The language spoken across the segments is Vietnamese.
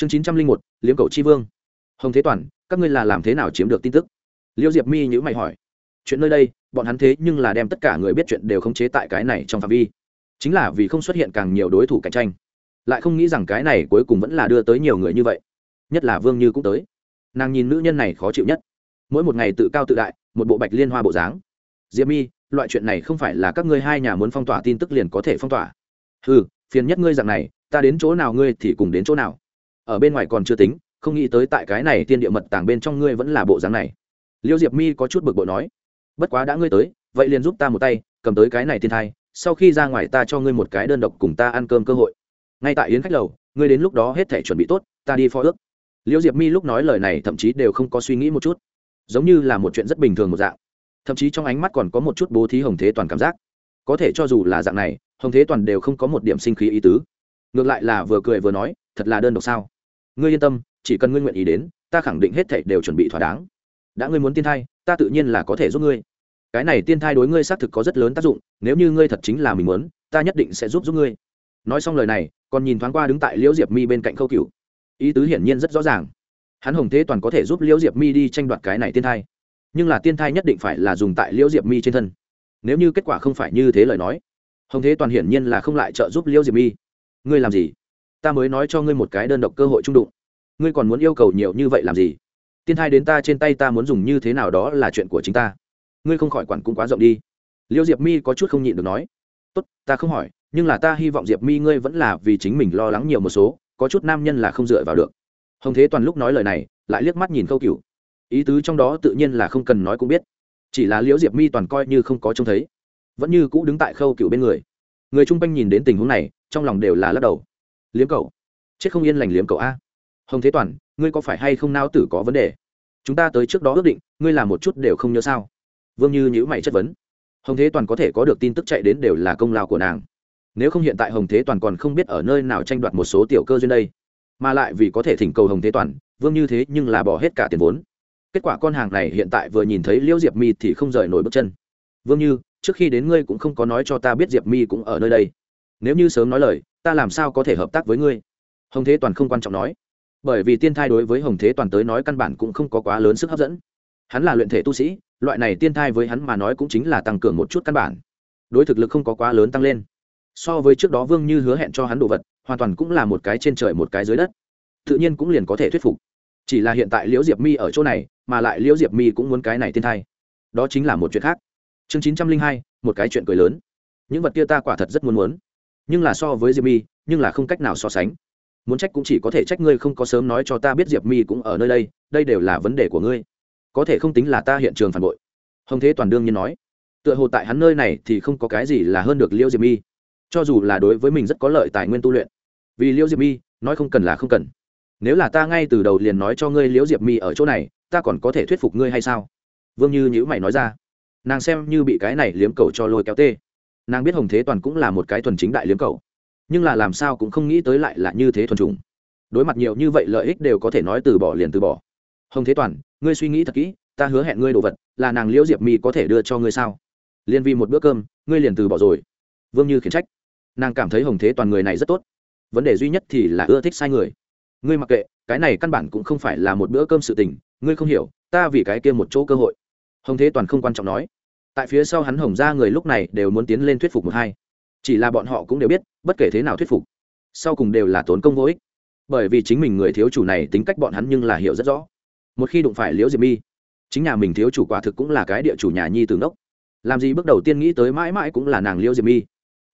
chương chín trăm linh một liếm cầu chi vương. Hồng thế toàn, các ngươi là làm thế nào chiếm được tin tức? Liêu diệp mi nhữ mày hỏi. Chuyện nơi đây, bọn hắn thế nhưng là đem tất cả người biết chuyện đều không chế tại cái này trong phạm vi. Chính là vì không xuất hiện càng nhiều đối thủ cạnh tranh. Lại không nghĩ rằng cái này cuối cùng vẫn là đưa tới nhiều người như vậy. Nhất là vương như cũng tới. Nàng nhìn nữ nhân này khó chịu nhất. Mỗi một ngày tự cao tự đại, một bộ bạch liên hoa bộ dáng. Diệp mi, loại chuyện này không phải là các ngươi hai nhà muốn phong tỏa tin tức liền có thể phong tỏa. Ừ phiền nhất ngươi rằng này, ta đến chỗ nào ngươi thì cùng đến chỗ nào ở bên ngoài còn chưa tính, không nghĩ tới tại cái này tiên địa mật tàng bên trong ngươi vẫn là bộ dáng này. Liêu diệp mi có chút bực bội nói, bất quá đã ngươi tới, vậy liền giúp ta một tay, cầm tới cái này thiên thai, sau khi ra ngoài ta cho ngươi một cái đơn độc cùng ta ăn cơm cơ hội. Ngay tại yến khách lầu, ngươi đến lúc đó hết thể chuẩn bị tốt, ta đi phó ước. Liêu diệp mi lúc nói lời này thậm chí đều không có suy nghĩ một chút, giống như là một chuyện rất bình thường một dạng. Thậm chí trong ánh mắt còn có một chút bố thí hồng thế toàn cảm giác. Có thể cho dù là dạng này, hồng thế toàn đều không có một điểm sinh khí ý tứ. Ngược lại là vừa cười vừa nói, thật là đơn độc sao? Ngươi yên tâm, chỉ cần ngươi nguyện ý đến, ta khẳng định hết thảy đều chuẩn bị thỏa đáng. Đã ngươi muốn tiên thai, ta tự nhiên là có thể giúp ngươi. Cái này tiên thai đối ngươi xác thực có rất lớn tác dụng, nếu như ngươi thật chính là mình muốn, ta nhất định sẽ giúp giúp ngươi. Nói xong lời này, còn nhìn thoáng qua đứng tại liễu diệp mi bên cạnh khâu cửu. Ý tứ hiển nhiên rất rõ ràng. Hắn hồng thế toàn có thể giúp liễu diệp mi đi tranh đoạt cái này tiên thai. Nhưng là tiên thai nhất định phải là dùng tại liễu diệp mi trên thân. Nếu như kết quả không phải như thế lời nói, hồng thế toàn hiển nhiên là không lại trợ giúp liễu diệp mi. Ngươi làm gì? Ta mới nói cho ngươi một cái đơn độc cơ hội trung đụng. Ngươi còn muốn yêu cầu nhiều như vậy làm gì? Tiên thai đến ta trên tay ta muốn dùng như thế nào đó là chuyện của chính ta. Ngươi không khỏi quản cũng quá rộng đi. Liêu diệp mi có chút không nhịn được nói. Tốt, ta không hỏi, nhưng là ta hy vọng diệp mi ngươi vẫn là vì chính mình lo lắng nhiều một số, có chút nam nhân là không dựa vào được. Hồng thế toàn lúc nói lời này, lại liếc mắt nhìn câu cựu ý tứ trong đó tự nhiên là không cần nói cũng biết. Chỉ là liễu diệp mi toàn coi như không có trông thấy, vẫn như cũ đứng tại khâu cựu bên người. Người chung quanh nhìn đến tình huống này, trong lòng đều là lắc đầu liếm cậu. Chết không yên lành liếm cậu a. Hồng thế toàn, ngươi có phải hay không nao tử có vấn đề? Chúng ta tới trước đó ước định, ngươi làm một chút đều không nhớ sao? Vương như nhữ mày chất vấn. Hồng thế toàn có thể có được tin tức chạy đến đều là công lao của nàng. Nếu không hiện tại hồng thế toàn còn không biết ở nơi nào tranh đoạt một số tiểu cơ duyên đây, mà lại vì có thể thỉnh cầu hồng thế toàn, vương như thế nhưng là bỏ hết cả tiền vốn. Kết quả con hàng này hiện tại vừa nhìn thấy liễu diệp mi thì không rời nổi bước chân. Vương như, trước khi đến ngươi cũng không có nói cho ta biết diệp mi cũng ở nơi đây. Nếu như sớm nói lời ta làm sao có thể hợp tác với ngươi? Hồng thế toàn không quan trọng nói. Bởi vì tiên thai đối với hồng thế toàn tới nói căn bản cũng không có quá lớn sức hấp dẫn. Hắn là luyện thể tu sĩ, loại này tiên thai với hắn mà nói cũng chính là tăng cường một chút căn bản. Đối thực lực không có quá lớn tăng lên. So với trước đó vương như hứa hẹn cho hắn đồ vật, hoàn toàn cũng là một cái trên trời một cái dưới đất. Tự nhiên cũng liền có thể thuyết phục. Chỉ là hiện tại liễu diệp mi ở chỗ này, mà lại liễu diệp mi cũng muốn cái này tiên thai. Đó chính là một chuyện khác. Chương chín trăm linh hai, một cái chuyện cười lớn. Những vật kia ta quả thật rất muốn muốn nhưng là so với diệp mi, nhưng là không cách nào so sánh. Muốn trách cũng chỉ có thể trách ngươi không có sớm nói cho ta biết diệp mi cũng ở nơi đây đây đều là vấn đề của ngươi. Có thể không tính là ta hiện trường phản bội. Hồng thế toàn đương nhiên nói. Tựa hồ tại hắn nơi này thì không có cái gì là hơn được liêu diệp mi. Cho dù là đối với mình rất có lợi tài nguyên tu luyện. Vì liêu diệp mi, nói không cần là không cần. Nếu là ta ngay từ đầu liền nói cho ngươi liễu diệp mi ở chỗ này, ta còn có thể thuyết phục ngươi hay sao? Vương như nhữ mày nói ra. Nàng xem như bị cái này liếm cầu cho lôi kéo tê nàng biết hồng thế toàn cũng là một cái thuần chính đại liếm cầu nhưng là làm sao cũng không nghĩ tới lại là như thế thuần trùng đối mặt nhiều như vậy lợi ích đều có thể nói từ bỏ liền từ bỏ hồng thế toàn ngươi suy nghĩ thật kỹ ta hứa hẹn ngươi đồ vật là nàng liễu diệp mi có thể đưa cho ngươi sao liền vì một bữa cơm ngươi liền từ bỏ rồi vương như khiển trách nàng cảm thấy hồng thế toàn người này rất tốt vấn đề duy nhất thì là ưa thích sai người ngươi mặc kệ cái này căn bản cũng không phải là một bữa cơm sự tình ngươi không hiểu ta vì cái kia một chỗ cơ hội hồng thế toàn không quan trọng nói tại phía sau hắn hồng ra người lúc này đều muốn tiến lên thuyết phục một hai. Chỉ là bọn họ cũng đều biết, bất kể thế nào thuyết phục, sau cùng đều là tốn công vô ích. Bởi vì chính mình người thiếu chủ này tính cách bọn hắn nhưng là hiểu rất rõ. Một khi đụng phải liễu diệp mi, chính nhà mình thiếu chủ quả thực cũng là cái địa chủ nhà nhi từ ngốc. Làm gì bước đầu tiên nghĩ tới mãi mãi cũng là nàng liễu diệp mi.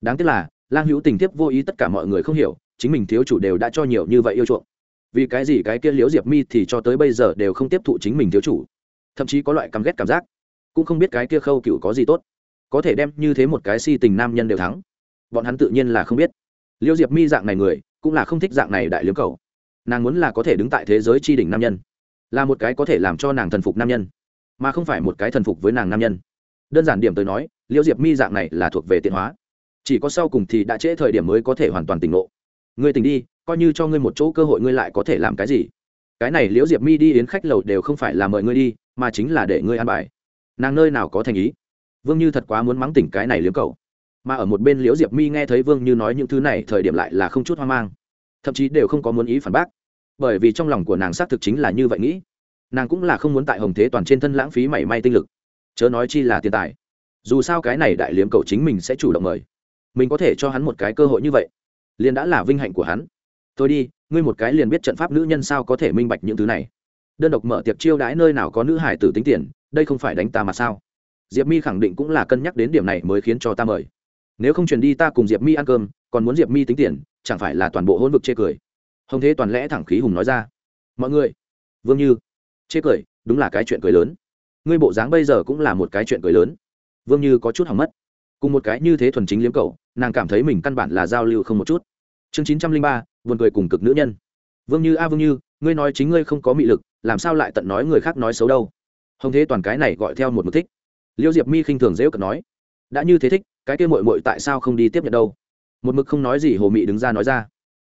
Đáng tiếc là, lang hữu tình tiếp vô ý tất cả mọi người không hiểu, chính mình thiếu chủ đều đã cho nhiều như vậy yêu chuộng. Vì cái gì cái kia liễu diệp mi thì cho tới bây giờ đều không tiếp thụ chính mình thiếu chủ. Thậm chí có loại căm ghét cảm giác cũng không biết cái kia khâu cựu có gì tốt. Có thể đem như thế một cái si tình nam nhân đều thắng. Bọn hắn tự nhiên là không biết. Liêu diệp mi dạng này người, cũng là không thích dạng này đại liếm cầu. Nàng muốn là có thể đứng tại thế giới tri đỉnh nam nhân, là một cái có thể làm cho nàng thần phục nam nhân, mà không phải một cái thần phục với nàng nam nhân. Đơn giản điểm tới nói, liêu diệp mi dạng này là thuộc về tiện hóa. Chỉ có sau cùng thì đã trễ thời điểm mới có thể hoàn toàn tỉnh ngộ. Ngươi tỉnh đi, coi như cho ngươi một chỗ cơ hội ngươi lại có thể làm cái gì? Cái này liễu diệp mi đi đến khách lầu đều không phải là mời ngươi đi, mà chính là để ngươi ăn bài nàng nơi nào có thành ý? Vương như thật quá muốn mắng tỉnh cái này liếm cầu mà ở một bên liễu diệp mi nghe thấy vương như nói những thứ này, thời điểm lại là không chút hoang mang. Thậm chí đều không có muốn ý phản bác. Bởi vì trong lòng của nàng xác thực chính là như vậy nghĩ. Nàng cũng là không muốn tại hồng thế toàn trên thân lãng phí mảy may tinh lực. Chớ nói chi là tiền tài. Dù sao cái này đại liếm cầu chính mình sẽ chủ động mời. Mình có thể cho hắn một cái cơ hội như vậy. Liền đã là vinh hạnh của hắn. Thôi đi, ngươi một cái liền biết trận pháp nữ nhân sao có thể minh bạch những thứ này. Đơn độc mở tiệc chiêu đãi nơi nào có nữ hải tử tính tiền đây không phải đánh ta mà sao? Diệp mi khẳng định cũng là cân nhắc đến điểm này mới khiến cho ta mời. Nếu không truyền đi ta cùng diệp mi ăn cơm còn muốn diệp mi tính tiền chẳng phải là toàn bộ hôn vực chê cười? Hồng thế toàn lẽ thẳng khí hùng nói ra. Mọi người vương như chê cười đúng là cái chuyện cười lớn. Ngươi bộ dáng bây giờ cũng là một cái chuyện cười lớn. Vương như có chút hỏng mất. Cùng một cái như thế thuần chính liếm cậu, nàng cảm thấy mình căn bản là giao lưu không một chút. Chương chín trăm linh ba vườn cười cùng cực nữ nhân. Vương như a vương như ngươi nói chính ngươi không có mị lực làm sao lại tận nói người khác nói xấu đâu? Hồng thế toàn cái này gọi theo một mục thích. Liêu diệp mi khinh thường dễ cận nói, đã như thế thích, cái kia mội mội tại sao không đi tiếp nhận đâu? Một mực không nói gì hồ mị đứng ra nói ra.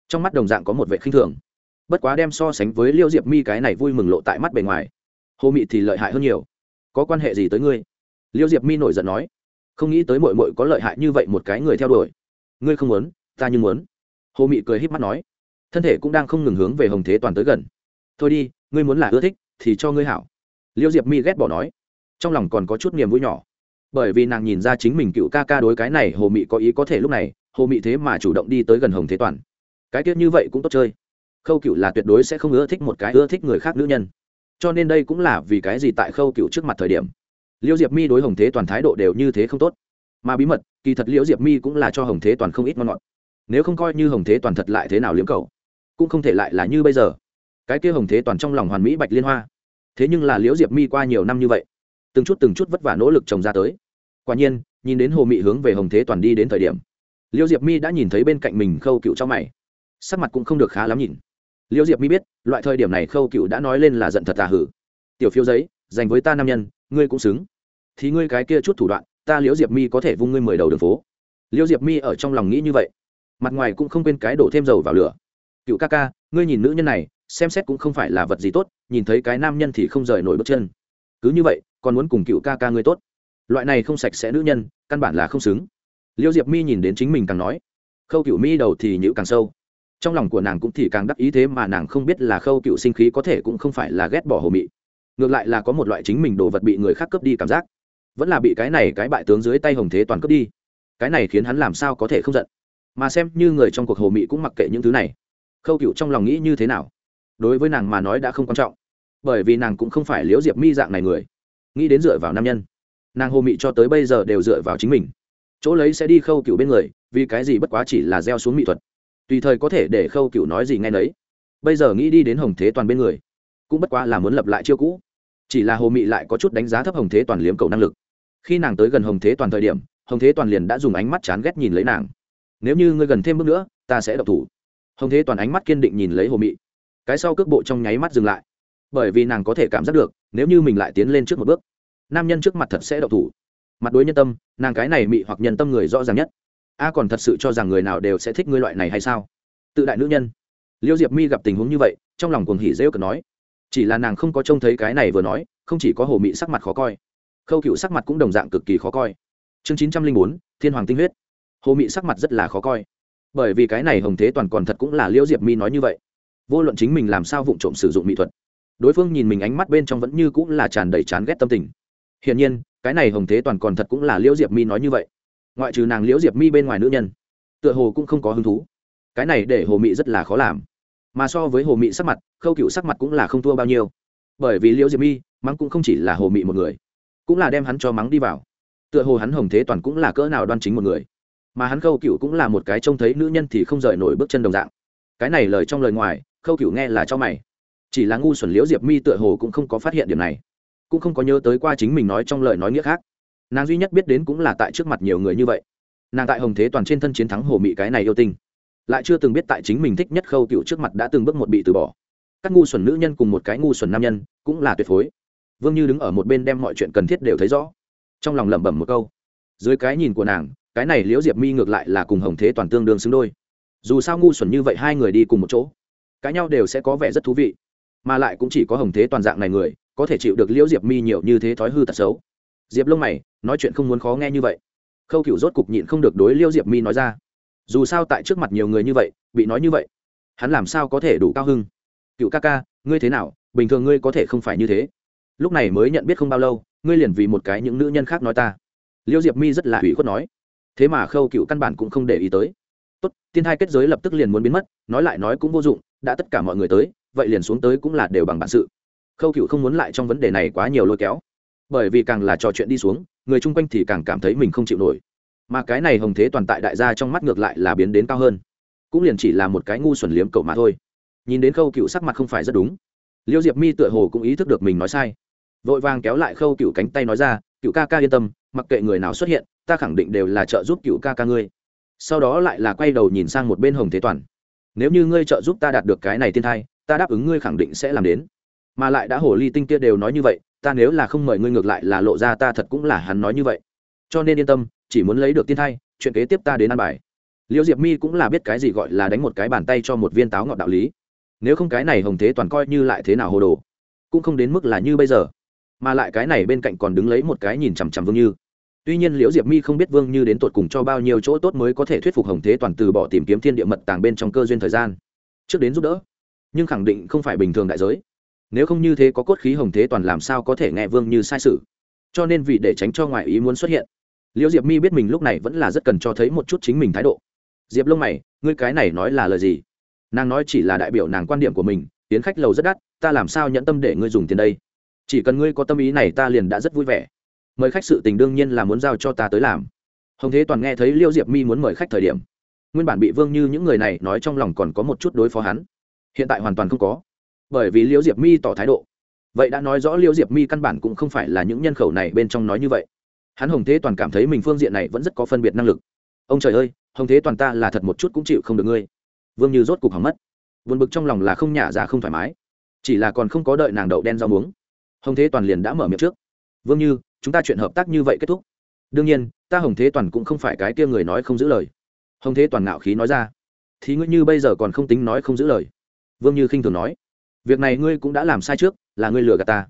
Trong mắt đồng dạng có một vệ khinh thường. Bất quá đem so sánh với liêu diệp mi cái này vui mừng lộ tại mắt bề ngoài, hồ mị thì lợi hại hơn nhiều. Có quan hệ gì tới ngươi? Liêu diệp mi nổi giận nói, không nghĩ tới mội mội có lợi hại như vậy một cái người theo đuổi. Ngươi không muốn, ta nhưng muốn. Hồ mị cười h í p mắt nói, thân thể cũng đang không ngừng hướng về hồng thế toàn tới gần. Thôi đi, ngươi muốn là ưa thích, thì cho ngươi hảo liêu diệp mi ghét bỏ nói, trong lòng còn có chút niềm vui nhỏ. Bởi vì nàng nhìn ra chính mình cựu ca ca đối cái này hồ mị có ý có thể lúc này, hồ mị thế mà chủ động đi tới gần hồng thế toàn. Cái tiết như vậy cũng tốt chơi. Khâu cựu là tuyệt đối sẽ không ưa thích một cái ưa thích người khác nữ nhân. Cho nên đây cũng là vì cái gì tại khâu cựu trước mặt thời điểm, liễu diệp mi đối hồng thế toàn thái độ đều như thế không tốt. Mà bí mật, kỳ thật liễu diệp mi cũng là cho hồng thế toàn không ít ngon ngọt. Nếu không coi như hồng thế toàn thật lại thế nào liếm cầu cũng không thể lại là như bây giờ. Cái kia hồng thế toàn trong lòng hoàn mỹ bạch liên hoa thế nhưng là liễu diệp mi qua nhiều năm như vậy, từng chút từng chút vất vả nỗ lực trồng ra tới. Quả nhiên, nhìn đến hồ mị hướng về hồng thế toàn đi đến thời điểm, liễu diệp mi đã nhìn thấy bên cạnh mình khâu cựu trong mày. Sắc mặt cũng không được khá lắm nhìn. Liễu diệp mi biết, loại thời điểm này khâu cựu đã nói lên là giận thật tà hử. Tiểu phiếu giấy dành với ta nam nhân, ngươi cũng xứng. Thì ngươi cái kia chút thủ đoạn, ta liễu diệp mi có thể vung ngươi mười đầu đường phố. Liễu diệp mi ở trong lòng nghĩ như vậy, mặt ngoài cũng không quên cái đổ thêm dầu vào lửa. Cựu ca ca, ngươi nhìn nữ nhân này xem xét cũng không phải là vật gì tốt, nhìn thấy cái nam nhân thì không rời nổi bước chân. Cứ như vậy, còn muốn cùng cựu ca ca ngươi tốt. Loại này không sạch sẽ nữ nhân, căn bản là không xứng. Liêu diệp mi nhìn đến chính mình càng nói, khâu cựu mi đầu thì nhữ càng sâu. Trong lòng của nàng cũng thì càng đắc ý thế mà nàng không biết là khâu cựu sinh khí có thể cũng không phải là ghét bỏ hồ mị. Ngược lại là có một loại chính mình đồ vật bị người khác cướp đi cảm giác. Vẫn là bị cái này cái bại tướng dưới tay hồng thế toàn cướp đi. Cái này khiến hắn làm sao có thể không giận. Mà xem như người trong cuộc hồ mị cũng mặc kệ những thứ này. Khâu cựu trong lòng nghĩ như thế nào? Đối với nàng mà nói đã không quan trọng, bởi vì nàng cũng không phải liễu diệp mi dạng này người. Nghĩ đến dựa vào nam nhân, nàng hồ mị cho tới bây giờ đều dựa vào chính mình. Chỗ lấy sẽ đi khâu cựu bên người, vì cái gì bất quá chỉ là gieo xuống mỹ thuật. Tùy thời có thể để khâu cựu nói gì ngay nấy. Bây giờ nghĩ đi đến hồng thế toàn bên người, cũng bất quá là muốn lập lại chiêu cũ. Chỉ là hồ mị lại có chút đánh giá thấp hồng thế toàn liếm cầu năng lực. Khi nàng tới gần hồng thế toàn thời điểm, hồng thế toàn liền đã dùng ánh mắt chán ghét nhìn lấy nàng. Nếu như ngươi gần thêm bước nữa, ta sẽ độc thủ. Hồng thế toàn ánh mắt kiên định nhìn lấy hồ mị cái sau cước bộ trong nháy mắt dừng lại. Bởi vì nàng có thể cảm giác được, nếu như mình lại tiến lên trước một bước, nam nhân trước mặt thật sẽ đậu thủ. Mặt đối nhân tâm, nàng cái này mị hoặc nhân tâm người rõ ràng nhất. A còn thật sự cho rằng người nào đều sẽ thích ngươi loại này hay sao? Tự đại nữ nhân. Liêu diệp mi gặp tình huống như vậy, trong lòng cuồng hỉ rêu cực nói. Chỉ là nàng không có trông thấy cái này vừa nói, không chỉ có hồ mị sắc mặt khó coi, khâu cựu sắc mặt cũng đồng dạng cực kỳ khó coi. Chương chín trăm linh bốn, thiên hoàng tinh huyết. Hồ mị sắc mặt rất là khó coi. Bởi vì cái này hồng thế toàn còn thật cũng là liêu diệp mi nói như vậy vô luận chính mình làm sao vụng trộm sử dụng mỹ thuật, đối phương nhìn mình ánh mắt bên trong vẫn như cũng là tràn đầy chán ghét tâm tình. Hiển nhiên, cái này hồng thế toàn còn thật cũng là liễu diệp mi nói như vậy. Ngoại trừ nàng liễu diệp mi bên ngoài nữ nhân, tựa hồ cũng không có hứng thú. Cái này để hồ mị rất là khó làm. Mà so với hồ mị sắc mặt, khâu cựu sắc mặt cũng là không thua bao nhiêu. Bởi vì liễu diệp mi, mắng cũng không chỉ là hồ mị một người, cũng là đem hắn cho mắng đi vào. Tựa hồ hắn hồng thế toàn cũng là cỡ nào đoan chính một người. Mà hắn khâu cựu cũng là một cái trông thấy nữ nhân thì không rời nổi bước chân đồng dạng. Cái này lời trong lời ngoài khâu cựu nghe là cho mày. Chỉ là ngu xuẩn liễu diệp mi tựa hồ cũng không có phát hiện điểm này, cũng không có nhớ tới qua chính mình nói trong lời nói nghĩa khác. Nàng duy nhất biết đến cũng là tại trước mặt nhiều người như vậy. Nàng tại hồng thế toàn trên thân chiến thắng hồ mị cái này yêu tinh, lại chưa từng biết tại chính mình thích nhất khâu cựu trước mặt đã từng bước một bị từ bỏ. Các ngu xuẩn nữ nhân cùng một cái ngu xuẩn nam nhân cũng là tuyệt phối. Vương như đứng ở một bên đem mọi chuyện cần thiết đều thấy rõ, trong lòng lẩm bẩm một câu. Dưới cái nhìn của nàng, cái này liễu diệp mi ngược lại là cùng hồng thế toàn tương đương xứng đôi. Dù sao ngu xuẩn như vậy hai người đi cùng một chỗ cái nhau đều sẽ có vẻ rất thú vị. Mà lại cũng chỉ có hồng thế toàn dạng này người, có thể chịu được liễu diệp mi nhiều như thế thói hư tật xấu. Diệp lông mày, nói chuyện không muốn khó nghe như vậy. Khâu cựu rốt cục nhịn không được đối liễu diệp mi nói ra. Dù sao tại trước mặt nhiều người như vậy, bị nói như vậy, hắn làm sao có thể đủ cao hưng? Cựu ca ca, ngươi thế nào? Bình thường ngươi có thể không phải như thế. Lúc này mới nhận biết không bao lâu, ngươi liền vì một cái những nữ nhân khác nói ta. Liêu diệp mi rất là hủy khuất nói. Thế mà khâu cựu căn bản cũng không để ý tới. Tốt tiên hai kết giới lập tức liền muốn biến mất, nói lại nói cũng vô dụng đã tất cả mọi người tới, vậy liền xuống tới cũng là đều bằng bản sự. Khâu cựu không muốn lại trong vấn đề này quá nhiều lôi kéo. Bởi vì càng là trò chuyện đi xuống, người chung quanh thì càng cảm thấy mình không chịu nổi. Mà cái này hồng thế toàn tại đại gia trong mắt ngược lại là biến đến cao hơn. Cũng liền chỉ là một cái ngu xuẩn liếm cậu mà thôi. Nhìn đến khâu cựu sắc mặt không phải rất đúng. Liêu diệp mi tựa hồ cũng ý thức được mình nói sai. Vội vàng kéo lại khâu cựu cánh tay nói ra cựu ca ca yên tâm, mặc kệ người nào xuất hiện, ta khẳng định đều là trợ giúp cựu ca ca ngươi. Sau đó lại là quay đầu nhìn sang một bên hồng thế toàn nếu như ngươi trợ giúp ta đạt được cái này tiên thai, ta đáp ứng ngươi khẳng định sẽ làm đến. Mà lại đã hồ ly tinh kia đều nói như vậy, ta nếu là không mời ngươi ngược lại là lộ ra ta thật cũng là hắn nói như vậy. Cho nên yên tâm, chỉ muốn lấy được tiên thai, chuyện kế tiếp ta đến ăn bài. Liễu diệp mi cũng là biết cái gì gọi là đánh một cái bàn tay cho một viên táo ngọt đạo lý. Nếu không cái này hồng thế toàn coi như lại thế nào hồ đồ, cũng không đến mức là như bây giờ. Mà lại cái này bên cạnh còn đứng lấy một cái nhìn chằm chằm vương như tuy nhiên liễu diệp mi không biết vương như đến tột cùng cho bao nhiêu chỗ tốt mới có thể thuyết phục hồng thế toàn từ bỏ tìm kiếm thiên địa mật tàng bên trong cơ duyên thời gian. Trước đến giúp đỡ, nhưng khẳng định không phải bình thường đại giới. Nếu không như thế có cốt khí hồng thế toàn làm sao có thể nghe vương như sai sự? Cho nên vì để tránh cho ngoại ý muốn xuất hiện, liễu diệp mi biết mình lúc này vẫn là rất cần cho thấy một chút chính mình thái độ. Diệp lông mày, ngươi cái này nói là lời gì? Nàng nói chỉ là đại biểu nàng quan điểm của mình, tiến khách lầu rất đắt, ta làm sao nhẫn tâm để ngươi dùng tiền đây? Chỉ cần ngươi có tâm ý này ta liền đã rất vui vẻ mời khách sự tình đương nhiên là muốn giao cho ta tới làm. Hồng thế toàn nghe thấy liêu diệp mi muốn mời khách thời điểm, nguyên bản bị vương như những người này nói trong lòng còn có một chút đối phó hắn. Hiện tại hoàn toàn không có, bởi vì liêu diệp mi tỏ thái độ. Vậy đã nói rõ liêu diệp mi căn bản cũng không phải là những nhân khẩu này bên trong nói như vậy. Hắn hồng thế toàn cảm thấy mình phương diện này vẫn rất có phân biệt năng lực. Ông trời ơi, hồng thế toàn ta là thật một chút cũng chịu không được ngươi. Vương như rốt cục hỏng mất. Vượt bực trong lòng là không nhả ra không thoải mái. Chỉ là còn không có đợi nàng đậu đen rau muống. Hồng thế toàn liền đã mở miệng trước. Vương như chúng ta chuyện hợp tác như vậy kết thúc. Đương nhiên, ta hồng thế toàn cũng không phải cái kia người nói không giữ lời. Hồng thế toàn ngạo khí nói ra. Thì ngươi như bây giờ còn không tính nói không giữ lời. Vương như khinh thường nói. Việc này ngươi cũng đã làm sai trước, là ngươi lừa gạt ta.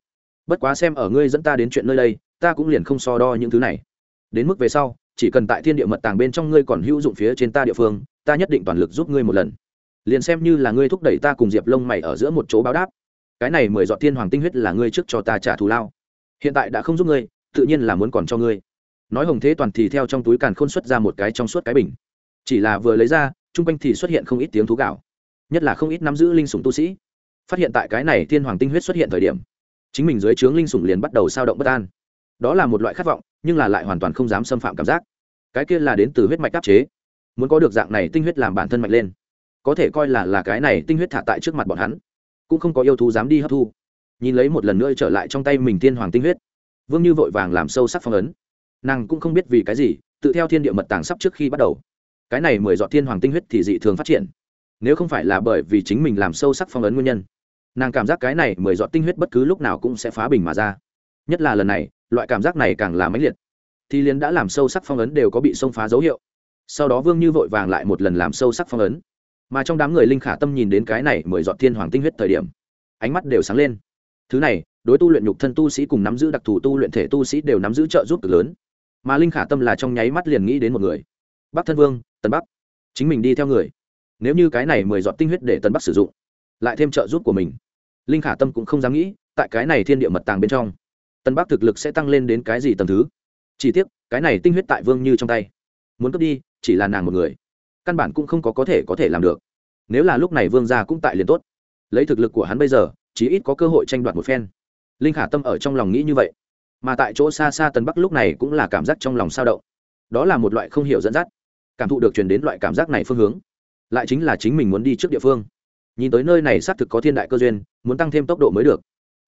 Bất quá xem ở ngươi dẫn ta đến chuyện nơi đây, ta cũng liền không so đo những thứ này. Đến mức về sau, chỉ cần tại thiên địa mật tàng bên trong ngươi còn hữu dụng phía trên ta địa phương, ta nhất định toàn lực giúp ngươi một lần. Liền xem như là ngươi thúc đẩy ta cùng diệp lông mày ở giữa một chỗ báo đáp. Cái này mười dọn thiên hoàng tinh huyết là ngươi trước cho ta trả thù lao. Hiện tại đã không giúp ngươi tự nhiên là muốn còn cho ngươi. Nói hồng thế toàn thì theo trong túi càn khôn xuất ra một cái trong suốt cái bình. Chỉ là vừa lấy ra, chung quanh thì xuất hiện không ít tiếng thú gạo. Nhất là không ít nắm giữ linh sủng tu sĩ. Phát hiện tại cái này thiên hoàng tinh huyết xuất hiện thời điểm, chính mình dưới trướng linh sủng liền bắt đầu sao động bất an. Đó là một loại khát vọng, nhưng là lại hoàn toàn không dám xâm phạm cảm giác. Cái kia là đến từ huyết mạch áp chế. Muốn có được dạng này tinh huyết làm bản thân mạnh lên, có thể coi là là cái này tinh huyết thả tại trước mặt bọn hắn. Cũng không có yêu thú dám đi hấp thu. Nhìn lấy một lần nữa trở lại trong tay mình thiên hoàng tinh huyết vương như vội vàng làm sâu sắc phong ấn. Nàng cũng không biết vì cái gì, tự theo thiên địa mật tàng sắp trước khi bắt đầu. Cái này mười dọn thiên hoàng tinh huyết thì dị thường phát triển. Nếu không phải là bởi vì chính mình làm sâu sắc phong ấn nguyên nhân, nàng cảm giác cái này mười dọn tinh huyết bất cứ lúc nào cũng sẽ phá bình mà ra. Nhất là lần này, loại cảm giác này càng là mãnh liệt. Thì liền đã làm sâu sắc phong ấn đều có bị xông phá dấu hiệu. Sau đó vương như vội vàng lại một lần làm sâu sắc phong ấn. Mà trong đám người linh khả tâm nhìn đến cái này mười dọn thiên hoàng tinh huyết thời điểm, ánh mắt đều sáng lên. Thứ này đối tu luyện nhục thân tu sĩ cùng nắm giữ đặc thù tu luyện thể tu sĩ đều nắm giữ trợ giúp cực lớn. Mà linh khả tâm là trong nháy mắt liền nghĩ đến một người. Bắc thân vương, tần bắc. Chính mình đi theo người. Nếu như cái này mười dọn tinh huyết để tần bắc sử dụng, lại thêm trợ giúp của mình, linh khả tâm cũng không dám nghĩ tại cái này thiên địa mật tàng bên trong, tần bắc thực lực sẽ tăng lên đến cái gì tầm thứ. Chỉ tiếc, cái này tinh huyết tại vương như trong tay, muốn cướp đi, chỉ là nàng một người. Căn bản cũng không có có thể có thể làm được. Nếu là lúc này vương gia cũng tại liền tốt. Lấy thực lực của hắn bây giờ chí ít có cơ hội tranh đoạt một phen linh khả tâm ở trong lòng nghĩ như vậy. Mà tại chỗ xa xa tần bắc lúc này cũng là cảm giác trong lòng sao động. Đó là một loại không hiểu dẫn dắt. Cảm thụ được truyền đến loại cảm giác này phương hướng. Lại chính là chính mình muốn đi trước địa phương. Nhìn tới nơi này xác thực có thiên đại cơ duyên, muốn tăng thêm tốc độ mới được.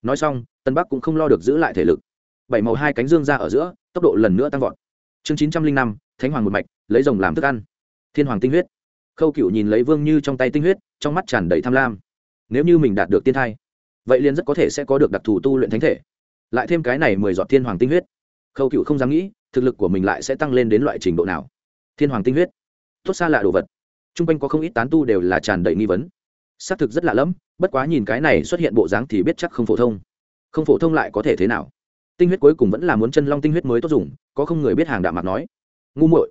Nói xong tân bắc cũng không lo được giữ lại thể lực. Bảy màu hai cánh dương ra ở giữa, tốc độ lần nữa tăng vọt. Chương chín trăm linh năm, thánh hoàng một mạch, lấy rồng làm thức ăn. Thiên hoàng tinh huyết. Khâu cựu nhìn lấy vương như trong tay tinh huyết, trong mắt tràn đầy tham lam. Nếu như mình đạt được tiên thai vậy liền rất có thể sẽ có được đặc thù tu luyện thánh thể. Lại thêm cái này mười giọt thiên hoàng tinh huyết. Khâu cựu không dám nghĩ, thực lực của mình lại sẽ tăng lên đến loại trình độ nào. Thiên hoàng tinh huyết. Tốt xa lạ đồ vật. T r u n g quanh có không ít tán tu đều là tràn đầy nghi vấn. Xác thực rất lạ lẫm, bất quá nhìn cái này xuất hiện bộ dáng thì biết chắc không phổ thông. Không phổ thông lại có thể thế nào? Tinh huyết cuối cùng vẫn là muốn chân long tinh huyết mới tốt dùng, có không người biết hàng đạo mặt nói. Ngu muội.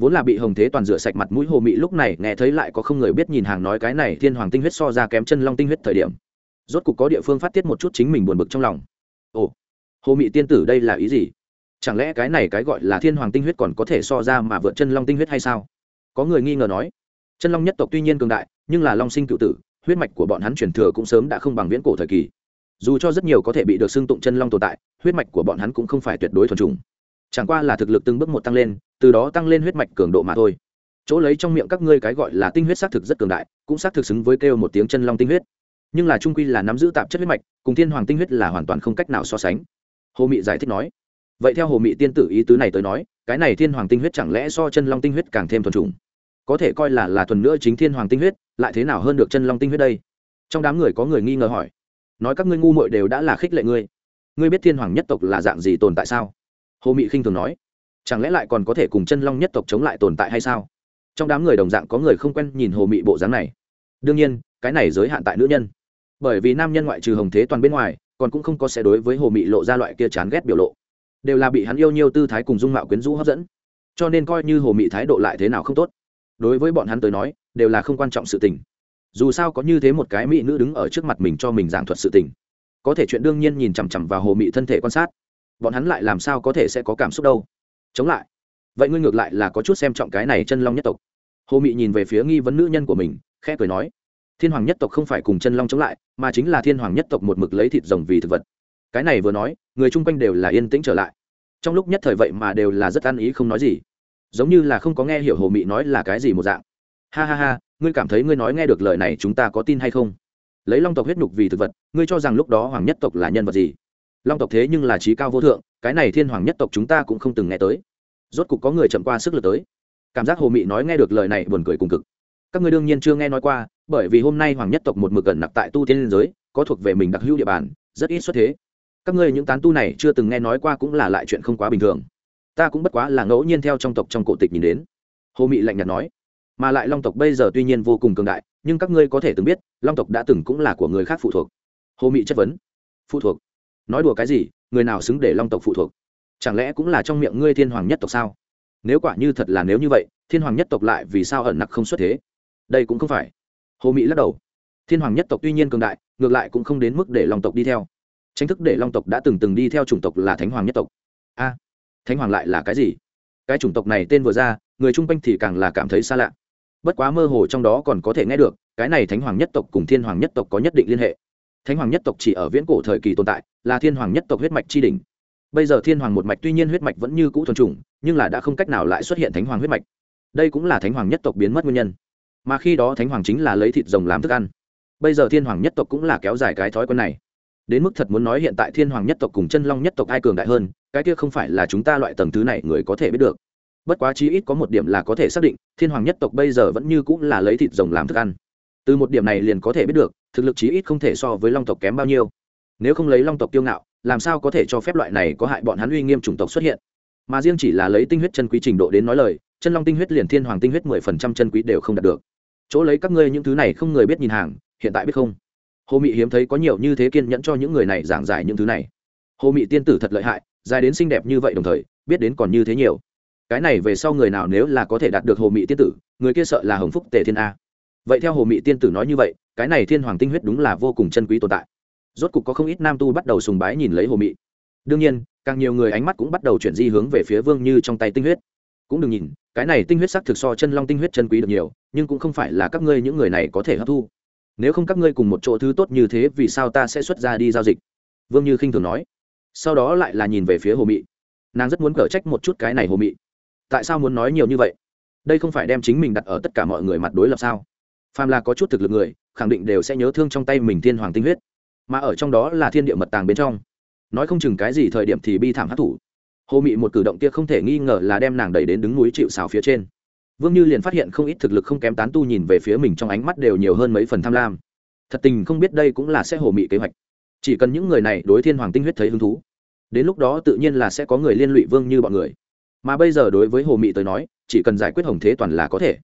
Vốn là bị hồng thế toàn rửa sạch mặt mũi hồ mị lúc này nghe thấy lại có không người biết nhìn hàng nói cái này thiên hoàng tinh huyết so ra kém chân long tinh huyết thời điểm rốt cục có địa phương phát tiết một chút chính mình buồn bực trong lòng. Ồ, hồ mị tiên tử đây là ý gì? Chẳng lẽ cái này cái gọi là thiên hoàng tinh huyết còn có thể so ra mà vượt chân long tinh huyết hay sao? Có người nghi ngờ nói. Chân long nhất tộc tuy nhiên cường đại, nhưng là long sinh cựu tử, huyết mạch của bọn hắn truyền thừa cũng sớm đã không bằng viễn cổ thời kỳ. Dù cho rất nhiều có thể bị được xưng tụng chân long tồn tại, huyết mạch của bọn hắn cũng không phải tuyệt đối thuần trùng chẳng qua là thực lực từng bước một tăng lên, từ đó tăng lên huyết mạch cường độ mà thôi. Chỗ lấy trong miệng các ngươi cái gọi là tinh huyết xác thực rất cường đại, cũng xác thực xứng với kêu một tiếng chân long tinh huyết nhưng là trung quy là nắm giữ tạp chất huyết mạch, cùng thiên hoàng tinh huyết là hoàn toàn không cách nào so sánh. Hồ mị giải thích nói, vậy theo hồ mị tiên tử ý tứ này tới nói, cái này thiên hoàng tinh huyết chẳng lẽ so chân long tinh huyết càng thêm thuần trùng có thể coi là là thuần nữa chính thiên hoàng tinh huyết, lại thế nào hơn được chân long tinh huyết đây? Trong đám người có người nghi ngờ hỏi, nói các ngươi ngu muội đều đã là khích lệ ngươi ngươi biết thiên hoàng nhất tộc là dạng gì tồn tại sao? Hồ mị khinh thường nói, chẳng lẽ lại còn có thể cùng chân long nhất tộc chống lại tồn tại hay sao? Trong đám người đồng dạng có người không quen nhìn hồ mị bộ dáng này. Đương nhiên, cái này giới hạn tại nữ nhân bởi vì nam nhân ngoại trừ hồng thế toàn bên ngoài, còn cũng không có sẽ đối với hồ mị lộ ra loại kia chán ghét biểu lộ. Đều là bị hắn yêu nhiều tư thái cùng dung mạo quyến rũ hấp dẫn. Cho nên coi như hồ mị thái độ lại thế nào không tốt, đối với bọn hắn tới nói, đều là không quan trọng sự tình. Dù sao có như thế một cái mỹ nữ đứng ở trước mặt mình cho mình giảng thuật sự tình, có thể chuyện đương nhiên nhìn chằm chằm vào hồ mị thân thể quan sát, bọn hắn lại làm sao có thể sẽ có cảm xúc đâu. Chống lại. Vậy ngươi ngược lại là có chút xem trọng cái này chân long nhất tộc. Hồ mị nhìn về phía nghi vấn nữ nhân của mình, khẽ cười nói thiên hoàng nhất tộc không phải cùng chân long chống lại, mà chính là thiên hoàng nhất tộc một mực lấy thịt rồng vì thực vật. Cái này vừa nói, người chung quanh đều là yên tĩnh trở lại. Trong lúc nhất thời vậy mà đều là rất ăn ý không nói gì. Giống như là không có nghe hiểu hồ mị nói là cái gì một dạng. Ha ha ha, ngươi cảm thấy ngươi nói nghe được lời này chúng ta có tin hay không? Lấy long tộc huyết nhục vì thực vật, ngươi cho rằng lúc đó hoàng nhất tộc là nhân vật gì? Long tộc thế nhưng là trí cao vô thượng, cái này thiên hoàng nhất tộc chúng ta cũng không từng nghe tới. Rốt cục có người chậm qua sức lực tới. Cảm giác hồ mị nói nghe được lời này buồn cười cùng cực các ngươi đương nhiên chưa nghe nói qua, bởi vì hôm nay hoàng nhất tộc một mực gần nặc tại tu tiên liên giới, có thuộc về mình đặc hữu địa bàn, rất ít xuất thế. Các ngươi những tán tu này chưa từng nghe nói qua cũng là lại chuyện không quá bình thường. Ta cũng bất quá là ngẫu nhiên theo trong tộc trong cổ tịch nhìn đến. Hồ mị lạnh nhạt nói. Mà lại long tộc bây giờ tuy nhiên vô cùng cường đại, nhưng các ngươi có thể từng biết, long tộc đã từng cũng là của người khác phụ thuộc. Hồ mị chất vấn. Phụ thuộc? Nói đùa cái gì? Người nào xứng để long tộc phụ thuộc? Chẳng lẽ cũng là trong miệng ngươi thiên hoàng nhất tộc sao? Nếu quả như thật là nếu như vậy, thiên hoàng nhất tộc lại vì sao ẩn nặc không xuất thế? Đây cũng không phải. Hồ mỹ lắc đầu. Thiên hoàng nhất tộc tuy nhiên cường đại, ngược lại cũng không đến mức để long tộc đi theo. Tranh thức để long tộc đã từng từng đi theo chủng tộc là thánh hoàng nhất tộc. A, thánh hoàng lại là cái gì? Cái chủng tộc này tên vừa ra, người chung quanh thì càng là cảm thấy xa lạ. Bất quá mơ hồ trong đó còn có thể nghe được, cái này thánh hoàng nhất tộc cùng thiên hoàng nhất tộc có nhất định liên hệ. Thánh hoàng nhất tộc chỉ ở viễn cổ thời kỳ tồn tại, là thiên hoàng nhất tộc huyết mạch tri đình bây giờ thiên hoàng một mạch tuy nhiên huyết mạch vẫn như cũ thuần trùng nhưng là đã không cách nào lại xuất hiện thánh hoàng huyết mạch. Đây cũng là thánh hoàng nhất tộc biến mất nguyên nhân mà khi đó thánh hoàng chính là lấy thịt rồng làm thức ăn. Bây giờ thiên hoàng nhất tộc cũng là kéo dài cái thói quen này. Đến mức thật muốn nói hiện tại thiên hoàng nhất tộc cùng chân long nhất tộc ai cường đại hơn, cái kia không phải là chúng ta loại tầng thứ này người có thể biết được. Bất quá chí ít có một điểm là có thể xác định, thiên hoàng nhất tộc bây giờ vẫn như cũng là lấy thịt rồng làm thức ăn. Từ một điểm này liền có thể biết được, thực lực chí ít không thể so với long tộc kém bao nhiêu. Nếu không lấy long tộc tiêu ngạo, làm sao có thể cho phép loại này có hại bọn hắn uy nghiêm chủng tộc xuất hiện? Mà riêng chỉ là lấy tinh huyết chân quý trình độ đến nói lời, chân long tinh huyết liền thiên hoàng tinh huyết mười phần trăm chân quý đều không đạt được chỗ lấy các ngươi những thứ này không người biết nhìn hàng, hiện tại biết không? Hồ mị hiếm thấy có nhiều như thế kiên nhẫn cho những người này giảng giải những thứ này. Hồ mị tiên tử thật lợi hại, dài đến xinh đẹp như vậy đồng thời, biết đến còn như thế nhiều. Cái này về sau người nào nếu là có thể đạt được hồ mị tiên tử, người kia sợ là hồng phúc tề thiên a. Vậy theo hồ mị tiên tử nói như vậy, cái này thiên hoàng tinh huyết đúng là vô cùng chân quý tồn tại. Rốt cục có không ít nam tu bắt đầu sùng bái nhìn lấy hồ mị. Đương nhiên, càng nhiều người ánh mắt cũng bắt đầu chuyển di hướng về phía vương như trong tay tinh huyết cũng đừng nhìn, cái này tinh huyết sắc thực so chân long tinh huyết chân quý được nhiều, nhưng cũng không phải là các ngươi những người này có thể hấp thu. Nếu không các ngươi cùng một chỗ thứ tốt như thế, vì sao ta sẽ xuất ra đi giao dịch? Vương như khinh thường nói. Sau đó lại là nhìn về phía hồ mị. Nàng rất muốn cở trách một chút cái này hồ mị. Tại sao muốn nói nhiều như vậy? Đây không phải đem chính mình đặt ở tất cả mọi người mặt đối lập sao? Phàm là có chút thực lực người, khẳng định đều sẽ nhớ thương trong tay mình thiên hoàng tinh huyết. Mà ở trong đó là thiên địa mật tàng bên trong. Nói không chừng cái gì thời điểm thì bi thảm hát thủ hồ mị một cử động kia không thể nghi ngờ là đem nàng đẩy đến đứng núi chịu xào phía trên. Vương như liền phát hiện không ít thực lực không kém tán tu nhìn về phía mình trong ánh mắt đều nhiều hơn mấy phần tham lam. Thật tình không biết đây cũng là sẽ hồ mị kế hoạch. Chỉ cần những người này đối thiên hoàng tinh huyết thấy hứng thú, đến lúc đó tự nhiên là sẽ có người liên lụy vương như bọn người. Mà bây giờ đối với hồ mị tới nói, chỉ cần giải quyết hồng thế toàn là có thể.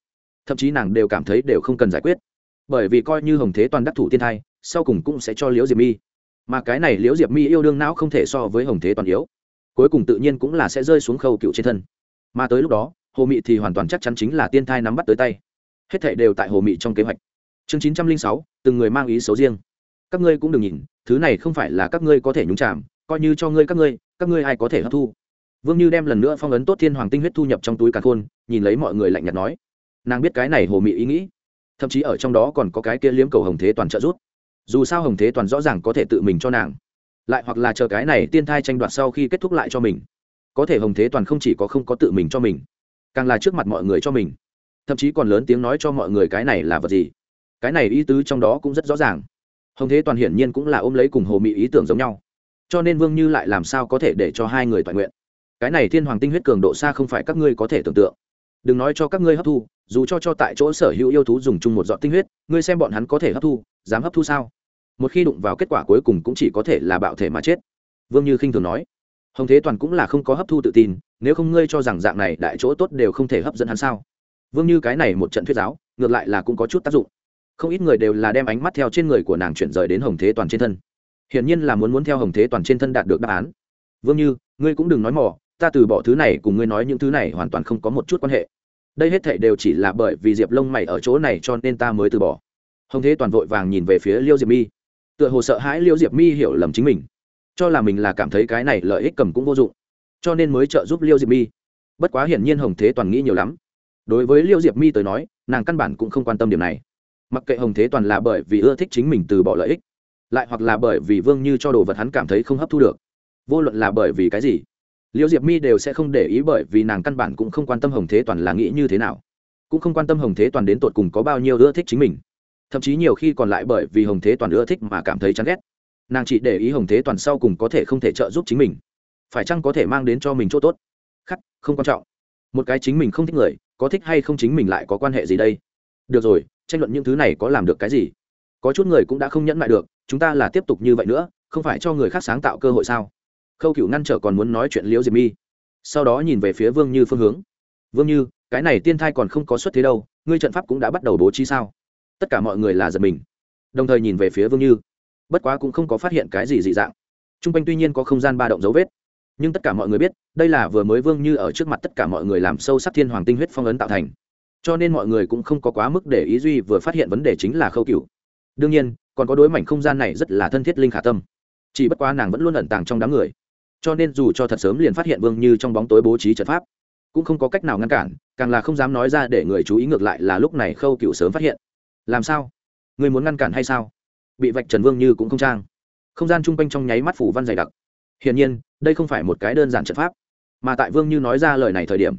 Thậm chí nàng đều cảm thấy đều không cần giải quyết. Bởi vì coi như hồng thế toàn đắc thủ tiên thai, sau cùng cũng sẽ cho liễu diệp mi. Mà cái này liễu diệp mi yêu đương não không thể so với hồng thế toàn yếu cuối cùng tự nhiên cũng là sẽ rơi xuống khâu cựu trên thân. Mà tới lúc đó hồ mị thì hoàn toàn chắc chắn chính là tiên thai nắm bắt tới tay. Hết thệ đều tại hồ mị trong kế hoạch. Chương chín trăm linh sáu từng người mang ý xấu riêng. Các ngươi cũng đừng nhìn thứ này không phải là các ngươi có thể nhúng chạm coi như cho ngươi các ngươi các ngươi ai có thể hấp thu? Vương như đem lần nữa phong ấn tốt thiên hoàng tinh huyết thu nhập trong túi càn khôn nhìn lấy mọi người lạnh nhạt nói. Nàng biết cái này hồ mị ý nghĩ. Thậm chí ở trong đó còn có cái kia liếm cầu hồng thế toàn trợ rút, dù sao hồng thế toàn rõ ràng có thể tự mình cho nàng lại hoặc là chờ cái này tiên thai tranh đoạt sau khi kết thúc lại cho mình. Có thể hồng thế toàn không chỉ có không có tự mình cho mình, càng là trước mặt mọi người cho mình. Thậm chí còn lớn tiếng nói cho mọi người cái này là vật gì. Cái này ý tứ trong đó cũng rất rõ ràng. Hồng thế toàn hiển nhiên cũng là ôm lấy cùng hồ mị ý tưởng giống nhau. Cho nên vương như lại làm sao có thể để cho hai người toàn nguyện? Cái này thiên hoàng tinh huyết cường độ xa không phải các ngươi có thể tưởng tượng. Đừng nói cho các ngươi hấp thu, dù cho cho tại chỗ sở hữu yêu thú dùng chung một dọn tinh huyết, ngươi xem bọn hắn có thể hấp thu, dám hấp thu sao? Một khi đụng vào kết quả cuối cùng cũng chỉ có thể là bạo thể mà chết. Vương như khinh thường nói. Hồng thế toàn cũng là không có hấp thu tự tin, nếu không ngươi cho rằng dạng này đại chỗ tốt đều không thể hấp dẫn hắn sao? Vương như cái này một trận thuyết giáo, ngược lại là cũng có chút tác dụng. Không ít người đều là đem ánh mắt theo trên người của nàng chuyển rời đến hồng thế toàn trên thân. Hiển nhiên là muốn muốn theo hồng thế toàn trên thân đạt được đáp án. Vương như, ngươi cũng đừng nói mỏ ta từ bỏ thứ này cùng ngươi nói những thứ này hoàn toàn không có một chút quan hệ. Đây hết thệ đều chỉ là bởi vì diệp lông mày ở chỗ này cho nên ta mới từ bỏ. Hồng thế toàn vội vàng nhìn về phía liêu diệp mi tựa hồ sợ hãi liêu diệp mi hiểu lầm chính mình. Cho là mình là cảm thấy cái này lợi ích cầm cũng vô dụng, cho nên mới trợ giúp liêu diệp mi. Bất quá hiển nhiên hồng thế toàn nghĩ nhiều lắm. Đối với liêu diệp mi tới nói, nàng căn bản cũng không quan tâm điểm này. Mặc kệ hồng thế toàn là bởi vì ưa thích chính mình từ bỏ lợi ích, lại hoặc là bởi vì vương như cho đồ vật hắn cảm thấy không hấp thu được, vô luận là bởi vì cái gì liêu diệp mi đều sẽ không để ý bởi vì nàng căn bản cũng không quan tâm hồng thế toàn là nghĩ như thế nào, cũng không quan tâm hồng thế toàn đến tột cùng có bao nhiêu ưa thích chính mình thậm chí nhiều khi còn lại bởi vì hồng thế toàn ưa thích mà cảm thấy chán ghét. Nàng chỉ để ý hồng thế toàn sau cùng có thể không thể trợ giúp chính mình. Phải chăng có thể mang đến cho mình chỗ tốt? Khắc, không quan trọng. Một cái chính mình không thích người, có thích hay không chính mình lại có quan hệ gì đây? Được rồi, tranh luận những thứ này có làm được cái gì? Có chút người cũng đã không nhẫn lại được, chúng ta là tiếp tục như vậy nữa, không phải cho người khác sáng tạo cơ hội sao? Khâu cựu ngăn trở còn muốn nói chuyện liễu diệp mi. Sau đó nhìn về phía vương như phương hướng. Vương như, cái này tiên thai còn không có xuất thế đâu, ngươi trận pháp cũng đã bắt đầu bố trí sao? Tất cả mọi người là giật mình. Đồng thời nhìn về phía vương như. Bất quá cũng không có phát hiện cái gì dị dạng. T r u n g quanh tuy nhiên có không gian ba động dấu vết, nhưng tất cả mọi người biết, đây là vừa mới vương như ở trước mặt tất cả mọi người làm sâu sắc thiên hoàng tinh huyết phong ấn tạo thành. Cho nên mọi người cũng không có quá mức để ý duy vừa phát hiện vấn đề chính là khâu cựu đương nhiên, còn có đối mảnh không gian này rất là thân thiết linh khả tâm. Chỉ bất quá nàng vẫn luôn ẩn tàng trong đám người. Cho nên dù cho thật sớm liền phát hiện vương như trong bóng tối bố trí trận pháp, cũng không có cách nào ngăn cản, càng là không dám nói ra để người chú ý ngược lại là lúc này khâu cựu sớm phát hiện làm sao? Người muốn ngăn cản hay sao? Bị vạch trần vương như cũng không trang. Không gian chung quanh trong nháy mắt phủ văn dày đặc. Hiển nhiên, đây không phải một cái đơn giản trận pháp. Mà tại vương như nói ra lời này thời điểm,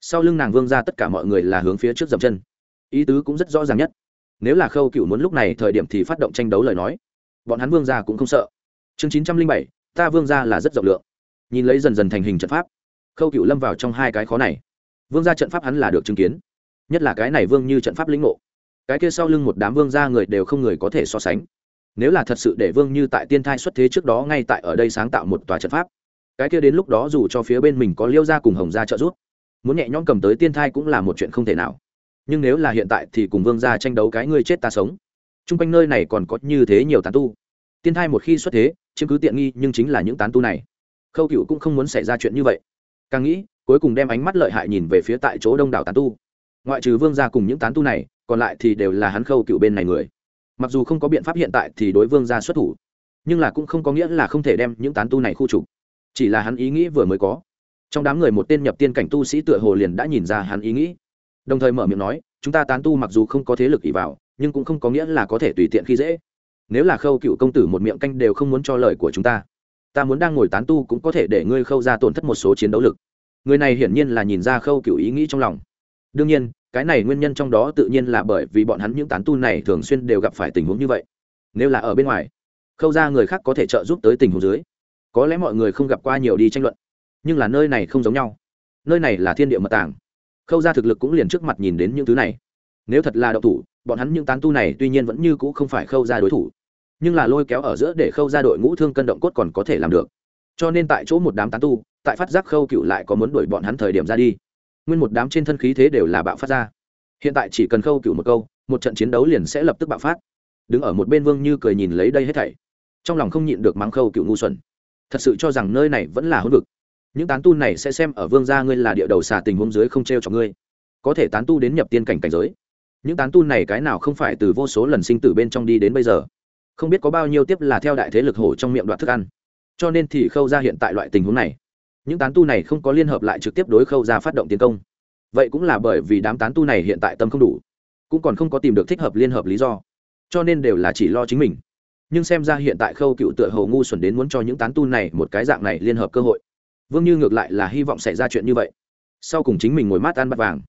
sau lưng nàng vương ra tất cả mọi người là hướng phía trước dập chân. Ý tứ cũng rất rõ ràng nhất. Nếu là khâu cựu muốn lúc này thời điểm thì phát động tranh đấu lời nói, bọn hắn vương ra cũng không sợ. Chương chín trăm linh bảy, ta vương ra là rất rộng lượng. Nhìn lấy dần dần thành hình trận pháp, khâu cựu lâm vào trong hai cái khó này. Vương ra trận pháp hắn là được chứng kiến. Nhất là cái này vương như trận pháp lĩnh ngộ cái kia sau lưng một đám vương gia người đều không người có thể so sánh. Nếu là thật sự để vương như tại tiên thai xuất thế trước đó ngay tại ở đây sáng tạo một tòa trận pháp, cái kia đến lúc đó dù cho phía bên mình có liêu gia cùng hồng gia trợ giúp, muốn nhẹ nhõm cầm tới tiên thai cũng là một chuyện không thể nào. Nhưng nếu là hiện tại thì cùng vương gia tranh đấu cái ngươi chết ta sống. Trung quanh nơi này còn có như thế nhiều tán tu. Tiên thai một khi xuất thế, chiếm cứ tiện nghi nhưng chính là những tán tu này. Khâu cựu cũng không muốn xảy ra chuyện như vậy. Càng nghĩ, cuối cùng đem ánh mắt lợi hại nhìn về phía tại chỗ đông đảo tán tu ngoại trừ vương gia cùng những tán tu này, còn lại thì đều là hắn khâu cựu bên này người. Mặc dù không có biện pháp hiện tại thì đối vương gia xuất thủ, nhưng là cũng không có nghĩa là không thể đem những tán tu này khu trục. Chỉ là hắn ý nghĩ vừa mới có. Trong đám người một tên nhập tiên cảnh tu sĩ tựa hồ liền đã nhìn ra hắn ý nghĩ. Đồng thời mở miệng nói, chúng ta tán tu mặc dù không có thế lực ỷ vào, nhưng cũng không có nghĩa là có thể tùy tiện khi dễ. Nếu là khâu cựu công tử một miệng canh đều không muốn cho lời của chúng ta ta muốn đang ngồi tán tu cũng có thể để ngươi khâu ra tổn thất một số chiến đấu lực. Người này hiển nhiên là nhìn ra khâu cựu ý nghĩ trong lòng đương nhiên, cái này nguyên nhân trong đó tự nhiên là bởi vì bọn hắn những tán tu này thường xuyên đều gặp phải tình huống như vậy. Nếu là ở bên ngoài, khâu ra người khác có thể trợ giúp tới tình huống dưới. Có lẽ mọi người không gặp qua nhiều đi tranh luận. Nhưng là nơi này không giống nhau. Nơi này là thiên địa mật tàng. Khâu ra thực lực cũng liền trước mặt nhìn đến những thứ này. Nếu thật là đậu thủ, bọn hắn những tán tu này tuy nhiên vẫn như cũ không phải khâu ra đối thủ. Nhưng là lôi kéo ở giữa để khâu ra đội ngũ thương cân động cốt còn có thể làm được. Cho nên tại chỗ một đám tán tu, tại phát giác khâu cựu lại có muốn đuổi bọn hắn thời điểm ra đi nguyên một đám trên thân khí thế đều là bạo phát ra. Hiện tại chỉ cần khâu cựu một câu, một trận chiến đấu liền sẽ lập tức bạo phát. Đứng ở một bên vương như cười nhìn lấy đây hết thảy. Trong lòng không nhịn được mắng khâu cựu ngu xuẩn. Thật sự cho rằng nơi này vẫn là hỗn vực. Những tán tu này sẽ xem ở vương gia ngươi là địa đầu xà tình huống dưới không t r e o cho ngươi. Có thể tán tu đến nhập tiên cảnh cảnh giới. Những tán tu này cái nào không phải từ vô số lần sinh tử bên trong đi đến bây giờ. Không biết có bao nhiêu tiếp là theo đại thế lực hổ trong miệng đoạt thức ăn. Cho nên thì khâu ra hiện tại loại tình huống này những tán tu này không có liên hợp lại trực tiếp đối khâu ra phát động tiến công. Vậy cũng là bởi vì đám tán tu này hiện tại tâm không đủ, cũng còn không có tìm được thích hợp liên hợp lý do, cho nên đều là chỉ lo chính mình. Nhưng xem ra hiện tại khâu cựu tựa hầu ngu xuẩn đến muốn cho những tán tu này một cái dạng này liên hợp cơ hội. Vương như ngược lại là hy vọng xảy ra chuyện như vậy. Sau cùng chính mình ngồi mát ăn bắt vàng.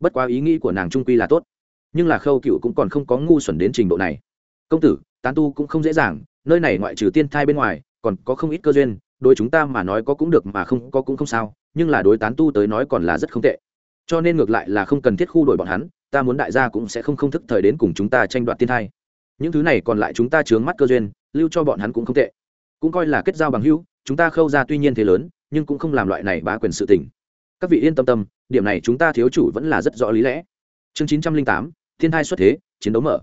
Bất quá ý nghĩ của nàng trung quy là tốt. Nhưng là khâu cựu cũng còn không có ngu xuẩn đến trình độ này. Công tử, tán tu cũng không dễ dàng, nơi này ngoại trừ tiên thai bên ngoài, còn có không ít cơ duyên đối chúng ta mà nói có cũng được mà không có cũng không sao, nhưng là đối tán tu tới nói còn là rất không tệ. Cho nên ngược lại là không cần thiết khu đổi bọn hắn, ta muốn đại gia cũng sẽ không không thức thời đến cùng chúng ta tranh đoạt tiên thai. Những thứ này còn lại chúng ta chướng mắt cơ duyên, lưu cho bọn hắn cũng không tệ. Cũng coi là kết giao bằng hữu, chúng ta khâu ra tuy nhiên thế lớn, nhưng cũng không làm loại này bá quyền sự tình. Các vị yên tâm tâm, điểm này chúng ta thiếu chủ vẫn là rất rõ lý lẽ. Chương chín trăm linh tám, thiên thai xuất thế, chiến đấu mở.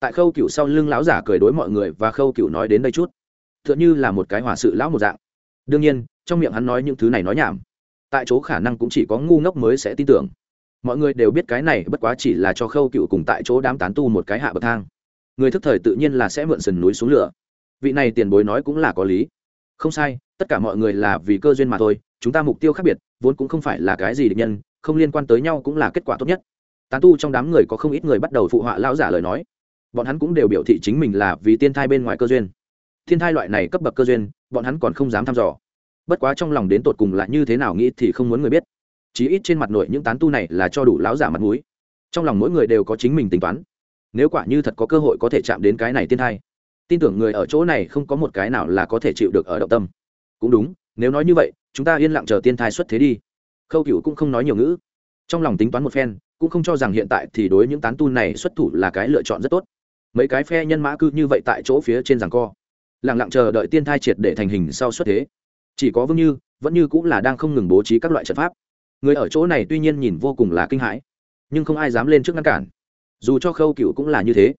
Tại khâu cựu sau lưng lão giả cười đối mọi người và khâu cựu nói đến đây chút. T h ư ợ n như là một cái hòa sự lão một dạng đương nhiên, trong miệng hắn nói những thứ này nói nhảm. Tại chỗ khả năng cũng chỉ có ngu ngốc mới sẽ tin tưởng. Mọi người đều biết cái này bất quá chỉ là cho khâu cựu cùng tại chỗ đám tán tu một cái hạ bậc thang. Người thức thời tự nhiên là sẽ mượn sườn núi xuống lửa. Vị này tiền bối nói cũng là có lý. Không sai, tất cả mọi người là vì cơ duyên mà thôi, chúng ta mục tiêu khác biệt, vốn cũng không phải là cái gì định nhân, không liên quan tới nhau cũng là kết quả tốt nhất. Tán tu trong đám người có không ít người bắt đầu phụ họa lão giả lời nói. Bọn hắn cũng đều biểu thị chính mình là vì tiên thai bên ngoài cơ duyên thiên thai loại này cấp bậc cơ duyên, bọn hắn còn không dám thăm dò. Bất quá trong lòng đến tột cùng là như thế nào nghĩ thì không muốn người biết. Chí ít trên mặt nội những tán tu này là cho đủ lão giả mặt mũi. Trong lòng mỗi người đều có chính mình tính toán. Nếu quả như thật có cơ hội có thể chạm đến cái này tiên thai, tin tưởng người ở chỗ này không có một cái nào là có thể chịu được ở động tâm. Cũng đúng, nếu nói như vậy, chúng ta yên lặng chờ tiên thai xuất thế đi. Khâu cựu cũng không nói nhiều ngữ. Trong lòng tính toán một phen, cũng không cho rằng hiện tại thì đối những tán tu này xuất thủ là cái lựa chọn rất tốt. Mấy cái phe nhân mã cư như vậy tại chỗ phía trên rằng co lẳng lặng chờ đợi tiên thai triệt để thành hình sau xuất thế. Chỉ có vương như, vẫn như cũng là đang không ngừng bố trí các loại trận pháp. Người ở chỗ này tuy nhiên nhìn vô cùng là kinh hãi, nhưng không ai dám lên trước ngăn cản. Dù cho khâu cựu cũng là như thế.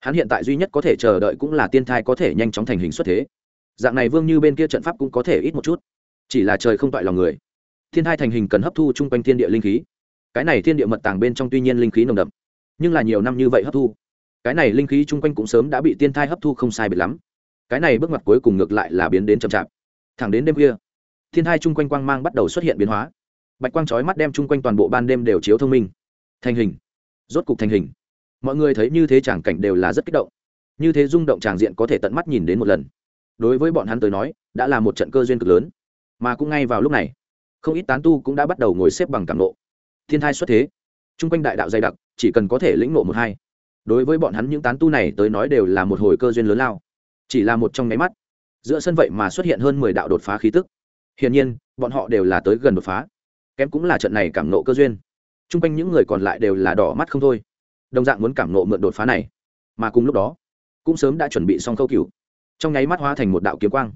Hắn hiện tại duy nhất có thể chờ đợi cũng là tiên thai có thể nhanh chóng thành hình xuất thế. Dạng này vương như bên kia trận pháp cũng có thể ít một chút. Chỉ là trời không toại lòng người. Thiên thai thành hình cần hấp thu chung quanh thiên địa linh khí. Cái này thiên địa mật tàng bên trong tuy nhiên linh khí nồng đậm, nhưng là nhiều năm như vậy hấp thu. Cái này linh khí chung quanh cũng sớm đã bị tiên thai hấp thu không sai biệt lắm cái này bước ngoặt cuối cùng ngược lại là biến đến chậm chạp. Thẳng đến đêm khuya, thiên thai chung quanh quang mang bắt đầu xuất hiện biến hóa. Bạch quang trói mắt đem chung quanh toàn bộ ban đêm đều chiếu thông minh. Thành hình. Rốt cục thành hình. Mọi người thấy như thế tràng cảnh đều là rất kích động. Như thế rung động tràng diện có thể tận mắt nhìn đến một lần. Đối với bọn hắn tới nói, đã là một trận cơ duyên cực lớn. Mà cũng ngay vào lúc này, không ít tán tu cũng đã bắt đầu ngồi xếp bằng cảm nộ. Thiên thai xuất thế. Chung quanh đại đạo dày đặc, chỉ cần có thể lĩnh nộ một hai. Đối với bọn hắn những tán tu này tới nói đều là một hồi cơ duyên lớn lao chỉ là một trong mấy mắt. Giữa sân vậy mà xuất hiện hơn mười đạo đột phá khí tức. Hiển nhiên, bọn họ đều là tới gần đột phá. Kém cũng là trận này cảm nộ cơ duyên. T r u n g quanh những người còn lại đều là đỏ mắt không thôi. Đồng dạng muốn cảm nộ mượn đột phá này. Mà cùng lúc đó, cũng sớm đã chuẩn bị xong khâu cựu trong nháy mắt hóa thành một đạo kiếm quang.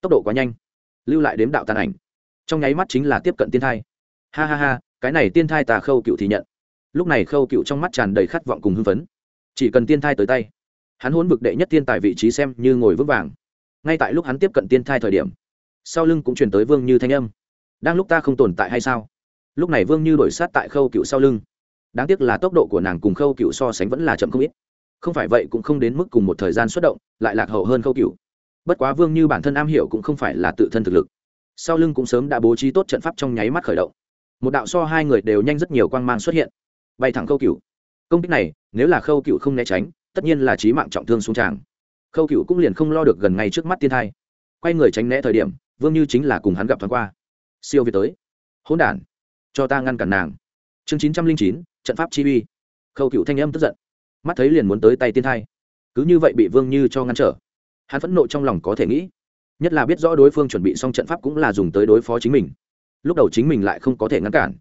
Tốc độ quá nhanh, lưu lại đếm đạo tàn ảnh. Trong nháy mắt chính là tiếp cận tiên thai. Ha ha ha, cái này tiên thai tà khâu cựu thì nhận. Lúc này khâu cựu trong mắt tràn đầy khát vọng cùng hưng phấn. Chỉ cần tiên thai tới tay hắn hôn vực đệ nhất tiên tài vị trí xem như ngồi vững vàng. Ngay tại lúc hắn tiếp cận tiên thai thời điểm, sau lưng cũng truyền tới vương như thanh âm. Đang lúc ta không tồn tại hay sao? Lúc này vương như đổi sát tại khâu cựu sau lưng. Đáng tiếc là tốc độ của nàng cùng khâu cựu so sánh vẫn là chậm không ít. Không phải vậy cũng không đến mức cùng một thời gian xuất động, lại lạc hậu hơn khâu cựu. Bất quá vương như bản thân am hiểu cũng không phải là tự thân thực lực. Sau lưng cũng sớm đã bố trí tốt trận pháp trong nháy mắt khởi động. Một đạo so hai người đều nhanh rất nhiều quang mang xuất hiện, bay thẳng khâu cựu. Công kích này, nếu là khâu cựu không né tránh tất nhiên là trí mạng trọng thương xuống tràng. Khâu cựu cũng liền không lo được gần ngay trước mắt tiên thai. Quay người tránh né thời điểm, vương như chính là cùng hắn gặp thoáng qua. Siêu việt tới. Hỗn đản. Cho ta ngăn cản nàng. Chương chín trăm linh chín, trận pháp chi uy. Khâu cựu thanh âm tức giận. Mắt thấy liền muốn tới tay tiên thai. Cứ như vậy bị vương như cho ngăn trở. Hắn phẫn nộ trong lòng có thể nghĩ. Nhất là biết rõ đối phương chuẩn bị xong trận pháp cũng là dùng tới đối phó chính mình. Lúc đầu chính mình lại không có thể ngăn cản.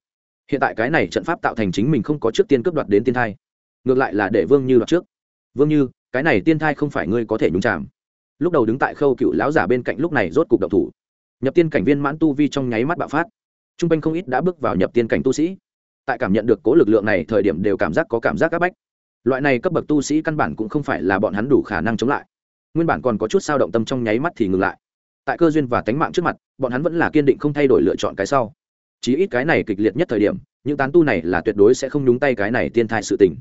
Hiện tại cái này trận pháp tạo thành chính mình không có trước tiên cướp đoạt đến tiên thai. Ngược lại là để vương như đoạt trước vương như, cái này tiên thai không phải ngươi có thể nhúng chạm lúc đầu đứng tại khâu cựu lão giả bên cạnh lúc này rốt cục độc thủ. Nhập tiên cảnh viên mãn tu vi trong nháy mắt bạo phát. T r u n g quanh không ít đã bước vào nhập tiên cảnh tu sĩ. Tại cảm nhận được cố lực lượng này thời điểm đều cảm giác có cảm giác áp bách. Loại này cấp bậc tu sĩ căn bản cũng không phải là bọn hắn đủ khả năng chống lại. Nguyên bản còn có chút sao động tâm trong nháy mắt thì ngừng lại. Tại cơ duyên và tánh mạng trước mặt, bọn hắn vẫn là kiên định không thay đổi lựa chọn cái sau. Chí ít cái này kịch liệt nhất thời điểm, những tán tu này là tuyệt đối sẽ không nhúng tay cái này tiên thai sự tình.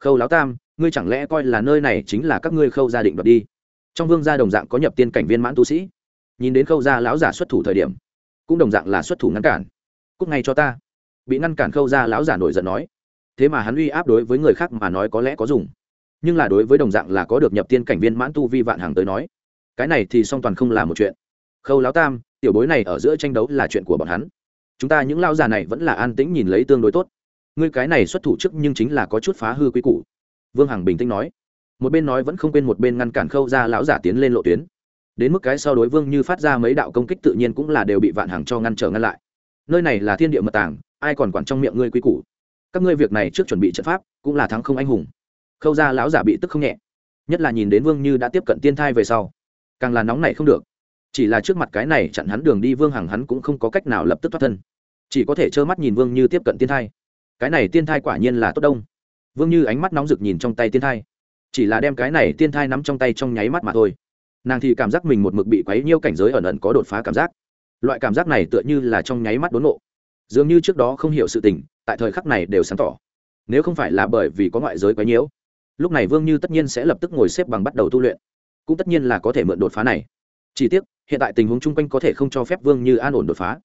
Khâu láo tam ngươi chẳng lẽ coi là nơi này chính là các ngươi khâu gia định đoạt đi? Trong vương gia đồng dạng có nhập tiên cảnh viên mãn tu sĩ. Nhìn đến khâu gia lão giả xuất thủ thời điểm, cũng đồng dạng là xuất thủ ngăn cản. Cúc ngay cho ta. Bị ngăn cản khâu gia lão giả nổi giận nói. Thế mà hắn uy áp đối với người khác mà nói có lẽ có dùng. Nhưng là đối với đồng dạng là có được nhập tiên cảnh viên mãn tu vi vạn hàng tới nói, cái này thì song toàn không là một chuyện. Khâu lão tam, tiểu bối này ở giữa tranh đấu là chuyện của bọn hắn. Chúng ta những lao già này vẫn là an tĩnh nhìn lấy tương đối tốt. Ngươi cái này xuất thủ trước nhưng chính là có chút phá hư quý củ vương hằng bình tĩnh nói. Một bên nói vẫn không quên một bên ngăn cản khâu ra lão giả tiến lên lộ tuyến. Đến mức cái sau đối vương như phát ra mấy đạo công kích tự nhiên cũng là đều bị vạn hàng cho ngăn trở ngăn lại. Nơi này là thiên địa mật tàng, ai còn quản trong miệng ngươi quý củ? Các ngươi việc này trước chuẩn bị trận pháp, cũng là thắng không anh hùng. Khâu ra lão giả bị tức không nhẹ. Nhất là nhìn đến vương như đã tiếp cận tiên thai về sau, càng là nóng này không được. Chỉ là trước mặt cái này chặn hắn đường đi vương hằng hắn cũng không có cách nào lập tức thoát thân. Chỉ có thể trơ mắt nhìn vương như tiếp cận tiên thai. Cái này tiên thai quả nhiên là tốt đông vương như ánh mắt nóng rực nhìn trong tay tiên thai. Chỉ là đem cái này tiên thai nắm trong tay trong nháy mắt mà thôi. Nàng thì cảm giác mình một mực bị quấy nhiêu cảnh giới ẩn ẩn có đột phá cảm giác. Loại cảm giác này tựa như là trong nháy mắt đốn nộ dường như trước đó không hiểu sự tình, tại thời khắc này đều sáng tỏ. Nếu không phải là bởi vì có ngoại giới quấy nhiễu, lúc này vương như tất nhiên sẽ lập tức ngồi xếp bằng bắt đầu tu luyện. Cũng tất nhiên là có thể mượn đột phá này. Chỉ tiếc, hiện tại tình huống chung quanh có thể không cho phép vương như an ổn đột phá.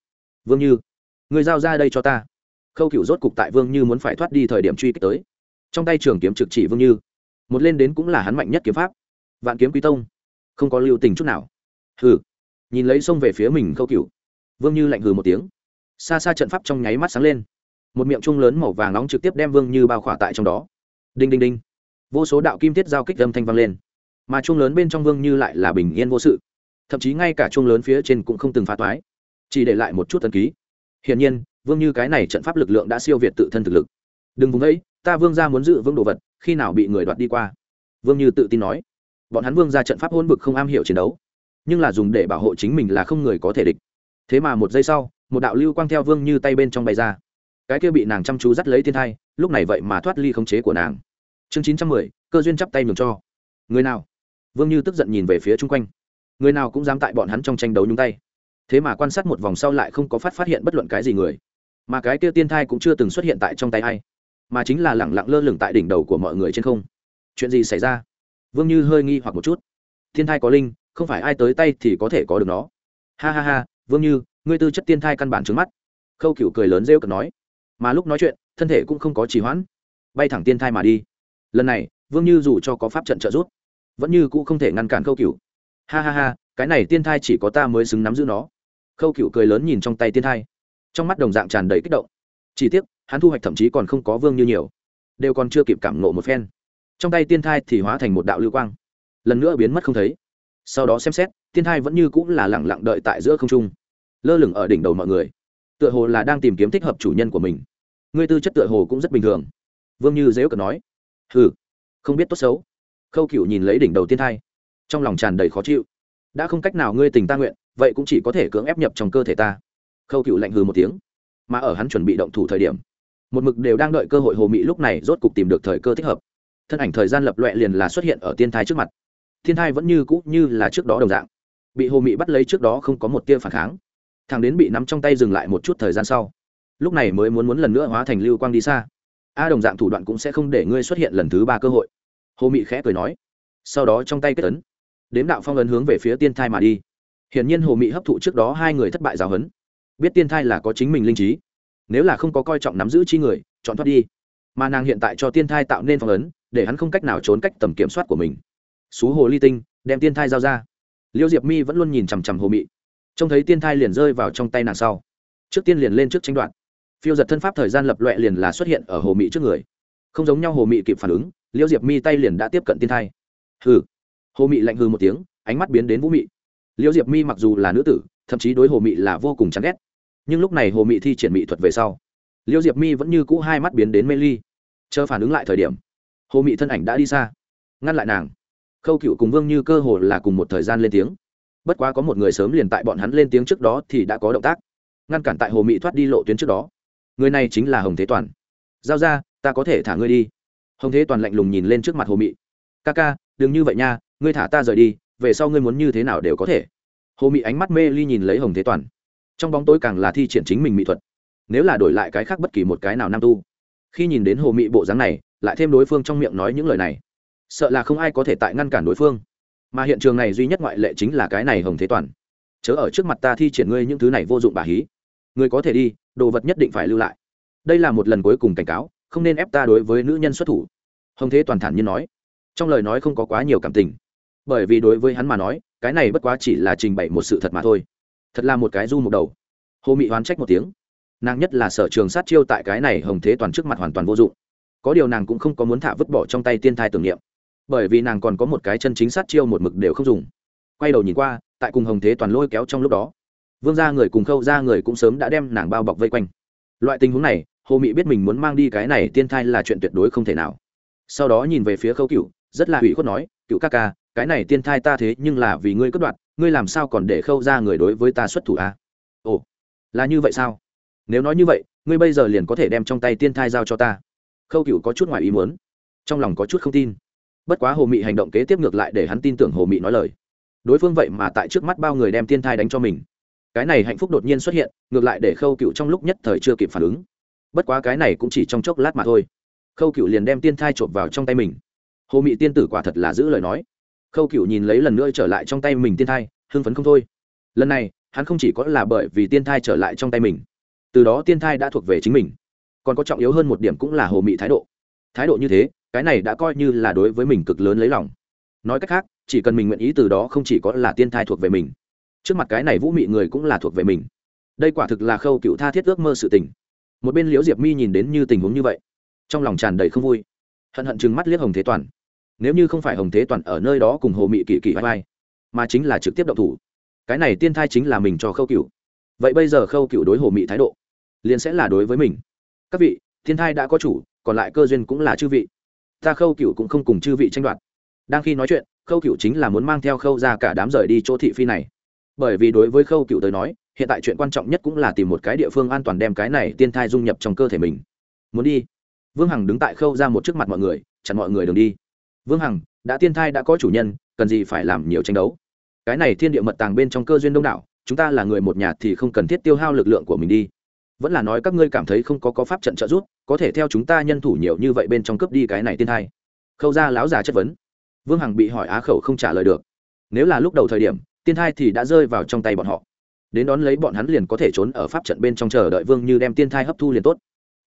Vương như, người giao ra đây cho ta. Khâu cựu rốt cục tại vương như muốn phải thoát đi thời điểm truy kích tới trong tay trường kiếm trực chỉ vương như. Một lên đến cũng là hắn mạnh nhất kiếm pháp. Vạn kiếm quý tông. Không có lưu tình chút nào. Hừ. Nhìn lấy xông về phía mình khâu cựu vương như lạnh hừ một tiếng. Xa xa trận pháp trong nháy mắt sáng lên. Một miệng chung lớn màu vàng nóng trực tiếp đem vương như bao khỏa tại trong đó. Đinh đinh đinh. Vô số đạo kim tiết giao kích âm thanh vang lên. Mà chung lớn bên trong vương như lại là bình yên vô sự. Thậm chí ngay cả chung lớn phía trên cũng không từng phá toái. Chỉ để lại một chút tân ký. Hiển nhiên, vương như cái này trận pháp lực lượng đã siêu việt tự thân thực lực. Đừng vùng ấy ta vương gia muốn giữ vương đồ vật, khi nào bị người đoạt đi qua? Vương như tự tin nói. Bọn hắn vương ra trận pháp hôn vực không am hiểu chiến đấu, nhưng là dùng để bảo hộ chính mình là không người có thể địch. Thế mà một giây sau, một đạo lưu quang theo vương như tay bên trong bay ra. Cái kia bị nàng chăm chú dắt lấy thiên thai, lúc này vậy mà thoát ly khống chế của nàng. Chương chín trăm mười, cơ duyên chắp tay nhường cho. Người nào? Vương như tức giận nhìn về phía chung quanh. Người nào cũng dám tại bọn hắn trong tranh đấu nhung tay. Thế mà quan sát một vòng sau lại không có phát phát hiện bất luận cái gì người. Mà cái kia tiên thai cũng chưa từng xuất hiện tại trong tay ai mà chính là lẳng lặng lơ lửng tại đỉnh đầu của mọi người trên không. Chuyện gì xảy ra? Vương như hơi nghi hoặc một chút. Thiên thai có linh, không phải ai tới tay thì có thể có được nó. Ha ha ha, vương như, ngươi tư chất tiên thai căn bản trứng mắt. Khâu cựu cười lớn rêu cực nói. Mà lúc nói chuyện, thân thể cũng không có trì hoãn. Bay thẳng tiên thai mà đi. Lần này, vương như dù cho có pháp trận trợ giúp, vẫn như cũng không thể ngăn cản khâu cựu ha ha ha, cái này tiên thai chỉ có ta mới xứng nắm giữ nó. Khâu cựu cười lớn nhìn trong tay tiên thai. Trong mắt đồng dạng tràn đầy kích động chỉ tiếc, hắn thu hoạch thậm chí còn không có vương như nhiều. Đều còn chưa kịp cảm nộ một phen. Trong tay tiên thai thì hóa thành một đạo lưu quang. Lần nữa biến mất không thấy. Sau đó xem xét, tiên thai vẫn như cũng là lẳng lặng đợi tại giữa không trung. Lơ lửng ở đỉnh đầu mọi người. Tựa hồ là đang tìm kiếm thích hợp chủ nhân của mình. Ngươi tư chất tựa hồ cũng rất bình thường. Vương như dễ cờ nói. Hừ, không biết tốt xấu. Khâu cựu nhìn lấy đỉnh đầu tiên thai. Trong lòng tràn đầy khó chịu. Đã không cách nào ngươi tình ta nguyện, vậy cũng chỉ có thể cưỡng ép nhập trong cơ thể ta. Khâu cựu lạnh hừ một tiếng mà ở hắn chuẩn bị động thủ thời điểm, một mực đều đang đợi cơ hội hồ mị lúc này rốt cục tìm được thời cơ thích hợp. Thân ảnh thời gian lập loẹ liền là xuất hiện ở tiên thai trước mặt. Thiên thai vẫn như cũ như là trước đó đồng dạng. Bị hồ mị bắt lấy trước đó không có một tia phản kháng. Thằng đến bị nắm trong tay dừng lại một chút thời gian sau, lúc này mới muốn muốn lần nữa hóa thành lưu quang đi xa. A đồng dạng thủ đoạn cũng sẽ không để ngươi xuất hiện lần thứ ba cơ hội. Hồ mị khẽ cười nói. Sau đó trong tay kết ấn, đếm đạo phong ấn hướng về phía tiên thai mà đi. Hiển nhiên hồ mị hấp thụ trước đó hai người thất bại giáo hấn biết tiên thai là có chính mình linh trí. Nếu là không có coi trọng nắm giữ chi người, chọn thoát đi. Mà nàng hiện tại cho tiên thai tạo nên phong ấn, để hắn không cách nào trốn cách tầm kiểm soát của mình. Xú hồ ly tinh, đem tiên thai giao ra. Liêu diệp mi vẫn luôn nhìn chằm chằm hồ mị. Trông thấy tiên thai liền rơi vào trong tay nàng sau. Trước tiên liền lên trước tranh đoạt. Phiêu giật thân pháp thời gian lập loẹ liền là xuất hiện ở hồ mị trước người. Không giống nhau hồ mị kịp phản ứng, liêu diệp mi tay liền đã tiếp cận tiên thai. Hừ. Hồ mị lạnh hừ một tiếng, ánh mắt biến đến vũ mị. Liêu diệp mi mặc dù là nữ tử, thậm chí đối hồ mị là vô cùng chán ghét nhưng lúc này hồ mị thi triển mỹ thuật về sau, liêu diệp mi vẫn như cũ hai mắt biến đến mê ly. Chờ phản ứng lại thời điểm, hồ mị thân ảnh đã đi xa, ngăn lại nàng. Khâu cựu cùng vương như cơ hồ là cùng một thời gian lên tiếng. Bất quá có một người sớm liền tại bọn hắn lên tiếng trước đó thì đã có động tác, ngăn cản tại hồ mị thoát đi lộ tuyến trước đó. Người này chính là hồng thế toàn. Giao ra, ta có thể thả ngươi đi. Hồng thế toàn lạnh lùng nhìn lên trước mặt hồ mị. Ca ca, đừng như vậy nha, ngươi thả ta rời đi, về sau ngươi muốn như thế nào đều có thể. Hồ mị ánh mắt mê ly nhìn lấy hồng thế toàn trong bóng tối càng là thi triển chính mình mỹ thuật. Nếu là đổi lại cái khác bất kỳ một cái nào nam tu. Khi nhìn đến hồ mị bộ dáng này, lại thêm đối phương trong miệng nói những lời này, sợ là không ai có thể tại ngăn cản đối phương. Mà hiện trường này duy nhất ngoại lệ chính là cái này hồng thế toàn. Chớ ở trước mặt ta thi triển ngươi những thứ này vô dụng bà hí. Người có thể đi, đồ vật nhất định phải lưu lại. Đây là một lần cuối cùng cảnh cáo, không nên ép ta đối với nữ nhân xuất thủ. Hồng thế toàn thản nhiên nói. Trong lời nói không có quá nhiều cảm tình. Bởi vì đối với hắn mà nói, cái này bất quá chỉ là trình bày một sự thật mà thôi thật là một cái du một đầu. Hồ mị oán trách một tiếng. Nàng nhất là sở trường sát chiêu tại cái này hồng thế toàn trước mặt hoàn toàn vô dụng. Có điều nàng cũng không có muốn thả vứt bỏ trong tay tiên thai tưởng niệm. Bởi vì nàng còn có một cái chân chính sát chiêu một mực đều không dùng. Quay đầu nhìn qua, tại cùng hồng thế toàn lôi kéo trong lúc đó, vương ra người cùng khâu ra người cũng sớm đã đem nàng bao bọc vây quanh. Loại tình huống này, hồ mị biết mình muốn mang đi cái này tiên thai là chuyện tuyệt đối không thể nào. Sau đó nhìn về phía khâu cựu, rất là hủy khuất nói, cựu ca ca, cái này tiên thai ta thế nhưng là vì ngươi cất đoạt ngươi làm sao còn để khâu ra người đối với ta xuất thủ à? ồ, là như vậy sao? Nếu nói như vậy, ngươi bây giờ liền có thể đem trong tay tiên thai giao cho ta. Khâu cựu có chút ngoài ý muốn, trong lòng có chút không tin. Bất quá hồ mị hành động kế tiếp ngược lại để hắn tin tưởng hồ mị nói lời. Đối phương vậy mà tại trước mắt bao người đem tiên thai đánh cho mình. Cái này hạnh phúc đột nhiên xuất hiện, ngược lại để khâu cựu trong lúc nhất thời chưa kịp phản ứng. Bất quá cái này cũng chỉ trong chốc lát mà thôi. Khâu cựu liền đem tiên thai trộm vào trong tay mình. Hồ mị tiên tử quả thật là giữ lời nói khâu cựu nhìn lấy lần nữa trở lại trong tay mình tiên thai, hưng phấn không thôi. Lần này, hắn không chỉ có là bởi vì tiên thai trở lại trong tay mình, từ đó tiên thai đã thuộc về chính mình. Còn có trọng yếu hơn một điểm cũng là hồ mị thái độ. Thái độ như thế, cái này đã coi như là đối với mình cực lớn lấy lòng. Nói cách khác, chỉ cần mình nguyện ý từ đó không chỉ có là tiên thai thuộc về mình, trước mặt cái này vũ mị người cũng là thuộc về mình. Đây quả thực là khâu cựu tha thiết ước mơ sự tình. Một bên liễu diệp mi nhìn đến như tình huống như vậy, trong lòng tràn đầy không vui. Hận hận chừng mắt liếc hồng thế toàn nếu như không phải hồng thế toàn ở nơi đó cùng hồ mị kỳ kỳ vai vai, mà chính là trực tiếp động thủ. Cái này tiên thai chính là mình cho khâu cựu vậy bây giờ khâu cựu đối hồ mị thái độ, liền sẽ là đối với mình. Các vị thiên thai đã có chủ, còn lại cơ duyên cũng là chư vị. Ta khâu cựu cũng không cùng chư vị tranh đoạt. Đang khi nói chuyện, khâu cựu chính là muốn mang theo khâu ra cả đám rời đi chỗ thị phi này. Bởi vì đối với khâu cựu tới nói, hiện tại chuyện quan trọng nhất cũng là tìm một cái địa phương an toàn đem cái này tiên thai dung nhập trong cơ thể mình. Muốn đi. Vương hằng đứng tại khâu ra một trước mặt mọi người, chặn mọi người đường đi vương hằng, đã tiên thai đã có chủ nhân, cần gì phải làm nhiều tranh đấu? Cái này thiên địa mật tàng bên trong cơ duyên đông đảo, chúng ta là người một nhà thì không cần thiết tiêu hao lực lượng của mình đi. Vẫn là nói các ngươi cảm thấy không có có pháp trận trợ giúp, có thể theo chúng ta nhân thủ nhiều như vậy bên trong cướp đi cái này tiên thai. Khâu ra láo già chất vấn. Vương hằng bị hỏi á khẩu không trả lời được. Nếu là lúc đầu thời điểm, tiên thai thì đã rơi vào trong tay bọn họ. Đến đón lấy bọn hắn liền có thể trốn ở pháp trận bên trong chờ đợi vương như đem tiên thai hấp thu liền tốt.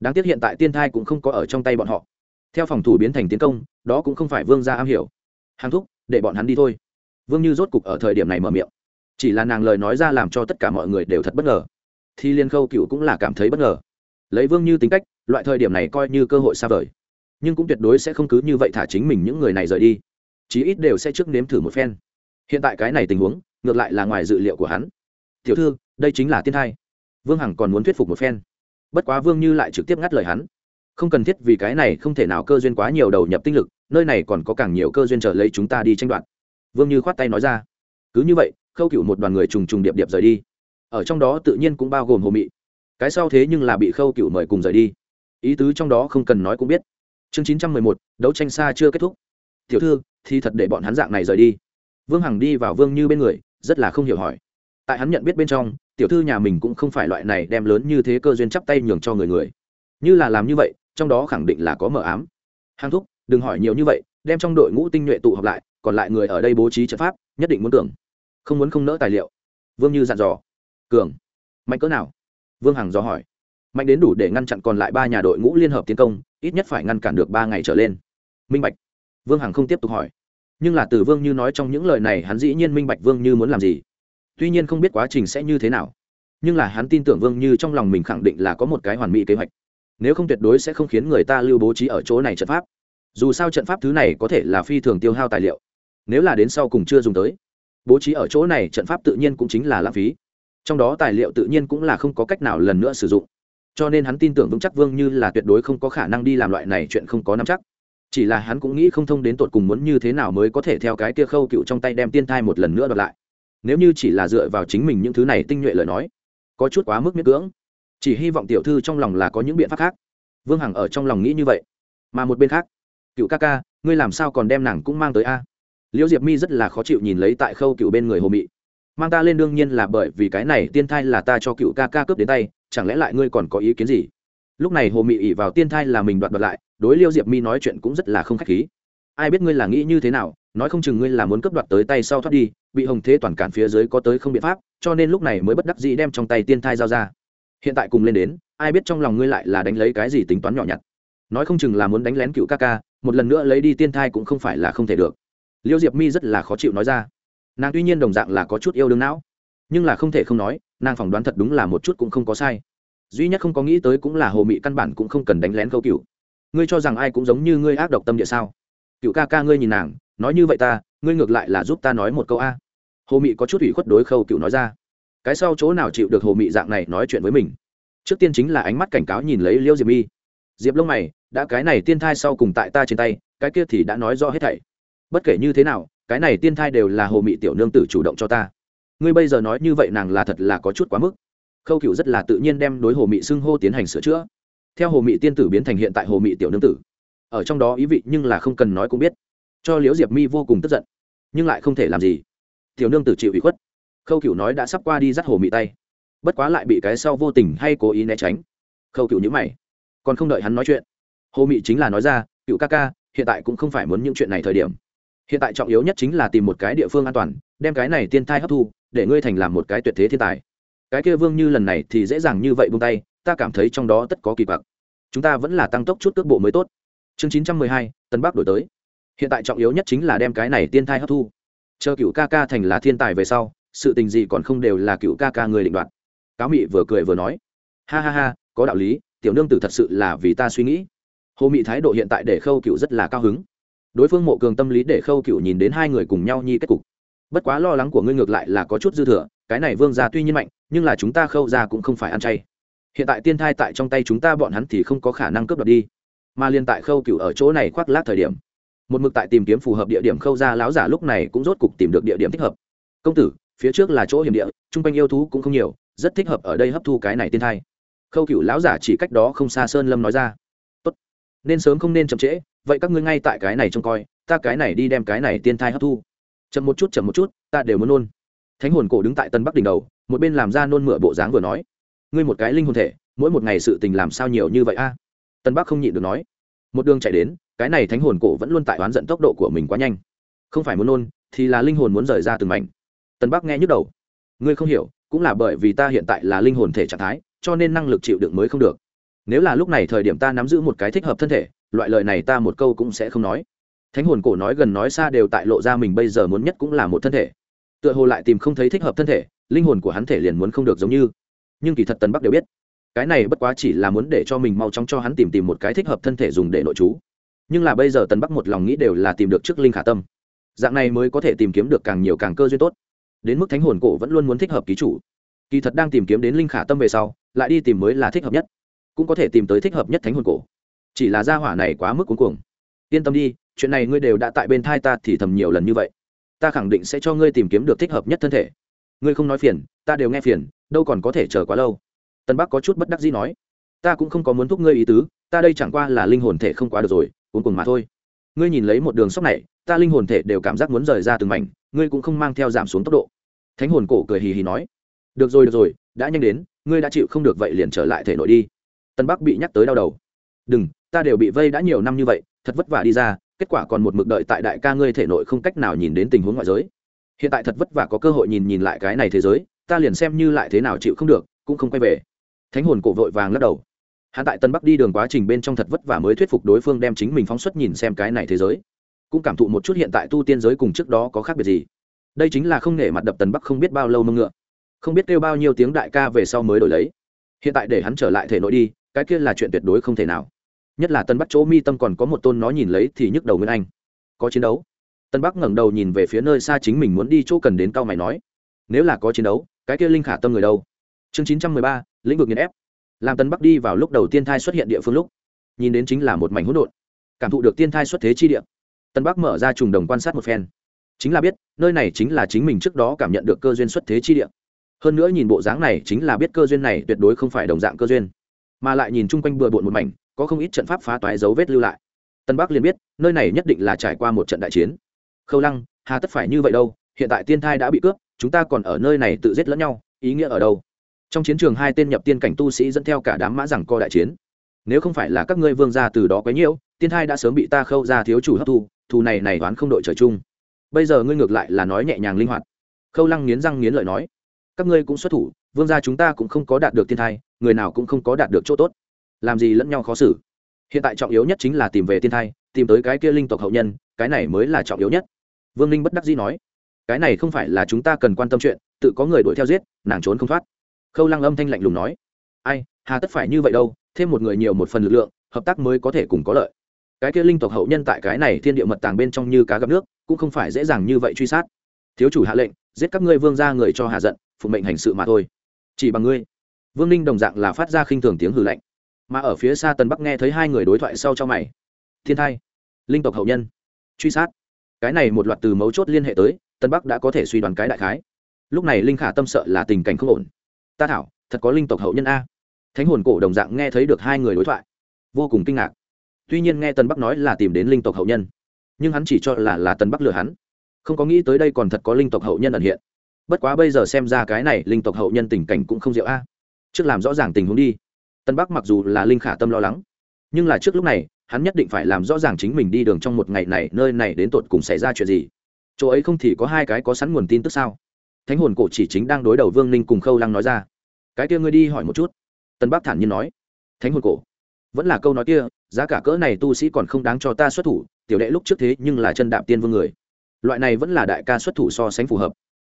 Đáng tiếc hiện tại tiên thai cũng không có ở trong tay bọn họ theo phòng thủ biến thành tiến công, đó cũng không phải vương gia am hiểu. Hàng thúc, để bọn hắn đi thôi. Vương như rốt cục ở thời điểm này mở miệng. Chỉ là nàng lời nói ra làm cho tất cả mọi người đều thật bất ngờ. Thì liên khâu cựu cũng là cảm thấy bất ngờ. Lấy vương như tính cách, loại thời điểm này coi như cơ hội xa vời. Nhưng cũng tuyệt đối sẽ không cứ như vậy thả chính mình những người này rời đi. Chí ít đều sẽ trước nếm thử một phen. Hiện tại cái này tình huống, ngược lại là ngoài dự liệu của hắn. Tiểu thư, đây chính là tiên thai. Vương hằng còn muốn thuyết phục một phen. Bất quá vương như lại trực tiếp ngắt lời hắn không cần thiết vì cái này không thể nào cơ duyên quá nhiều đầu nhập tinh lực, nơi này còn có càng nhiều cơ duyên trở lấy chúng ta đi tranh đoạt. Vương như khoát tay nói ra. Cứ như vậy, khâu cựu một đoàn người trùng trùng điệp điệp rời đi. Ở trong đó tự nhiên cũng bao gồm hồ mị. Cái sau thế nhưng là bị khâu cựu mời cùng rời đi. Ý tứ trong đó không cần nói cũng biết. Chương chín trăm mười một, đấu tranh xa chưa kết thúc. Tiểu thư, thì thật để bọn hắn dạng này rời đi. Vương hằng đi vào vương như bên người, rất là không hiểu hỏi. Tại hắn nhận biết bên trong, tiểu thư nhà mình cũng không phải loại này đem lớn như thế cơ duyên chắp tay nhường cho người người. Như là làm như vậy trong đó khẳng định là có mờ ám. Hàng thúc, đừng hỏi nhiều như vậy, đem trong đội ngũ tinh nhuệ tụ họp lại, còn lại người ở đây bố trí trận pháp, nhất định muốn tưởng. Không muốn không nỡ tài liệu. Vương như dặn dò. Cường. Mạnh cỡ nào? Vương hằng dò hỏi. Mạnh đến đủ để ngăn chặn còn lại ba nhà đội ngũ liên hợp tiến công, ít nhất phải ngăn cản được ba ngày trở lên. Minh bạch. Vương hằng không tiếp tục hỏi. Nhưng là từ vương như nói trong những lời này, hắn dĩ nhiên minh bạch vương như muốn làm gì. Tuy nhiên không biết quá trình sẽ như thế nào. Nhưng là hắn tin tưởng vương như trong lòng mình khẳng định là có một cái hoàn mỹ kế hoạch nếu không tuyệt đối sẽ không khiến người ta lưu bố trí ở chỗ này trận pháp. Dù sao trận pháp thứ này có thể là phi thường tiêu hao tài liệu. Nếu là đến sau cùng chưa dùng tới, bố trí ở chỗ này trận pháp tự nhiên cũng chính là lãng phí. Trong đó tài liệu tự nhiên cũng là không có cách nào lần nữa sử dụng. Cho nên hắn tin tưởng vững chắc vương như là tuyệt đối không có khả năng đi làm loại này chuyện không có nắm chắc. Chỉ là hắn cũng nghĩ không thông đến tột cùng muốn như thế nào mới có thể theo cái kia khâu cựu trong tay đem tiên thai một lần nữa đoạt lại. Nếu như chỉ là dựa vào chính mình những thứ này tinh nhuệ lời nói, có chút quá mức miễn cưỡng chỉ hy vọng tiểu thư trong lòng là có những biện pháp khác. Vương hằng ở trong lòng nghĩ như vậy, mà một bên khác, cựu ca ca, ngươi làm sao còn đem nàng cũng mang tới a? Liễu diệp mi rất là khó chịu nhìn lấy tại khâu cựu bên người hồ mị. Mang ta lên đương nhiên là bởi vì cái này tiên thai là ta cho cựu ca ca cướp đến tay, chẳng lẽ lại ngươi còn có ý kiến gì? Lúc này hồ mị ỉ vào tiên thai là mình đoạt đoạt lại, đối liêu diệp mi nói chuyện cũng rất là không k h á c h khí. Ai biết ngươi là nghĩ như thế nào, nói không chừng ngươi là muốn cướp đoạt tới tay sau thoát đi, bị hồng thế toàn cản phía dưới có tới không biện pháp, cho nên lúc này mới bất đắc dĩ đem trong tay tiên thai giao ra hiện tại cùng lên đến, ai biết trong lòng ngươi lại là đánh lấy cái gì tính toán nhỏ nhặt. Nói không chừng là muốn đánh lén cựu ca ca, một lần nữa lấy đi tiên thai cũng không phải là không thể được. Liêu diệp mi rất là khó chịu nói ra. Nàng tuy nhiên đồng dạng là có chút yêu đương não, nhưng là không thể không nói, nàng phỏng đoán thật đúng là một chút cũng không có sai. Duy nhất không có nghĩ tới cũng là hồ mị căn bản cũng không cần đánh lén câu cựu. Ngươi cho rằng ai cũng giống như ngươi ác độc tâm địa sao? Cựu ca ca ngươi nhìn nàng, nói như vậy ta, ngươi ngược lại là giúp ta nói một câu a. Hồ mị có chút ủy khuất đối khâu cựu nói ra cái sau chỗ nào chịu được hồ mị dạng này nói chuyện với mình? Trước tiên chính là ánh mắt cảnh cáo nhìn lấy liêu diệp mi. Diệp lông mày, đã cái này tiên thai sau cùng tại ta trên tay, cái kia thì đã nói rõ hết thảy. Bất kể như thế nào, cái này tiên thai đều là hồ mị tiểu nương tử chủ động cho ta. Ngươi bây giờ nói như vậy nàng là thật là có chút quá mức. Khâu cựu rất là tự nhiên đem đối hồ mị xưng hô tiến hành sửa chữa. Theo hồ mị tiên tử biến thành hiện tại hồ mị tiểu nương tử. Ở trong đó ý vị nhưng là không cần nói cũng biết. Cho liễu diệp mi vô cùng tức giận, nhưng lại không thể làm gì. Tiểu nương tử chịu ủy khuất khâu cựu nói đã sắp qua đi dắt hồ mị tay bất quá lại bị cái sau vô tình hay cố ý né tránh khâu cựu nhữ mày còn không đợi hắn nói chuyện hồ mị chính là nói ra cựu ca ca hiện tại cũng không phải muốn những chuyện này thời điểm hiện tại trọng yếu nhất chính là tìm một cái địa phương an toàn đem cái này tiên thai hấp thu để ngươi thành làm một cái tuyệt thế thiên tài cái kia vương như lần này thì dễ dàng như vậy buông tay ta cảm thấy trong đó tất có kỳ vọng. chúng ta vẫn là tăng tốc chút cước bộ mới tốt chương chín trăm mười hai tân bắc đổi tới hiện tại trọng yếu nhất chính là đem cái này tiên thai hấp thu chờ cựu ca ca thành là thiên tài về sau sự tình gì còn không đều là cựu ca ca người định đoạt. Cáo mị vừa cười vừa nói, ha ha ha, có đạo lý, tiểu nương tử thật sự là vì ta suy nghĩ. Hồ mị thái độ hiện tại để khâu cựu rất là cao hứng. Đối phương mộ cường tâm lý để khâu cựu nhìn đến hai người cùng nhau nhi kết cục. Bất quá lo lắng của ngươi ngược lại là có chút dư thừa, cái này vương gia tuy nhiên mạnh, nhưng là chúng ta khâu ra cũng không phải ăn chay. Hiện tại tiên thai tại trong tay chúng ta bọn hắn thì không có khả năng cướp đoạt đi. Mà liên tại khâu cựu ở chỗ này khoác lát thời điểm, một mực tại tìm kiếm phù hợp địa điểm khâu ra láo giả lúc này cũng rốt cục tìm được địa điểm thích hợp. Công tử phía trước là chỗ hiểm địa, chung quanh yêu thú cũng không nhiều, rất thích hợp ở đây hấp thu cái này tiên thai. Khâu cựu lão giả chỉ cách đó không xa sơn lâm nói ra. Tốt, nên sớm không nên chậm trễ, vậy các ngươi ngay tại cái này trông coi, ta cái này đi đem cái này tiên thai hấp thu. Chậm một chút, chậm một chút, ta đều muốn nôn. Thánh hồn cổ đứng tại tân bắc đỉnh đầu, một bên làm ra nôn mửa bộ dáng vừa nói. Ngươi một cái linh hồn thể, mỗi một ngày sự tình làm sao nhiều như vậy a? Tân bắc không nhịn được nói. Một đường chạy đến, cái này thánh hồn cổ vẫn luôn tại oán giận tốc độ của mình quá nhanh. Không phải muốn nôn, thì là linh hồn muốn rời ra từng mảnh tân bắc nghe nhức đầu. Ngươi không hiểu, cũng là bởi vì ta hiện tại là linh hồn thể trạng thái, cho nên năng lực chịu đựng mới không được. Nếu là lúc này thời điểm ta nắm giữ một cái thích hợp thân thể, loại lời này ta một câu cũng sẽ không nói. Thánh hồn cổ nói gần nói xa đều tại lộ ra mình bây giờ muốn nhất cũng là một thân thể. Tựa hồ lại tìm không thấy thích hợp thân thể, linh hồn của hắn thể liền muốn không được giống như. Nhưng kỳ thật tần bắc đều biết, cái này bất quá chỉ là muốn để cho mình mau chóng cho hắn tìm tìm một cái thích hợp thân thể dùng để nội trú. Nhưng là bây giờ tần bắc một lòng nghĩ đều là tìm được trước linh khả tâm. Dạng này mới có thể tìm kiếm được càng nhiều càng cơ duyên tốt đến mức thánh hồn cổ vẫn luôn muốn thích hợp ký chủ. Kỳ thật đang tìm kiếm đến linh khả tâm về sau, lại đi tìm mới là thích hợp nhất. Cũng có thể tìm tới thích hợp nhất thánh hồn cổ. Chỉ là gia hỏa này quá mức cuống cuồng. Yên tâm đi, chuyện này ngươi đều đã tại bên thai ta thì thầm nhiều lần như vậy. Ta khẳng định sẽ cho ngươi tìm kiếm được thích hợp nhất thân thể. Ngươi không nói phiền, ta đều nghe phiền, đâu còn có thể chờ quá lâu. Tân bắc có chút bất đắc dĩ nói. Ta cũng không có muốn thúc ngươi ý tứ, ta đây chẳng qua là linh hồn thể không quá được rồi cuối cùng mà thôi. Ngươi nhìn lấy một đường sóc này, ta linh hồn thể đều cảm giác muốn rời ra từng mảnh, ngươi cũng không mang theo giảm xuống tốc độ thánh hồn cổ cười hì hì nói, được rồi được rồi, đã nhanh đến, ngươi đã chịu không được vậy liền trở lại thể nội đi. Tân bắc bị nhắc tới đau đầu. Đừng, ta đều bị vây đã nhiều năm như vậy, thật vất vả đi ra, kết quả còn một mực đợi tại đại ca ngươi thể nội không cách nào nhìn đến tình huống ngoại giới. Hiện tại thật vất vả có cơ hội nhìn nhìn lại cái này thế giới, ta liền xem như lại thế nào chịu không được, cũng không quay về. Thánh hồn cổ vội vàng lắc đầu. Hắn tại tân bắc đi đường quá trình bên trong thật vất vả mới thuyết phục đối phương đem chính mình phóng xuất nhìn xem cái này thế giới. Cũng cảm thụ một chút hiện tại tu tiên giới cùng trước đó có khác biệt gì đây chính là không nể mặt đập tần bắc không biết bao lâu mưng ngựa. Không biết kêu bao nhiêu tiếng đại ca về sau mới đổi lấy. Hiện tại để hắn trở lại thể nội đi, cái kia là chuyện tuyệt đối không thể nào. Nhất là tân bắc chỗ mi tâm còn có một tôn nó nhìn lấy thì nhức đầu nguyên anh. Có chiến đấu. Tân bắc ngẩng đầu nhìn về phía nơi xa chính mình muốn đi chỗ cần đến cao mày nói. Nếu là có chiến đấu, cái kia linh khả tâm người đâu? Chương chín trăm mười ba, lĩnh vực nghiền ép. Làm tân bắc đi vào lúc đầu tiên thai xuất hiện địa phương lúc, nhìn đến chính là một mảnh hỗn độn. Cảm thụ được tiên thai xuất thế chi địa. Tân bắc mở ra trùng đồng quan sát một phen chính là biết, nơi này chính là chính mình trước đó cảm nhận được cơ duyên xuất thế chi địa. Hơn nữa nhìn bộ dáng này chính là biết cơ duyên này tuyệt đối không phải đồng dạng cơ duyên. Mà lại nhìn chung quanh bừa bộn một mảnh, có không ít trận pháp phá toái dấu vết lưu lại. Tân bắc liền biết, nơi này nhất định là trải qua một trận đại chiến. Khâu lăng, hà tất phải như vậy đâu, hiện tại tiên thai đã bị cướp, chúng ta còn ở nơi này tự giết lẫn nhau, ý nghĩa ở đâu? Trong chiến trường hai tên nhập tiên cảnh tu sĩ dẫn theo cả đám mã rằng co đại chiến. Nếu không phải là các ngươi vương gia từ đó quấy nhiễu, tiên thai đã sớm bị ta khâu ra thiếu chủ hấp thu, thù này này đoán không đội trời chung bây giờ ngươi ngược lại là nói nhẹ nhàng linh hoạt. Khâu lăng nghiến răng nghiến lợi nói, các ngươi cũng xuất thủ, vương gia chúng ta cũng không có đạt được thiên thai, người nào cũng không có đạt được chỗ tốt. Làm gì lẫn nhau khó xử. Hiện tại trọng yếu nhất chính là tìm về thiên thai, tìm tới cái kia linh tộc hậu nhân, cái này mới là trọng yếu nhất. Vương ninh bất đắc dĩ nói, cái này không phải là chúng ta cần quan tâm chuyện, tự có người đuổi theo giết, nàng trốn không thoát. Khâu lăng âm thanh lạnh lùng nói, ai, hà tất phải như vậy đâu, thêm một người nhiều một phần lực lượng, hợp tác mới có thể cùng có lợi. Cái kia linh tộc hậu nhân tại cái này thiên địa mật tàng bên trong như cá gặp nước cũng không phải dễ dàng như vậy truy sát. Thiếu chủ hạ lệnh, giết các ngươi vương ra người cho hạ giận phụ mệnh hành sự mà thôi. Chỉ bằng ngươi. Vương ninh đồng dạng là phát ra khinh thường tiếng hư lạnh. Mà ở phía xa tân bắc nghe thấy hai người đối thoại sau cho mày. Thiên thai, linh tộc hậu nhân, truy sát. Cái này một loạt từ mấu chốt liên hệ tới tân bắc đã có thể suy đoán cái đại khái. Lúc này linh khả tâm sợ là tình cảnh không ổn. Ta thảo, thật có linh tộc hậu nhân a. Thánh hồn cổ đồng dạng nghe thấy được hai người đối thoại. Vô cùng kinh ngạc. Tuy nhiên nghe tân bắc nói là tìm đến linh tộc hậu nhân nhưng hắn chỉ cho là là tân bắc lừa hắn. Không có nghĩ tới đây còn thật có linh tộc hậu nhân ẩn hiện. Bất quá bây giờ xem ra cái này linh tộc hậu nhân tình cảnh cũng không diệu a. Trước làm rõ ràng tình huống đi. Tân bắc mặc dù là linh khả tâm lo lắng, nhưng là trước lúc này, hắn nhất định phải làm rõ ràng chính mình đi đường trong một ngày này, nơi này đến tột cùng xảy ra chuyện gì. Chỗ ấy không thì có hai cái có sẵn nguồn tin tức sao? Thánh hồn cổ chỉ chính đang đối đầu vương ninh cùng khâu lăng nói ra. Cái kia ngươi đi hỏi một chút. Tân bắc thản nhiên nói. Thánh hồn cổ? Vẫn là câu nói kia, giá cả cỡ này tu sĩ còn không đáng cho ta xuất thủ, tiểu đệ lúc trước thế nhưng là chân đạp tiên vương người. Loại này vẫn là đại ca xuất thủ so sánh phù hợp.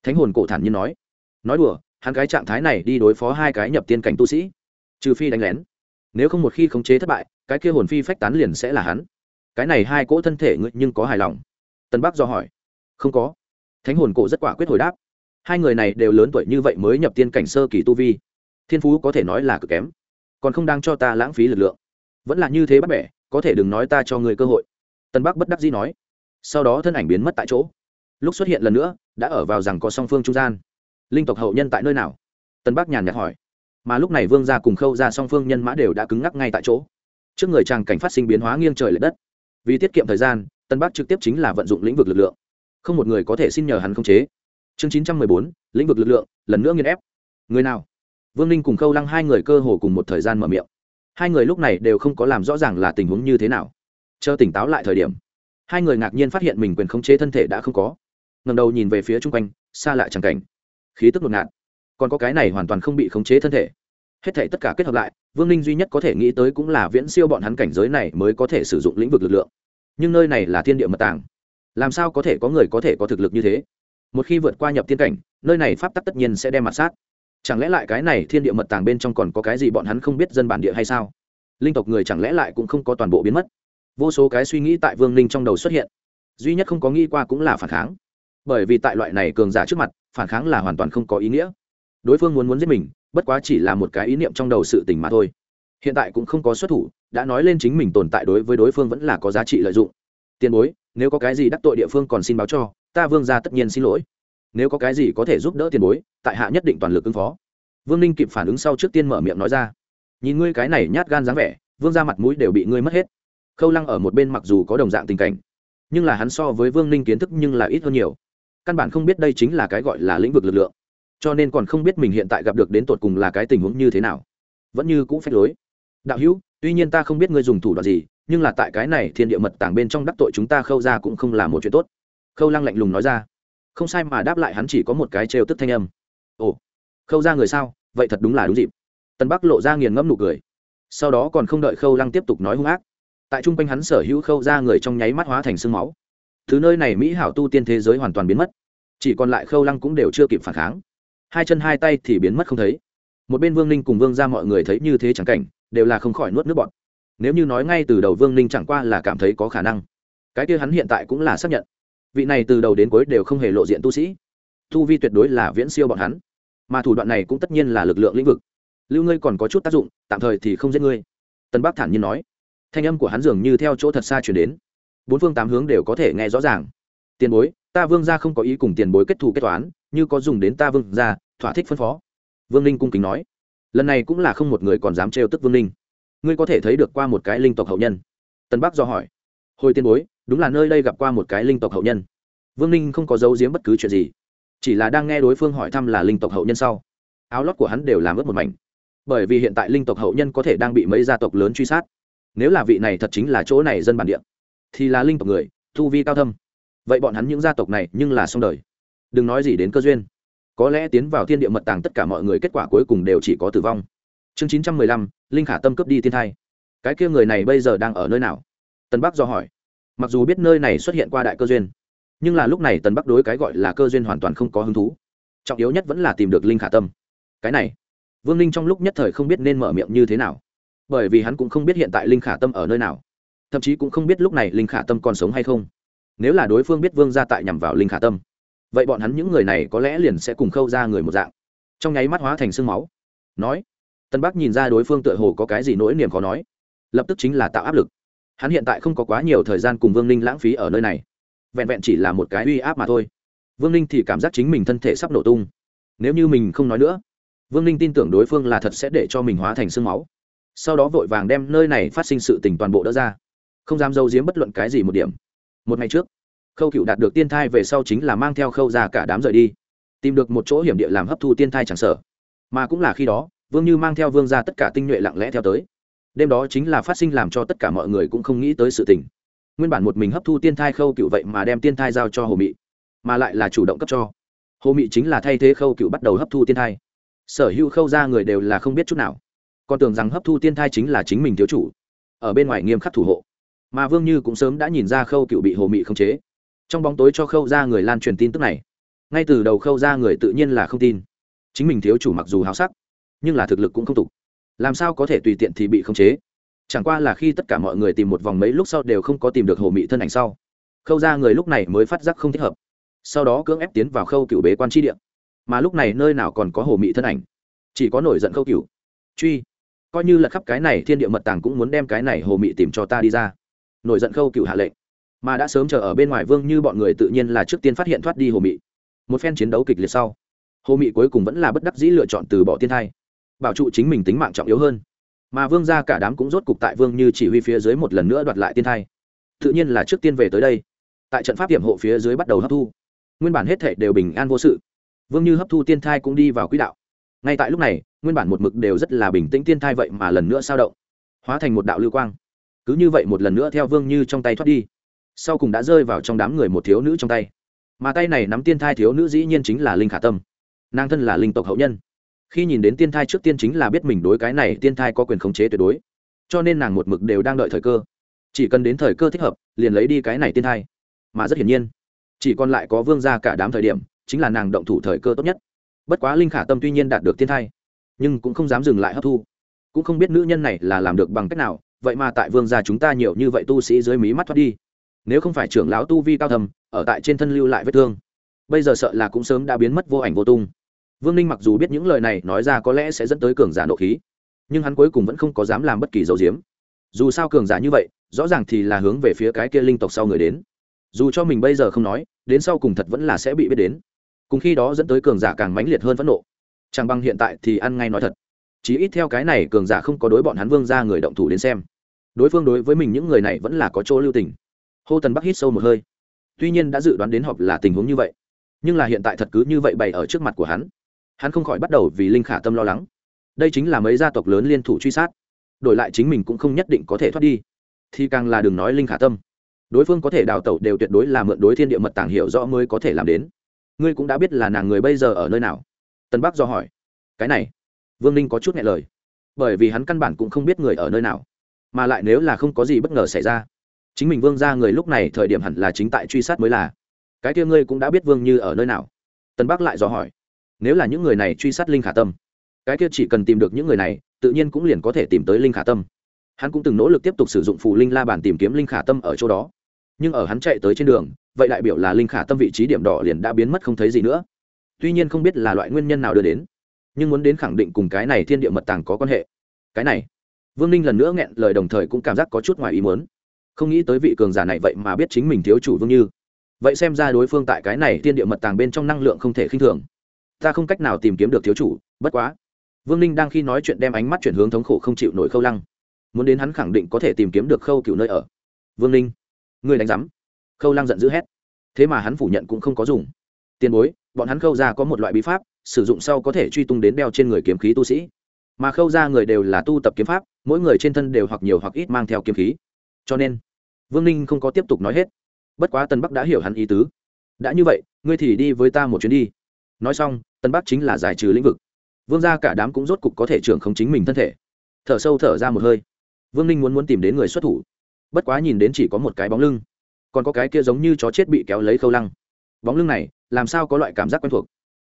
Thánh hồn cổ thản nhiên nói. Nói đùa, hắn cái trạng thái này đi đối phó hai cái nhập tiên cảnh tu sĩ. Trừ phi đánh lén. Nếu không một khi khống chế thất bại, cái kia hồn phi phách tán liền sẽ là hắn. Cái này hai cỗ thân thể ngươi nhưng có hài lòng? Tân bắc do hỏi. Không có. Thánh hồn cổ rất quả quyết hồi đáp. Hai người này đều lớn tuổi như vậy mới nhập tiên cảnh sơ kỳ tu vi. Thiên phú có thể nói là cực kém. Còn không đang cho ta lãng phí lực lượng vẫn là như thế bắt bẻ, có thể đừng nói ta cho người cơ hội. Tân bắc bất đắc dĩ nói. Sau đó thân ảnh biến mất tại chỗ. Lúc xuất hiện lần nữa, đã ở vào rằng có song phương trung gian. Linh tộc hậu nhân tại nơi nào? Tân bắc nhàn nhạt hỏi. Mà lúc này vương gia cùng khâu ra song phương nhân mã đều đã cứng ngắc ngay tại chỗ. Trước người chàng cảnh phát sinh biến hóa nghiêng trời l ệ đất. Vì tiết kiệm thời gian, tân bắc trực tiếp chính là vận dụng lĩnh vực lực lượng. Không một người có thể xin nhờ hắn khống chế. Chương chín trăm mười bốn, lĩnh vực lực lượng, lần nữa nghiên ép. Người nào? Vương ninh cùng khâu lăng hai người cơ hồ cùng một thời gian mở miệng hai người lúc này đều không có làm rõ ràng là tình huống như thế nào. Chờ tỉnh táo lại thời điểm, hai người ngạc nhiên phát hiện mình quyền khống chế thân thể đã không có. Ngầm đầu nhìn về phía chung quanh, xa lại chẳng cảnh. Khí tức ngột. Ngạt còn có cái này hoàn toàn không bị khống chế thân thể. Hết thể tất cả kết hợp lại, vương ninh duy nhất có thể nghĩ tới cũng là viễn siêu bọn hắn cảnh giới này mới có thể sử dụng lĩnh vực lực lượng. Nhưng nơi này là thiên địa mật tàng. Làm sao có thể có người có thể có thực lực như thế? Một khi vượt qua nhập tiên cảnh, nơi này pháp tắc tất nhiên sẽ đem mặt sát chẳng lẽ lại cái này thiên địa mật tàng bên trong còn có cái gì bọn hắn không biết dân bản địa hay sao? Linh tộc người chẳng lẽ lại cũng không có toàn bộ biến mất? Vô số cái suy nghĩ tại vương ninh trong đầu xuất hiện. Duy nhất không có nghĩ qua cũng là phản kháng. Bởi vì tại loại này cường giả trước mặt, phản kháng là hoàn toàn không có ý nghĩa. Đối phương muốn muốn giết mình, bất quá chỉ là một cái ý niệm trong đầu sự tình mà thôi. Hiện tại cũng không có xuất thủ, đã nói lên chính mình tồn tại đối với đối phương vẫn là có giá trị lợi dụng. Tiền bối, nếu có cái gì đắc tội địa phương còn xin báo cho, ta vương ra tất nhiên xin lỗi nếu có cái gì có thể giúp đỡ tiền bối, tại hạ nhất định toàn lực ứng phó. Vương ninh kịp phản ứng sau trước tiên mở miệng nói ra. Nhìn ngươi cái này nhát gan dáng vẻ, vương ra mặt mũi đều bị ngươi mất hết. Khâu lăng ở một bên mặc dù có đồng dạng tình cảnh, nhưng là hắn so với vương ninh kiến thức nhưng là ít hơn nhiều. Căn bản không biết đây chính là cái gọi là lĩnh vực lực lượng. Cho nên còn không biết mình hiện tại gặp được đến tột cùng là cái tình huống như thế nào. Vẫn như cũ phép lối. Đạo hữu, tuy nhiên ta không biết ngươi dùng thủ đoạn gì, nhưng là tại cái này thiên địa mật tàng bên trong đắc tội chúng ta khâu ra cũng không là một chuyện tốt. Khâu lăng lạnh lùng nói ra không sai mà đáp lại hắn chỉ có một cái trêu tức thanh âm. Ồ, khâu ra người sao? Vậy thật đúng là đúng dịp. Tân bắc lộ ra nghiền ngẫm nụ cười. Sau đó còn không đợi khâu lăng tiếp tục nói hung ác. Tại trung quanh hắn sở hữu khâu ra người trong nháy mắt hóa thành sương máu. Thứ nơi này mỹ hảo tu tiên thế giới hoàn toàn biến mất. Chỉ còn lại khâu lăng cũng đều chưa kịp phản kháng. Hai chân hai tay thì biến mất không thấy. Một bên vương ninh cùng vương ra mọi người thấy như thế chẳng cảnh, đều là không khỏi nuốt nước bọt. Nếu như nói ngay từ đầu vương ninh chẳng qua là cảm thấy có khả năng. Cái kia hắn hiện tại cũng là xác nhận vị này từ đầu đến cuối đều không hề lộ diện tu sĩ. Tu vi tuyệt đối là viễn siêu bọn hắn. Mà thủ đoạn này cũng tất nhiên là lực lượng lĩnh vực. Lưu ngươi còn có chút tác dụng, tạm thời thì không giết ngươi. Tân bắc thản nhiên nói. Thanh âm của hắn dường như theo chỗ thật xa chuyển đến. Bốn phương tám hướng đều có thể nghe rõ ràng. Tiền bối, ta vương gia không có ý cùng tiền bối kết thù kết toán, như có dùng đến ta vương gia, thỏa thích phân phó. Vương ninh cung kính nói. Lần này cũng là không một người còn dám trêu tức vương ninh ngươi có thể thấy được qua một cái linh tộc hậu nhân. Tân bắc do hỏi hồi tiên bối, đúng là nơi đây gặp qua một cái linh tộc hậu nhân. Vương ninh không có giấu giếm bất cứ chuyện gì, chỉ là đang nghe đối phương hỏi thăm là linh tộc hậu nhân sau. Áo lót của hắn đều làm ướt một mảnh. Bởi vì hiện tại linh tộc hậu nhân có thể đang bị mấy gia tộc lớn truy sát. Nếu là vị này thật chính là chỗ này dân bản địa, thì là linh tộc người thu vi cao thâm. Vậy bọn hắn những gia tộc này nhưng là xong đời. Đừng nói gì đến cơ duyên. Có lẽ tiến vào thiên địa mật tàng tất cả mọi người kết quả cuối cùng đều chỉ có tử vong. Chương chín trăm mười lăm, linh khả tâm cướp đi thiên thai. Cái kia người này bây giờ đang ở nơi nào? Tân bắc do hỏi. Mặc dù biết nơi này xuất hiện qua đại cơ duyên, nhưng là lúc này tần bắc đối cái gọi là cơ duyên hoàn toàn không có hứng thú. Trọng yếu nhất vẫn là tìm được linh khả tâm. Cái này, vương linh trong lúc nhất thời không biết nên mở miệng như thế nào, bởi vì hắn cũng không biết hiện tại linh khả tâm ở nơi nào, thậm chí cũng không biết lúc này linh khả tâm còn sống hay không. Nếu là đối phương biết vương gia tại nhằm vào linh khả tâm, vậy bọn hắn những người này có lẽ liền sẽ cùng khâu ra người một dạng. Trong nháy mắt hóa thành sương máu, nói tân bắc nhìn ra đối phương tựa hồ có cái gì nỗi niềm khó nói, lập tức chính là tạo áp lực hắn hiện tại không có quá nhiều thời gian cùng vương ninh lãng phí ở nơi này. Vẹn vẹn chỉ là một cái uy áp mà thôi. Vương ninh thì cảm giác chính mình thân thể sắp nổ tung. Nếu như mình không nói nữa, vương ninh tin tưởng đối phương là thật sẽ để cho mình hóa thành sương máu. Sau đó vội vàng đem nơi này phát sinh sự tình toàn bộ đỡ ra. Không dám dâu giếm bất luận cái gì một điểm. Một ngày trước, khâu cựu đạt được tiên thai về sau chính là mang theo khâu ra cả đám rời đi, tìm được một chỗ hiểm địa làm hấp thu tiên thai chẳng sở mà cũng là khi đó, vương như mang theo vương ra tất cả tinh nhuệ lặng lẽ theo tới đêm đó chính là phát sinh làm cho tất cả mọi người cũng không nghĩ tới sự tình. Nguyên bản một mình hấp thu tiên thai khâu cựu vậy mà đem tiên thai giao cho hồ mị, mà lại là chủ động cấp cho. Hồ mị chính là thay thế khâu cựu bắt đầu hấp thu tiên thai. Sở hữu khâu ra người đều là không biết chút nào. Còn tưởng rằng hấp thu tiên thai chính là chính mình thiếu chủ, ở bên ngoài nghiêm khắc thủ hộ. Mà vương như cũng sớm đã nhìn ra khâu cựu bị hồ mị khống chế. Trong bóng tối cho khâu ra người lan truyền tin tức này, ngay từ đầu khâu ra người tự nhiên là không tin. Chính mình thiếu chủ mặc dù háo sắc, nhưng là thực lực cũng không tục làm sao có thể tùy tiện thì bị khống chế? Chẳng qua là khi tất cả mọi người tìm một vòng mấy lúc sau đều không có tìm được hồ mị thân ảnh sau. Khâu ra người lúc này mới phát giác không thích hợp. Sau đó cưỡng ép tiến vào khâu cựu bế quan tri điện mà lúc này nơi nào còn có hồ mị thân ảnh? Chỉ có nổi giận khâu cựu truy. Coi như là khắp cái này thiên địa mật tàng cũng muốn đem cái này hồ mị tìm cho ta đi ra. Nổi giận khâu cựu hạ lệnh. Mà đã sớm chờ ở bên ngoài vương như bọn người tự nhiên là trước tiên phát hiện thoát đi hồ mị. Một phen chiến đấu kịch liệt sau, hồ mị cuối cùng vẫn là bất đắc dĩ lựa chọn từ bỏ tiên thai bảo trụ chính mình tính mạng trọng yếu hơn. Mà vương gia cả đám cũng rốt cục tại vương như chỉ huy phía dưới một lần nữa đoạt lại tiên thai. Tự nhiên là trước tiên về tới đây. Tại trận pháp hiểm hộ phía dưới bắt đầu hấp thu. Nguyên bản hết thể đều bình an vô sự. Vương như hấp thu tiên thai cũng đi vào quỹ đạo. Ngay tại lúc này, nguyên bản một mực đều rất là bình tĩnh tiên thai vậy mà lần nữa sao động, hóa thành một đạo lưu quang. Cứ như vậy một lần nữa theo vương như trong tay thoát đi. Sau cùng đã rơi vào trong đám người một thiếu nữ trong tay. Mà tay này nắm tiên thai thiếu nữ dĩ nhiên chính là linh khả tâm. Nàng thân là linh tộc hậu nhân khi nhìn đến tiên thai trước tiên chính là biết mình đối cái này tiên thai có quyền khống chế tuyệt đối. Cho nên nàng một mực đều đang đợi thời cơ. Chỉ cần đến thời cơ thích hợp, liền lấy đi cái này tiên thai. Mà rất hiển nhiên, chỉ còn lại có vương gia cả đám thời điểm, chính là nàng động thủ thời cơ tốt nhất. Bất quá linh khả tâm tuy nhiên đạt được tiên thai, nhưng cũng không dám dừng lại hấp thu. Cũng không biết nữ nhân này là làm được bằng cách nào, vậy mà tại vương gia chúng ta nhiều như vậy tu sĩ dưới mí mắt thoát đi. Nếu không phải trưởng lão tu vi cao thầm, ở tại trên thân lưu lại vết thương, bây giờ sợ là cũng sớm đã biến mất vô ảnh vô tung vương ninh mặc dù biết những lời này nói ra có lẽ sẽ dẫn tới cường giả nộ khí, nhưng hắn cuối cùng vẫn không có dám làm bất kỳ dấu diếm. Dù sao cường giả như vậy, rõ ràng thì là hướng về phía cái kia linh tộc sau người đến. Dù cho mình bây giờ không nói, đến sau cùng thật vẫn là sẽ bị biết đến. Cùng khi đó dẫn tới cường giả càng mãnh liệt hơn phẫn nộ. Chẳng bằng hiện tại thì ăn ngay nói thật. Chí ít theo cái này, cường giả không có đối bọn hắn vương ra người động thủ đến xem. Đối phương đối với mình những người này vẫn là có chỗ lưu tình. Hô tần bắc hít sâu một hơi. Tuy nhiên đã dự đoán đến họp là tình huống như vậy, nhưng là hiện tại thật cứ như vậy bày ở trước mặt của hắn hắn không khỏi bắt đầu vì linh khả tâm lo lắng. Đây chính là mấy gia tộc lớn liên thủ truy sát. Đổi lại chính mình cũng không nhất định có thể thoát đi. Thì càng là đừng nói linh khả tâm. Đối phương có thể đào tẩu đều tuyệt đối là mượn đối thiên địa mật tàng hiểu rõ mới có thể làm đến. Ngươi cũng đã biết là nàng người bây giờ ở nơi nào. Tân bắc do hỏi. Cái này, vương ninh có chút nghe lời. Bởi vì hắn căn bản cũng không biết người ở nơi nào. Mà lại nếu là không có gì bất ngờ xảy ra, chính mình vương ra người lúc này thời điểm hẳn là chính tại truy sát mới là. Cái kia ngươi cũng đã biết vương như ở nơi nào. Tân bắc lại dò hỏi nếu là những người này truy sát linh khả tâm, cái kia chỉ cần tìm được những người này, tự nhiên cũng liền có thể tìm tới linh khả tâm. Hắn cũng từng nỗ lực tiếp tục sử dụng phù linh la bàn tìm kiếm linh khả tâm ở chỗ đó. Nhưng ở hắn chạy tới trên đường, vậy đại biểu là linh khả tâm vị trí điểm đỏ liền đã biến mất không thấy gì nữa. Tuy nhiên không biết là loại nguyên nhân nào đưa đến, nhưng muốn đến khẳng định cùng cái này thiên địa mật tàng có quan hệ. Cái này, vương ninh lần nữa nghẹn lời đồng thời cũng cảm giác có chút ngoài ý muốn. Không nghĩ tới vị cường giả này vậy mà biết chính mình thiếu chủ vương như. Vậy xem ra đối phương tại cái này thiên địa mật tàng bên trong năng lượng không thể khinh thường ta không cách nào tìm kiếm được thiếu chủ, bất quá. Vương ninh đang khi nói chuyện đem ánh mắt chuyển hướng thống khổ không chịu nổi khâu lăng. Muốn đến hắn khẳng định có thể tìm kiếm được khâu cựu nơi ở. Vương ninh người đánh giám. Khâu lăng giận dữ hét. Thế mà hắn phủ nhận cũng không có dùng. Tiền bối, bọn hắn khâu ra có một loại bí pháp, sử dụng sau có thể truy tung đến đeo trên người kiếm khí tu sĩ. Mà khâu ra người đều là tu tập kiếm pháp, mỗi người trên thân đều hoặc nhiều hoặc ít mang theo kiếm khí. Cho nên, vương ninh không có tiếp tục nói hết. Bất quá tân bắc đã hiểu hắn ý tứ. Đã như vậy, ngươi thì đi với ta một chuyến đi nói xong, tân bắc chính là giải trừ lĩnh vực. Vương gia cả đám cũng rốt cục có thể trưởng không chính mình thân thể. Thở sâu thở ra một hơi. Vương ninh muốn muốn tìm đến người xuất thủ. Bất quá nhìn đến chỉ có một cái bóng lưng. Còn có cái kia giống như chó chết bị kéo lấy khâu lăng. Bóng lưng này, làm sao có loại cảm giác quen thuộc?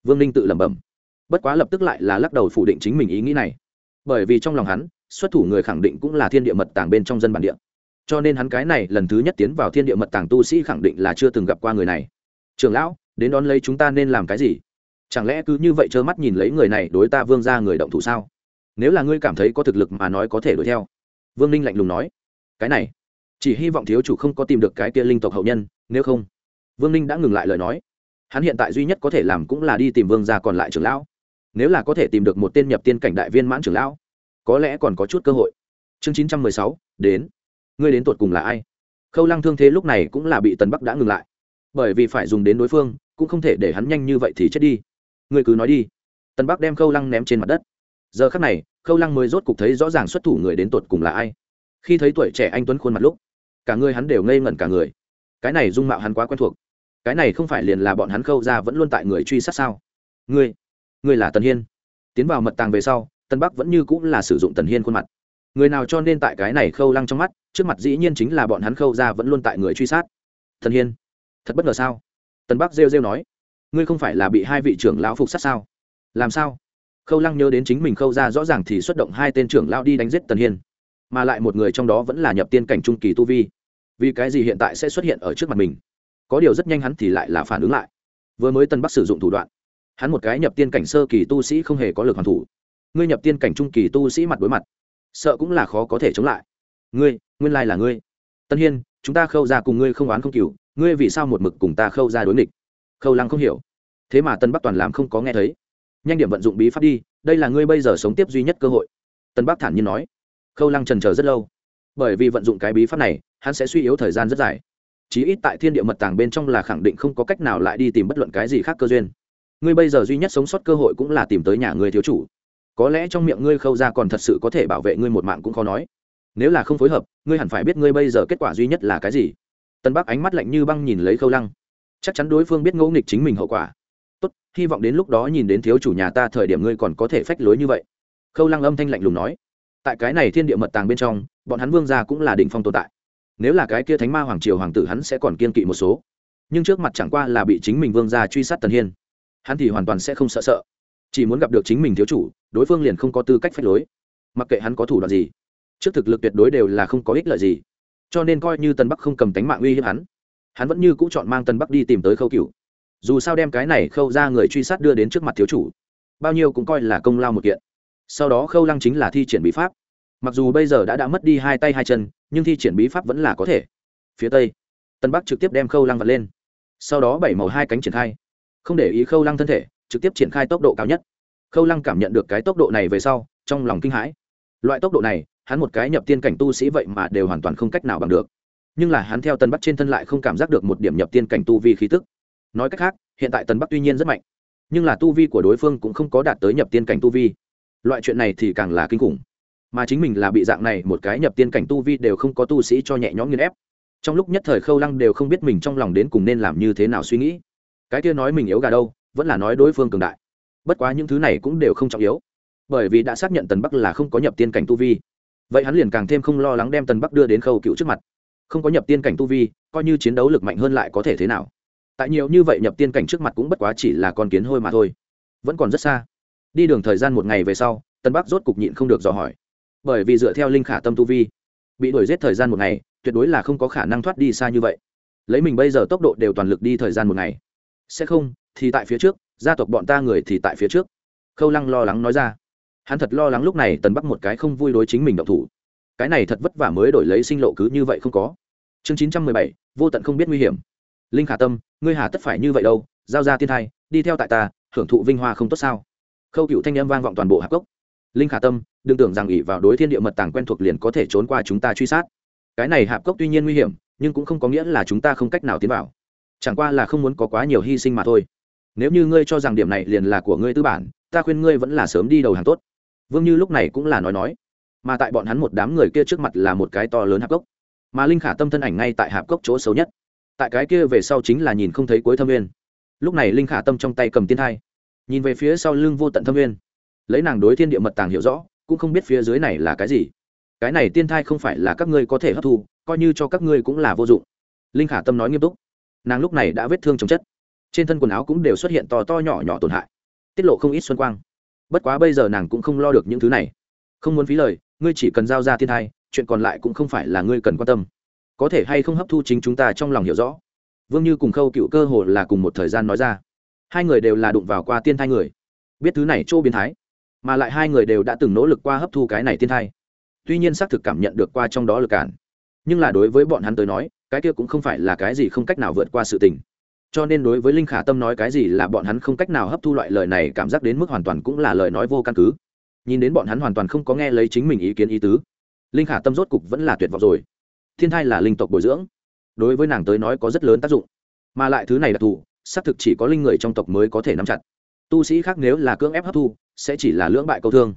Vương ninh tự lẩm bẩm. Bất quá lập tức lại là lắc đầu phủ định chính mình ý nghĩ này. Bởi vì trong lòng hắn, xuất thủ người khẳng định cũng là thiên địa mật tàng bên trong dân bản địa. Cho nên hắn cái này lần thứ nhất tiến vào thiên địa mật tàng tu sĩ khẳng định là chưa từng gặp qua người này. Trường lão, đến đón lấy chúng ta nên làm cái gì? Chẳng lẽ cứ như vậy trơ mắt nhìn lấy người này đối ta vương ra người động thủ sao? Nếu là ngươi cảm thấy có thực lực mà nói có thể đuổi theo. Vương ninh lạnh lùng nói. Cái này, chỉ hy vọng thiếu chủ không có tìm được cái kia linh tộc hậu nhân, nếu không. Vương ninh đã ngừng lại lời nói. Hắn hiện tại duy nhất có thể làm cũng là đi tìm vương gia còn lại trưởng lão. Nếu là có thể tìm được một tên nhập tiên cảnh đại viên mãn trưởng lão, có lẽ còn có chút cơ hội. Chương chín trăm mười sáu, đến. Ngươi đến tột cùng là ai? Khâu lăng thương thế lúc này cũng là bị tần bắc đã ngừng lại. Bởi vì phải dùng đến đối phương, cũng không thể để hắn nhanh như vậy thì chết đi ngươi cứ nói đi. Tần bắc đem khâu lăng ném trên mặt đất. Giờ khắc này, khâu lăng mới rốt cục thấy rõ ràng xuất thủ người đến tột cùng là ai. Khi thấy tuổi trẻ anh tuấn khuôn mặt lúc, cả người hắn đều ngây ngẩn cả người. Cái này dung mạo hắn quá quen thuộc. Cái này không phải liền là bọn hắn khâu ra vẫn luôn tại người truy sát sao? Ngươi ngươi là tần hiên. Tiến vào mật tàng về sau, tân bắc vẫn như cũng là sử dụng tần hiên khuôn mặt. Người nào cho nên tại cái này khâu lăng trong mắt, trước mặt dĩ nhiên chính là bọn hắn khâu ra vẫn luôn tại người truy sát. Thần hiên, thật bất ngờ sao? Tân bắc rêu rêu nói ngươi không phải là bị hai vị trưởng lão phục sát sao? Làm sao? Khâu lăng nhớ đến chính mình khâu ra rõ ràng thì xuất động hai tên trưởng lão đi đánh giết tần hiên, mà lại một người trong đó vẫn là nhập tiên cảnh trung kỳ tu vi. Vì cái gì hiện tại sẽ xuất hiện ở trước mặt mình? Có điều rất nhanh hắn thì lại là phản ứng lại. Vừa mới tân bắc sử dụng thủ đoạn, hắn một cái nhập tiên cảnh sơ kỳ tu sĩ không hề có lực hoàn thủ. Ngươi nhập tiên cảnh trung kỳ tu sĩ mặt đối mặt, sợ cũng là khó có thể chống lại. Ngươi, nguyên lai là ngươi. Tân hiên, chúng ta khâu ra cùng ngươi không oán không cừu, ngươi vì sao một mực cùng ta khâu ra đối nghịch? Khâu lăng không hiểu. Thế mà tân bắc toàn làm không có nghe thấy. Nhanh điểm vận dụng bí pháp đi, đây là ngươi bây giờ sống tiếp duy nhất cơ hội. Tân bắc thản nhiên nói. Khâu lăng trần chờ rất lâu. Bởi vì vận dụng cái bí pháp này, hắn sẽ suy yếu thời gian rất dài. Chí ít tại thiên địa mật tàng bên trong là khẳng định không có cách nào lại đi tìm bất luận cái gì khác cơ duyên. Ngươi bây giờ duy nhất sống sót cơ hội cũng là tìm tới nhà ngươi thiếu chủ. Có lẽ trong miệng ngươi khâu ra còn thật sự có thể bảo vệ ngươi một mạng cũng khó nói. Nếu là không phối hợp, ngươi hẳn phải biết ngươi bây giờ kết quả duy nhất là cái gì. Tân bắc ánh mắt lạnh như băng nhìn lấy khâu lăng chắc chắn đối phương biết ngẫu nghịch chính mình hậu quả. Tốt, hy vọng đến lúc đó nhìn đến thiếu chủ nhà ta thời điểm ngươi còn có thể phách lối như vậy. Khâu lăng âm thanh lạnh lùng nói. Tại cái này thiên địa mật tàng bên trong, bọn hắn vương gia cũng là đỉnh phong tồn tại. Nếu là cái kia thánh ma hoàng triều hoàng tử hắn sẽ còn kiên kỵ một số. Nhưng trước mặt chẳng qua là bị chính mình vương gia truy sát tần hiên. Hắn thì hoàn toàn sẽ không sợ sợ. Chỉ muốn gặp được chính mình thiếu chủ, đối phương liền không có tư cách phách lối. Mặc kệ hắn có thủ đoạn gì, trước thực lực tuyệt đối đều là không có ích lợi gì. Cho nên coi như tân bắc không cầm tánh mạng uy hiếp hắn hắn vẫn như cũ chọn mang tân bắc đi tìm tới khâu cựu dù sao đem cái này khâu ra người truy sát đưa đến trước mặt thiếu chủ, bao nhiêu cũng coi là công lao một kiện. Sau đó khâu lăng chính là thi triển bí pháp. Mặc dù bây giờ đã đã mất đi hai tay hai chân, nhưng thi triển bí pháp vẫn là có thể. Phía tây, tân bắc trực tiếp đem khâu lăng vật lên. Sau đó bảy màu hai cánh triển khai. Không để ý khâu lăng thân thể, trực tiếp triển khai tốc độ cao nhất. Khâu lăng cảm nhận được cái tốc độ này về sau, trong lòng kinh hãi. Loại tốc độ này, hắn một cái nhập tiên cảnh tu sĩ vậy mà đều hoàn toàn không cách nào bằng được nhưng là hắn theo tân bắc trên thân lại không cảm giác được một điểm nhập tiên cảnh tu vi khí tức. Nói cách khác, hiện tại tân bắc tuy nhiên rất mạnh, nhưng là tu vi của đối phương cũng không có đạt tới nhập tiên cảnh tu vi. Loại chuyện này thì càng là kinh khủng. Mà chính mình là bị dạng này một cái nhập tiên cảnh tu vi đều không có tu sĩ cho nhẹ nhõm nghiên ép. Trong lúc nhất thời khâu lăng đều không biết mình trong lòng đến cùng nên làm như thế nào suy nghĩ. Cái kia nói mình yếu gà đâu, vẫn là nói đối phương cường đại. Bất quá những thứ này cũng đều không trọng yếu. Bởi vì đã xác nhận tần bắc là không có nhập tiên cảnh tu vi. Vậy hắn liền càng thêm không lo lắng đem tần bắc đưa đến khâu cựu trước mặt không có nhập tiên cảnh tu vi, coi như chiến đấu lực mạnh hơn lại có thể thế nào? Tại nhiều như vậy nhập tiên cảnh trước mặt cũng bất quá chỉ là con kiến hôi mà thôi. Vẫn còn rất xa. Đi đường thời gian một ngày về sau, tân bắc rốt cục nhịn không được dò hỏi. Bởi vì dựa theo linh khả tâm tu vi, bị đuổi giết thời gian một ngày, tuyệt đối là không có khả năng thoát đi xa như vậy. Lấy mình bây giờ tốc độ đều toàn lực đi thời gian một ngày. Sẽ không, thì tại phía trước, gia tộc bọn ta người thì tại phía trước. Khâu lăng lo lắng nói ra. Hắn thật lo lắng lúc này tần bắc một cái không vui đối chính mình động thủ cái này thật vất vả mới đổi lấy sinh lộ cứ như vậy không có. Chương chín trăm mười bảy, vô tận không biết nguy hiểm. Linh khả tâm, ngươi hà tất phải như vậy đâu, giao ra tiên thai, đi theo tại ta hưởng thụ vinh hoa không tốt sao? Khâu cựu thanh âm vang vọng toàn bộ hạp cốc. Linh khả tâm, đừng tưởng rằng ỉ vào đối thiên địa mật tàng quen thuộc liền có thể trốn qua chúng ta truy sát. Cái này hạp cốc tuy nhiên nguy hiểm, nhưng cũng không có nghĩa là chúng ta không cách nào tiến vào. Chẳng qua là không muốn có quá nhiều hy sinh mà thôi. Nếu như ngươi cho rằng điểm này liền là của ngươi tư bản, ta khuyên ngươi vẫn là sớm đi đầu hàng tốt. Vương như lúc này cũng là nói nói mà tại bọn hắn một đám người kia trước mặt là một cái to lớn hạp cốc. Mà linh khả tâm thân ảnh ngay tại hạp cốc chỗ xấu nhất. Tại cái kia về sau chính là nhìn không thấy cuối thâm viên lúc này linh khả tâm trong tay cầm tiên thai, nhìn về phía sau lưng vô tận thâm viên lấy nàng đối thiên địa mật tàng hiểu rõ, cũng không biết phía dưới này là cái gì. Cái này tiên thai không phải là các ngươi có thể hấp thu, coi như cho các ngươi cũng là vô dụng. Linh khả tâm nói nghiêm túc. Nàng lúc này đã vết thương chồng chất. Trên thân quần áo cũng đều xuất hiện to to nhỏ nhỏ tổn hại, tiết lộ không ít xuân quang. Bất quá bây giờ nàng cũng không lo được những thứ này. Không muốn phí lời ngươi chỉ cần giao ra thiên thai, chuyện còn lại cũng không phải là ngươi cần quan tâm. Có thể hay không hấp thu chính chúng ta trong lòng hiểu rõ. Vương như cùng khâu cựu cơ hồ là cùng một thời gian nói ra. Hai người đều là đụng vào qua tiên thai người. Biết thứ này chỗ biến thái, mà lại hai người đều đã từng nỗ lực qua hấp thu cái này tiên thai. Tuy nhiên xác thực cảm nhận được qua trong đó lực cản. Nhưng là đối với bọn hắn tới nói, cái kia cũng không phải là cái gì không cách nào vượt qua sự tình. Cho nên đối với linh khả tâm nói cái gì là bọn hắn không cách nào hấp thu loại lời này cảm giác đến mức hoàn toàn cũng là lời nói vô căn cứ nhìn đến bọn hắn hoàn toàn không có nghe lấy chính mình ý kiến ý tứ. Linh khả tâm rốt cục vẫn là tuyệt vọng rồi. Thiên thai là linh tộc bồi dưỡng. Đối với nàng tới nói có rất lớn tác dụng. Mà lại thứ này đặc thù, xác thực chỉ có linh người trong tộc mới có thể nắm chặt. Tu sĩ khác nếu là cưỡng ép hấp thu, sẽ chỉ là lưỡng bại câu thương.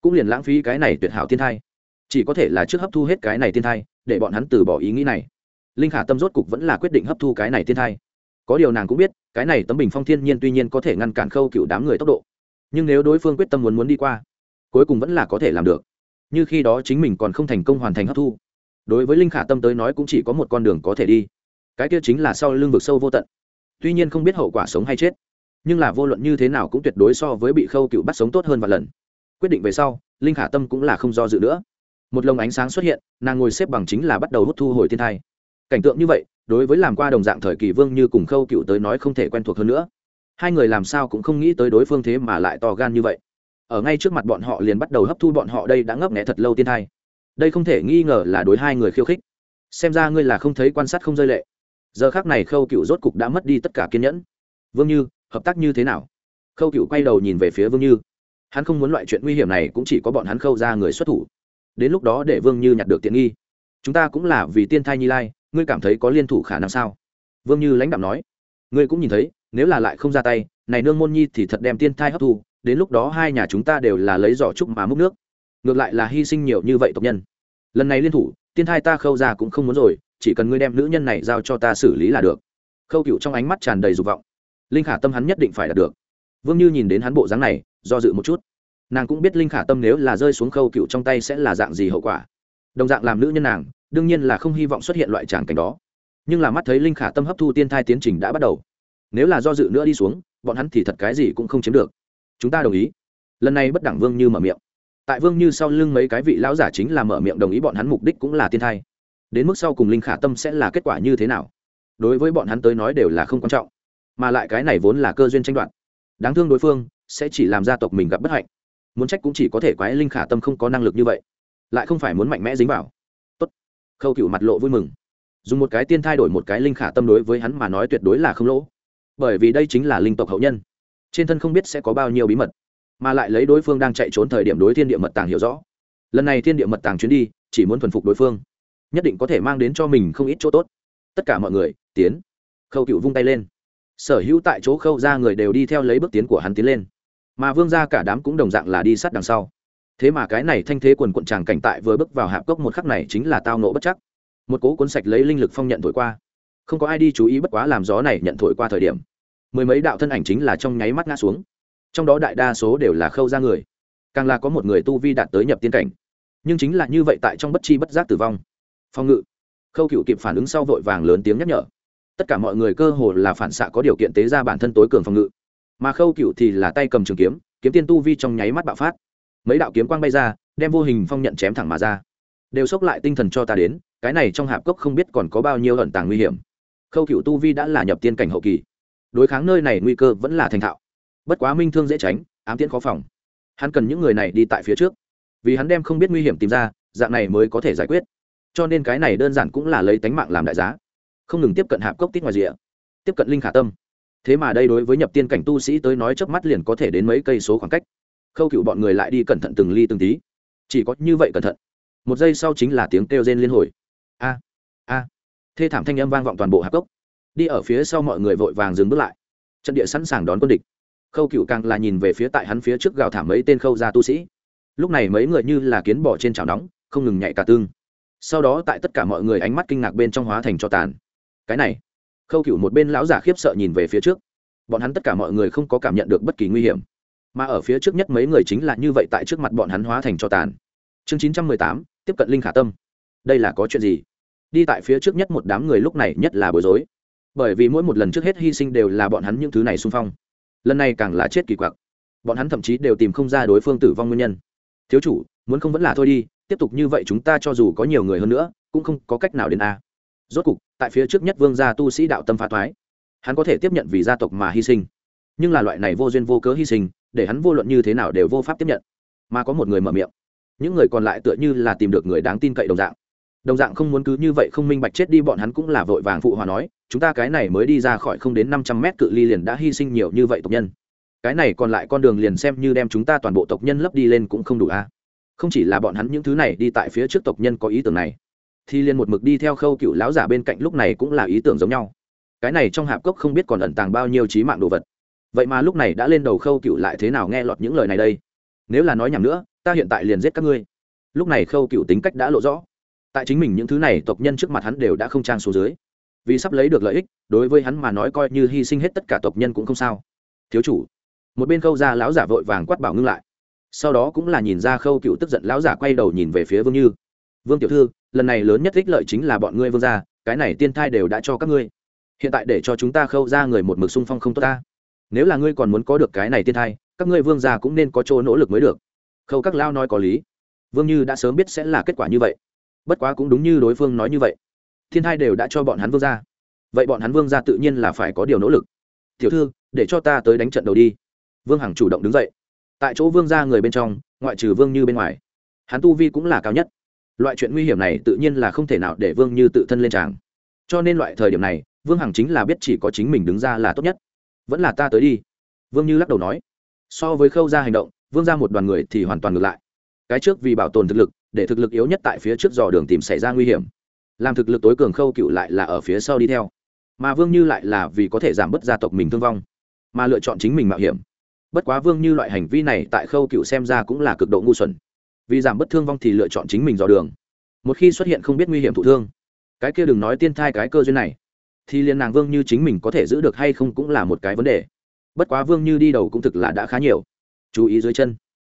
Cũng liền lãng phí cái này tuyệt hảo thiên thai. Chỉ có thể là trước hấp thu hết cái này thiên thai, để bọn hắn từ bỏ ý nghĩ này. Linh khả tâm rốt cục vẫn là quyết định hấp thu cái này thiên thai. Có điều nàng cũng biết, cái này tấm bình phong thiên nhiên tuy nhiên có thể ngăn cản khâu cựu đám người tốc độ. Nhưng nếu đối phương quyết tâm muốn muốn đi qua cuối cùng vẫn là có thể làm được. Như khi đó chính mình còn không thành công hoàn thành hấp thu. Đối với linh khả tâm tới nói cũng chỉ có một con đường có thể đi. Cái kia chính là sau lưng vực sâu vô tận. Tuy nhiên không biết hậu quả sống hay chết, nhưng là vô luận như thế nào cũng tuyệt đối so với bị khâu cựu bắt sống tốt hơn vài lần. Quyết định về sau, linh khả tâm cũng là không do dự nữa. Một lồng ánh sáng xuất hiện, nàng ngồi xếp bằng chính là bắt đầu hút thu hồi thiên thai. Cảnh tượng như vậy, đối với làm qua đồng dạng thời kỳ vương như cùng khâu cựu tới nói không thể quen thuộc hơn nữa. Hai người làm sao cũng không nghĩ tới đối phương thế mà lại to gan như vậy ở ngay trước mặt bọn họ liền bắt đầu hấp thu bọn họ đây đã ngấp nghẽ thật lâu tiên thai. Đây không thể nghi ngờ là đối hai người khiêu khích. Xem ra ngươi là không thấy quan sát không rơi lệ. Giờ khác này khâu cựu rốt cục đã mất đi tất cả kiên nhẫn. Vương như, hợp tác như thế nào? Khâu cựu quay đầu nhìn về phía vương như. Hắn không muốn loại chuyện nguy hiểm này cũng chỉ có bọn hắn khâu ra người xuất thủ. Đến lúc đó để vương như nhặt được tiện nghi. Chúng ta cũng là vì tiên thai nhi lai, ngươi cảm thấy có liên thủ khả năng sao? Vương như lãnh đạo nói. Ngươi cũng nhìn thấy, nếu là lại không ra tay, này nương môn nhi thì thật đem tiên thai hấp thu đến lúc đó hai nhà chúng ta đều là lấy giỏ trúc mà múc nước. Ngược lại là hy sinh nhiều như vậy tộc nhân. Lần này liên thủ, tiên thai ta khâu ra cũng không muốn rồi, chỉ cần ngươi đem nữ nhân này giao cho ta xử lý là được. Khâu cựu trong ánh mắt tràn đầy dục vọng. Linh khả tâm hắn nhất định phải đạt được. Vương như nhìn đến hắn bộ dáng này, do dự một chút. Nàng cũng biết linh khả tâm nếu là rơi xuống khâu cựu trong tay sẽ là dạng gì hậu quả. Đồng dạng làm nữ nhân nàng, đương nhiên là không hy vọng xuất hiện loại tràng cảnh đó. Nhưng là mắt thấy linh khả tâm hấp thu tiên thai tiến trình đã bắt đầu. Nếu là do dự nữa đi xuống, bọn hắn thì thật cái gì cũng không chiếm được chúng ta đồng ý. Lần này bất đẳng vương như mở miệng. Tại vương như sau lưng mấy cái vị lão giả chính là mở miệng đồng ý bọn hắn mục đích cũng là thiên thai. Đến mức sau cùng linh khả tâm sẽ là kết quả như thế nào? Đối với bọn hắn tới nói đều là không quan trọng. Mà lại cái này vốn là cơ duyên tranh đoạt. Đáng thương đối phương sẽ chỉ làm gia tộc mình gặp bất hạnh. Muốn trách cũng chỉ có thể quái linh khả tâm không có năng lực như vậy. Lại không phải muốn mạnh mẽ dính vào. Tốt. Khâu cựu mặt lộ vui mừng. Dùng một cái tiên thay đổi một cái linh khả tâm đối với hắn mà nói tuyệt đối là không lỗ. Bởi vì đây chính là linh tộc hậu nhân trên thân không biết sẽ có bao nhiêu bí mật, mà lại lấy đối phương đang chạy trốn thời điểm đối thiên địa mật tàng hiểu rõ. Lần này thiên địa mật tàng chuyến đi, chỉ muốn thuần phục đối phương, nhất định có thể mang đến cho mình không ít chỗ tốt. Tất cả mọi người, tiến. Khâu cựu vung tay lên. Sở hữu tại chỗ khâu ra người đều đi theo lấy bước tiến của hắn tiến lên. Mà vương ra cả đám cũng đồng dạng là đi sát đằng sau. Thế mà cái này thanh thế quần quận tràng cảnh tại vừa bước vào hạp cốc một khắc này chính là tao nộ bất chắc. Một cố cuốn sạch lấy linh lực phong nhận thổi qua. Không có ai đi chú ý bất quá làm gió này nhận thổi qua thời điểm mười mấy đạo thân ảnh chính là trong nháy mắt ngã xuống. Trong đó đại đa số đều là khâu ra người. Càng là có một người tu vi đạt tới nhập tiên cảnh. Nhưng chính là như vậy tại trong bất chi bất giác tử vong. Phong ngự. Khâu cựu kịp phản ứng sau vội vàng lớn tiếng nhắc nhở. Tất cả mọi người cơ hồ là phản xạ có điều kiện tế ra bản thân tối cường phòng ngự. Mà khâu cựu thì là tay cầm trường kiếm kiếm tiên tu vi trong nháy mắt bạo phát. Mấy đạo kiếm quang bay ra, đem vô hình phong nhận chém thẳng mà ra. Đều xốc lại tinh thần cho ta đến, cái này trong hạp cốc không biết còn có bao nhiêu ẩn tàng nguy hiểm. Khâu cựu tu vi đã là nhập tiên cảnh hậu kỳ đối kháng nơi này nguy cơ vẫn là thành thạo. Bất quá minh thương dễ tránh, ám tiễn khó phòng. Hắn cần những người này đi tại phía trước. Vì hắn đem không biết nguy hiểm tìm ra, dạng này mới có thể giải quyết. Cho nên cái này đơn giản cũng là lấy tánh mạng làm đại giá. Không ngừng tiếp cận hạp cốc tít ngoài rìa, tiếp cận linh khả tâm. Thế mà đây đối với nhập tiên cảnh tu sĩ tới nói chớp mắt liền có thể đến mấy cây số khoảng cách. Khâu cựu bọn người lại đi cẩn thận từng ly từng tí. Chỉ có như vậy cẩn thận. Một giây sau chính là tiếng kêu rên liên hồi. A a. Thê thảm thanh âm vang vọng toàn bộ hạp cốc đi ở phía sau mọi người vội vàng dừng bước lại. Trận địa sẵn sàng đón quân địch. Khâu cựu càng là nhìn về phía tại hắn phía trước gào thảm mấy tên khâu ra tu sĩ. Lúc này mấy người như là kiến bỏ trên chảo nóng, không ngừng nhảy cả tương. Sau đó tại tất cả mọi người ánh mắt kinh ngạc bên trong hóa thành cho tàn. Cái này, khâu cựu một bên lão giả khiếp sợ nhìn về phía trước. Bọn hắn tất cả mọi người không có cảm nhận được bất kỳ nguy hiểm. Mà ở phía trước nhất mấy người chính là như vậy tại trước mặt bọn hắn hóa thành cho tàn. Chương chín trăm mười tám, tiếp cận linh khả tâm. Đây là có chuyện gì? Đi tại phía trước nhất một đám người lúc này nhất là bối rối bởi vì mỗi một lần trước hết hy sinh đều là bọn hắn những thứ này xung phong. Lần này càng là chết kỳ quặc. Bọn hắn thậm chí đều tìm không ra đối phương tử vong nguyên nhân. Thiếu chủ, muốn không vẫn là thôi đi, tiếp tục như vậy chúng ta cho dù có nhiều người hơn nữa, cũng không có cách nào đến a. Rốt cục, tại phía trước nhất vương gia tu sĩ đạo tâm phá thoái, hắn có thể tiếp nhận vì gia tộc mà hy sinh. Nhưng là loại này vô duyên vô cớ hy sinh, để hắn vô luận như thế nào đều vô pháp tiếp nhận. Mà có một người mở miệng. Những người còn lại tựa như là tìm được người đáng tin cậy đồng dạng đồng dạng không muốn cứ như vậy không minh bạch chết đi bọn hắn cũng là vội vàng phụ hòa nói, chúng ta cái này mới đi ra khỏi không đến năm trăm mét cự ly liền đã hy sinh nhiều như vậy tộc nhân. Cái này còn lại con đường liền xem như đem chúng ta toàn bộ tộc nhân lấp đi lên cũng không đủ a. À? Không chỉ là bọn hắn những thứ này đi tại phía trước tộc nhân có ý tưởng này, thì liền một mực đi theo khâu cựu lão giả bên cạnh lúc này cũng là ý tưởng giống nhau. Cái này trong hạp cốc không biết còn ẩn tàng bao nhiêu trí mạng đồ vật. Vậy mà lúc này đã lên đầu khâu cựu lại thế nào nghe lọt những lời này đây? Nếu là nói nhầm nữa, ta hiện tại liền giết các ngươi. Lúc này khâu cựu tính cách đã lộ rõ tại chính mình những thứ này tộc nhân trước mặt hắn đều đã không trang số dưới. Vì sắp lấy được lợi ích, đối với hắn mà nói coi như hy sinh hết tất cả tộc nhân cũng không sao. Thiếu chủ, một bên khâu ra lão giả vội vàng quát bảo ngưng lại. Sau đó cũng là nhìn ra khâu cựu tức giận lão giả quay đầu nhìn về phía vương như. Vương tiểu thư, lần này lớn nhất ích lợi chính là bọn ngươi vương gia, cái này tiên thai đều đã cho các ngươi. Hiện tại để cho chúng ta khâu ra người một mực xung phong không tốt ta. Nếu là ngươi còn muốn có được cái này tiên thai, các ngươi vương gia cũng nên có chỗ nỗ lực mới được. Khâu các lao nói có lý. Vương như đã sớm biết sẽ là kết quả như vậy bất quá cũng đúng như đối phương nói như vậy. Thiên thai đều đã cho bọn hắn vương gia. Vậy bọn hắn vương gia tự nhiên là phải có điều nỗ lực. Tiểu thư, để cho ta tới đánh trận đầu đi. Vương hằng chủ động đứng dậy. Tại chỗ vương gia người bên trong, ngoại trừ vương như bên ngoài, hắn tu vi cũng là cao nhất. Loại chuyện nguy hiểm này tự nhiên là không thể nào để vương như tự thân lên tràng. Cho nên loại thời điểm này, vương hằng chính là biết chỉ có chính mình đứng ra là tốt nhất. Vẫn là ta tới đi. Vương như lắc đầu nói. So với khâu ra hành động, vương ra một đoàn người thì hoàn toàn ngược lại. Cái trước vì bảo tồn thực lực để thực lực yếu nhất tại phía trước dò đường tìm xảy ra nguy hiểm. Làm thực lực tối cường khâu cựu lại là ở phía sau đi theo. Mà vương như lại là vì có thể giảm bớt gia tộc mình thương vong, mà lựa chọn chính mình mạo hiểm. Bất quá vương như loại hành vi này tại khâu cựu xem ra cũng là cực độ ngu xuẩn. Vì giảm bất thương vong thì lựa chọn chính mình dò đường. Một khi xuất hiện không biết nguy hiểm thụ thương, cái kia đừng nói tiên thai cái cơ duyên này, thì liền nàng vương như chính mình có thể giữ được hay không cũng là một cái vấn đề. Bất quá vương như đi đầu cũng thực là đã khá nhiều. Chú ý dưới chân.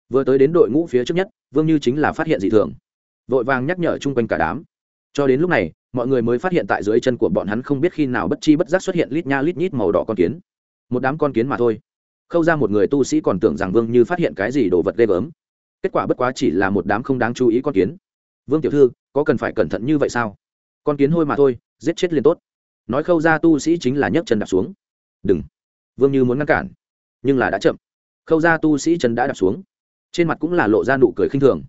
Vừa tới đến đội ngũ phía trước nhất vương như chính là phát hiện dị thường. Vội vàng nhắc nhở chung quanh cả đám. Cho đến lúc này, mọi người mới phát hiện tại dưới chân của bọn hắn không biết khi nào bất chi bất giác xuất hiện lít nha lít nhít màu đỏ con kiến. Một đám con kiến mà thôi. Khâu ra một người tu sĩ còn tưởng rằng vương như phát hiện cái gì đồ vật ghê gớm. Kết quả bất quá chỉ là một đám không đáng chú ý con kiến. Vương tiểu thư, có cần phải cẩn thận như vậy sao? Con kiến hôi mà thôi, giết chết liền tốt. Nói khâu ra tu sĩ chính là nhấc chân đạp xuống. Đừng. Vương như muốn ngăn cản, nhưng là đã chậm. Khâu ra tu sĩ chân đã đạp xuống trên mặt cũng là lộ ra nụ cười khinh thường.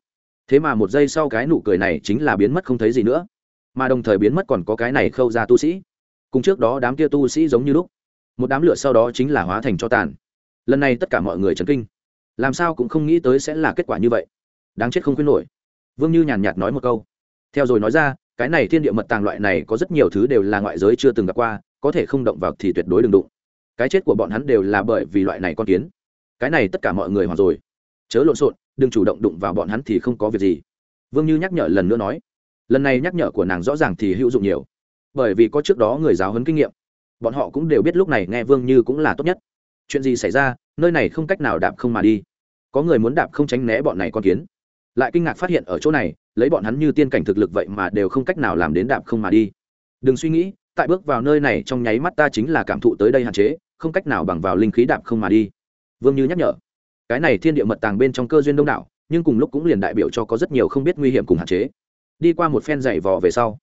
Thế mà một giây sau cái nụ cười này chính là biến mất không thấy gì nữa. Mà đồng thời biến mất còn có cái này khâu ra tu sĩ. Cùng trước đó đám kia tu sĩ giống như lúc. Một đám lửa sau đó chính là hóa thành cho tàn. Lần này tất cả mọi người chấn kinh. Làm sao cũng không nghĩ tới sẽ là kết quả như vậy. Đáng chết không khuyên nổi. Vương như nhàn nhạt nói một câu. Theo rồi nói ra, cái này thiên địa mật tàng loại này có rất nhiều thứ đều là ngoại giới chưa từng gặp qua, có thể không động vào thì tuyệt đối đừng đụng. Cái chết của bọn hắn đều là bởi vì loại này con kiến. Cái này tất cả mọi người hoặc rồi chớ lộn xộn, đừng chủ động đụng vào bọn hắn thì không có việc gì. Vương như nhắc nhở lần nữa nói. Lần này nhắc nhở của nàng rõ ràng thì hữu dụng nhiều. Bởi vì có trước đó người giáo huấn kinh nghiệm. Bọn họ cũng đều biết lúc này nghe vương như cũng là tốt nhất. Chuyện gì xảy ra, nơi này không cách nào đạp không mà đi. Có người muốn đạp không tránh né bọn này con kiến. Lại kinh ngạc phát hiện ở chỗ này, lấy bọn hắn như tiên cảnh thực lực vậy mà đều không cách nào làm đến đạp không mà đi. Đừng suy nghĩ, tại bước vào nơi này trong nháy mắt ta chính là cảm thụ tới đây hạn chế, không cách nào bằng vào linh khí đạp không mà đi. Vương như nhắc nhở cái này thiên địa mật tàng bên trong cơ duyên đông đảo, nhưng cùng lúc cũng liền đại biểu cho có rất nhiều không biết nguy hiểm cùng hạn chế. Đi qua một phen dày vò về sau,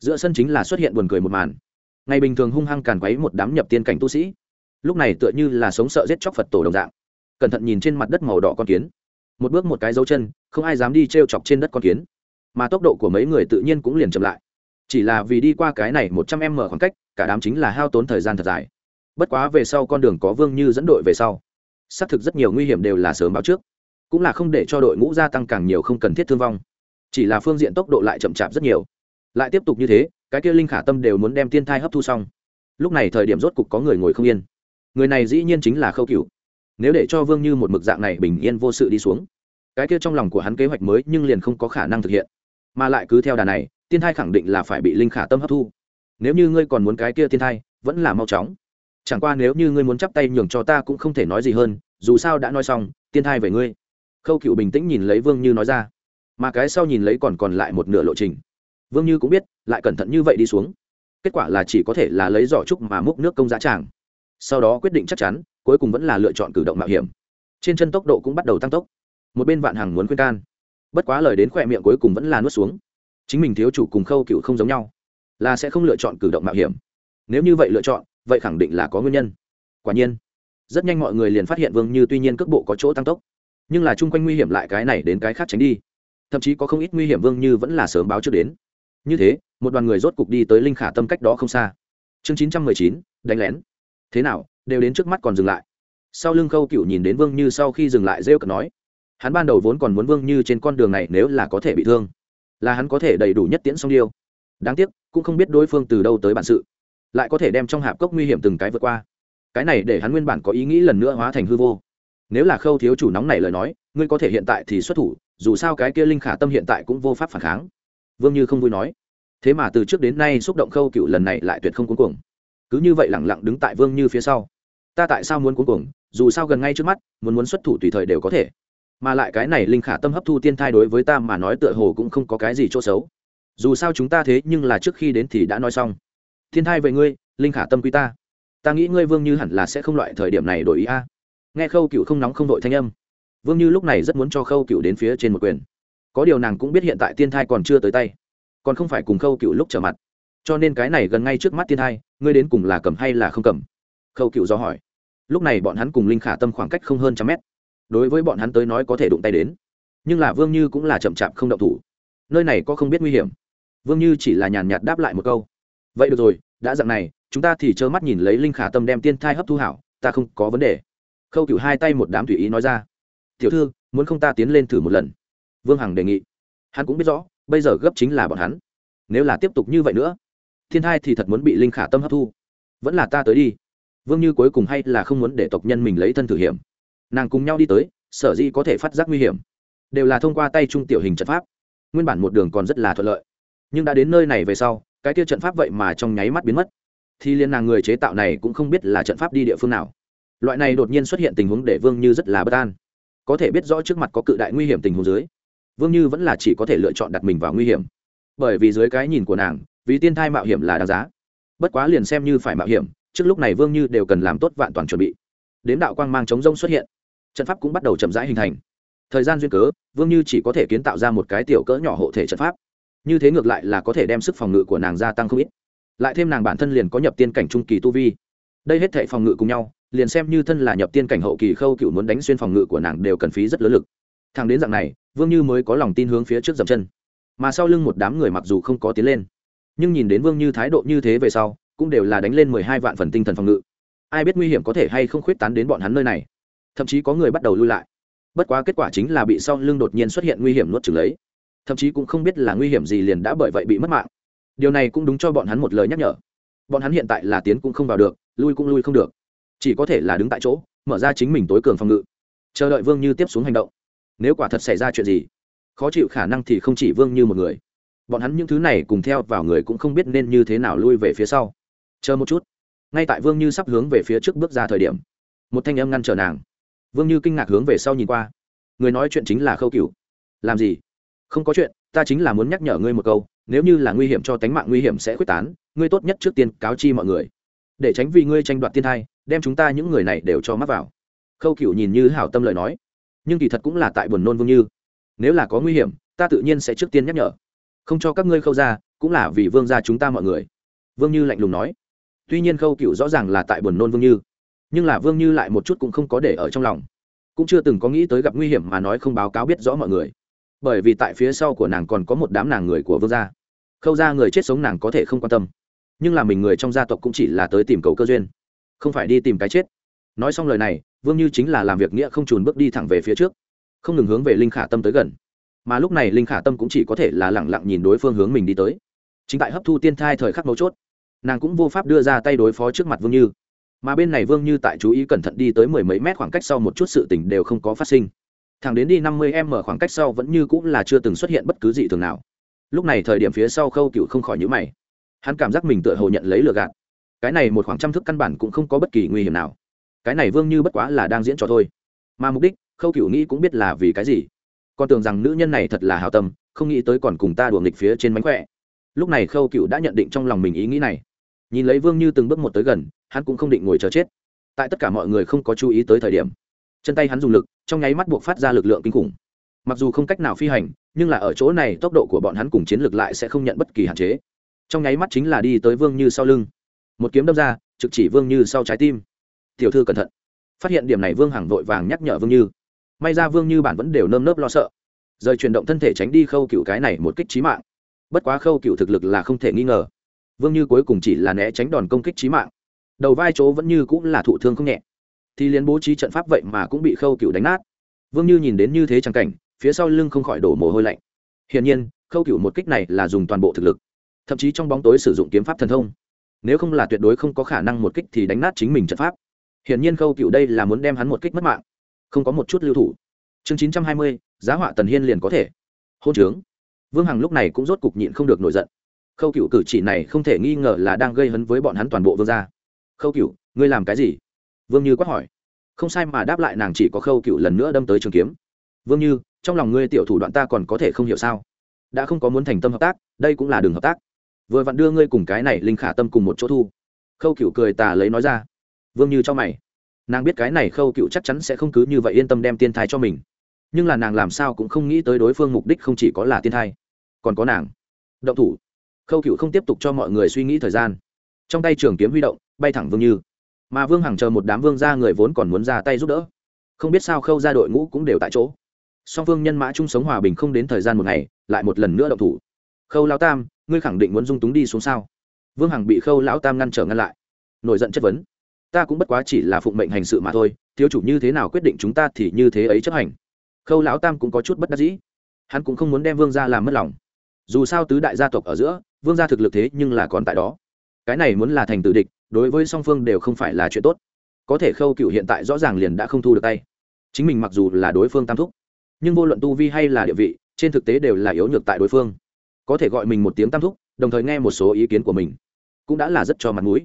giữa sân chính là xuất hiện buồn cười một màn. Ngày bình thường hung hăng càn quấy một đám nhập tiên cảnh tu sĩ. Lúc này tựa như là sống sợ giết chóc phật tổ đồng dạng. Cẩn thận nhìn trên mặt đất màu đỏ con kiến. Một bước một cái dấu chân, không ai dám đi t r e o chọc trên đất con kiến. Mà tốc độ của mấy người tự nhiên cũng liền chậm lại. Chỉ là vì đi qua cái này một trăm em mở khoảng cách, cả đám chính là hao tốn thời gian thật dài. Bất quá về sau con đường có vương như dẫn đội về sau xác thực rất nhiều nguy hiểm đều là sớm báo trước. Cũng là không để cho đội ngũ gia tăng càng nhiều không cần thiết thương vong. Chỉ là phương diện tốc độ lại chậm chạp rất nhiều. Lại tiếp tục như thế, cái kia linh khả tâm đều muốn đem tiên thai hấp thu xong. Lúc này thời điểm rốt cục có người ngồi không yên. Người này dĩ nhiên chính là khâu cửu. Nếu để cho vương như một mực dạng này bình yên vô sự đi xuống, cái kia trong lòng của hắn kế hoạch mới nhưng liền không có khả năng thực hiện. Mà lại cứ theo đà này, tiên thai khẳng định là phải bị linh khả tâm hấp thu. Nếu như ngươi còn muốn cái kia tiên thai, vẫn là mau chóng chẳng qua nếu như ngươi muốn chắp tay nhường cho ta cũng không thể nói gì hơn, dù sao đã nói xong, tiên thai về ngươi. Khâu cựu bình tĩnh nhìn lấy vương như nói ra. Mà cái sau nhìn lấy còn còn lại một nửa lộ trình. Vương như cũng biết, lại cẩn thận như vậy đi xuống. Kết quả là chỉ có thể là lấy giỏ trúc mà múc nước công giá tràng. Sau đó quyết định chắc chắn, cuối cùng vẫn là lựa chọn cử động mạo hiểm. Trên chân tốc độ cũng bắt đầu tăng tốc. Một bên vạn hàng muốn khuyên can. Bất quá lời đến khỏe miệng cuối cùng vẫn là nuốt xuống. Chính mình thiếu chủ cùng khâu cựu không giống nhau, là sẽ không lựa chọn cử động mạo hiểm. Nếu như vậy lựa chọn vậy khẳng định là có nguyên nhân. Quả nhiên, rất nhanh mọi người liền phát hiện vương như tuy nhiên cước bộ có chỗ tăng tốc, nhưng là chung quanh nguy hiểm lại cái này đến cái khác tránh đi. Thậm chí có không ít nguy hiểm vương như vẫn là sớm báo trước đến. Như thế, một đoàn người rốt cục đi tới linh khả tâm cách đó không xa. Chương chín trăm mười chín, đánh lén. Thế nào, đều đến trước mắt còn dừng lại. Sau lưng khâu cựu nhìn đến vương như sau khi dừng lại rêu cợt nói, hắn ban đầu vốn còn muốn vương như trên con đường này nếu là có thể bị thương, là hắn có thể đầy đủ nhất tiễn song điêu đáng tiếc, cũng không biết đối phương từ đâu tới bản sự lại có thể đem trong hạp cốc nguy hiểm từng cái vượt qua. Cái này để hắn nguyên bản có ý nghĩ lần nữa hóa thành hư vô. Nếu là khâu thiếu chủ nóng này lời nói, ngươi có thể hiện tại thì xuất thủ, dù sao cái kia linh khả tâm hiện tại cũng vô pháp phản kháng. Vương như không vui nói. Thế mà từ trước đến nay xúc động khâu cựu lần này lại tuyệt không cuốn cuồng. Cứ như vậy lẳng lặng đứng tại vương như phía sau. Ta tại sao muốn cuốn cuồng? Dù sao gần ngay trước mắt, muốn muốn xuất thủ tùy thời đều có thể. Mà lại cái này linh khả tâm hấp thu tiên thai đối với ta mà nói tựa hồ cũng không có cái gì chỗ xấu. Dù sao chúng ta thế nhưng là trước khi đến thì đã nói xong thiên thai về ngươi, linh khả tâm quý ta. Ta nghĩ ngươi vương như hẳn là sẽ không loại thời điểm này đổi ý a. Nghe khâu cựu không nóng không đội thanh âm. Vương như lúc này rất muốn cho khâu cựu đến phía trên một quyền. Có điều nàng cũng biết hiện tại tiên thai còn chưa tới tay. Còn không phải cùng khâu cựu lúc trở mặt. Cho nên cái này gần ngay trước mắt tiên thai, ngươi đến cùng là cầm hay là không cầm? Khâu cựu do hỏi. Lúc này bọn hắn cùng linh khả tâm khoảng cách không hơn trăm mét. Đối với bọn hắn tới nói có thể đụng tay đến. Nhưng là vương như cũng là chậm chạp không động thủ. Nơi này có không biết nguy hiểm. Vương như chỉ là nhàn nhạt đáp lại một câu. Vậy được rồi đã dặn này, chúng ta thì trơ mắt nhìn lấy linh khả tâm đem tiên thai hấp thu hảo, ta không có vấn đề. Khâu cựu hai tay một đám tùy ý nói ra. Tiểu thư, muốn không ta tiến lên thử một lần? Vương hằng đề nghị. Hắn cũng biết rõ, bây giờ gấp chính là bọn hắn. Nếu là tiếp tục như vậy nữa, thiên thai thì thật muốn bị linh khả tâm hấp thu. Vẫn là ta tới đi. Vương như cuối cùng hay là không muốn để tộc nhân mình lấy thân thử hiểm. Nàng cùng nhau đi tới, sở dĩ có thể phát giác nguy hiểm. Đều là thông qua tay trung tiểu hình trận pháp. Nguyên bản một đường còn rất là thuận lợi nhưng đã đến nơi này về sau, cái tiêu trận pháp vậy mà trong nháy mắt biến mất. Thì liên nàng người chế tạo này cũng không biết là trận pháp đi địa phương nào. Loại này đột nhiên xuất hiện tình huống để vương như rất là bất an. Có thể biết rõ trước mặt có cự đại nguy hiểm tình huống dưới, vương như vẫn là chỉ có thể lựa chọn đặt mình vào nguy hiểm. Bởi vì dưới cái nhìn của nàng, vì tiên thai mạo hiểm là đáng giá. Bất quá liền xem như phải mạo hiểm, trước lúc này vương như đều cần làm tốt vạn toàn chuẩn bị. Đến đạo quang mang chống rông xuất hiện, trận pháp cũng bắt đầu chậm rãi hình thành. Thời gian duyên cớ, vương như chỉ có thể kiến tạo ra một cái tiểu cỡ nhỏ hộ thể trận pháp như thế ngược lại là có thể đem sức phòng ngự của nàng gia tăng không ít. Lại thêm nàng bản thân liền có nhập tiên cảnh trung kỳ tu vi. Đây hết thệ phòng ngự cùng nhau, liền xem như thân là nhập tiên cảnh hậu kỳ khâu cựu muốn đánh xuyên phòng ngự của nàng đều cần phí rất lớn lực. Thằng đến dạng này, vương như mới có lòng tin hướng phía trước dậm chân. Mà sau lưng một đám người mặc dù không có tiến lên, nhưng nhìn đến vương như thái độ như thế về sau, cũng đều là đánh lên mười hai vạn phần tinh thần phòng ngự. Ai biết nguy hiểm có thể hay không khuyết tán đến bọn hắn nơi này. Thậm chí có người bắt đầu lui lại. Bất quá kết quả chính là bị sau lưng đột nhiên xuất hiện nguy hiểm nuốt trừng lấy thậm chí cũng không biết là nguy hiểm gì liền đã bởi vậy bị mất mạng. Điều này cũng đúng cho bọn hắn một lời nhắc nhở. Bọn hắn hiện tại là tiến cũng không vào được, lui cũng lui không được. Chỉ có thể là đứng tại chỗ, mở ra chính mình tối cường phòng ngự. Chờ đợi vương như tiếp xuống hành động. Nếu quả thật xảy ra chuyện gì, khó chịu khả năng thì không chỉ vương như một người. Bọn hắn những thứ này cùng theo vào người cũng không biết nên như thế nào lui về phía sau. Chờ một chút. Ngay tại vương như sắp hướng về phía trước bước ra thời điểm, một thanh âm ngăn trở nàng. Vương như kinh ngạc hướng về sau nhìn qua. Người nói chuyện chính là khâu cựu làm gì? Không có chuyện, ta chính là muốn nhắc nhở ngươi một câu, nếu như là nguy hiểm cho tánh mạng nguy hiểm sẽ quyết tán, ngươi tốt nhất trước tiên cáo chi mọi người. Để tránh vì ngươi tranh đoạt tiên thai, đem chúng ta những người này đều cho mắc vào. Khâu cựu nhìn như hảo tâm lời nói. Nhưng kỳ thật cũng là tại buồn nôn vương như. Nếu là có nguy hiểm, ta tự nhiên sẽ trước tiên nhắc nhở. Không cho các ngươi khâu ra, cũng là vì vương gia chúng ta mọi người. Vương như lạnh lùng nói. Tuy nhiên khâu cựu rõ ràng là tại buồn nôn vương như, nhưng là vương như lại một chút cũng không có để ở trong lòng. Cũng chưa từng có nghĩ tới gặp nguy hiểm mà nói không báo cáo biết rõ mọi người bởi vì tại phía sau của nàng còn có một đám nàng người của vương gia. Khâu ra người chết sống nàng có thể không quan tâm. Nhưng là mình người trong gia tộc cũng chỉ là tới tìm cầu cơ duyên, không phải đi tìm cái chết. Nói xong lời này, vương như chính là làm việc nghĩa không trùn bước đi thẳng về phía trước, không ngừng hướng về linh khả tâm tới gần. Mà lúc này linh khả tâm cũng chỉ có thể là lẳng lặng nhìn đối phương hướng mình đi tới. Chính tại hấp thu tiên thai thời khắc mấu chốt, nàng cũng vô pháp đưa ra tay đối phó trước mặt vương như. Mà bên này vương như tại chú ý cẩn thận đi tới mười mấy mét khoảng cách sau một chút sự tình đều không có phát sinh thằng đến đi năm mươi m khoảng cách sau vẫn như cũng là chưa từng xuất hiện bất cứ gì thường nào. Lúc này thời điểm phía sau khâu cựu không khỏi nhữ mày. Hắn cảm giác mình tựa hồ nhận lấy lừa gạt. Cái này một khoảng trăm thức căn bản cũng không có bất kỳ nguy hiểm nào. Cái này vương như bất quá là đang diễn trò thôi. Mà mục đích, khâu cựu nghĩ cũng biết là vì cái gì. Con tưởng rằng nữ nhân này thật là hào tâm, không nghĩ tới còn cùng ta đùa nghịch phía trên mánh khỏe. Lúc này khâu cựu đã nhận định trong lòng mình ý nghĩ này. Nhìn lấy vương như từng bước một tới gần, hắn cũng không định ngồi chờ chết. Tại tất cả mọi người không có chú ý tới thời điểm chân tay hắn dùng lực, trong nháy mắt buộc phát ra lực lượng kinh khủng. Mặc dù không cách nào phi hành, nhưng là ở chỗ này tốc độ của bọn hắn cùng chiến lược lại sẽ không nhận bất kỳ hạn chế. Trong nháy mắt chính là đi tới vương như sau lưng. Một kiếm đâm ra, trực chỉ vương như sau trái tim. Tiểu thư cẩn thận. Phát hiện điểm này vương hằng vội vàng nhắc nhở vương như. May ra vương như bản vẫn đều nơm nớp lo sợ. Rời chuyển động thân thể tránh đi khâu cựu cái này một kích trí mạng. Bất quá khâu cựu thực lực là không thể nghi ngờ. Vương như cuối cùng chỉ là né tránh đòn công kích trí mạng. Đầu vai chỗ vẫn như cũng là thụ thương không nhẹ thì liền bố trí trận pháp vậy mà cũng bị khâu cựu đánh nát. Vương như nhìn đến như thế chẳng cảnh, phía sau lưng không khỏi đổ mồ hôi lạnh. Hiển nhiên, khâu cựu một kích này là dùng toàn bộ thực lực, thậm chí trong bóng tối sử dụng kiếm pháp thần thông. Nếu không là tuyệt đối không có khả năng một kích thì đánh nát chính mình trận pháp. Hiển nhiên khâu cựu đây là muốn đem hắn một kích mất mạng, không có một chút lưu thủ. Chương chín trăm hai mươi, giá họa tần hiên liền có thể. Hôn trướng. Vương hằng lúc này cũng rốt cục nhịn không được nổi giận. Khâu cựu cử chỉ này không thể nghi ngờ là đang gây hấn với bọn hắn toàn bộ vương gia. Khâu cựu, ngươi làm cái gì? Vương như quát hỏi. Không sai mà đáp lại nàng chỉ có khâu cựu lần nữa đâm tới trường kiếm. Vương như, trong lòng ngươi tiểu thủ đoạn ta còn có thể không hiểu sao? Đã không có muốn thành tâm hợp tác, đây cũng là đường hợp tác. Vừa vặn đưa ngươi cùng cái này linh khả tâm cùng một chỗ thu. Khâu cựu cười tà lấy nói ra. Vương như cho mày. Nàng biết cái này khâu cựu chắc chắn sẽ không cứ như vậy yên tâm đem tiên thai cho mình. Nhưng là nàng làm sao cũng không nghĩ tới đối phương mục đích không chỉ có là tiên thai, còn có nàng. Động thủ. Khâu cựu không tiếp tục cho mọi người suy nghĩ thời gian. Trong tay trường kiếm huy động, bay thẳng vương như mà vương hằng chờ một đám vương ra người vốn còn muốn ra tay giúp đỡ. Không biết sao khâu ra đội ngũ cũng đều tại chỗ. Song phương nhân mã chung sống hòa bình không đến thời gian một ngày, lại một lần nữa động thủ. Khâu lão tam, ngươi khẳng định muốn dung túng đi xuống sao? Vương hằng bị khâu lão tam ngăn trở ngăn lại. Nổi giận chất vấn. Ta cũng bất quá chỉ là phụng mệnh hành sự mà thôi, thiếu chủ như thế nào quyết định chúng ta thì như thế ấy chấp hành. Khâu lão tam cũng có chút bất đắc dĩ. Hắn cũng không muốn đem vương gia làm mất lòng. Dù sao tứ đại gia tộc ở giữa, vương gia thực lực thế nhưng là còn tại đó. Cái này muốn là thành tử địch đối với song phương đều không phải là chuyện tốt. Có thể khâu cựu hiện tại rõ ràng liền đã không thu được tay. Chính mình mặc dù là đối phương tam thúc, nhưng vô luận tu vi hay là địa vị, trên thực tế đều là yếu nhược tại đối phương. Có thể gọi mình một tiếng tam thúc, đồng thời nghe một số ý kiến của mình, cũng đã là rất cho mặt mũi.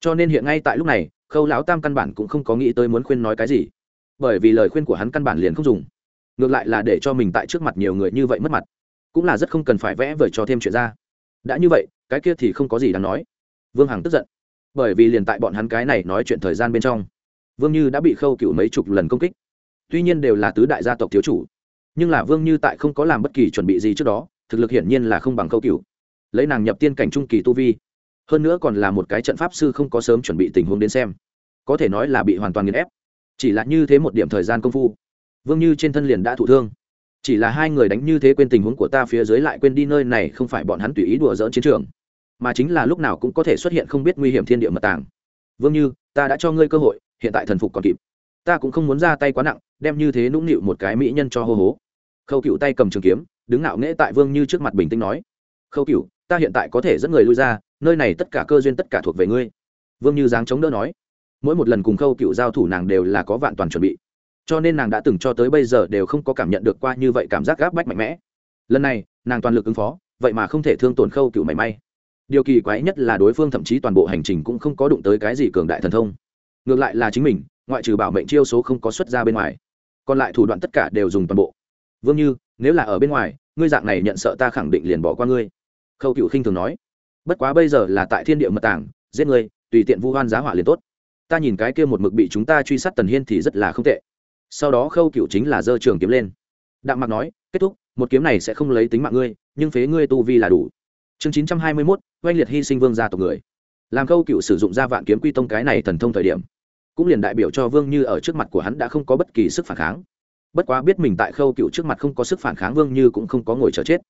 Cho nên hiện ngay tại lúc này, khâu lão tam căn bản cũng không có nghĩ tới muốn khuyên nói cái gì. Bởi vì lời khuyên của hắn căn bản liền không dùng. Ngược lại là để cho mình tại trước mặt nhiều người như vậy mất mặt, cũng là rất không cần phải vẽ vời cho thêm chuyện ra. Đã như vậy, cái kia thì không có gì đáng nói. Vương hằng tức giận bởi vì liền tại bọn hắn cái này nói chuyện thời gian bên trong, vương như đã bị khâu cựu mấy chục lần công kích. Tuy nhiên đều là tứ đại gia tộc thiếu chủ, nhưng là vương như tại không có làm bất kỳ chuẩn bị gì trước đó, thực lực hiển nhiên là không bằng khâu cựu. Lấy nàng nhập tiên cảnh trung kỳ tu vi, hơn nữa còn là một cái trận pháp sư không có sớm chuẩn bị tình huống đến xem, có thể nói là bị hoàn toàn nghiền ép. Chỉ là như thế một điểm thời gian công phu, vương như trên thân liền đã thụ thương. Chỉ là hai người đánh như thế quên tình huống của ta phía dưới lại quên đi nơi này không phải bọn hắn tùy ý đùa dỡn chiến trường mà chính là lúc nào cũng có thể xuất hiện không biết nguy hiểm thiên địa mật tàng. Vương như, ta đã cho ngươi cơ hội, hiện tại thần phục còn kịp. Ta cũng không muốn ra tay quá nặng, đem như thế nũng nịu một cái mỹ nhân cho hô hố. Khâu cựu tay cầm trường kiếm, đứng ngạo nghễ tại vương như trước mặt bình tĩnh nói, khâu cựu ta hiện tại có thể dẫn người lui ra, nơi này tất cả cơ duyên tất cả thuộc về ngươi. Vương như dáng chống đỡ nói, mỗi một lần cùng khâu cựu giao thủ nàng đều là có vạn toàn chuẩn bị, cho nên nàng đã từng cho tới bây giờ đều không có cảm nhận được qua như vậy cảm giác gáp bách mạnh mẽ. Lần này, nàng toàn lực ứng phó, vậy mà không thể thương tổn khâu cựu mảy may điều kỳ quái nhất là đối phương thậm chí toàn bộ hành trình cũng không có đụng tới cái gì cường đại thần thông. Ngược lại là chính mình, ngoại trừ bảo mệnh chiêu số không có xuất ra bên ngoài. Còn lại thủ đoạn tất cả đều dùng toàn bộ. Vương như, nếu là ở bên ngoài, ngươi dạng này nhận sợ ta khẳng định liền bỏ qua ngươi. Khâu cựu khinh thường nói. Bất quá bây giờ là tại thiên địa mật tảng giết ngươi, tùy tiện vu hoan giá hỏa liền tốt. Ta nhìn cái kia một mực bị chúng ta truy sát tần hiên thì rất là không tệ. Sau đó khâu cựu chính là giơ trường kiếm lên. Đạm mặc nói, kết thúc, một kiếm này sẽ không lấy tính mạng ngươi, nhưng phế ngươi tu vi là đủ chương chín trăm hai mươi mốt, oanh liệt hy sinh vương gia tộc người. Làm khâu cựu sử dụng ra vạn kiếm quy tông cái này thần thông thời điểm, cũng liền đại biểu cho vương như ở trước mặt của hắn đã không có bất kỳ sức phản kháng. Bất quá biết mình tại khâu cựu trước mặt không có sức phản kháng, vương như cũng không có ngồi chờ chết.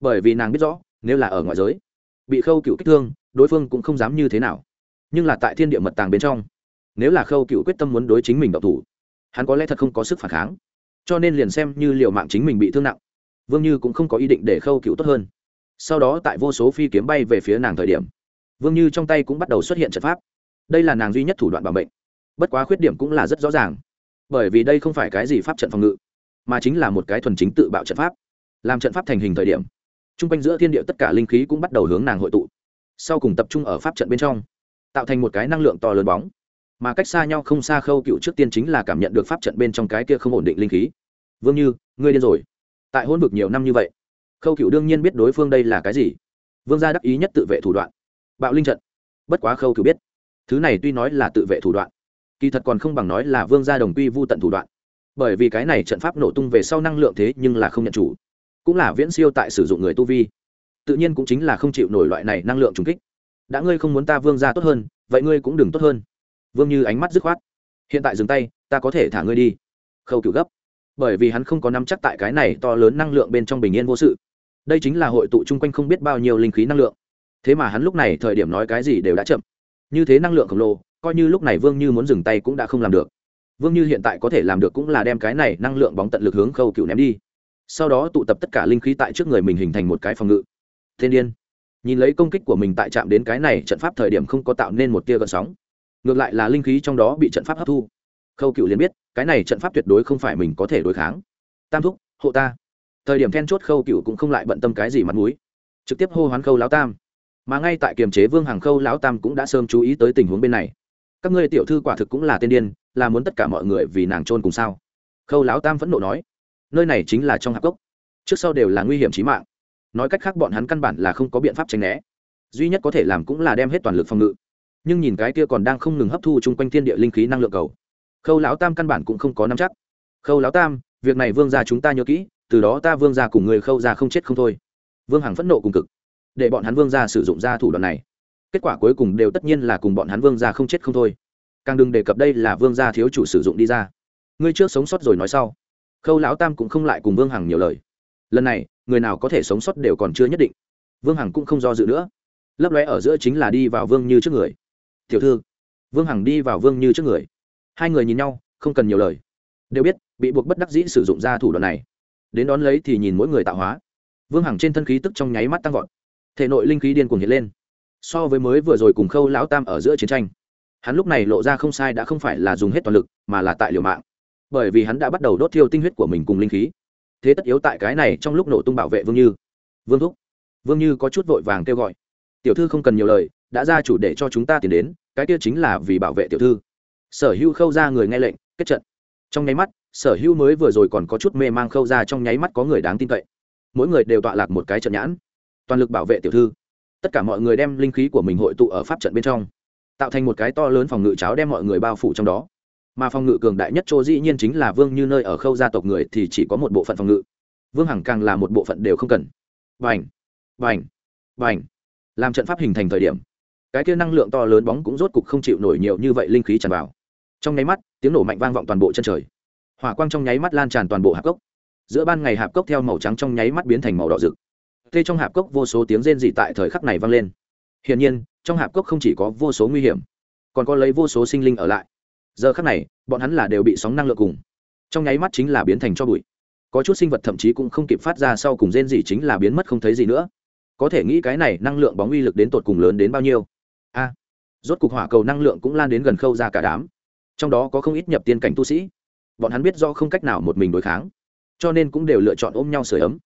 Bởi vì nàng biết rõ, nếu là ở ngoại giới, bị khâu cựu kích thương, đối phương cũng không dám như thế nào. Nhưng là tại thiên địa mật tàng bên trong, nếu là khâu cựu quyết tâm muốn đối chính mình độc thủ, hắn có lẽ thật không có sức phản kháng. Cho nên liền xem như liều mạng chính mình bị thương nặng, vương như cũng không có ý định để khâu cựu tốt hơn sau đó tại vô số phi kiếm bay về phía nàng thời điểm, vương như trong tay cũng bắt đầu xuất hiện trận pháp. Đây là nàng duy nhất thủ đoạn bảo mệnh. Bất quá khuyết điểm cũng là rất rõ ràng. Bởi vì đây không phải cái gì pháp trận phòng ngự, mà chính là một cái thuần chính tự bạo trận pháp. Làm trận pháp thành hình thời điểm t r u n g quanh giữa thiên địa tất cả linh khí cũng bắt đầu hướng nàng hội tụ. Sau cùng tập trung ở pháp trận bên trong, tạo thành một cái năng lượng to lớn bóng. Mà cách xa nhau không xa khâu cựu trước tiên chính là cảm nhận được pháp trận bên trong cái kia không ổn định linh khí. Vương như, ngươi điên rồi. Tại hôn vực nhiều năm như vậy khâu cựu đương nhiên biết đối phương đây là cái gì vương gia đắc ý nhất tự vệ thủ đoạn bạo linh trận bất quá khâu cựu biết thứ này tuy nói là tự vệ thủ đoạn kỳ thật còn không bằng nói là vương gia đồng quy vô tận thủ đoạn bởi vì cái này trận pháp nổ tung về sau năng lượng thế nhưng là không nhận chủ cũng là viễn siêu tại sử dụng người tu vi tự nhiên cũng chính là không chịu nổi loại này năng lượng trùng kích đã ngươi không muốn ta vương gia tốt hơn vậy ngươi cũng đừng tốt hơn vương như ánh mắt dứt khoát hiện tại dừng tay ta có thể thả ngươi đi khâu cựu gấp bởi vì hắn không có nắm chắc tại cái này to lớn năng lượng bên trong bình yên vô sự đây chính là hội tụ chung quanh không biết bao nhiêu linh khí năng lượng. Thế mà hắn lúc này thời điểm nói cái gì đều đã chậm. Như thế năng lượng khổng lồ, coi như lúc này vương như muốn dừng tay cũng đã không làm được. Vương như hiện tại có thể làm được cũng là đem cái này năng lượng bóng tận lực hướng khâu cựu ném đi. Sau đó tụ tập tất cả linh khí tại trước người mình hình thành một cái phòng ngự. Thiên điên. Nhìn lấy công kích của mình tại chạm đến cái này, trận pháp thời điểm không có tạo nên một tia gợn sóng. Ngược lại là linh khí trong đó bị trận pháp hấp thu. Khâu cựu liền biết, cái này trận pháp tuyệt đối không phải mình có thể đối kháng. Tam thúc, hộ ta thời điểm then chốt khâu cựu cũng không lại bận tâm cái gì mặt mũi, trực tiếp hô hoán khâu lão tam. Mà ngay tại kiềm chế vương hàng khâu lão tam cũng đã sớm chú ý tới tình huống bên này. Các ngươi tiểu thư quả thực cũng là tên điên, là muốn tất cả mọi người vì nàng trôn cùng sao? Khâu lão tam phẫn nộ nói, nơi này chính là trong hạp cốc, trước sau đều là nguy hiểm trí mạng. Nói cách khác bọn hắn căn bản là không có biện pháp tránh né. Duy nhất có thể làm cũng là đem hết toàn lực phòng ngự. Nhưng nhìn cái kia còn đang không ngừng hấp thu chung quanh thiên địa linh khí năng lượng cầu, khâu lão tam căn bản cũng không có nắm chắc. Khâu lão tam, việc này vương gia chúng ta nhớ kỹ từ đó ta vương gia cùng người khâu gia không chết không thôi. Vương hằng phẫn nộ cùng cực, để bọn hắn vương gia sử dụng ra thủ đoạn này. Kết quả cuối cùng đều tất nhiên là cùng bọn hắn vương gia không chết không thôi. Càng đừng đề cập đây là vương gia thiếu chủ sử dụng đi ra. Ngươi trước sống sót rồi nói sau. Khâu lão tam cũng không lại cùng vương hằng nhiều lời. Lần này, người nào có thể sống sót đều còn chưa nhất định. Vương hằng cũng không do dự nữa. Lấp lóe ở giữa chính là đi vào vương như trước người. Tiểu thư. Vương hằng đi vào vương như trước người. Hai người nhìn nhau, không cần nhiều lời. Đều biết, bị buộc bất đắc dĩ sử dụng ra thủ đoạn này đến đón lấy thì nhìn mỗi người tạo hóa. Vương hằng trên thân khí tức trong nháy mắt tăng vọt. Thể nội linh khí điên cuồng hiện lên. So với mới vừa rồi cùng khâu lão tam ở giữa chiến tranh, hắn lúc này lộ ra không sai đã không phải là dùng hết toàn lực, mà là tại liều mạng. Bởi vì hắn đã bắt đầu đốt thiêu tinh huyết của mình cùng linh khí. Thế tất yếu tại cái này trong lúc nổ tung bảo vệ vương như. Vương thúc, vương như có chút vội vàng kêu gọi. Tiểu thư không cần nhiều lời, đã ra chủ để cho chúng ta tiến đến, cái kia chính là vì bảo vệ tiểu thư. Sở hữu khâu ra người nghe lệnh, kết trận. Trong nháy mắt sở hữu mới vừa rồi còn có chút mê mang khâu ra trong nháy mắt có người đáng tin cậy. Mỗi người đều tọa lạc một cái trận nhãn. Toàn lực bảo vệ tiểu thư. Tất cả mọi người đem linh khí của mình hội tụ ở pháp trận bên trong. Tạo thành một cái to lớn phòng ngự cháo đem mọi người bao phủ trong đó. Mà phòng ngự cường đại nhất chỗ dĩ nhiên chính là vương như nơi ở khâu gia tộc người thì chỉ có một bộ phận phòng ngự. Vương hằng càng là một bộ phận đều không cần. Vành vành vành. Làm trận pháp hình thành thời điểm, cái kia năng lượng to lớn bóng cũng rốt cục không chịu nổi nhiều như vậy linh khí tràn vào. Trong nháy mắt, tiếng nổ mạnh vang vọng toàn bộ chân trời hỏa quang trong nháy mắt lan tràn toàn bộ hạp cốc. Giữa ban ngày hạp cốc theo màu trắng trong nháy mắt biến thành màu đỏ rực. Tê trong hạp cốc vô số tiếng rên dị tại thời khắc này vang lên. Hiển nhiên, trong hạp cốc không chỉ có vô số nguy hiểm, còn có lấy vô số sinh linh ở lại. Giờ khắc này, bọn hắn là đều bị sóng năng lượng cùng. Trong nháy mắt chính là biến thành cho bụi. Có chút sinh vật thậm chí cũng không kịp phát ra sau cùng rên dị chính là biến mất không thấy gì nữa. Có thể nghĩ cái này năng lượng bóng uy lực đến tột cùng lớn đến bao nhiêu? A, rốt cục hỏa cầu năng lượng cũng lan đến gần khâu ra cả đám. Trong đó có không ít nhập tiên cảnh tu sĩ bọn hắn biết do không cách nào một mình đối kháng, cho nên cũng đều lựa chọn ôm nhau sửa ấm.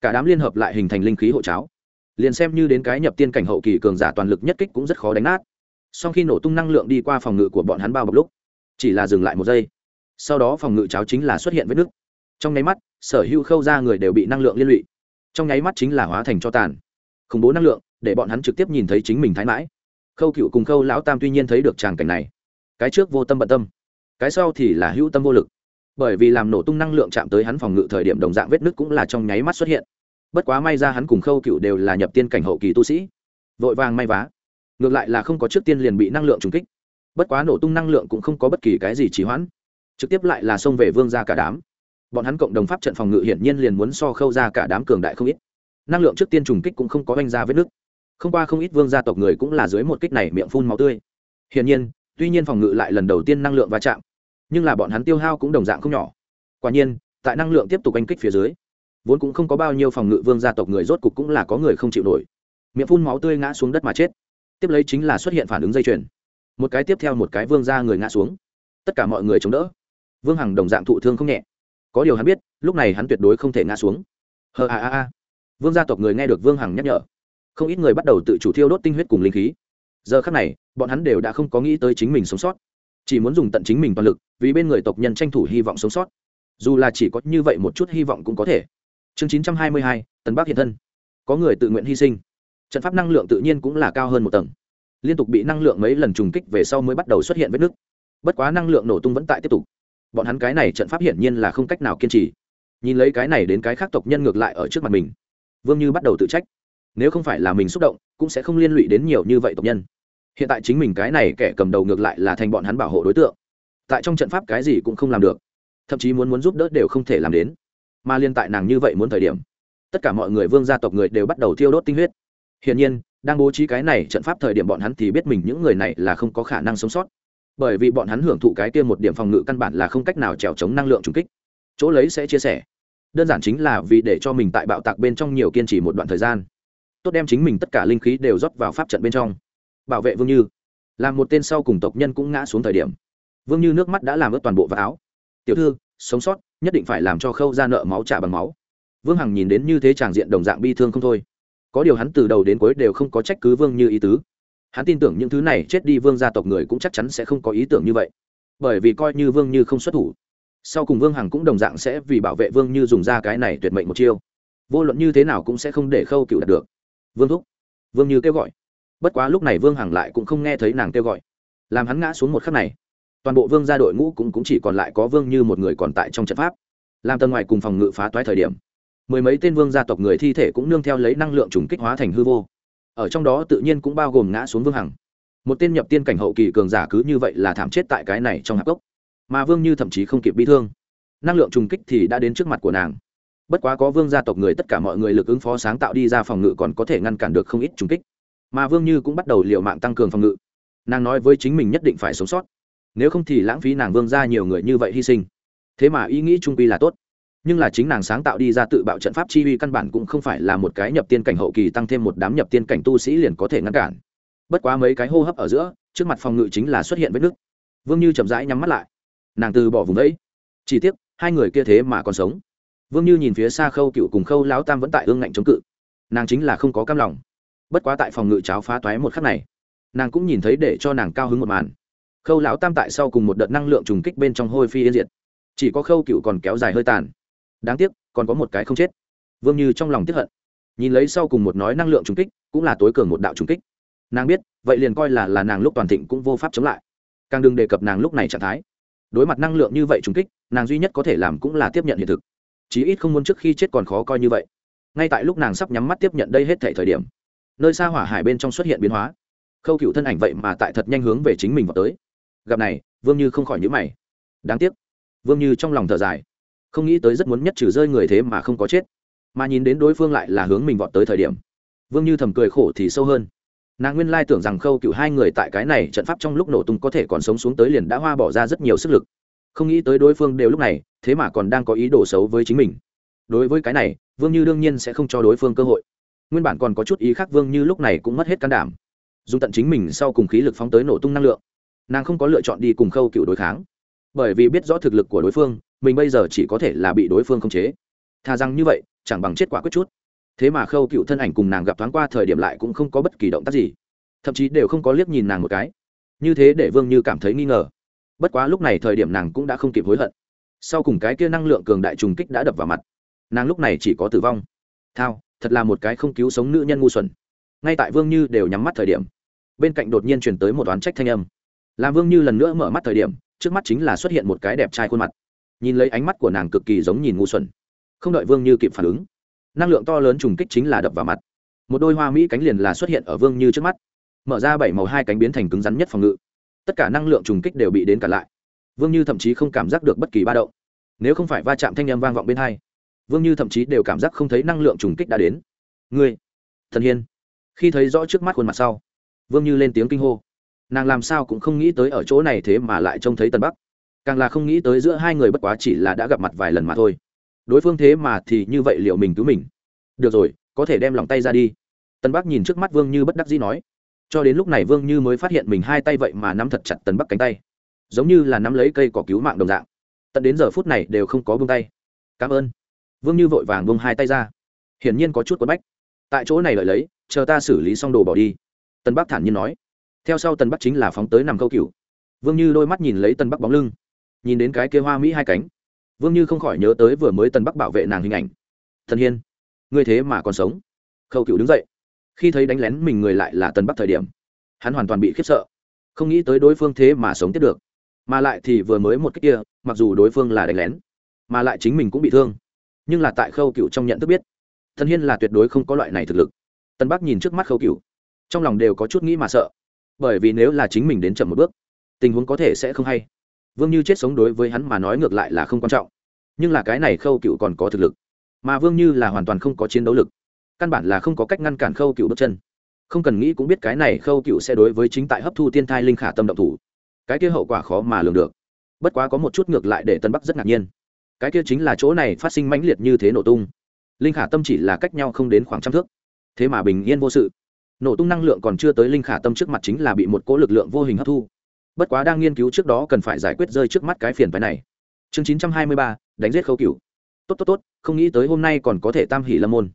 Cả đám liên hợp lại hình thành linh khí hộ cháo. Liền xem như đến cái nhập tiên cảnh hậu kỳ cường giả toàn lực nhất kích cũng rất khó đánh nát. Sau khi nổ tung năng lượng đi qua phòng ngự của bọn hắn bao bọc lúc, chỉ là dừng lại một giây. Sau đó phòng ngự cháo chính là xuất hiện vết nước trong nháy mắt, sở hữu khâu ra người đều bị năng lượng liên lụy. Trong nháy mắt chính là hóa thành cho tàn. Khủng bố năng lượng, để bọn hắn trực tiếp nhìn thấy chính mình thái mãi. Khâu cựu cùng khâu lão tam tuy nhiên thấy được tràng cảnh này, cái trước vô tâm bận tâm, cái sau thì là hữu tâm vô lực bởi vì làm nổ tung năng lượng chạm tới hắn phòng ngự thời điểm đồng dạng vết nứt cũng là trong nháy mắt xuất hiện. Bất quá may ra hắn cùng khâu cựu đều là nhập tiên cảnh hậu kỳ tu sĩ. Vội vàng may vá. Ngược lại là không có trước tiên liền bị năng lượng trùng kích. Bất quá nổ tung năng lượng cũng không có bất kỳ cái gì trì hoãn. Trực tiếp lại là xông về vương ra cả đám. Bọn hắn cộng đồng pháp trận phòng ngự hiển nhiên liền muốn so khâu ra cả đám cường đại không ít. Năng lượng trước tiên trùng kích cũng không có oanh ra vết nứt. Không qua không ít vương gia tộc người cũng là dưới một kích này miệng phun máu tươi. Hiển nhiên, tuy nhiên phòng ngự lại lần đầu tiên năng lượng va chạm nhưng là bọn hắn tiêu hao cũng đồng dạng không nhỏ. Quả nhiên, tại năng lượng tiếp tục anh kích phía dưới, vốn cũng không có bao nhiêu phòng ngự vương gia tộc người rốt cục cũng là có người không chịu nổi. Miệng phun máu tươi ngã xuống đất mà chết. Tiếp lấy chính là xuất hiện phản ứng dây chuyền. Một cái tiếp theo một cái vương gia người ngã xuống. Tất cả mọi người chống đỡ. Vương hằng đồng dạng thụ thương không nhẹ. Có điều hắn biết, lúc này hắn tuyệt đối không thể ngã xuống. Hờ a a a. Vương gia tộc người nghe được vương hằng nhắc nhở. Không ít người bắt đầu tự chủ thiêu đốt tinh huyết cùng linh khí. Giờ khắc này, bọn hắn đều đã không có nghĩ tới chính mình sống sót chỉ muốn dùng tận chính mình toàn lực, vì bên người tộc nhân tranh thủ hy vọng sống sót. Dù là chỉ có như vậy một chút hy vọng cũng có thể. Chương chín trăm hai mươi hai, tần bắc hiện thân. Có người tự nguyện hy sinh. Trận pháp năng lượng tự nhiên cũng là cao hơn một tầng. Liên tục bị năng lượng mấy lần trùng kích về sau mới bắt đầu xuất hiện vết nứt. Bất quá năng lượng nổ tung vẫn tại tiếp tục. Bọn hắn cái này trận pháp hiển nhiên là không cách nào kiên trì. Nhìn lấy cái này đến cái khác tộc nhân ngược lại ở trước mặt mình, vương như bắt đầu tự trách. Nếu không phải là mình xúc động, cũng sẽ không liên lụy đến nhiều như vậy tộc nhân hiện tại chính mình cái này kẻ cầm đầu ngược lại là thành bọn hắn bảo hộ đối tượng. Tại trong trận pháp cái gì cũng không làm được. Thậm chí muốn muốn giúp đỡ đều không thể làm đến. Mà liên tại nàng như vậy muốn thời điểm, tất cả mọi người vương gia tộc người đều bắt đầu thiêu đốt tinh huyết. Hiển nhiên, đang bố trí cái này trận pháp thời điểm bọn hắn thì biết mình những người này là không có khả năng sống sót. Bởi vì bọn hắn hưởng thụ cái kia một điểm phòng ngự căn bản là không cách nào trèo chống năng lượng trùng kích. Chỗ lấy sẽ chia sẻ. Đơn giản chính là vì để cho mình tại bạo tạc bên trong nhiều kiên trì một đoạn thời gian. Tốt đem chính mình tất cả linh khí đều rót vào pháp trận bên trong bảo vệ vương như. Làm một tên sau cùng tộc nhân cũng ngã xuống thời điểm. Vương như nước mắt đã làm ướt toàn bộ vào áo. Tiểu thư, sống sót, nhất định phải làm cho khâu ra nợ máu trả bằng máu. Vương hằng nhìn đến như thế tràng diện đồng dạng bi thương không thôi. Có điều hắn từ đầu đến cuối đều không có trách cứ vương như ý tứ. Hắn tin tưởng những thứ này chết đi vương gia tộc người cũng chắc chắn sẽ không có ý tưởng như vậy. Bởi vì coi như vương như không xuất thủ, sau cùng vương hằng cũng đồng dạng sẽ vì bảo vệ vương như dùng ra cái này tuyệt mệnh một chiêu. Vô luận như thế nào cũng sẽ không để khâu cựu đạt được. Vương thúc, vương như kêu gọi bất quá lúc này vương hằng lại cũng không nghe thấy nàng kêu gọi. Làm hắn ngã xuống một khắc này toàn bộ vương gia đội ngũ cũng, cũng chỉ còn lại có vương như một người còn tại trong trận pháp. Làm tầng ngoài cùng phòng ngự phá toái thời điểm mười mấy tên vương gia tộc người thi thể cũng nương theo lấy năng lượng trùng kích hóa thành hư vô. Ở trong đó tự nhiên cũng bao gồm ngã xuống vương hằng. Một tên nhập tiên cảnh hậu kỳ cường giả cứ như vậy là thảm chết tại cái này trong hạp cốc. Mà vương như thậm chí không kịp bi thương. Năng lượng trùng kích thì đã đến trước mặt của nàng. Bất quá có vương gia tộc người tất cả mọi người lực ứng phó sáng tạo đi ra phòng ngự còn có thể ngăn cản được không ít trùng kích mà vương như cũng bắt đầu liệu mạng tăng cường phòng ngự. Nàng nói với chính mình nhất định phải sống sót. Nếu không thì lãng phí nàng vương ra nhiều người như vậy hy sinh. Thế mà ý nghĩ trung quy là tốt. Nhưng là chính nàng sáng tạo đi ra tự bạo trận pháp chi uy căn bản cũng không phải là một cái nhập tiên cảnh hậu kỳ tăng thêm một đám nhập tiên cảnh tu sĩ liền có thể ngăn cản. Bất quá mấy cái hô hấp ở giữa, trước mặt phòng ngự chính là xuất hiện vết nứt. Vương như chậm rãi nhắm mắt lại. Nàng từ bỏ vùng đấy. Chỉ tiếc, hai người kia thế mà còn sống. Vương như nhìn phía xa khâu cựu cùng khâu lão tam vẫn tại ương ngạnh chống cự. Nàng chính là không có cam lòng bất quá tại phòng ngự cháo phá toái một khắc này, nàng cũng nhìn thấy để cho nàng cao hứng một màn. Khâu lão tam tại sau cùng một đợt năng lượng trùng kích bên trong hôi phi yên diệt. Chỉ có khâu cựu còn kéo dài hơi tàn. Đáng tiếc, còn có một cái không chết. Vương như trong lòng tiếp hận. Nhìn lấy sau cùng một nói năng lượng trùng kích, cũng là tối cường một đạo trùng kích. Nàng biết, vậy liền coi là là nàng lúc toàn thịnh cũng vô pháp chống lại. Càng đừng đề cập nàng lúc này trạng thái. Đối mặt năng lượng như vậy trùng kích, nàng duy nhất có thể làm cũng là tiếp nhận hiện thực. Chí ít không muốn trước khi chết còn khó coi như vậy. Ngay tại lúc nàng sắp nhắm mắt tiếp nhận đây hết thể thời điểm nơi xa hỏa hải bên trong xuất hiện biến hóa. Khâu cựu thân ảnh vậy mà tại thật nhanh hướng về chính mình vào tới. Gặp này, vương như không khỏi nhữ mày. Đáng tiếc. Vương như trong lòng thở dài. Không nghĩ tới rất muốn nhất trừ rơi người thế mà không có chết. Mà nhìn đến đối phương lại là hướng mình vọt tới thời điểm, vương như thầm cười khổ thì sâu hơn. Nàng nguyên lai tưởng rằng khâu cựu hai người tại cái này trận pháp trong lúc nổ tung có thể còn sống xuống tới liền đã hoa bỏ ra rất nhiều sức lực. Không nghĩ tới đối phương đều lúc này, thế mà còn đang có ý đồ xấu với chính mình. Đối với cái này, vương như đương nhiên sẽ không cho đối phương cơ hội nguyên bản còn có chút ý khác vương như lúc này cũng mất hết can đảm. Dùng tận chính mình sau cùng khí lực phóng tới nổ tung năng lượng, nàng không có lựa chọn đi cùng khâu cựu đối kháng. Bởi vì biết rõ thực lực của đối phương, mình bây giờ chỉ có thể là bị đối phương khống chế. Thà rằng như vậy, chẳng bằng chết quả quyết chút. Thế mà khâu cựu thân ảnh cùng nàng gặp thoáng qua thời điểm lại cũng không có bất kỳ động tác gì. Thậm chí đều không có liếc nhìn nàng một cái. Như thế để vương như cảm thấy nghi ngờ. Bất quá lúc này thời điểm nàng cũng đã không kịp hối hận. Sau cùng cái kia năng lượng cường đại trùng kích đã đập vào mặt. Nàng lúc này chỉ có tử vong. Thao thật là một cái không cứu sống nữ nhân ngu xuẩn. Ngay tại vương như đều nhắm mắt thời điểm, bên cạnh đột nhiên chuyển tới một oán trách thanh âm. Làm vương như lần nữa mở mắt thời điểm, trước mắt chính là xuất hiện một cái đẹp trai khuôn mặt. Nhìn lấy ánh mắt của nàng cực kỳ giống nhìn ngu xuẩn. Không đợi vương như kịp phản ứng, năng lượng to lớn trùng kích chính là đập vào mặt. Một đôi hoa mỹ cánh liền là xuất hiện ở vương như trước mắt. Mở ra bảy màu hai cánh biến thành cứng rắn nhất phòng ngự. Tất cả năng lượng trùng kích đều bị đến cả lại. Vương như thậm chí không cảm giác được bất kỳ ba động. Nếu không phải va chạm thanh â m vang vọng bên hai vương như thậm chí đều cảm giác không thấy năng lượng trùng kích đã đến. Ngươi, thần hiên. Khi thấy rõ trước mắt khuôn mặt sau, vương như lên tiếng kinh hô. Nàng làm sao cũng không nghĩ tới ở chỗ này thế mà lại trông thấy tân bắc. Càng là không nghĩ tới giữa hai người bất quá chỉ là đã gặp mặt vài lần mà thôi. Đối phương thế mà thì như vậy liệu mình cứu mình. Được rồi, có thể đem lòng tay ra đi. Tân bắc nhìn trước mắt vương như bất đắc dĩ nói. Cho đến lúc này vương như mới phát hiện mình hai tay vậy mà nắm thật chặt tân bắc cánh tay. Giống như là nắm lấy cây cỏ cứu mạng đồng dạng. Tận đến giờ phút này đều không có buông tay. Cảm ơn vương như vội vàng buông hai tay ra. hiển nhiên có chút quất bách. tại chỗ này lợi lấy, chờ ta xử lý xong đồ bỏ đi. tân bắc thản nhiên nói. theo sau tần bắc chính là phóng tới nằm câu cựu vương như đôi mắt nhìn lấy tần bắc bóng lưng. nhìn đến cái kia hoa mỹ hai cánh. vương như không khỏi nhớ tới vừa mới tần bắc bảo vệ nàng hình ảnh. thần hiên, ngươi thế mà còn sống. khâu cựu đứng dậy. khi thấy đánh lén mình người lại là tần bắc thời điểm, hắn hoàn toàn bị khiếp sợ. không nghĩ tới đối phương thế mà sống tiếp được. mà lại thì vừa mới một cách kia, mặc dù đối phương là đánh lén, mà lại chính mình cũng bị thương nhưng là tại khâu cựu trong nhận thức biết thần hiên là tuyệt đối không có loại này thực lực. Tân bắc nhìn trước mắt khâu cựu, trong lòng đều có chút nghĩ mà sợ, bởi vì nếu là chính mình đến chậm một bước, tình huống có thể sẽ không hay. Vương như chết sống đối với hắn mà nói ngược lại là không quan trọng, nhưng là cái này khâu cựu còn có thực lực, mà vương như là hoàn toàn không có chiến đấu lực, căn bản là không có cách ngăn cản khâu cựu bước chân. Không cần nghĩ cũng biết cái này khâu cựu sẽ đối với chính tại hấp thu tiên thai linh khả tâm động thủ, cái kia hậu quả khó mà lường được. Bất quá có một chút ngược lại để tân bắc rất ngạc nhiên cái kia chính là chỗ này phát sinh mãnh liệt như thế nổ tung. Linh khả tâm chỉ là cách nhau không đến khoảng trăm thước. Thế mà bình yên vô sự. Nổ tung năng lượng còn chưa tới linh khả tâm trước mặt chính là bị một cỗ lực lượng vô hình hấp thu. Bất quá đang nghiên cứu trước đó cần phải giải quyết rơi trước mắt cái phiền phái này. Chương chín trăm hai mươi ba, đánh giết khâu cựu tốt tốt tốt, không nghĩ tới hôm nay còn có thể tam hỷ lâm môn.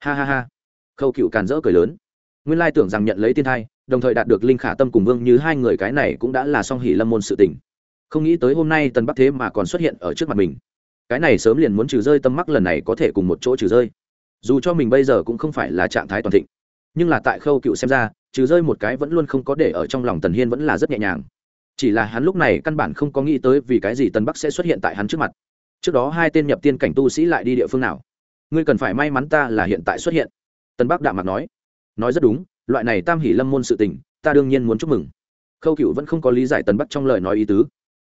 Ha ha ha. Khâu cựu càn rỡ cười lớn. Nguyên lai tưởng rằng nhận lấy tiên thai, đồng thời đạt được linh khả tâm cùng vương như hai người cái này cũng đã là song hỷ lâm môn sự tình. Không nghĩ tới hôm nay tần bắc thế mà còn xuất hiện ở trước mặt mình cái này sớm liền muốn trừ rơi tâm mắc lần này có thể cùng một chỗ trừ rơi. Dù cho mình bây giờ cũng không phải là trạng thái toàn thịnh, nhưng là tại khâu cựu xem ra, trừ rơi một cái vẫn luôn không có để ở trong lòng tần hiên vẫn là rất nhẹ nhàng. Chỉ là hắn lúc này căn bản không có nghĩ tới vì cái gì tân bắc sẽ xuất hiện tại hắn trước mặt. Trước đó hai tên nhập tiên cảnh tu sĩ lại đi địa phương nào? Ngươi cần phải may mắn ta là hiện tại xuất hiện. Tân bắc đạm mặt nói. Nói rất đúng, loại này tam hỷ lâm môn sự tình, ta đương nhiên muốn chúc mừng. Khâu cựu vẫn không có lý giải tân bắc trong lời nói ý tứ,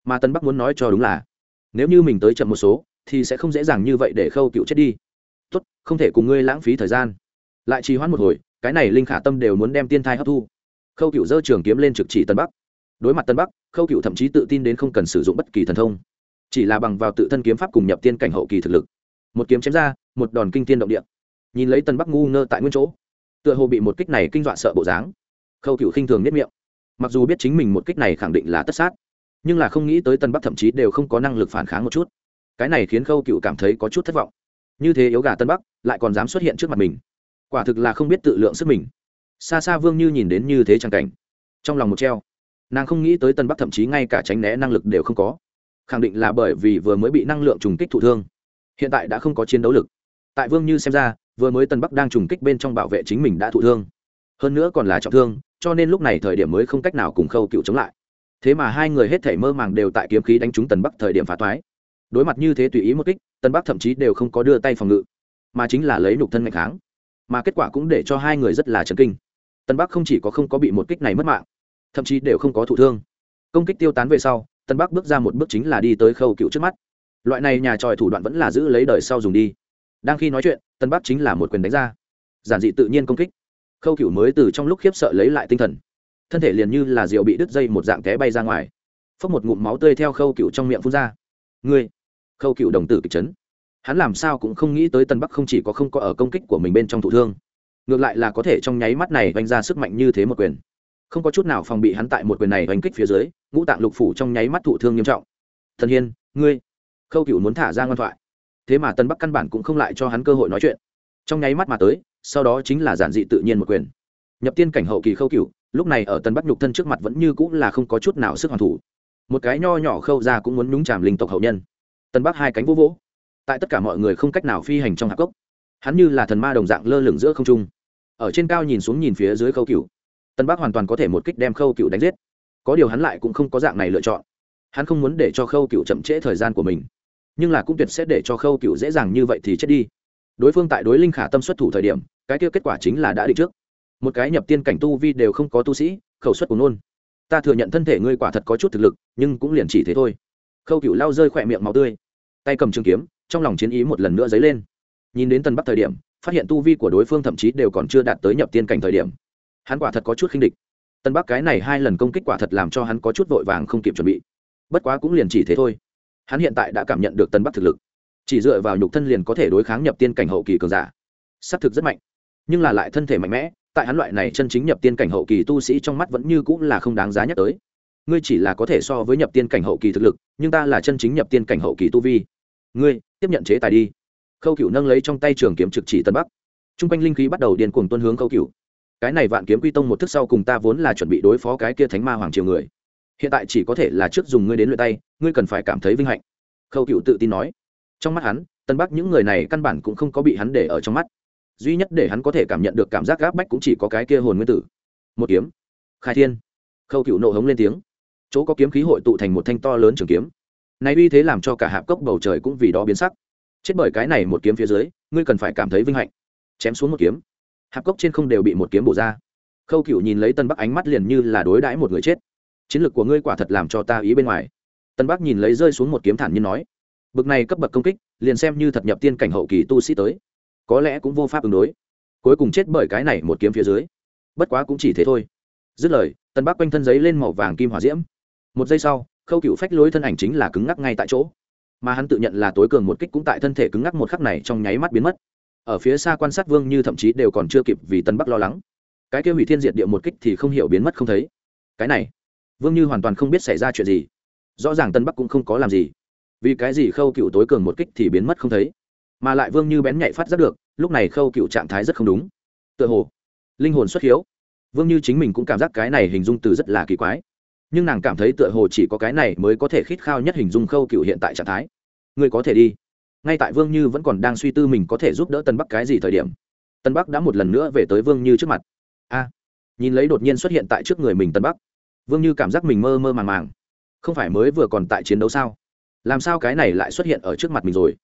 mà tân bắc muốn nói cho đúng là nếu như mình tới chậm một số, thì sẽ không dễ dàng như vậy để khâu cựu chết đi. Tốt, không thể cùng ngươi lãng phí thời gian. Lại trì hoãn một hồi, cái này linh khả tâm đều muốn đem tiên thai hấp thu. Khâu cựu dơ trường kiếm lên trực chỉ tân bắc. Đối mặt tân bắc, khâu cựu thậm chí tự tin đến không cần sử dụng bất kỳ thần thông. Chỉ là bằng vào tự thân kiếm pháp cùng nhập tiên cảnh hậu kỳ thực lực. Một kiếm chém ra, một đòn kinh tiên động địa. Nhìn lấy tân bắc ngu ngơ tại nguyên chỗ, tựa hồ bị một kích này kinh dọa sợ bộ dáng. Khâu cựu khinh thường nhất miệng. Mặc dù biết chính mình một kích này khẳng định là tất sát nhưng là không nghĩ tới tân bắc thậm chí đều không có năng lực phản kháng một chút. Cái này khiến khâu cựu cảm thấy có chút thất vọng. Như thế yếu gà tân bắc, lại còn dám xuất hiện trước mặt mình. Quả thực là không biết tự lượng sức mình. Xa xa vương như nhìn đến như thế trang cảnh. Trong lòng một treo. Nàng không nghĩ tới tân bắc thậm chí ngay cả tránh né năng lực đều không có. Khẳng định là bởi vì vừa mới bị năng lượng trùng kích thụ thương. Hiện tại đã không có chiến đấu lực. Tại vương như xem ra, vừa mới tân bắc đang trùng kích bên trong bảo vệ chính mình đã thụ thương. Hơn nữa còn là trọng thương, cho nên lúc này thời điểm mới không cách nào cùng khâu cựu chống lại thế mà hai người hết thể mơ màng đều tại kiếm khí đánh trúng tần bắc thời điểm phá toái đối mặt như thế tùy ý một kích tân bắc thậm chí đều không có đưa tay phòng ngự, mà chính là lấy nục thân ngày kháng. Mà kết quả cũng để cho hai người rất là chấn kinh. Tân bắc không chỉ có không có bị một kích này mất mạng, thậm chí đều không có thụ thương. Công kích tiêu tán về sau tân bắc bước ra một bước chính là đi tới khâu cựu trước mắt. Loại này nhà tròi thủ đoạn vẫn là giữ lấy đời sau dùng đi. Đang khi nói chuyện tân bắc chính là một quyền đánh ra. Giản dị tự nhiên công kích. Khâu cựu mới từ trong lúc khiếp sợ lấy lại tinh thần thân thể liền như là rượu bị đứt dây một dạng té bay ra ngoài. Phốc một ngụm máu tươi theo khâu cựu trong miệng phun ra. Ngươi, khâu cựu đồng tử kịch chấn. Hắn làm sao cũng không nghĩ tới tân bắc không chỉ có không có ở công kích của mình bên trong thụ thương, ngược lại là có thể trong nháy mắt này oanh ra sức mạnh như thế một quyền. Không có chút nào phòng bị hắn tại một quyền này oanh kích phía dưới, ngũ tạng lục phủ trong nháy mắt thụ thương nghiêm trọng. Thần hiên, ngươi, khâu cựu muốn thả ra ngoan thoại. Thế mà tân bắc căn bản cũng không lại cho hắn cơ hội nói chuyện. Trong nháy mắt mà tới, sau đó chính là giản dị tự nhiên một quyền. Nhập tiên cảnh hậu kỳ khâu cựu lúc này ở tần bắc nhục thân trước mặt vẫn như cũng là không có chút nào sức hoàn thủ. Một cái nho nhỏ khâu ra cũng muốn nhúng chàm linh tộc hậu nhân. Tần bắc hai cánh vỗ vỗ. Tại tất cả mọi người không cách nào phi hành trong hạp cốc. Hắn như là thần ma đồng dạng lơ lửng giữa không trung. Ở trên cao nhìn xuống nhìn phía dưới khâu cựu tân bắc hoàn toàn có thể một kích đem khâu cựu đánh giết. Có điều hắn lại cũng không có dạng này lựa chọn. Hắn không muốn để cho khâu cựu chậm trễ thời gian của mình. Nhưng là cũng tuyệt sẽ để cho khâu cựu dễ dàng như vậy thì chết đi. Đối phương tại đối linh khả tâm xuất thủ thời điểm, cái kia kết quả chính là đã đi trước một cái nhập tiên cảnh tu vi đều không có tu sĩ, khẩu suất của nôn. Ta thừa nhận thân thể ngươi quả thật có chút thực lực, nhưng cũng liền chỉ thế thôi. Khâu cựu lao rơi khỏe miệng máu tươi. Tay cầm trường kiếm, trong lòng chiến ý một lần nữa dấy lên. Nhìn đến tân bắc thời điểm, phát hiện tu vi của đối phương thậm chí đều còn chưa đạt tới nhập tiên cảnh thời điểm. Hắn quả thật có chút khinh địch. Tân bắc cái này hai lần công kích quả thật làm cho hắn có chút vội vàng không kịp chuẩn bị. Bất quá cũng liền chỉ thế thôi. Hắn hiện tại đã cảm nhận được tân bắc thực lực. Chỉ dựa vào nhục thân liền có thể đối kháng nhập tiên cảnh hậu kỳ cường giả. S á c thực rất mạnh, nhưng là lại thân thể mạnh mẽ tại hắn loại này chân chính nhập tiên cảnh hậu kỳ tu sĩ trong mắt vẫn như cũng là không đáng giá nhắc tới. Ngươi chỉ là có thể so với nhập tiên cảnh hậu kỳ thực lực, nhưng ta là chân chính nhập tiên cảnh hậu kỳ tu vi. Ngươi, tiếp nhận chế tài đi. Khâu cựu nâng lấy trong tay trường kiếm trực chỉ tân bắc. T r u n g quanh linh khí bắt đầu điền cuồng tuân hướng khâu cựu cái này vạn kiếm quy tông một thức sau cùng ta vốn là chuẩn bị đối phó cái kia thánh ma hoàng triều người. Hiện tại chỉ có thể là trước dùng ngươi đến luyện tay, ngươi cần phải cảm thấy vinh hạnh. Khâu cựu tự tin nói. Trong mắt hắn tân bắc những người này căn bản cũng không có bị hắn để ở trong mắt duy nhất để hắn có thể cảm nhận được cảm giác gáp bách cũng chỉ có cái kia hồn nguyên tử. Một kiếm. Khai thiên. Khâu cựu nộ hống lên tiếng. Chỗ có kiếm khí hội tụ thành một thanh to lớn trường kiếm. Này uy thế làm cho cả hạp cốc bầu trời cũng vì đó biến sắc. Chết bởi cái này một kiếm phía dưới, ngươi cần phải cảm thấy vinh hạnh. Chém xuống một kiếm. Hạp cốc trên không đều bị một kiếm bổ ra. Khâu cựu nhìn lấy tân bắc ánh mắt liền như là đối đãi một người chết. Chiến lược của ngươi quả thật làm cho ta ý bên ngoài. Tân bắc nhìn lấy rơi xuống một kiếm thản nhiên nói. Bực này cấp bậc công kích, liền xem như thật nhập tiên cảnh hậu kỳ tu sĩ tới có lẽ cũng vô pháp ứng đối. Cuối cùng chết bởi cái này một kiếm phía dưới. Bất quá cũng chỉ thế thôi. Dứt lời tân bắc quanh thân giấy lên màu vàng kim hỏa diễm. Một giây sau, khâu cựu phách lối thân ảnh chính là cứng ngắc ngay tại chỗ. Mà hắn tự nhận là tối cường một kích cũng tại thân thể cứng ngắc một khắc này trong nháy mắt biến mất. Ở phía xa quan sát vương như thậm chí đều còn chưa kịp vì tân bắc lo lắng. Cái kia hủy thiên diệt địa một kích thì không hiểu biến mất không thấy. Cái này, vương như hoàn toàn không biết xảy ra chuyện gì. Rõ ràng tân bắc cũng không có làm gì. Vì cái gì khâu cựu tối cường một kích thì biến mất không thấy? Mà lại vương như bén nhạy phát giác được, lúc này khâu cựu trạng thái rất không đúng. Tựa hồ, linh hồn xuất hiếu. Vương như chính mình cũng cảm giác cái này hình dung từ rất là kỳ quái. Nhưng nàng cảm thấy tựa hồ chỉ có cái này mới có thể khít khao nhất hình dung khâu cựu hiện tại trạng thái. Ngươi có thể đi. Ngay tại vương như vẫn còn đang suy tư mình có thể giúp đỡ tân bắc cái gì thời điểm, tân bắc đã một lần nữa về tới vương như trước mặt. A, nhìn lấy đột nhiên xuất hiện tại trước người mình tân bắc, vương như cảm giác mình mơ mơ màng màng. Không phải mới vừa còn tại chiến đấu sao? Làm sao cái này lại xuất hiện ở trước mặt mình rồi?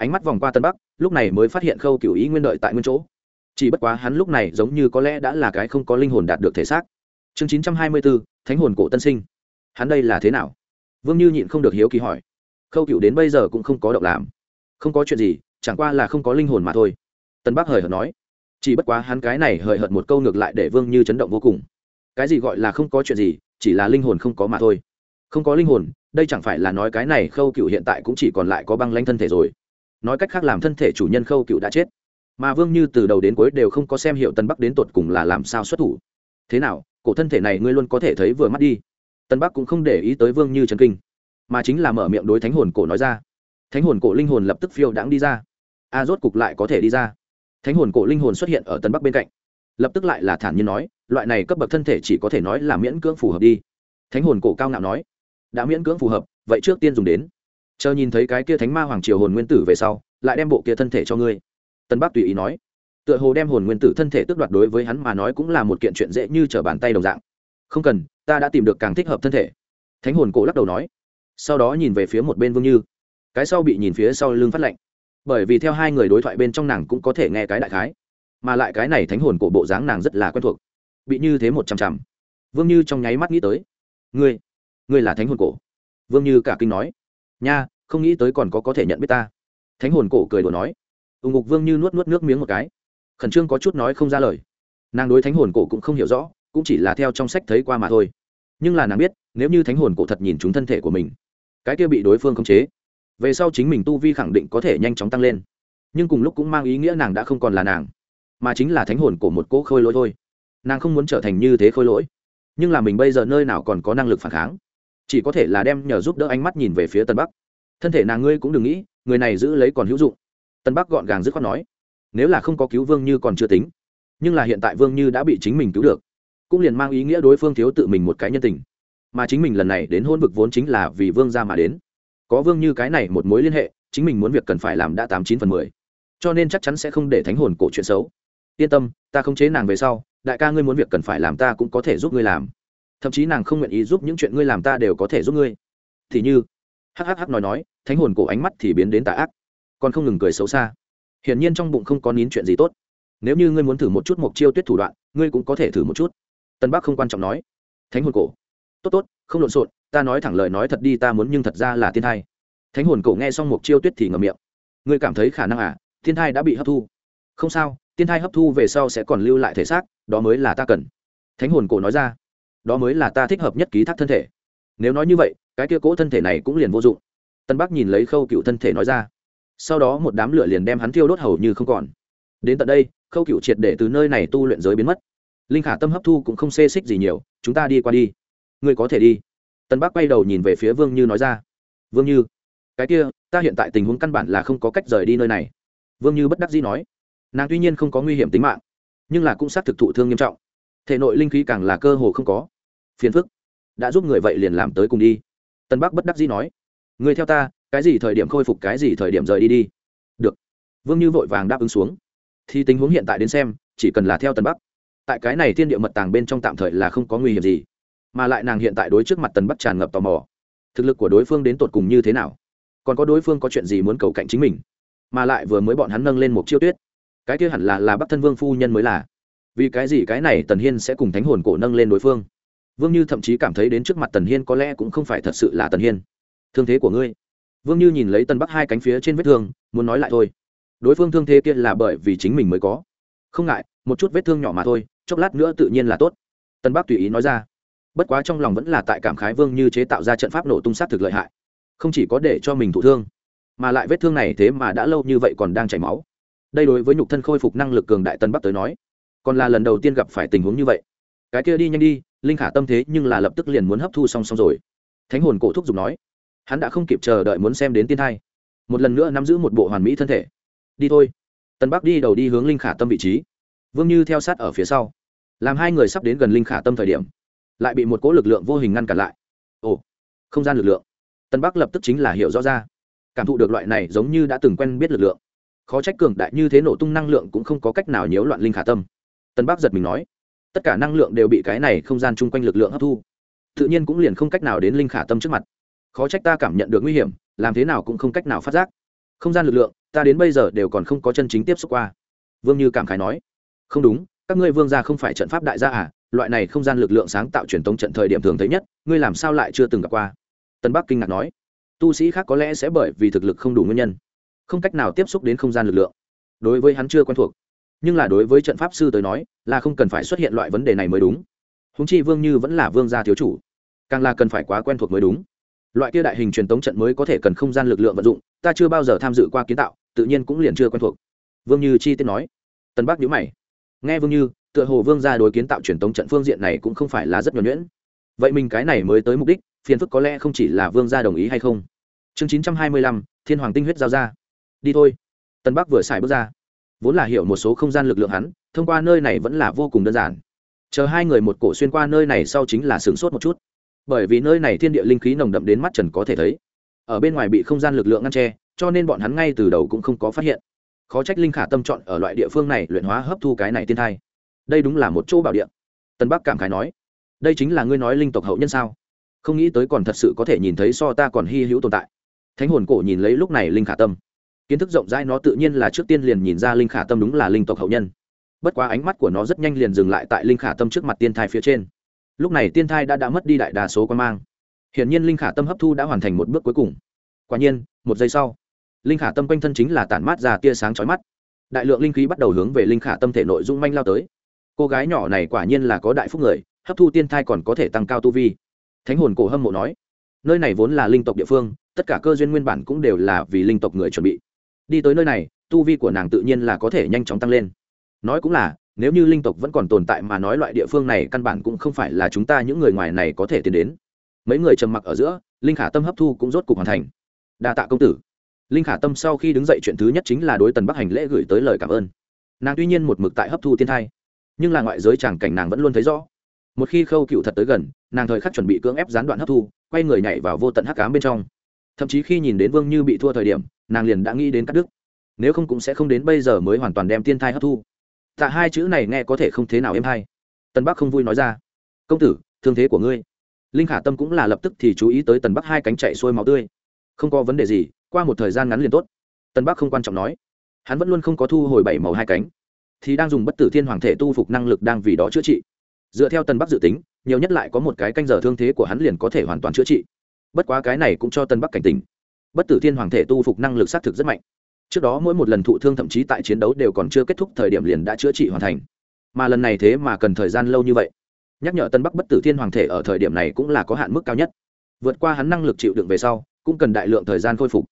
Ánh mắt vòng qua tân bắc, lúc này mới phát hiện khâu cựu ý nguyên đợi tại nguyên chỗ. Chỉ bất quá hắn lúc này giống như có lẽ đã là cái không có linh hồn đạt được thể xác. Chương chín trăm hai mươi bốn thánh hồn cổ tân sinh. Hắn đây là thế nào? Vương như nhịn không được hiếu kỳ hỏi. Khâu cựu đến bây giờ cũng không có động làm. Không có chuyện gì, chẳng qua là không có linh hồn mà thôi. Tân bắc hời hợt nói. Chỉ bất quá hắn cái này hời hợt một câu ngược lại để vương như chấn động vô cùng. Cái gì gọi là không có chuyện gì, chỉ là linh hồn không có mà thôi. Không có linh hồn, đây chẳng phải là nói cái này khâu cựu hiện tại cũng chỉ còn lại có băng lanh thân thể rồi nói cách khác làm thân thể chủ nhân khâu cựu đã chết. Mà vương như từ đầu đến cuối đều không có xem hiệu tân bắc đến tột cùng là làm sao xuất thủ. Thế nào, cổ thân thể này ngươi luôn có thể thấy vừa mắt đi. Tân bắc cũng không để ý tới vương như trần kinh, mà chính là mở miệng đối thánh hồn cổ nói ra. Thánh hồn cổ linh hồn lập tức phiêu đãng đi ra. A, rốt cục lại có thể đi ra. Thánh hồn cổ linh hồn xuất hiện ở tân bắc bên cạnh. Lập tức lại là thản nhiên nói, loại này cấp bậc thân thể chỉ có thể nói là miễn cưỡng phù hợp đi. Thánh hồn cổ cao ngạo nói, đã miễn cưỡng phù hợp, vậy trước tiên dùng đến chờ nhìn thấy cái kia thánh ma hoàng triều hồn nguyên tử về sau, lại đem bộ kia thân thể cho ngươi. Tân bắc tùy ý nói. Tựa hồ đem hồn nguyên tử thân thể tước đoạt đối với hắn mà nói cũng là một kiện chuyện dễ như trở bàn tay đồng dạng. Không cần, ta đã tìm được càng thích hợp thân thể. Thánh hồn cổ lắc đầu nói. Sau đó nhìn về phía một bên vương như. Cái sau bị nhìn phía sau lưng phát lạnh. Bởi vì theo hai người đối thoại bên trong nàng cũng có thể nghe cái đại khái. Mà lại cái này thánh hồn cổ bộ dáng nàng rất là quen thuộc. Bị như thế một trăm trăm vương như trong nháy mắt nghĩ tới. Ngươi ngươi là thánh hồn cổ? Vương như cả kinh nói nha, không nghĩ tới còn có có thể nhận biết ta. Thánh hồn cổ cười đùa nói. Ùng ngục vương như nuốt nuốt nước miếng một cái. Khẩn trương có chút nói không ra lời. Nàng đối thánh hồn cổ cũng không hiểu rõ, cũng chỉ là theo trong sách thấy qua mà thôi. Nhưng là nàng biết, nếu như thánh hồn cổ thật nhìn chúng thân thể của mình, cái kia bị đối phương khống chế, về sau chính mình tu vi khẳng định có thể nhanh chóng tăng lên. Nhưng cùng lúc cũng mang ý nghĩa nàng đã không còn là nàng, mà chính là thánh hồn của một cỗ khôi lỗi thôi. Nàng không muốn trở thành như thế khôi lỗi. Nhưng là mình bây giờ nơi nào còn có năng lực phản kháng? Chỉ có thể là đem nhờ giúp đỡ ánh mắt nhìn về phía tân bắc. Thân thể nàng ngươi cũng đừng nghĩ, người này giữ lấy còn hữu dụng. Tân bắc gọn gàng dứt khoát nói, nếu là không có cứu vương như còn chưa tính, nhưng là hiện tại vương như đã bị chính mình cứu được, cũng liền mang ý nghĩa đối phương thiếu tự mình một cái nhân tình. Mà chính mình lần này đến hôn vực vốn chính là vì vương ra mà đến. Có vương như cái này một mối liên hệ, chính mình muốn việc cần phải làm đã tám chín phần mười. Cho nên chắc chắn sẽ không để thánh hồn cổ chuyện xấu. Yên tâm, ta không chế nàng về sau, đại ca ngươi muốn việc cần phải làm ta cũng có thể giúp ngươi làm thậm chí nàng không nguyện ý giúp những chuyện ngươi làm ta đều có thể giúp ngươi. Thì như hhh nói nói, thánh hồn cổ ánh mắt thì biến đến tà ác, còn không ngừng cười xấu xa. Hiển nhiên trong bụng không có nín chuyện gì tốt. Nếu như ngươi muốn thử một chút mộc chiêu tuyết thủ đoạn, ngươi cũng có thể thử một chút. Tân bắc không quan trọng nói. Thánh hồn cổ. Tốt tốt, không lộn xộn, ta nói thẳng lời nói thật đi, ta muốn nhưng thật ra là thiên thai. Thánh hồn cổ nghe xong mộc chiêu tuyết thì ngậm miệng. Ngươi cảm thấy khả năng à? Thiên thai đã bị hấp thu. Không sao, thiên thai hấp thu về sau sẽ còn lưu lại thể xác, đó mới là ta cần. Thánh hồn cổ nói ra đó mới là ta thích hợp nhất ký thác thân thể. Nếu nói như vậy, cái kia cỗ thân thể này cũng liền vô dụng. Tân bắc nhìn lấy khâu cựu thân thể nói ra. Sau đó một đám lửa liền đem hắn thiêu đốt hầu như không còn. Đến tận đây, khâu cựu triệt để từ nơi này tu luyện giới biến mất. Linh khả tâm hấp thu cũng không xê xích gì nhiều, chúng ta đi qua đi. Ngươi có thể đi. Tân bắc quay đầu nhìn về phía vương như nói ra. Vương như, cái kia, ta hiện tại tình huống căn bản là không có cách rời đi nơi này. Vương như bất đắc dĩ nói. Nàng tuy nhiên không có nguy hiểm tính mạng, nhưng là cũng xác thực thụ thương nghiêm trọng thể nội linh khí càng là cơ hồ không có. Phiền phức. Đã giúp người vậy liền làm tới cùng đi. Tân bắc bất đắc dĩ nói. Người theo ta, cái gì thời điểm khôi phục, cái gì thời điểm rời đi đi. Được. Vương như vội vàng đáp ứng xuống. Thì tình huống hiện tại đến xem, chỉ cần là theo tân bắc. Tại cái này thiên địa mật tàng bên trong tạm thời là không có nguy hiểm gì. Mà lại nàng hiện tại đối trước mặt tân bắc tràn ngập tò mò. Thực lực của đối phương đến tột cùng như thế nào? Còn có đối phương có chuyện gì muốn cầu cạnh chính mình? Mà lại vừa mới bọn hắn nâng lên một chiêu tuyết. Cái kia hẳn là là bắc thân vương phu nhân mới là vì cái gì cái này tần hiên sẽ cùng thánh hồn cổ nâng lên đối phương? Vương như thậm chí cảm thấy đến trước mặt tần hiên có lẽ cũng không phải thật sự là tần hiên. Thương thế của ngươi. Vương như nhìn lấy tần bắc hai cánh phía trên vết thương, muốn nói lại thôi. Đối phương thương thế kia là bởi vì chính mình mới có. Không ngại, một chút vết thương nhỏ mà thôi, chốc lát nữa tự nhiên là tốt. Tân bắc tùy ý nói ra. Bất quá trong lòng vẫn là tại cảm khái vương như chế tạo ra trận pháp nổ tung sát thực lợi hại. Không chỉ có để cho mình thụ thương, mà lại vết thương này thế mà đã lâu như vậy còn đang chảy máu. Đây đối với nhục thân khôi phục năng lực cường đại tân bắc tới nói còn là lần đầu tiên gặp phải tình huống như vậy. Cái kia đi nhanh đi, linh khả tâm thế nhưng là lập tức liền muốn hấp thu song song rồi. Thánh hồn cổ thúc giục nói, hắn đã không kịp chờ đợi muốn xem đến tiên thai. Một lần nữa nắm giữ một bộ hoàn mỹ thân thể. Đi thôi. Tân bắc đi đầu đi hướng linh khả tâm vị trí. Vương như theo sát ở phía sau. Làm hai người sắp đến gần linh khả tâm thời điểm, lại bị một cỗ lực lượng vô hình ngăn cản lại. Ồ, không gian lực lượng. Tân bắc lập tức chính là hiểu rõ ra. Cảm thụ được loại này giống như đã từng quen biết lực lượng. Khó trách cường đại như thế nổ tung năng lượng cũng không có cách nào nhiễu loạn linh khả tâm tân bắc giật mình nói, tất cả năng lượng đều bị cái này không gian chung quanh lực lượng hấp thu. Tự nhiên cũng liền không cách nào đến linh khả tâm trước mặt. Khó trách ta cảm nhận được nguy hiểm, làm thế nào cũng không cách nào phát giác. Không gian lực lượng, ta đến bây giờ đều còn không có chân chính tiếp xúc qua. Vương như cảm khái nói, không đúng, các ngươi vương gia không phải trận pháp đại gia à loại này không gian lực lượng sáng tạo truyền tống trận thời điểm thường thấy nhất, ngươi làm sao lại chưa từng gặp qua? Tân bắc kinh ngạc nói, tu sĩ khác có lẽ sẽ bởi vì thực lực không đủ nguyên nhân, không cách nào tiếp xúc đến không gian lực lượng. Đối với hắn chưa quen thuộc nhưng là đối với trận pháp sư tới nói, là không cần phải xuất hiện loại vấn đề này mới đúng. Húng chi vương như vẫn là vương gia thiếu chủ, càng là cần phải quá quen thuộc mới đúng. Loại kia đại hình truyền tống trận mới có thể cần không gian lực lượng vận dụng, ta chưa bao giờ tham dự qua kiến tạo, tự nhiên cũng liền chưa quen thuộc. Vương như chi tiết nói. Tân bắc nhữ mày. Nghe vương như, tựa hồ vương gia đối kiến tạo truyền tống trận phương diện này cũng không phải là rất nhuẩn nhuyễn. Vậy mình cái này mới tới mục đích, phiền phức có lẽ không chỉ là vương gia đồng ý hay không? Chương chín trăm hai mươi lăm, thiên hoàng tinh huyết giao ra. Đi thôi. Tân bắc vừa xài bước ra vốn là hiểu một số không gian lực lượng hắn, thông qua nơi này vẫn là vô cùng đơn giản. Chờ hai người một cổ xuyên qua nơi này sau chính là sửng sốt một chút. Bởi vì nơi này thiên địa linh khí nồng đậm đến mắt trần có thể thấy. Ở bên ngoài bị không gian lực lượng ngăn tre cho nên bọn hắn ngay từ đầu cũng không có phát hiện. Khó trách linh khả tâm chọn ở loại địa phương này luyện hóa hấp thu cái này tiên thai. Đây đúng là một chỗ bảo địa. Tân bắc cảm khái nói, đây chính là ngươi nói linh tộc hậu nhân sao? Không nghĩ tới còn thật sự có thể nhìn thấy so ta còn hy hữu tồn tại. Thánh hồn cổ nhìn lấy lúc này linh khả tâm kiến thức rộng rãi nó tự nhiên là trước tiên liền nhìn ra linh khả tâm đúng là linh tộc hậu nhân. Bất quá ánh mắt của nó rất nhanh liền dừng lại tại linh khả tâm trước mặt tiên thai phía trên. Lúc này tiên thai đã đã mất đi đại đa số quan mang. Hiển nhiên linh khả tâm hấp thu đã hoàn thành một bước cuối cùng. Quả nhiên, một giây sau, linh khả tâm quanh thân chính là tản mát ra tia sáng chói mắt. Đại lượng linh khí bắt đầu hướng về linh khả tâm thể nội dung manh lao tới. Cô gái nhỏ này quả nhiên là có đại phúc người, hấp thu tiên thai còn có thể tăng cao tu vi. Thánh hồn cổ hâm mộ nói, nơi này vốn là linh tộc địa phương, tất cả cơ duyên nguyên bản cũng đều là vì linh tộc người chuẩn bị đi tới nơi này, tu vi của nàng tự nhiên là có thể nhanh chóng tăng lên. Nói cũng là, nếu như linh tộc vẫn còn tồn tại mà nói loại địa phương này căn bản cũng không phải là chúng ta những người ngoài này có thể tiến đến. Mấy người trầm mặc ở giữa, linh khả tâm hấp thu cũng rốt cục hoàn thành. Đa tạ công tử. Linh khả tâm sau khi đứng dậy chuyện thứ nhất chính là đối tần bắc hành lễ gửi tới lời cảm ơn. Nàng tuy nhiên một mực tại hấp thu tiên thai, nhưng là ngoại giới tràng cảnh nàng vẫn luôn thấy rõ. Một khi khâu cựu thật tới gần, nàng thời khắc chuẩn bị cưỡng ép gián đoạn hấp thu, quay người nhảy vào vô tận hắc cám bên trong thậm chí khi nhìn đến vương như bị thua thời điểm, nàng liền đã nghĩ đến cắt đức nếu không cũng sẽ không đến bây giờ mới hoàn toàn đem tiên thai hấp thu. Tạ hai chữ này nghe có thể không thế nào êm hay. Tân bắc không vui nói ra. Công tử, thương thế của ngươi. Linh khả tâm cũng là lập tức thì chú ý tới tần bắc hai cánh chạy xuôi máu tươi. Không có vấn đề gì, qua một thời gian ngắn liền tốt. Tần bắc không quan trọng nói. Hắn vẫn luôn không có thu hồi bảy màu hai cánh, thì đang dùng bất tử thiên hoàng thể tu phục năng lực đang vì đó chữa trị. Dựa theo Tần bắc dự tính, nhiều nhất lại có một cái canh giờ thương thế của hắn liền có thể hoàn toàn chữa trị bất quá cái này cũng cho tân bắc cảnh tỉnh. Bất tử thiên hoàng thể tu phục năng lực xác thực rất mạnh. Trước đó mỗi một lần thụ thương thậm chí tại chiến đấu đều còn chưa kết thúc thời điểm liền đã chữa trị hoàn thành. Mà lần này thế mà cần thời gian lâu như vậy. Nhắc nhở tân bắc bất tử thiên hoàng thể ở thời điểm này cũng là có hạn mức cao nhất. Vượt qua hắn năng lực chịu đựng về sau, cũng cần đại lượng thời gian khôi phục.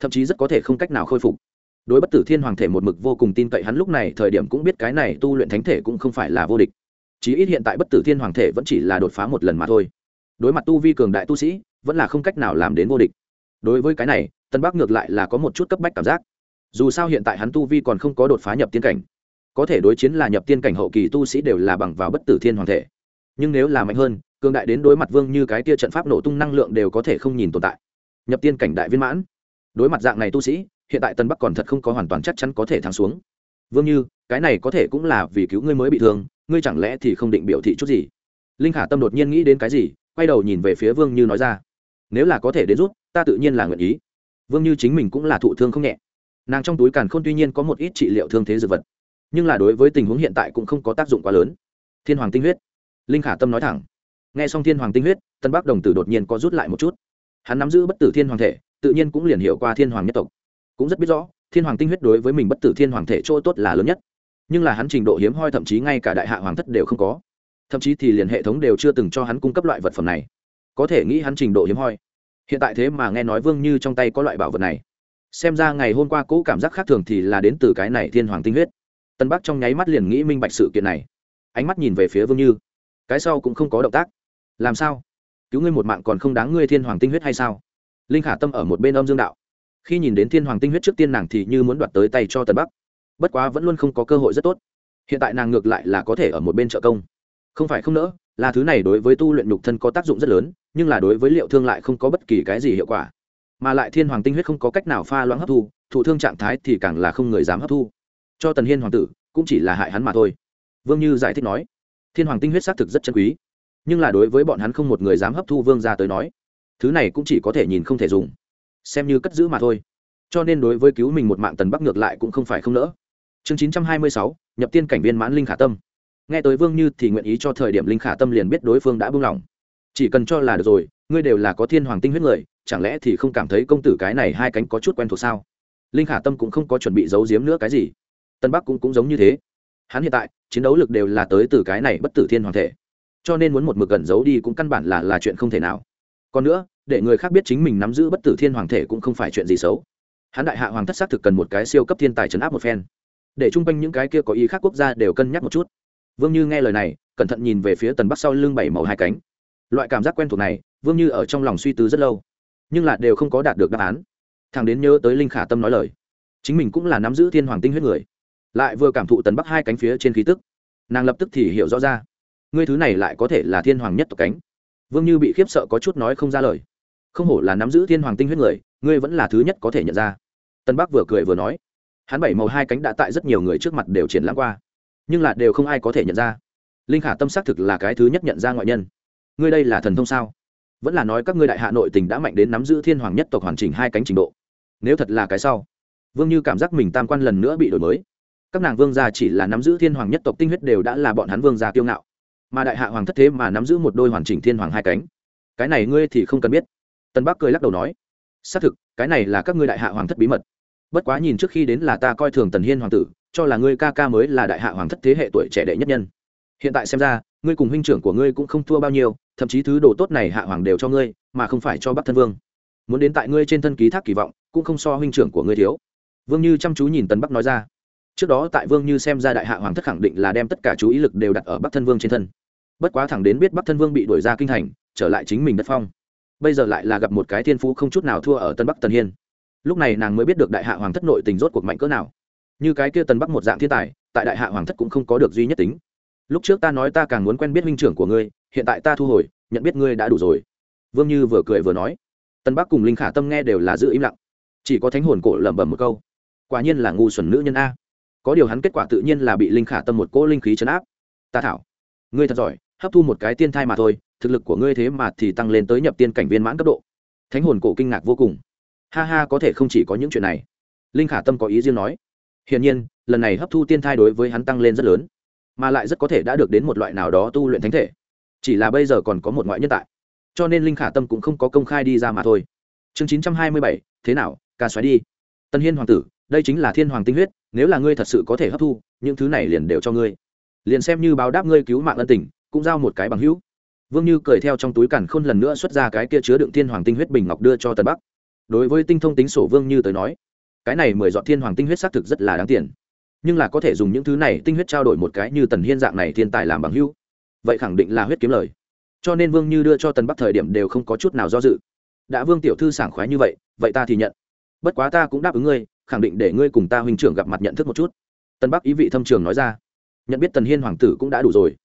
Thậm chí rất có thể không cách nào khôi phục. Đối bất tử thiên hoàng thể một mực vô cùng tin cậy hắn lúc này thời điểm cũng biết cái này tu luyện thánh thể cũng không phải là vô địch. Chí ít hiện tại bất tử thiên hoàng thể vẫn chỉ là đột phá một lần mà thôi. Đối mặt tu vi cường đại tu sĩ vẫn là không cách nào làm đến vô địch. Đối với cái này, tân bắc ngược lại là có một chút cấp bách cảm giác. Dù sao hiện tại hắn tu vi còn không có đột phá nhập tiên cảnh. Có thể đối chiến là nhập tiên cảnh hậu kỳ tu sĩ đều là bằng vào bất tử thiên hoàng thể. Nhưng nếu là mạnh hơn, cường đại đến đối mặt vương như cái kia trận pháp nổ tung năng lượng đều có thể không nhìn tồn tại. Nhập tiên cảnh đại viên mãn. Đối mặt dạng này tu sĩ, hiện tại tân bắc còn thật không có hoàn toàn chắc chắn có thể thắng xuống. Vương như, cái này có thể cũng là vì cứu ngươi mới bị thương, ngươi chẳng lẽ thì không định biểu thị chút gì? Linh khả tâm đột nhiên nghĩ đến cái gì, quay đầu nhìn về phía vương như nói ra nếu là có thể đến rút, ta tự nhiên là nguyện ý. Vương như chính mình cũng là thụ thương không nhẹ. Nàng trong túi càn k h ô n tuy nhiên có một ít trị liệu thương thế dược vật, nhưng là đối với tình huống hiện tại cũng không có tác dụng quá lớn. Thiên hoàng tinh huyết. Linh khả tâm nói thẳng. N g h e xong thiên hoàng tinh huyết, tân bắc đồng tử đột nhiên có rút lại một chút. Hắn nắm giữ bất tử thiên hoàng thể, tự nhiên cũng liền hiệu qua thiên hoàng nhất tộc. Cũng rất biết rõ, thiên hoàng tinh huyết đối với mình bất tử thiên hoàng thể chỗ tốt là lớn nhất. Nhưng là hắn trình độ hiếm hoi thậm chí ngay cả đại hạ hoàng thất đều không có. Thậm chí thì liền hệ thống đều chưa từng cho hắn cung cấp loại vật phẩm này có thể nghĩ hắn trình độ hiếm hoi. Hiện tại thế mà nghe nói vương như trong tay có loại bảo vật này. Xem ra ngày hôm qua cũ cảm giác khác thường thì là đến từ cái này thiên hoàng tinh huyết. Tân bắc trong nháy mắt liền nghĩ minh bạch sự kiện này. Ánh mắt nhìn về phía vương như. Cái sau cũng không có động tác. Làm sao? Cứu ngươi một mạng còn không đáng ngươi thiên hoàng tinh huyết hay sao? Linh khả tâm ở một bên âm dương đạo. Khi nhìn đến thiên hoàng tinh huyết trước tiên nàng thì như muốn đoạt tới tay cho tân bắc. Bất quá vẫn luôn không có cơ hội rất tốt. Hiện tại nàng ngược lại là có thể ở một bên trợ công không phải không nỡ, là thứ này đối với tu luyện nhục thân có tác dụng rất lớn, nhưng là đối với liệu thương lại không có bất kỳ cái gì hiệu quả. Mà lại thiên hoàng tinh huyết không có cách nào pha loãng hấp thu, thụ thương trạng thái thì càng là không người dám hấp thu. Cho tần hiên hoàng tử, cũng chỉ là hại hắn mà thôi. Vương như giải thích nói, thiên hoàng tinh huyết xác thực rất chân quý, nhưng là đối với bọn hắn không một người dám hấp thu vương ra tới nói, thứ này cũng chỉ có thể nhìn không thể dùng. Xem như cất giữ mà thôi. Cho nên đối với cứu mình một mạng tần bắc ngược lại cũng không phải không nỡ. Chương chín trăm hai mươi sáu, nhập tiên cảnh viên mãn linh khả tâm nghe tới vương như thì nguyện ý cho thời điểm linh khả tâm liền biết đối phương đã buông lỏng. Chỉ cần cho là được rồi, ngươi đều là có thiên hoàng tinh huyết người, chẳng lẽ thì không cảm thấy công tử cái này hai cánh có chút quen thuộc sao? Linh khả tâm cũng không có chuẩn bị giấu giếm nữa cái gì. Tân bắc cũng cũng giống như thế. Hắn hiện tại, chiến đấu lực đều là tới từ cái này bất tử thiên hoàng thể. Cho nên muốn một mực gần giấu đi cũng căn bản là là chuyện không thể nào. Còn nữa, để người khác biết chính mình nắm giữ bất tử thiên hoàng thể cũng không phải chuyện gì xấu. Hắn đại hạ hoàng thất xác thực cần một cái siêu cấp thiên tài trấn áp một phen. Để chung quanh những cái kia có ý khác quốc gia đều cân nhắc một chút vương như nghe lời này, cẩn thận nhìn về phía tần bắc sau lưng bảy màu hai cánh. Loại cảm giác quen thuộc này, vương như ở trong lòng suy tư rất lâu, nhưng là đều không có đạt được đáp án. Thằng đến nhớ tới linh khả tâm nói lời, chính mình cũng là nắm giữ thiên hoàng tinh huyết người, lại vừa cảm thụ tần bắc hai cánh phía trên khí tức, nàng lập tức thì hiểu rõ ra, ngươi thứ này lại có thể là thiên hoàng nhất tộc cánh. Vương như bị khiếp sợ có chút nói không ra lời, không hổ là nắm giữ thiên hoàng tinh huyết người, ngươi vẫn là thứ nhất có thể nhận ra. Tân bắc vừa cười vừa nói, hắn bảy màu hai cánh đã tại rất nhiều người trước mặt đều triển lãm qua nhưng là đều không ai có thể nhận ra. Linh khả tâm xác thực là cái thứ nhất nhận ra ngoại nhân. Ngươi đây là thần thông sao? Vẫn là nói các ngươi đại hạ nội tình đã mạnh đến nắm giữ thiên hoàng nhất tộc hoàn chỉnh hai cánh trình độ. Nếu thật là cái sau, vương như cảm giác mình tam quan lần nữa bị đổi mới. Các nàng vương gia chỉ là nắm giữ thiên hoàng nhất tộc tinh huyết đều đã là bọn hắn vương gia kiêu ngạo. Mà đại hạ hoàng thất thế mà nắm giữ một đôi hoàn chỉnh thiên hoàng hai cánh. Cái này ngươi thì không cần biết. Tân bắc cười lắc đầu nói, xác thực, cái này là các ngươi đại hạ hoàng thất bí mật. Bất quá nhìn trước khi đến là ta coi thường tần hiên hoàng tử cho là ngươi ca ca mới là đại hạ hoàng thất thế hệ tuổi trẻ đệ nhất nhân. Hiện tại xem ra, ngươi cùng huynh trưởng của ngươi cũng không thua bao nhiêu, thậm chí thứ đồ tốt này hạ hoàng đều cho ngươi, mà không phải cho bắc thân vương. Muốn đến tại ngươi trên thân ký thác kỳ vọng, cũng không so huynh trưởng của ngươi thiếu. Vương như chăm chú nhìn tần bắc nói ra. Trước đó tại vương như xem ra đại hạ hoàng thất khẳng định là đem tất cả chú ý lực đều đặt ở bắc thân vương trên thân. Bất quá thẳng đến biết bắc thân vương bị đuổi ra kinh thành, trở lại chính mình đất phong. Bây giờ lại là gặp một cái thiên phú không chút nào thua ở tân bắc tần hiên. Lúc này nàng mới biết được đại hạ hoàng thất nội tình rốt cuộc mạnh cỡ nào như cái kia tần bắc một dạng thiên tài, tại đại hạ hoàng thất cũng không có được duy nhất tính. Lúc trước ta nói ta càng muốn quen biết minh trưởng của ngươi, hiện tại ta thu hồi, nhận biết ngươi đã đủ rồi. Vương như vừa cười vừa nói. Tân bắc cùng linh khả tâm nghe đều là giữ im lặng. Chỉ có thánh hồn cổ lẩm bẩm một câu. Quả nhiên là ngu xuẩn nữ nhân a. Có điều hắn kết quả tự nhiên là bị linh khả tâm một cỗ linh khí chấn áp. Ta thảo, ngươi thật giỏi, hấp thu một cái tiên thai mà thôi, thực lực của ngươi thế mà thì tăng lên tới nhập tiên cảnh viên mãn cấp độ. Thánh hồn cổ kinh ngạc vô cùng. Ha ha, có thể không chỉ có những chuyện này. Linh khả tâm có ý riêng nói hiển nhiên, lần này hấp thu tiên thai đối với hắn tăng lên rất lớn, mà lại rất có thể đã được đến một loại nào đó tu luyện thánh thể. Chỉ là bây giờ còn có một ngoại nhân tại, cho nên linh khả tâm cũng không có công khai đi ra mà thôi. Chương chín trăm hai mươi bảy, thế nào, ca xoáy đi. Tân hiên hoàng tử, đây chính là thiên hoàng tinh huyết, nếu là ngươi thật sự có thể hấp thu, những thứ này liền đều cho ngươi. Liền xem như báo đáp ngươi cứu mạng ân tình, cũng giao một cái bằng hữu. Vương như cười theo trong túi càn khôn lần nữa xuất ra cái kia chứa đựng thiên hoàng tinh huyết bình ngọc đưa cho Tần bắc. Đối với tinh thông tính sổ vương như tới nói cái này mười dọn thiên hoàng tinh huyết xác thực rất là đáng tiền. Nhưng là có thể dùng những thứ này tinh huyết trao đổi một cái như tần hiên dạng này thiên tài làm bằng hữu, vậy khẳng định là huyết kiếm lời. Cho nên vương như đưa cho tần bắc thời điểm đều không có chút nào do dự. Đã vương tiểu thư sảng khoái như vậy vậy ta thì nhận. Bất quá ta cũng đáp ứng ngươi, khẳng định để ngươi cùng ta huynh trưởng gặp mặt nhận thức một chút. Tân bắc ý vị thâm trường nói ra. Nhận biết tần hiên hoàng tử cũng đã đủ rồi.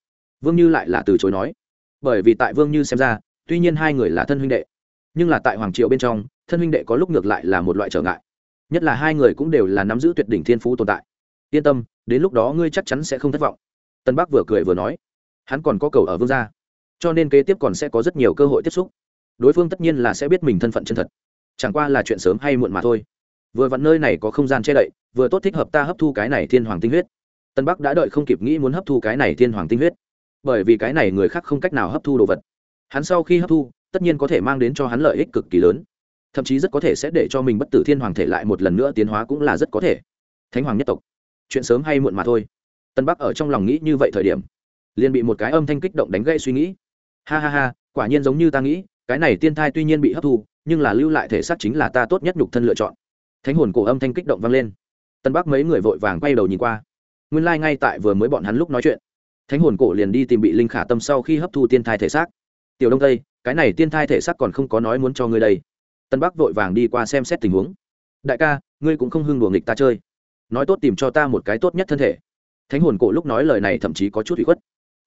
Vương như lại là từ chối nói. Bởi vì tại vương như xem ra, tuy nhiên hai người là thân huynh đệ, nhưng là tại hoàng triệu bên trong, thân huynh đệ có lúc ngược lại là một loại trở ngại nhất là hai người cũng đều là nắm giữ tuyệt đỉnh thiên phú tồn tại. Yên tâm, đến lúc đó ngươi chắc chắn sẽ không thất vọng. Tân bắc vừa cười vừa nói. Hắn còn có cầu ở vương gia, cho nên kế tiếp còn sẽ có rất nhiều cơ hội tiếp xúc. Đối phương tất nhiên là sẽ biết mình thân phận chân thật. Chẳng qua là chuyện sớm hay muộn mà thôi. Vừa vặn nơi này có không gian che đậy, vừa tốt thích hợp ta hấp thu cái này thiên hoàng tinh huyết. Tân bắc đã đợi không kịp nghĩ muốn hấp thu cái này thiên hoàng tinh huyết. Bởi vì cái này người khác không cách nào hấp thu đồ vật. Hắn sau khi hấp thu, tất nhiên có thể mang đến cho hắn lợi ích cực kỳ lớn thậm chí rất có thể sẽ để cho mình bất tử thiên hoàng thể lại một lần nữa tiến hóa cũng là rất có thể. Thánh hoàng nhất tộc. Chuyện sớm hay muộn mà thôi. Tân bắc ở trong lòng nghĩ như vậy thời điểm, liền bị một cái âm thanh kích động đánh gây suy nghĩ. Ha ha ha, quả nhiên giống như ta nghĩ, cái này tiên thai tuy nhiên bị hấp thu, nhưng là lưu lại thể xác chính là ta tốt nhất nhục thân lựa chọn. Thánh hồn cổ âm thanh kích động vang lên. Tân bắc mấy người vội vàng quay đầu nhìn qua. Nguyên lai、like、ngay tại vừa mới bọn hắn lúc nói chuyện, thánh hồn cổ liền đi tìm bị linh khả tâm sau khi hấp thu tiên thai thể xác. Tiểu đông tây, cái này tiên thai thể xác còn không có nói muốn cho ngươi đây tân bắc vội vàng đi qua xem xét tình huống. Đại ca, ngươi cũng không hưng đùa nghịch ta chơi. Nói tốt tìm cho ta một cái tốt nhất thân thể. Thánh hồn cổ lúc nói lời này thậm chí có chút bị khuất.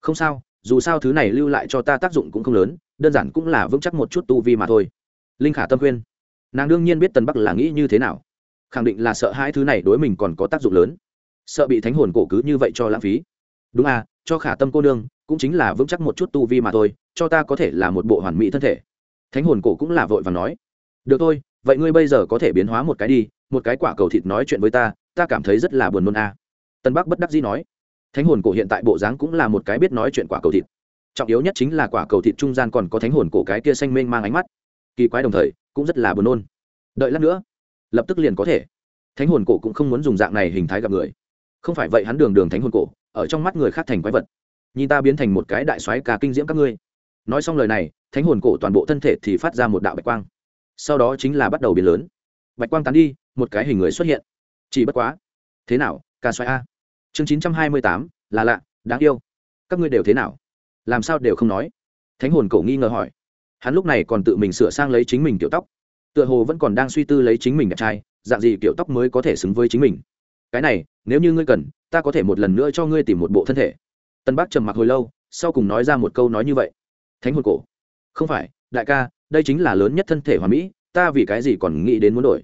Không sao, dù sao thứ này lưu lại cho ta tác dụng cũng không lớn, đơn giản cũng là vững chắc một chút tu vi mà thôi. Linh khả tâm khuyên. Nàng đương nhiên biết Tân bắc là nghĩ như thế nào. Khẳng định là sợ hai thứ này đối mình còn có tác dụng lớn. Sợ bị thánh hồn cổ cứ như vậy cho lãng phí. Đúng à cho khả tâm cô nương, cũng chính là vững chắc một chút tu vi mà thôi, cho ta có thể là một bộ hoàn mỹ thân thể. Thánh hồn cổ cũng là vội và nói được thôi, vậy ngươi bây giờ có thể biến hóa một cái đi, một cái quả cầu thịt nói chuyện với ta ta cảm thấy rất là buồn nôn à. tân bắc bất đắc dĩ nói. Thánh hồn cổ hiện tại bộ dáng cũng là một cái biết nói chuyện quả cầu thịt. Trọng yếu nhất chính là quả cầu thịt trung gian còn có thánh hồn cổ cái kia xanh mênh mang ánh mắt. Kỳ quái đồng thời, cũng rất là buồn nôn. Đợi lát nữa, lập tức liền có thể. Thánh hồn cổ cũng không muốn dùng dạng này hình thái gặp người. Không phải vậy hắn đường đường thánh hồn cổ, ở trong mắt người khác thành quái vật. Nhìn ta biến thành một cái đại soái ca kinh diễm các ngươi. Nói xong lời này, thánh hồn cổ toàn bộ thân thể thì phát ra một đạo bạch quang sau đó chính là bắt đầu biến lớn. Bạch quang tán đi, một cái hình người xuất hiện. Chỉ bất quá. Thế nào ca xoay a? Chương chín trăm hai mươi tám, là lạ, đáng yêu. Các ngươi đều thế nào? Làm sao đều không nói? Thánh hồn cổ nghi ngờ hỏi. Hắn lúc này còn tự mình sửa sang lấy chính mình kiểu tóc. Tựa hồ vẫn còn đang suy tư lấy chính mình đẹp trai, dạng gì kiểu tóc mới có thể xứng với chính mình. Cái này, nếu như ngươi cần, ta có thể một lần nữa cho ngươi tìm một bộ thân thể. Tân bác trầm mặc hồi lâu, sau cùng nói ra một câu nói như vậy. Thánh hồn cổ. Không phải, đại ca đây chính là lớn nhất thân thể hoàn mỹ, ta vì cái gì còn nghĩ đến muốn đổi?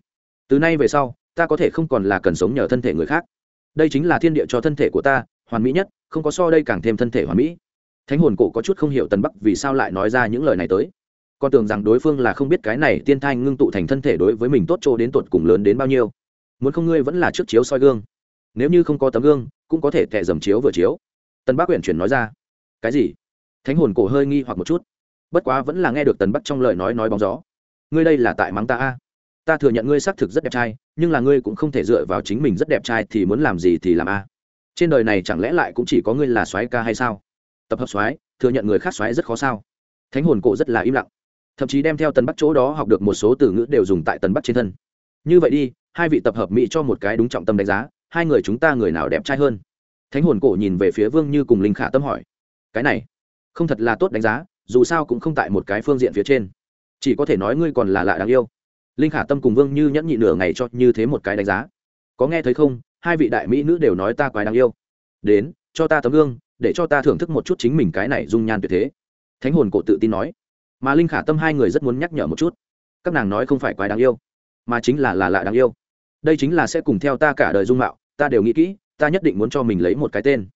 Từ nay về sau, ta có thể không còn là cần sống nhờ thân thể người khác. Đây chính là thiên địa cho thân thể của ta, hoàn mỹ nhất, không có so đây càng thêm thân thể hoàn mỹ. Thánh hồn cổ có chút không hiểu tần bắc vì sao lại nói ra những lời này tới. Con tưởng rằng đối phương là không biết cái này tiên thai ngưng tụ thành thân thể đối với mình tốt chỗ đến tột cùng lớn đến bao nhiêu. Muốn không ngươi vẫn là trước chiếu soi gương. Nếu như không có tấm gương, cũng có thể tệ dầm chiếu vừa chiếu. Tân bắc quyển chuyển nói ra. Cái gì? Thánh hồn cổ hơi nghi hoặc một chút bất quá vẫn là nghe được tần bắc trong lời nói nói bóng gió. Ngươi đây là tại mắng ta a? Ta thừa nhận ngươi xác thực rất đẹp trai, nhưng là ngươi cũng không thể dựa vào chính mình rất đẹp trai thì muốn làm gì thì làm a? Trên đời này chẳng lẽ lại cũng chỉ có ngươi là soái ca hay sao? Tập hợp soái, thừa nhận người khác soái rất khó sao? Thánh hồn cổ rất là im lặng. Thậm chí đem theo tần bắc chỗ đó học được một số từ ngữ đều dùng tại tần bắc trên thân. Như vậy đi, hai vị tập hợp mỹ cho một cái đúng trọng tâm đánh giá, hai người chúng ta người nào đẹp trai hơn? Thánh hồn cổ nhìn về phía vương như cùng linh khả tâm hỏi. Cái này, không thật là tốt đánh giá dù sao cũng không tại một cái phương diện phía trên. Chỉ có thể nói ngươi còn là lạ đáng yêu. Linh khả tâm cùng vương như nhẫn nhị nửa ngày cho như thế một cái đánh giá. Có nghe thấy không? Hai vị đại mỹ nữ đều nói ta quái đáng yêu. Đến, cho ta tấm gương, để cho ta thưởng thức một chút chính mình cái này dung nhan tuyệt thế. Thánh hồn cổ tự tin nói. Mà linh khả tâm hai người rất muốn nhắc nhở một chút. Các nàng nói không phải quái đáng yêu, mà chính là là lạ đáng yêu. Đây chính là sẽ cùng theo ta cả đời dung mạo, ta đều nghĩ kỹ, ta nhất định muốn cho mình lấy một cái tên.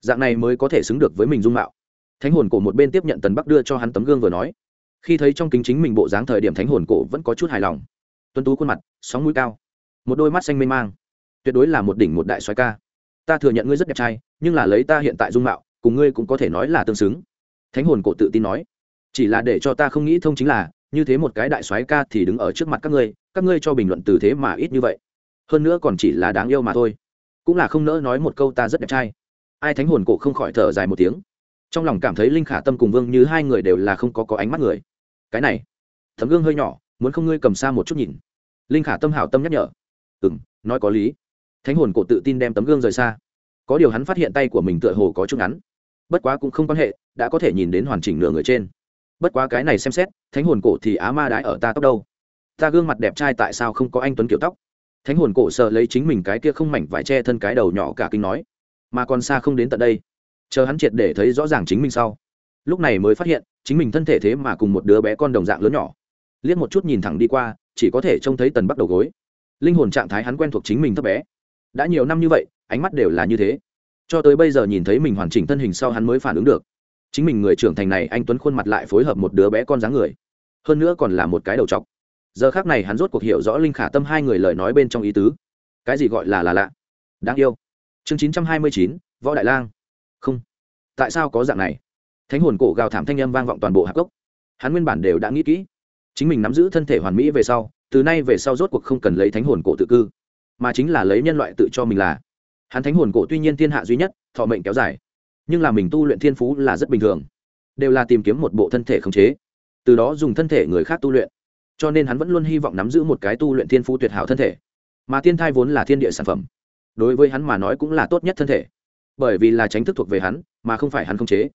Dạng này mới có thể xứng được với mình dung mạo thánh hồn cổ một bên tiếp nhận tần bắc đưa cho hắn tấm gương vừa nói khi thấy trong kính chính mình bộ dáng thời điểm thánh hồn cổ vẫn có chút hài lòng tuân tú khuôn mặt sóng mũi cao một đôi mắt xanh mênh mang tuyệt đối là một đỉnh một đại xoái ca ta thừa nhận ngươi rất đẹp trai nhưng là lấy ta hiện tại dung mạo cùng ngươi cũng có thể nói là tương xứng thánh hồn cổ tự tin nói chỉ là để cho ta không nghĩ thông chính là như thế một cái đại soái ca thì đứng ở trước mặt các ngươi các ngươi cho bình luận từ thế mà ít như vậy hơn nữa còn chỉ là đáng yêu mà thôi cũng là không nỡ nói một câu ta rất đẹp trai ai thánh hồn cổ không khỏi thở dài một tiếng trong lòng cảm thấy linh khả tâm cùng vương như hai người đều là không có có ánh mắt người. Cái này, thấm gương hơi nhỏ, muốn không ngươi cầm xa một chút nhìn. Linh khả tâm hảo tâm nhắc nhở. Ừ m nói có lý. Thánh hồn cổ tự tin đem tấm gương rời xa. Có điều hắn phát hiện tay của mình tựa hồ có chút ngắn. Bất quá cũng không quan hệ, đã có thể nhìn đến hoàn chỉnh nửa người trên. Bất quá cái này xem xét, thánh hồn cổ thì á ma đái ở ta tóc đâu? Ta gương mặt đẹp trai tại sao không có anh tuấn kiểu tóc? Thánh hồn cổ sợ lấy chính mình cái kia không mảnh vải che thân cái đầu nhỏ cả kinh nói. Mà còn xa không đến tận đây chờ hắn triệt để thấy rõ ràng chính mình sau. Lúc này mới phát hiện, chính mình thân thể thế mà cùng một đứa bé con đồng dạng lớn nhỏ. Liếc một chút nhìn thẳng đi qua, chỉ có thể trông thấy tần bắc đầu gối. Linh hồn trạng thái hắn quen thuộc chính mình thấp bé. Đã nhiều năm như vậy, ánh mắt đều là như thế. Cho tới bây giờ nhìn thấy mình hoàn chỉnh thân hình sau hắn mới phản ứng được. Chính mình người trưởng thành này, anh tuấn khuôn mặt lại phối hợp một đứa bé con dáng người. Hơn nữa còn là một cái đầu t giờ khác này hắn rốt cuộc hiểu rõ linh khả tâm hai người lời nói bên trong ý tứ. Cái gì gọi là là lạ? Đáng yêu. Chương chín trăm hai mươi chín, võ đại lang không. Tại sao có dạng này? Thánh hồn cổ gào thảm thanh â m vang vọng toàn bộ hạc cốc hắn nguyên bản đều đã nghĩ kỹ. Chính mình nắm giữ thân thể hoàn mỹ về sau, từ nay về sau rốt cuộc không cần lấy thánh hồn cổ tự cư, mà chính là lấy nhân loại tự cho mình là. Hắn thánh hồn cổ tuy nhiên thiên hạ duy nhất, thọ mệnh kéo dài, nhưng là mình tu luyện thiên phú là rất bình thường. Đều là tìm kiếm một bộ thân thể khống chế, từ đó dùng thân thể người khác tu luyện. Cho nên hắn vẫn luôn hy vọng nắm giữ một cái tu luyện thiên phú tuyệt hảo thân thể. Mà thiên thai vốn là thiên địa sản phẩm. Đối với hắn mà nói cũng là tốt nhất thân thể bởi vì là tránh thức thuộc về hắn, mà không phải hắn khống chế.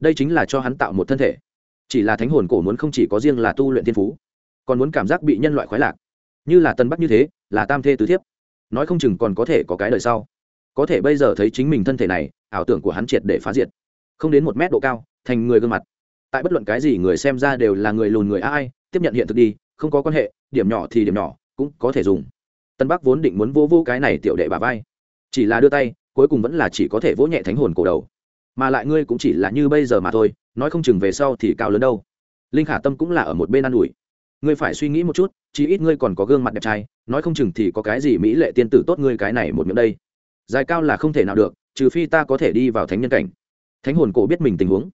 Đây chính là cho hắn tạo một thân thể. Chỉ là thánh hồn cổ muốn không chỉ có riêng là tu luyện thiên phú, còn muốn cảm giác bị nhân loại khoái lạc. Như là tân bắc như thế, là tam thê tứ thiếp. Nói không chừng còn có thể có cái đời sau. Có thể bây giờ thấy chính mình thân thể này, ảo tưởng của hắn triệt để phá diệt. Không đến một mét độ cao, thành người gương mặt. Tại bất luận cái gì người xem ra đều là người lùn người ai, tiếp nhận hiện thực đi, không có quan hệ, điểm nhỏ thì điểm nhỏ, cũng có thể dùng. Tân bắc vốn định muốn vô vô cái này tiểu đệ bà vai. Chỉ là đưa tay cuối cùng vẫn là chỉ có thể vỗ nhẹ thánh hồn cổ đầu. Mà lại ngươi cũng chỉ là như bây giờ mà thôi, nói không chừng về sau thì cao lớn đâu. Linh khả tâm cũng là ở một bên an ủi. Ngươi phải suy nghĩ một chút, chí ít ngươi còn có gương mặt đẹp trai, nói không chừng thì có cái gì mỹ lệ tiên tử tốt ngươi cái này một miệng đây. Dài cao là không thể nào được, trừ phi ta có thể đi vào thánh nhân cảnh. Thánh hồn cổ biết mình tình huống,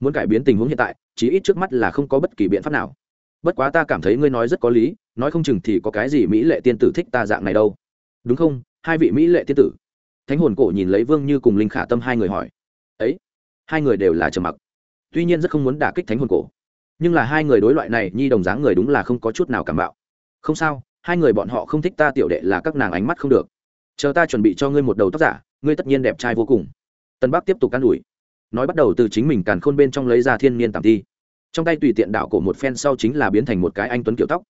muốn cải biến tình huống hiện tại, chí ít trước mắt là không có bất kỳ biện pháp nào. Bất quá ta cảm thấy ngươi nói rất có lý, nói không chừng thì có cái gì mỹ lệ tiên tử thích ta dạng này đâu. Đúng không? Hai vị mỹ lệ tiên tử thánh hồn cổ nhìn lấy vương như cùng linh khả tâm hai người hỏi. Ấy, hai người đều là trầm mặc. Tuy nhiên rất không muốn đả kích thánh hồn cổ, nhưng là hai người đối loại này nhi đồng dáng người đúng là không có chút nào cảm bạo. Không sao, hai người bọn họ không thích ta, tiểu đệ là các nàng ánh mắt không được. Chờ ta chuẩn bị cho ngươi một đầu tóc giả, ngươi tất nhiên đẹp trai vô cùng. Tân bắc tiếp tục can ủi. Nói bắt đầu từ chính mình càn khôn bên trong lấy ra thiên niên tạm thi. Trong tay tùy tiện đảo cổ một phen sau chính là biến thành một cái anh tuấn kiểu tóc.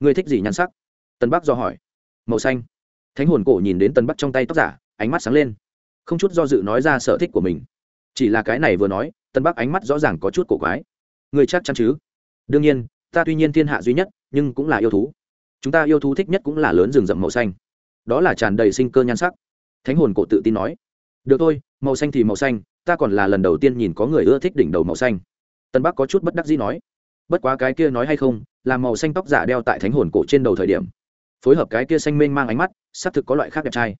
Ngươi thích gì nhan sắc? Tân bắc do hỏi. Màu xanh. Thánh hồn cổ nhìn đến tân bắc trong tay tóc giả ánh mắt sáng lên. Không chút do dự nói ra sở thích của mình. Chỉ là cái này vừa nói, tân bắc ánh mắt rõ ràng có chút cổ quái. Người chắc chắn chứ? Đương nhiên, ta tuy nhiên thiên hạ duy nhất, nhưng cũng là yêu thú. Chúng ta yêu thú thích nhất cũng là lớn rừng rậm màu xanh. Đó là tràn đầy sinh cơ nhan sắc. Thánh hồn cổ tự tin nói. Được thôi, màu xanh thì màu xanh, ta còn là lần đầu tiên nhìn có người ưa thích đỉnh đầu màu xanh. Tân bắc có chút bất đắc dĩ nói. Bất quá cái kia nói hay không, là màu xanh tóc giả đeo tại thánh hồn cổ trên đầu thời điểm. Phối hợp cái kia xanh mênh mang ánh mắt, xác thực có loại khác đẹp trai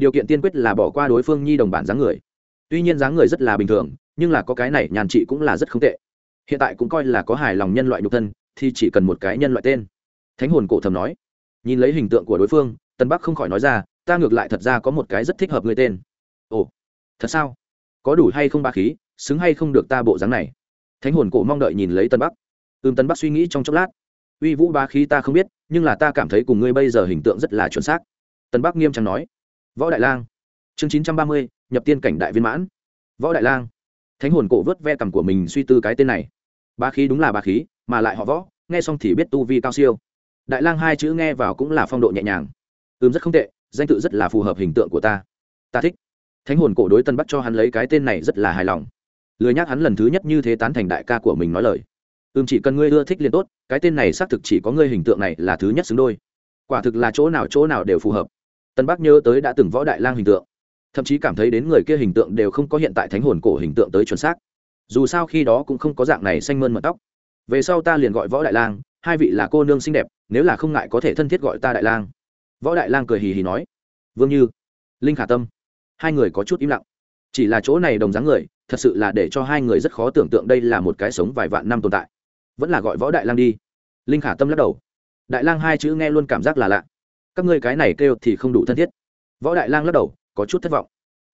điều kiện tiên quyết là bỏ qua đối phương nhi đồng bản dáng người. Tuy nhiên dáng người rất là bình thường, nhưng là có cái này nhàn chị cũng là rất không tệ. Hiện tại cũng coi là có hài lòng nhân loại nhục thân, thì chỉ cần một cái nhân loại tên. Thánh hồn cổ thầm nói. Nhìn lấy hình tượng của đối phương tân bắc không khỏi nói ra, ta ngược lại thật ra có một cái rất thích hợp người tên. Ồ, thật sao? Có đủ hay không ba khí, xứng hay không được ta bộ dáng này? Thánh hồn cổ mong đợi nhìn lấy tân bắc. Ưm tân bắc suy nghĩ trong chốc lát. Uy vũ ba khí ta không biết, nhưng là ta cảm thấy cùng ngươi bây giờ hình tượng rất là chuẩn xác. Tân bắc nghiêm trang nói võ đại lang. Chương chín trăm ba mươi, nhập tiên cảnh đại viên mãn. Võ đại lang. Thánh hồn cổ vớt ve cằm của mình suy tư cái tên này. Ba khí đúng là ba khí, mà lại họ võ, nghe xong thì biết tu vi cao siêu. Đại lang hai chữ nghe vào cũng là phong độ nhẹ nhàng. Ừm, rất không tệ, danh tự rất là phù hợp hình tượng của ta. Ta thích. Thánh hồn cổ đối tân bắc cho hắn lấy cái tên này rất là hài lòng. Lười nhắc hắn lần thứ nhất như thế tán thành đại ca của mình nói lời. Ừm, chỉ cần ngươi ưa thích liền tốt, cái tên này xác thực chỉ có ngươi hình tượng này là thứ nhất xứng đôi. Quả thực là chỗ nào chỗ nào đều phù hợp tân bắc nhớ tới đã từng võ đại lang hình tượng, thậm chí cảm thấy đến người kia hình tượng đều không có hiện tại thánh hồn cổ hình tượng tới chuẩn xác. Dù sao khi đó cũng không có dạng này xanh mơn mật tóc. Về sau ta liền gọi võ đại lang, hai vị là cô nương xinh đẹp, nếu là không ngại có thể thân thiết gọi ta đại lang. Võ đại lang cười hì hì nói, vương như, linh khả tâm, hai người có chút im lặng. Chỉ là chỗ này đồng dáng người, thật sự là để cho hai người rất khó tưởng tượng đây là một cái sống vài vạn năm tồn tại. Vẫn là gọi võ đại lang đi. Linh khả tâm lắc đầu. Đại lang hai chữ nghe luôn cảm giác là lạ các ngươi cái này kêu thì không đủ thân thiết. Võ đại lang lắc đầu, có chút thất vọng.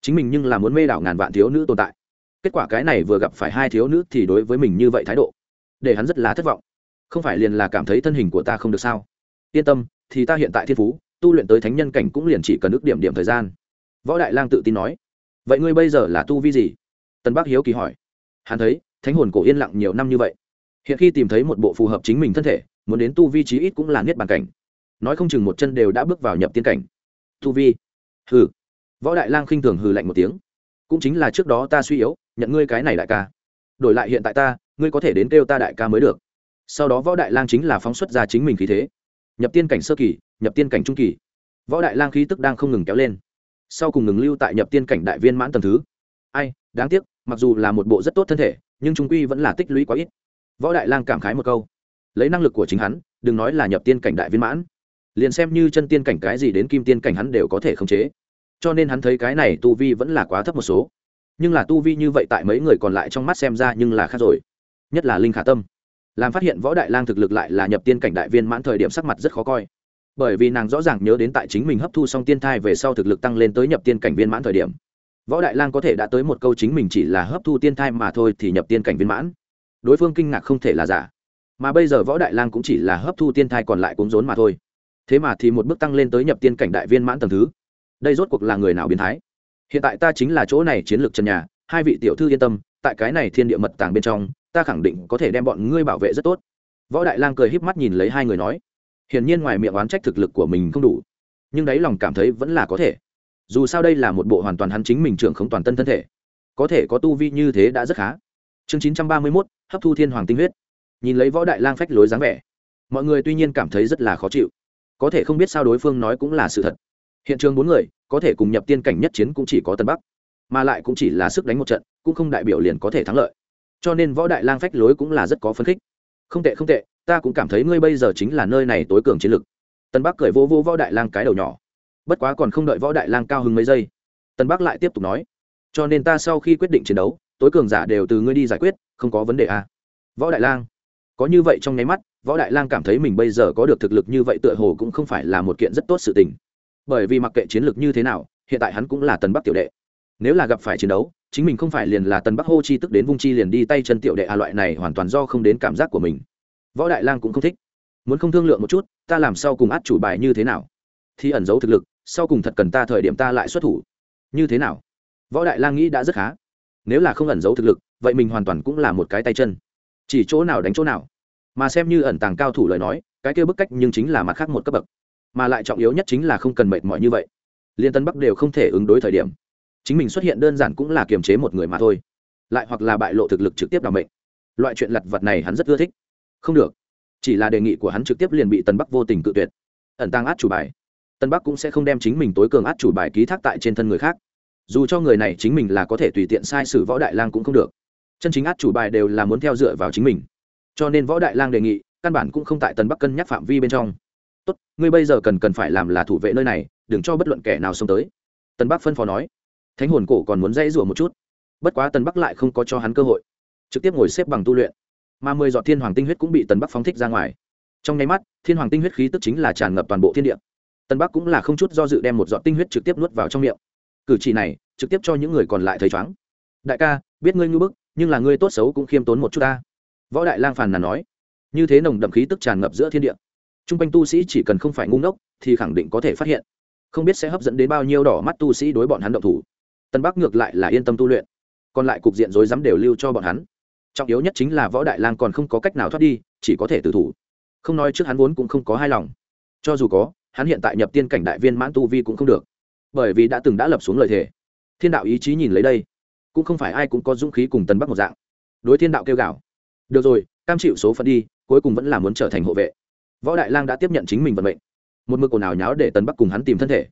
Chính mình nhưng là muốn mê đảo ngàn vạn thiếu nữ tồn tại. Kết quả cái này vừa gặp phải hai thiếu nữ thì đối với mình như vậy thái độ, để hắn rất là thất vọng. Không phải liền là cảm thấy thân hình của ta không được sao? Yên tâm, thì ta hiện tại thiên phú, tu luyện tới thánh nhân cảnh cũng liền chỉ cần ước điểm điểm thời gian. Võ đại lang tự tin nói. Vậy ngươi bây giờ là tu vi gì? Tân bắc hiếu kỳ hỏi. Hắn thấy, thánh hồn cổ yên lặng nhiều năm như vậy. Hiện khi tìm thấy một bộ phù hợp chính mình thân thể, muốn đến tu vi trí ít cũng là niết bàn cảnh nói không chừng một chân đều đã bước vào nhập tiên cảnh. Tu vi, hừ. Võ đại lang khinh thường hừ lạnh một tiếng. Cũng chính là trước đó ta suy yếu, nhận ngươi cái này đại ca. Đổi lại hiện tại ta, ngươi có thể đến kêu ta đại ca mới được. Sau đó võ đại lang chính là phóng xuất ra chính mình khí thế. Nhập tiên cảnh sơ kỳ, nhập tiên cảnh trung kỳ. Võ đại lang khí tức đang không ngừng kéo lên. Sau cùng ngừng lưu tại nhập tiên cảnh đại viên mãn tầm thứ. Ai, đáng tiếc, mặc dù là một bộ rất tốt thân thể, nhưng trung quy vẫn là tích lũy quá ít. Võ đại lang cảm khái một câu. Lấy năng lực của chính hắn, đừng nói là nhập tiên cảnh đại viên mãn liền xem như chân tiên cảnh cái gì đến kim tiên cảnh hắn đều có thể khống chế. Cho nên hắn thấy cái này tu vi vẫn là quá thấp một số. Nhưng là tu vi như vậy tại mấy người còn lại trong mắt xem ra nhưng là khác rồi. Nhất là linh khả tâm. Làm phát hiện võ đại lang thực lực lại là nhập tiên cảnh đại viên mãn thời điểm sắc mặt rất khó coi. Bởi vì nàng rõ ràng nhớ đến tại chính mình hấp thu xong tiên thai về sau thực lực tăng lên tới nhập tiên cảnh viên mãn thời điểm. Võ đại lang có thể đã tới một câu chính mình chỉ là hấp thu tiên thai mà thôi thì nhập tiên cảnh viên mãn. Đối phương kinh ngạc không thể là giả. Mà bây giờ võ đại lang cũng chỉ là hấp thu tiên thai còn lại cũng rốn mà thôi thế mà thì một bước tăng lên tới nhập tiên cảnh đại viên mãn tầng thứ. Đây rốt cuộc là người nào biến thái? Hiện tại ta chính là chỗ này chiến lược trần nhà, hai vị tiểu thư yên tâm, tại cái này thiên địa mật tàng bên trong, ta khẳng định có thể đem bọn ngươi bảo vệ rất tốt. Võ đại lang cười híp mắt nhìn lấy hai người nói, hiển nhiên ngoài miệng oán trách thực lực của mình không đủ, nhưng đáy lòng cảm thấy vẫn là có thể. Dù sao đây là một bộ hoàn toàn hắn chính mình trưởng không toàn tân thân thể, có thể có tu vi như thế đã rất khá. Chương chín trăm ba mươi mốt, hấp thu thiên hoàng tinh huyết. Nhìn lấy võ đại lang phách lối dáng vẻ, mọi người tuy nhiên cảm thấy rất là khó chịu có thể không biết sao đối phương nói cũng là sự thật. Hiện trường bốn người, có thể cùng nhập tiên cảnh nhất chiến cũng chỉ có tân bắc, mà lại cũng chỉ là sức đánh một trận, cũng không đại biểu liền có thể thắng lợi. Cho nên võ đại lang phách lối cũng là rất có phấn khích. Không tệ không tệ, ta cũng cảm thấy ngươi bây giờ chính là nơi này tối cường chiến lực. Tân bắc cười vô vô võ đại lang cái đầu nhỏ. Bất quá còn không đợi võ đại lang cao hứng mấy giây, tân bắc lại tiếp tục nói, cho nên ta sau khi quyết định chiến đấu, tối cường giả đều từ ngươi đi giải quyết, không có vấn đề à. võ đại lang, có như vậy trong nháy mắt võ đại lang cảm thấy mình bây giờ có được thực lực như vậy tựa hồ cũng không phải là một kiện rất tốt sự tình. Bởi vì mặc kệ chiến lược như thế nào, hiện tại hắn cũng là tần bắc tiểu đệ. Nếu là gặp phải chiến đấu, chính mình không phải liền là tần bắc hô chi tức đến vung chi liền đi tay chân tiểu đệ a loại này hoàn toàn do không đến cảm giác của mình. Võ đại lang cũng không thích. Muốn không thương lượng một chút, ta làm sau cùng át chủ bài như thế nào? Thì ẩn giấu thực lực, sau cùng thật cần ta thời điểm ta lại xuất thủ. Như thế nào? Võ đại lang nghĩ đã rất khá. Nếu là không ẩn giấu thực lực, vậy mình hoàn toàn cũng là một cái tay chân. Chỉ chỗ nào đánh chỗ nào mà xem như ẩn tàng cao thủ lời nói, cái kia bức cách nhưng chính là mặt khác một cấp bậc. Mà lại trọng yếu nhất chính là không cần mệt mỏi như vậy. Liên tân bắc đều không thể ứng đối thời điểm. Chính mình xuất hiện đơn giản cũng là kiềm chế một người mà thôi. Lại hoặc là bại lộ thực lực trực tiếp đ ả o mệnh. Loại chuyện lặt vặt này hắn rất ưa thích. Không được. Chỉ là đề nghị của hắn trực tiếp liền bị tân bắc vô tình cự tuyệt. Ẩn tăng át chủ bài. Tân bắc cũng sẽ không đem chính mình tối cường át chủ bài ký thác tại trên thân người khác. Dù cho người này chính mình là có thể tùy tiện sai sử võ đại lang cũng không được. Chân chính át chủ bài đều là muốn theo dựa vào chính mình cho nên võ đại lang đề nghị, căn bản cũng không tại tân bắc cân nhắc phạm vi bên trong. Tốt, ngươi bây giờ cần cần phải làm là thủ vệ nơi này, đừng cho bất luận kẻ nào xông tới. Tân bắc phân phó nói. Thánh hồn cổ còn muốn dãy rủa một chút. Bất quá tân bắc lại không có cho hắn cơ hội. Trực tiếp ngồi xếp bằng tu luyện. Mà mười giọt thiên hoàng tinh huyết cũng bị tân bắc phóng thích ra ngoài. Trong nháy mắt, thiên hoàng tinh huyết khí tức chính là tràn ngập toàn bộ thiên địa. Tân bắc cũng là không chút do dự đem một giọt tinh huyết trực tiếp nuốt vào trong miệng. Cử chỉ này, trực tiếp cho những người còn lại thấy chóng đại ca, biết ngươi ngư bức, nhưng là ngươi tốt xấu cũng khiêm tốn một chút ta võ đại lang phàn nàn nói, như thế nồng đậm khí tức tràn ngập giữa thiên địa t r u n g quanh tu sĩ chỉ cần không phải ngu ngốc thì khẳng định có thể phát hiện, không biết sẽ hấp dẫn đến bao nhiêu đỏ mắt tu sĩ đối bọn hắn động thủ. Tân bắc ngược lại là yên tâm tu luyện, còn lại cục diện rối rắm đều lưu cho bọn hắn. Trọng yếu nhất chính là võ đại lang còn không có cách nào thoát đi, chỉ có thể tử thủ. Không nói trước hắn vốn cũng không có hai lòng. Cho dù có, hắn hiện tại nhập tiên cảnh đại viên mãn tu vi cũng không được. Bởi vì đã từng đã lập xuống lời thề. Thiên đạo ý chí nhìn lấy đây, cũng không phải ai cũng có dũng khí cùng tân bắc một dạng. Đối thiên đạo kêu gào được rồi, cam chịu số phận đi, cuối cùng vẫn là muốn trở thành hộ vệ. Võ đại lang đã tiếp nhận chính mình vận mệnh. Một mực ồn ào nháo để tần bắc cùng hắn tìm thân thể.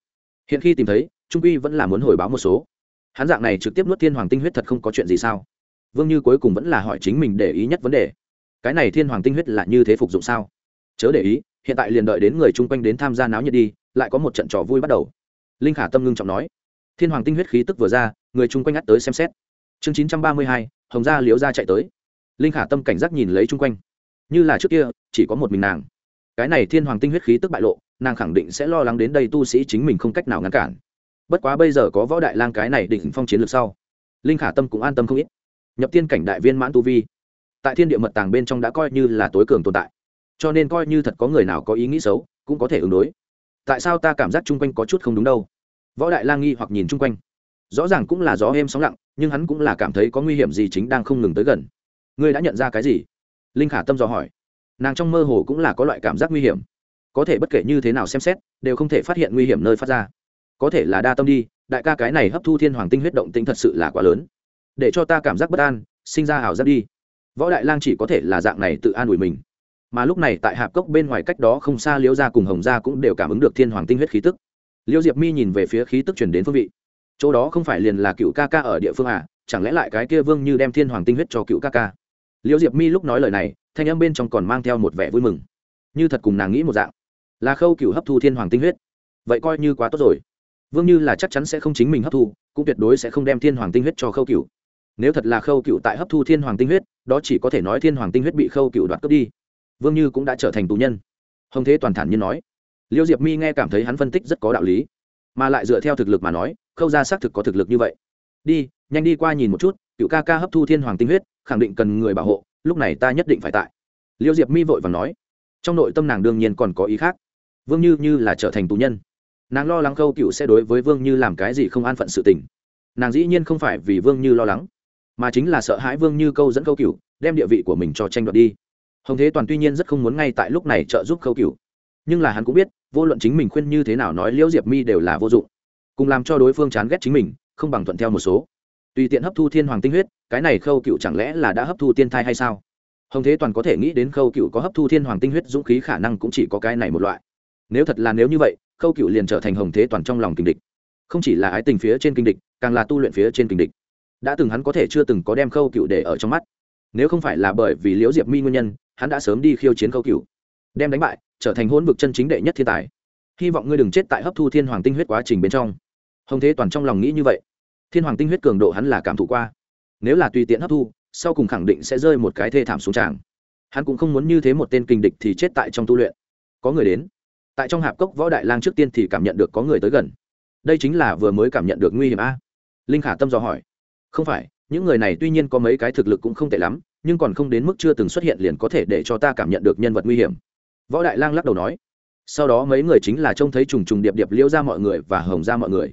Hiện khi tìm thấy, trung quy vẫn là muốn hồi báo một số. Hắn dạng này trực tiếp nuốt thiên hoàng tinh huyết thật không có chuyện gì sao? Vương như cuối cùng vẫn là hỏi chính mình để ý nhất vấn đề. Cái này thiên hoàng tinh huyết là như thế phục dụng sao? Chớ để ý, hiện tại liền đợi đến người chung quanh đến tham gia náo nhiệt đi, lại có một trận trò vui bắt đầu. Linh khả tâm ngưng trọng nói. Thiên hoàng tinh huyết khí tức vừa ra, người chung quanh ngắt tới xem xét. Chương chín trăm ba mươi hai, hồng gia liễu gia chạy tới linh khả tâm cảnh giác nhìn lấy chung quanh. Như là trước kia, chỉ có một mình nàng. Cái này thiên hoàng tinh huyết khí tức bại lộ, nàng khẳng định sẽ lo lắng đến đây tu sĩ chính mình không cách nào ngăn cản. Bất quá bây giờ có võ đại lang cái này định phong chiến lược sau, linh khả tâm cũng an tâm không ít. Nhập tiên cảnh đại viên mãn tu vi, tại thiên địa mật tàng bên trong đã coi như là tối cường tồn tại. Cho nên coi như thật có người nào có ý nghĩ xấu, cũng có thể ứng đối. Tại sao ta cảm giác chung quanh có chút không đúng đâu? Võ đại lang nghi hoặc nhìn chung quanh. Rõ ràng cũng là gió êm sóng lặng, nhưng hắn cũng là cảm thấy có nguy hiểm gì chính đang không ngừng tới gần ngươi đã nhận ra cái gì? Linh khả tâm dò hỏi. Nàng trong mơ hồ cũng là có loại cảm giác nguy hiểm. Có thể bất kể như thế nào xem xét, đều không thể phát hiện nguy hiểm nơi phát ra. Có thể là đa tâm đi, đại ca cái này hấp thu thiên hoàng tinh huyết động tinh thật sự là quá lớn. Để cho ta cảm giác bất an, sinh ra ảo giác đi. Võ đại lang chỉ có thể là dạng này tự an ủi mình. Mà lúc này tại hạp cốc bên ngoài cách đó không xa liễu gia cùng hồng gia cũng đều cảm ứng được thiên hoàng tinh huyết khí tức. Liễu diệp mi nhìn về phía khí tức chuyển đến phương vị. Chỗ đó không phải liền là cựu ca ca ở địa phương à chẳng lẽ lại cái kia vương như đem thiên hoàng tinh huyết cho cựu ca ca? Liễu diệp mi lúc nói lời này, thanh âm bên trong còn mang theo một vẻ vui mừng. Như thật cùng nàng nghĩ một dạng. Là khâu cựu hấp thu thiên hoàng tinh huyết. Vậy coi như quá tốt rồi. Vương như là chắc chắn sẽ không chính mình hấp thu, cũng tuyệt đối sẽ không đem thiên hoàng tinh huyết cho khâu cựu nếu thật là khâu cựu tại hấp thu thiên hoàng tinh huyết, đó chỉ có thể nói thiên hoàng tinh huyết bị khâu cựu đoạt cướp đi. Vương như cũng đã trở thành tù nhân. Hồng thế toàn thản nhiên nói. Liêu diệp mi nghe cảm thấy hắn phân tích rất có đạo lý, mà lại dựa theo thực lực mà nói, khâu ra xác thực có thực lực như vậy đi, nhanh đi qua nhìn một chút, cựu ca ca hấp thu thiên hoàng tinh huyết, khẳng định cần người bảo hộ, lúc này ta nhất định phải tại. Liêu diệp mi vội và nói. Trong nội tâm nàng đương nhiên còn có ý khác. Vương như như là trở thành tù nhân. Nàng lo lắng khâu cựu sẽ đối với vương như làm cái gì không an phận sự tình. Nàng dĩ nhiên không phải vì vương như lo lắng, mà chính là sợ hãi vương như câu dẫn khâu cựu, đem địa vị của mình cho tranh đoạt đi. Hồng thế toàn tuy nhiên rất không muốn ngay tại lúc này trợ giúp khâu cựu, nhưng là hắn cũng biết, vô luận chính mình khuyên như thế nào nói liễu diệp mi đều là vô dụng. Cùng làm cho đối phương chán ghét chính mình không bằng thuận theo một số. Tùy tiện hấp thu thiên hoàng tinh huyết, cái này khâu cựu chẳng lẽ là đã hấp thu tiên thai hay sao? Hồng thế toàn có thể nghĩ đến khâu cựu có hấp thu thiên hoàng tinh huyết dũng khí khả năng cũng chỉ có cái này một loại. Nếu thật là nếu như vậy, khâu cựu liền trở thành hồng thế toàn trong lòng kinh địch. Không chỉ là ái tình phía trên kinh địch, càng là tu luyện phía trên kinh địch. Đã từng hắn có thể chưa từng có đem khâu cựu để ở trong mắt. Nếu không phải là bởi vì liễu diệp mi nguyên nhân, hắn đã sớm đi khiêu chiến khâu cựu. Đem đánh bại, trở thành hôn vực chân chính đệ nhất thiên tài. Hy vọng ngươi đừng chết tại hấp thu thiên hoàng tinh huyết quá trình bên trong hồng thế toàn trong lòng nghĩ như vậy. Thiên hoàng tinh huyết cường độ hắn là cảm thụ qua. Nếu là tùy tiện hấp thu, sau cùng khẳng định sẽ rơi một cái thê thảm xuống tràng. Hắn cũng không muốn như thế một tên kình địch thì chết tại trong tu luyện. Có người đến. Tại trong hạp cốc võ đại lang trước tiên thì cảm nhận được có người tới gần. Đây chính là vừa mới cảm nhận được nguy hiểm a. Linh khả tâm dò hỏi. Không phải, những người này tuy nhiên có mấy cái thực lực cũng không tệ lắm, nhưng còn không đến mức chưa từng xuất hiện liền có thể để cho ta cảm nhận được nhân vật nguy hiểm. Võ đại lang lắc đầu nói. Sau đó mấy người chính là trông thấy trùng trùng điệp điệp liễu ra mọi người và hồng ra mọi người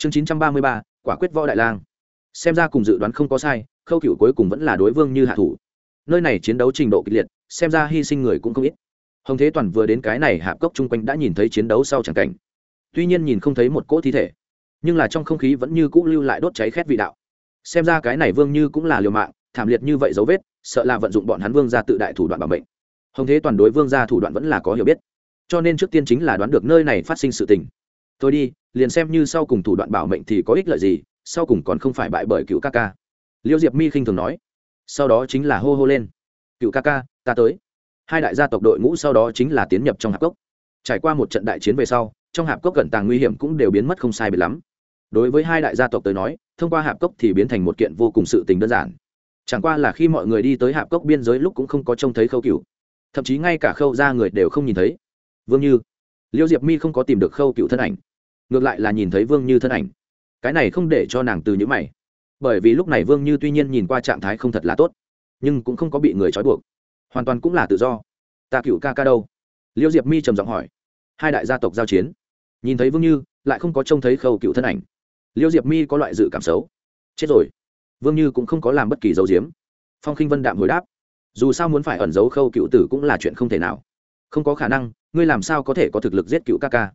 chương chín trăm ba mươi ba, quả quyết võ đại lang. Xem ra cùng dự đoán không có sai, khâu cựu cuối cùng vẫn là đối vương như hạ thủ. Nơi này chiến đấu trình độ kịch liệt, xem ra hy sinh người cũng không ít. Hồng thế toàn vừa đến cái này hạp cốc chung quanh đã nhìn thấy chiến đấu sau chẳng cảnh. Tuy nhiên nhìn không thấy một cỗ thi thể, nhưng là trong không khí vẫn như cũ lưu lại đốt cháy khét vị đạo. Xem ra cái này vương như cũng là liều mạng, thảm liệt như vậy dấu vết, sợ là vận dụng bọn hắn vương ra tự đại thủ đoạn bảo mệnh hồng thế toàn đối vương ra thủ đoạn vẫn là có hiểu biết. Cho nên trước tiên chính là đoán được nơi này phát sinh sự tình tôi đi, liền xem như sau cùng thủ đoạn bảo mệnh thì có ích lợi gì, sau cùng còn không phải bại bởi cựu ca ca. Liêu diệp mi khinh thường nói. Sau đó chính là hô hô lên. Cựu ca ca, ta tới. Hai đại gia tộc đội ngũ sau đó chính là tiến nhập trong hạp cốc. Trải qua một trận đại chiến về sau, trong hạp cốc cận tàng nguy hiểm cũng đều biến mất không sai biệt lắm. Đối với hai đại gia tộc tới nói, thông qua hạp cốc thì biến thành một kiện vô cùng sự tình đơn giản. Chẳng qua là khi mọi người đi tới hạp cốc biên giới lúc cũng không có trông thấy khâu cựu. Thậm chí ngay cả khâu ra người đều không nhìn thấy. Vương như, liêu diệp mi không có tìm được khâu cựu thân ảnh ngược lại là nhìn thấy vương như thân ảnh. Cái này không để cho nàng từ những mày. Bởi vì lúc này vương như tuy nhiên nhìn qua trạng thái không thật là tốt, nhưng cũng không có bị người trói buộc. Hoàn toàn cũng là tự do. Ta cựu ca ca đâu? Liêu diệp mi trầm giọng hỏi. Hai đại gia tộc giao chiến. Nhìn thấy vương như, lại không có trông thấy khâu cựu thân ảnh. Liêu diệp mi có loại dự cảm xấu. Chết rồi. Vương như cũng không có làm bất kỳ dấu diếm phong khinh vân đạm hồi đáp. Dù sao muốn phải ẩn giấu khâu cựu tử cũng là chuyện không thể nào. Không có khả năng, ngươi làm sao có thể có thực lực giết cựu ca ca?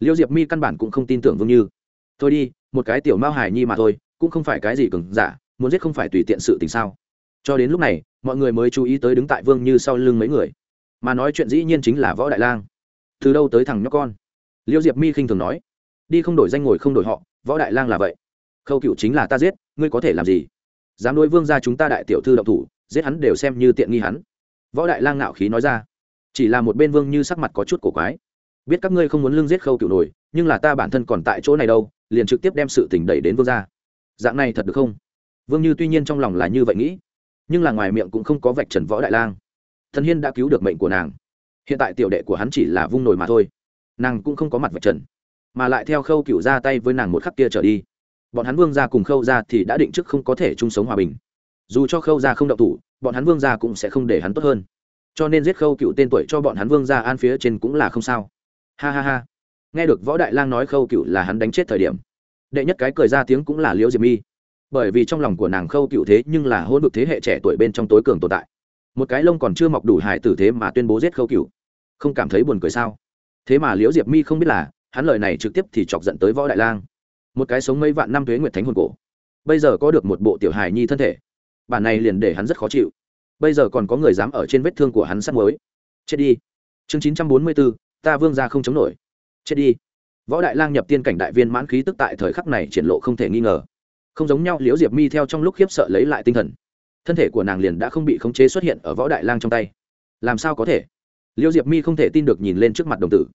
Liêu diệp mi căn bản cũng không tin tưởng vương như. Thôi đi, một cái tiểu mao hải nhi mà thôi, cũng không phải cái gì cứng giả, muốn giết không phải tùy tiện sự tình sao? Cho đến lúc này, mọi người mới chú ý tới đứng tại vương như sau lưng mấy người. Mà nói chuyện dĩ nhiên chính là võ đại lang. Từ đâu tới thằng nhóc con? Liêu diệp mi khinh thường nói. Đi không đổi danh ngồi không đổi họ, võ đại lang là vậy. Khâu cựu chính là ta giết, ngươi có thể làm gì? Dám đối vương ra chúng ta đại tiểu thư động thủ, giết hắn đều xem như tiện nghi hắn. Võ đại lang ngạo khí nói ra. Chỉ là một bên vương như sắc mặt có chút cổ quái biết các ngươi không muốn lương giết khâu cựu nổi, nhưng là ta bản thân còn tại chỗ này đâu, liền trực tiếp đem sự tình đẩy đến vương ra dạng này thật được không? Vương như tuy nhiên trong lòng là như vậy nghĩ, nhưng là ngoài miệng cũng không có vạch trần võ đại lang. Thần hiên đã cứu được mệnh của nàng. Hiện tại tiểu đệ của hắn chỉ là vung nổi mà thôi. Nàng cũng không có mặt vạch trần, mà lại theo khâu cựu ra tay với nàng một khắc kia trở đi. Bọn hắn vương ra cùng khâu ra thì đã định trước không có thể chung sống hòa bình. Dù cho khâu ra không động thủ, bọn hắn vương ra cũng sẽ không để hắn tốt hơn. Cho nên giết khâu cựu tên tuổi cho bọn hắn vương ra an phía trên cũng là không sao ha ha ha. Nghe được võ đại lang nói khâu cựu là hắn đánh chết thời điểm, đệ nhất cái cười ra tiếng cũng là liễu diệp mi. Bởi vì trong lòng của nàng khâu cựu thế nhưng là hôn vực thế hệ trẻ tuổi bên trong tối cường tồn tại. Một cái lông còn chưa mọc đủ hải tử thế mà tuyên bố giết khâu cựu. Không cảm thấy buồn cười sao? Thế mà liễu diệp mi không biết là, hắn lời này trực tiếp thì chọc giận tới võ đại lang. Một cái sống mấy vạn năm tuế nguyệt thánh hồn cổ. Bây giờ có được một bộ tiểu hài nhi thân thể. Bản này liền để hắn rất khó chịu. Bây giờ còn có người dám ở trên vết thương của hắn sắt mới chết đi. Chương chín trăm bốn mươi bốn ta vương ra không chống nổi. Chết đi. Võ đại lang nhập tiên cảnh đại viên mãn khí tức tại thời khắc này triển lộ không thể nghi ngờ. Không giống nhau, liễu diệp mi theo trong lúc khiếp sợ lấy lại tinh thần. Thân thể của nàng liền đã không bị khống chế xuất hiện ở võ đại lang trong tay. Làm sao có thể? Liễu diệp mi không thể tin được nhìn lên trước mặt đồng tử.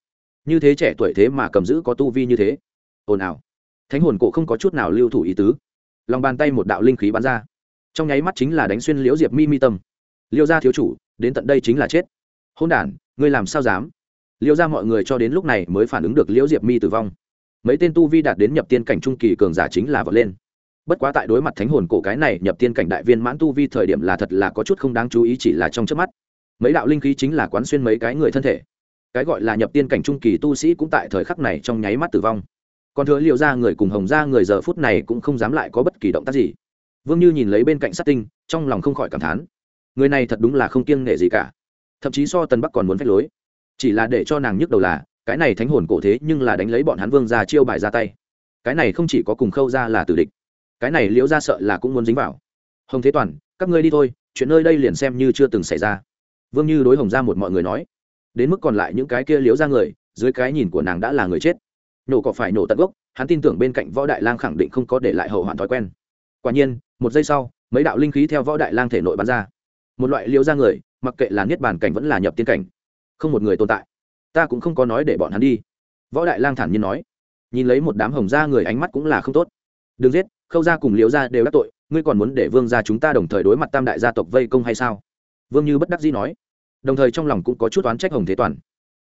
Như thế trẻ tuổi thế mà cầm giữ có tu vi như thế. Ồn ào. Thánh hồn cổ không có chút nào lưu thủ ý tứ. Lòng bàn tay một đạo linh khí bắn ra. Trong nháy mắt chính là đánh xuyên liễu diệp mi mi tâm. Liêu gia thiếu chủ, đến tận đây chính là chết. Hôn đ ngươi làm sao dám? Liêu gia mọi người cho đến lúc này mới phản ứng được liễu diệp mi tử vong. Mấy tên tu vi đạt đến nhập tiên cảnh trung kỳ cường giả chính là vọt lên. Bất quá tại đối mặt thánh hồn cổ cái này nhập tiên cảnh đại viên mãn tu vi thời điểm là thật là có chút không đáng chú ý chỉ là trong trước mắt. Mấy đạo linh khí chính là quán xuyên mấy cái người thân thể. Cái gọi là nhập tiên cảnh trung kỳ tu sĩ cũng tại thời khắc này trong nháy mắt tử vong. Còn thừa liệu ra người cùng hồng ra người giờ phút này cũng không dám lại có bất kỳ động tác gì. Vương như nhìn lấy bên cạnh sát tinh, trong lòng không khỏi cảm thán. Người này thật đúng là không kiêng nể gì cả. Thậm chí so tần bắc còn muốn phách lối chỉ là để cho nàng nhức đầu là, cái này thánh hồn cổ thế nhưng là đánh lấy bọn hắn vương ra chiêu bài ra tay. Cái này không chỉ có cùng khâu ra là tử địch, cái này liễu ra sợ là cũng muốn dính vào. Hồng thế toàn, các ngươi đi thôi, chuyện nơi đây liền xem như chưa từng xảy ra. Vương như đối hồng ra một mọi người nói. Đến mức còn lại những cái kia liễu ra người, dưới cái nhìn của nàng đã là người chết. Nổ cỏ phải nổ tận gốc, hắn tin tưởng bên cạnh võ đại lang khẳng định không có để lại hậu hoạn thói quen. Quả nhiên, một giây sau, mấy đạo linh khí theo võ đại lang thể nội bắn ra. Một loại liễu ra người, mặc kệ là niết bàn cảnh vẫn là nhập tiên cảnh không một người tồn tại. Ta cũng không có nói để bọn hắn đi. Võ đại lang thản nhiên nói. Nhìn lấy một đám hồng gia người ánh mắt cũng là không tốt. Đừng giết, khâu gia cùng liễu gia đều đắc tội, ngươi còn muốn để vương gia chúng ta đồng thời đối mặt tam đại gia tộc vây công hay sao? Vương như bất đắc dĩ nói. Đồng thời trong lòng cũng có chút oán trách hồng thế toàn.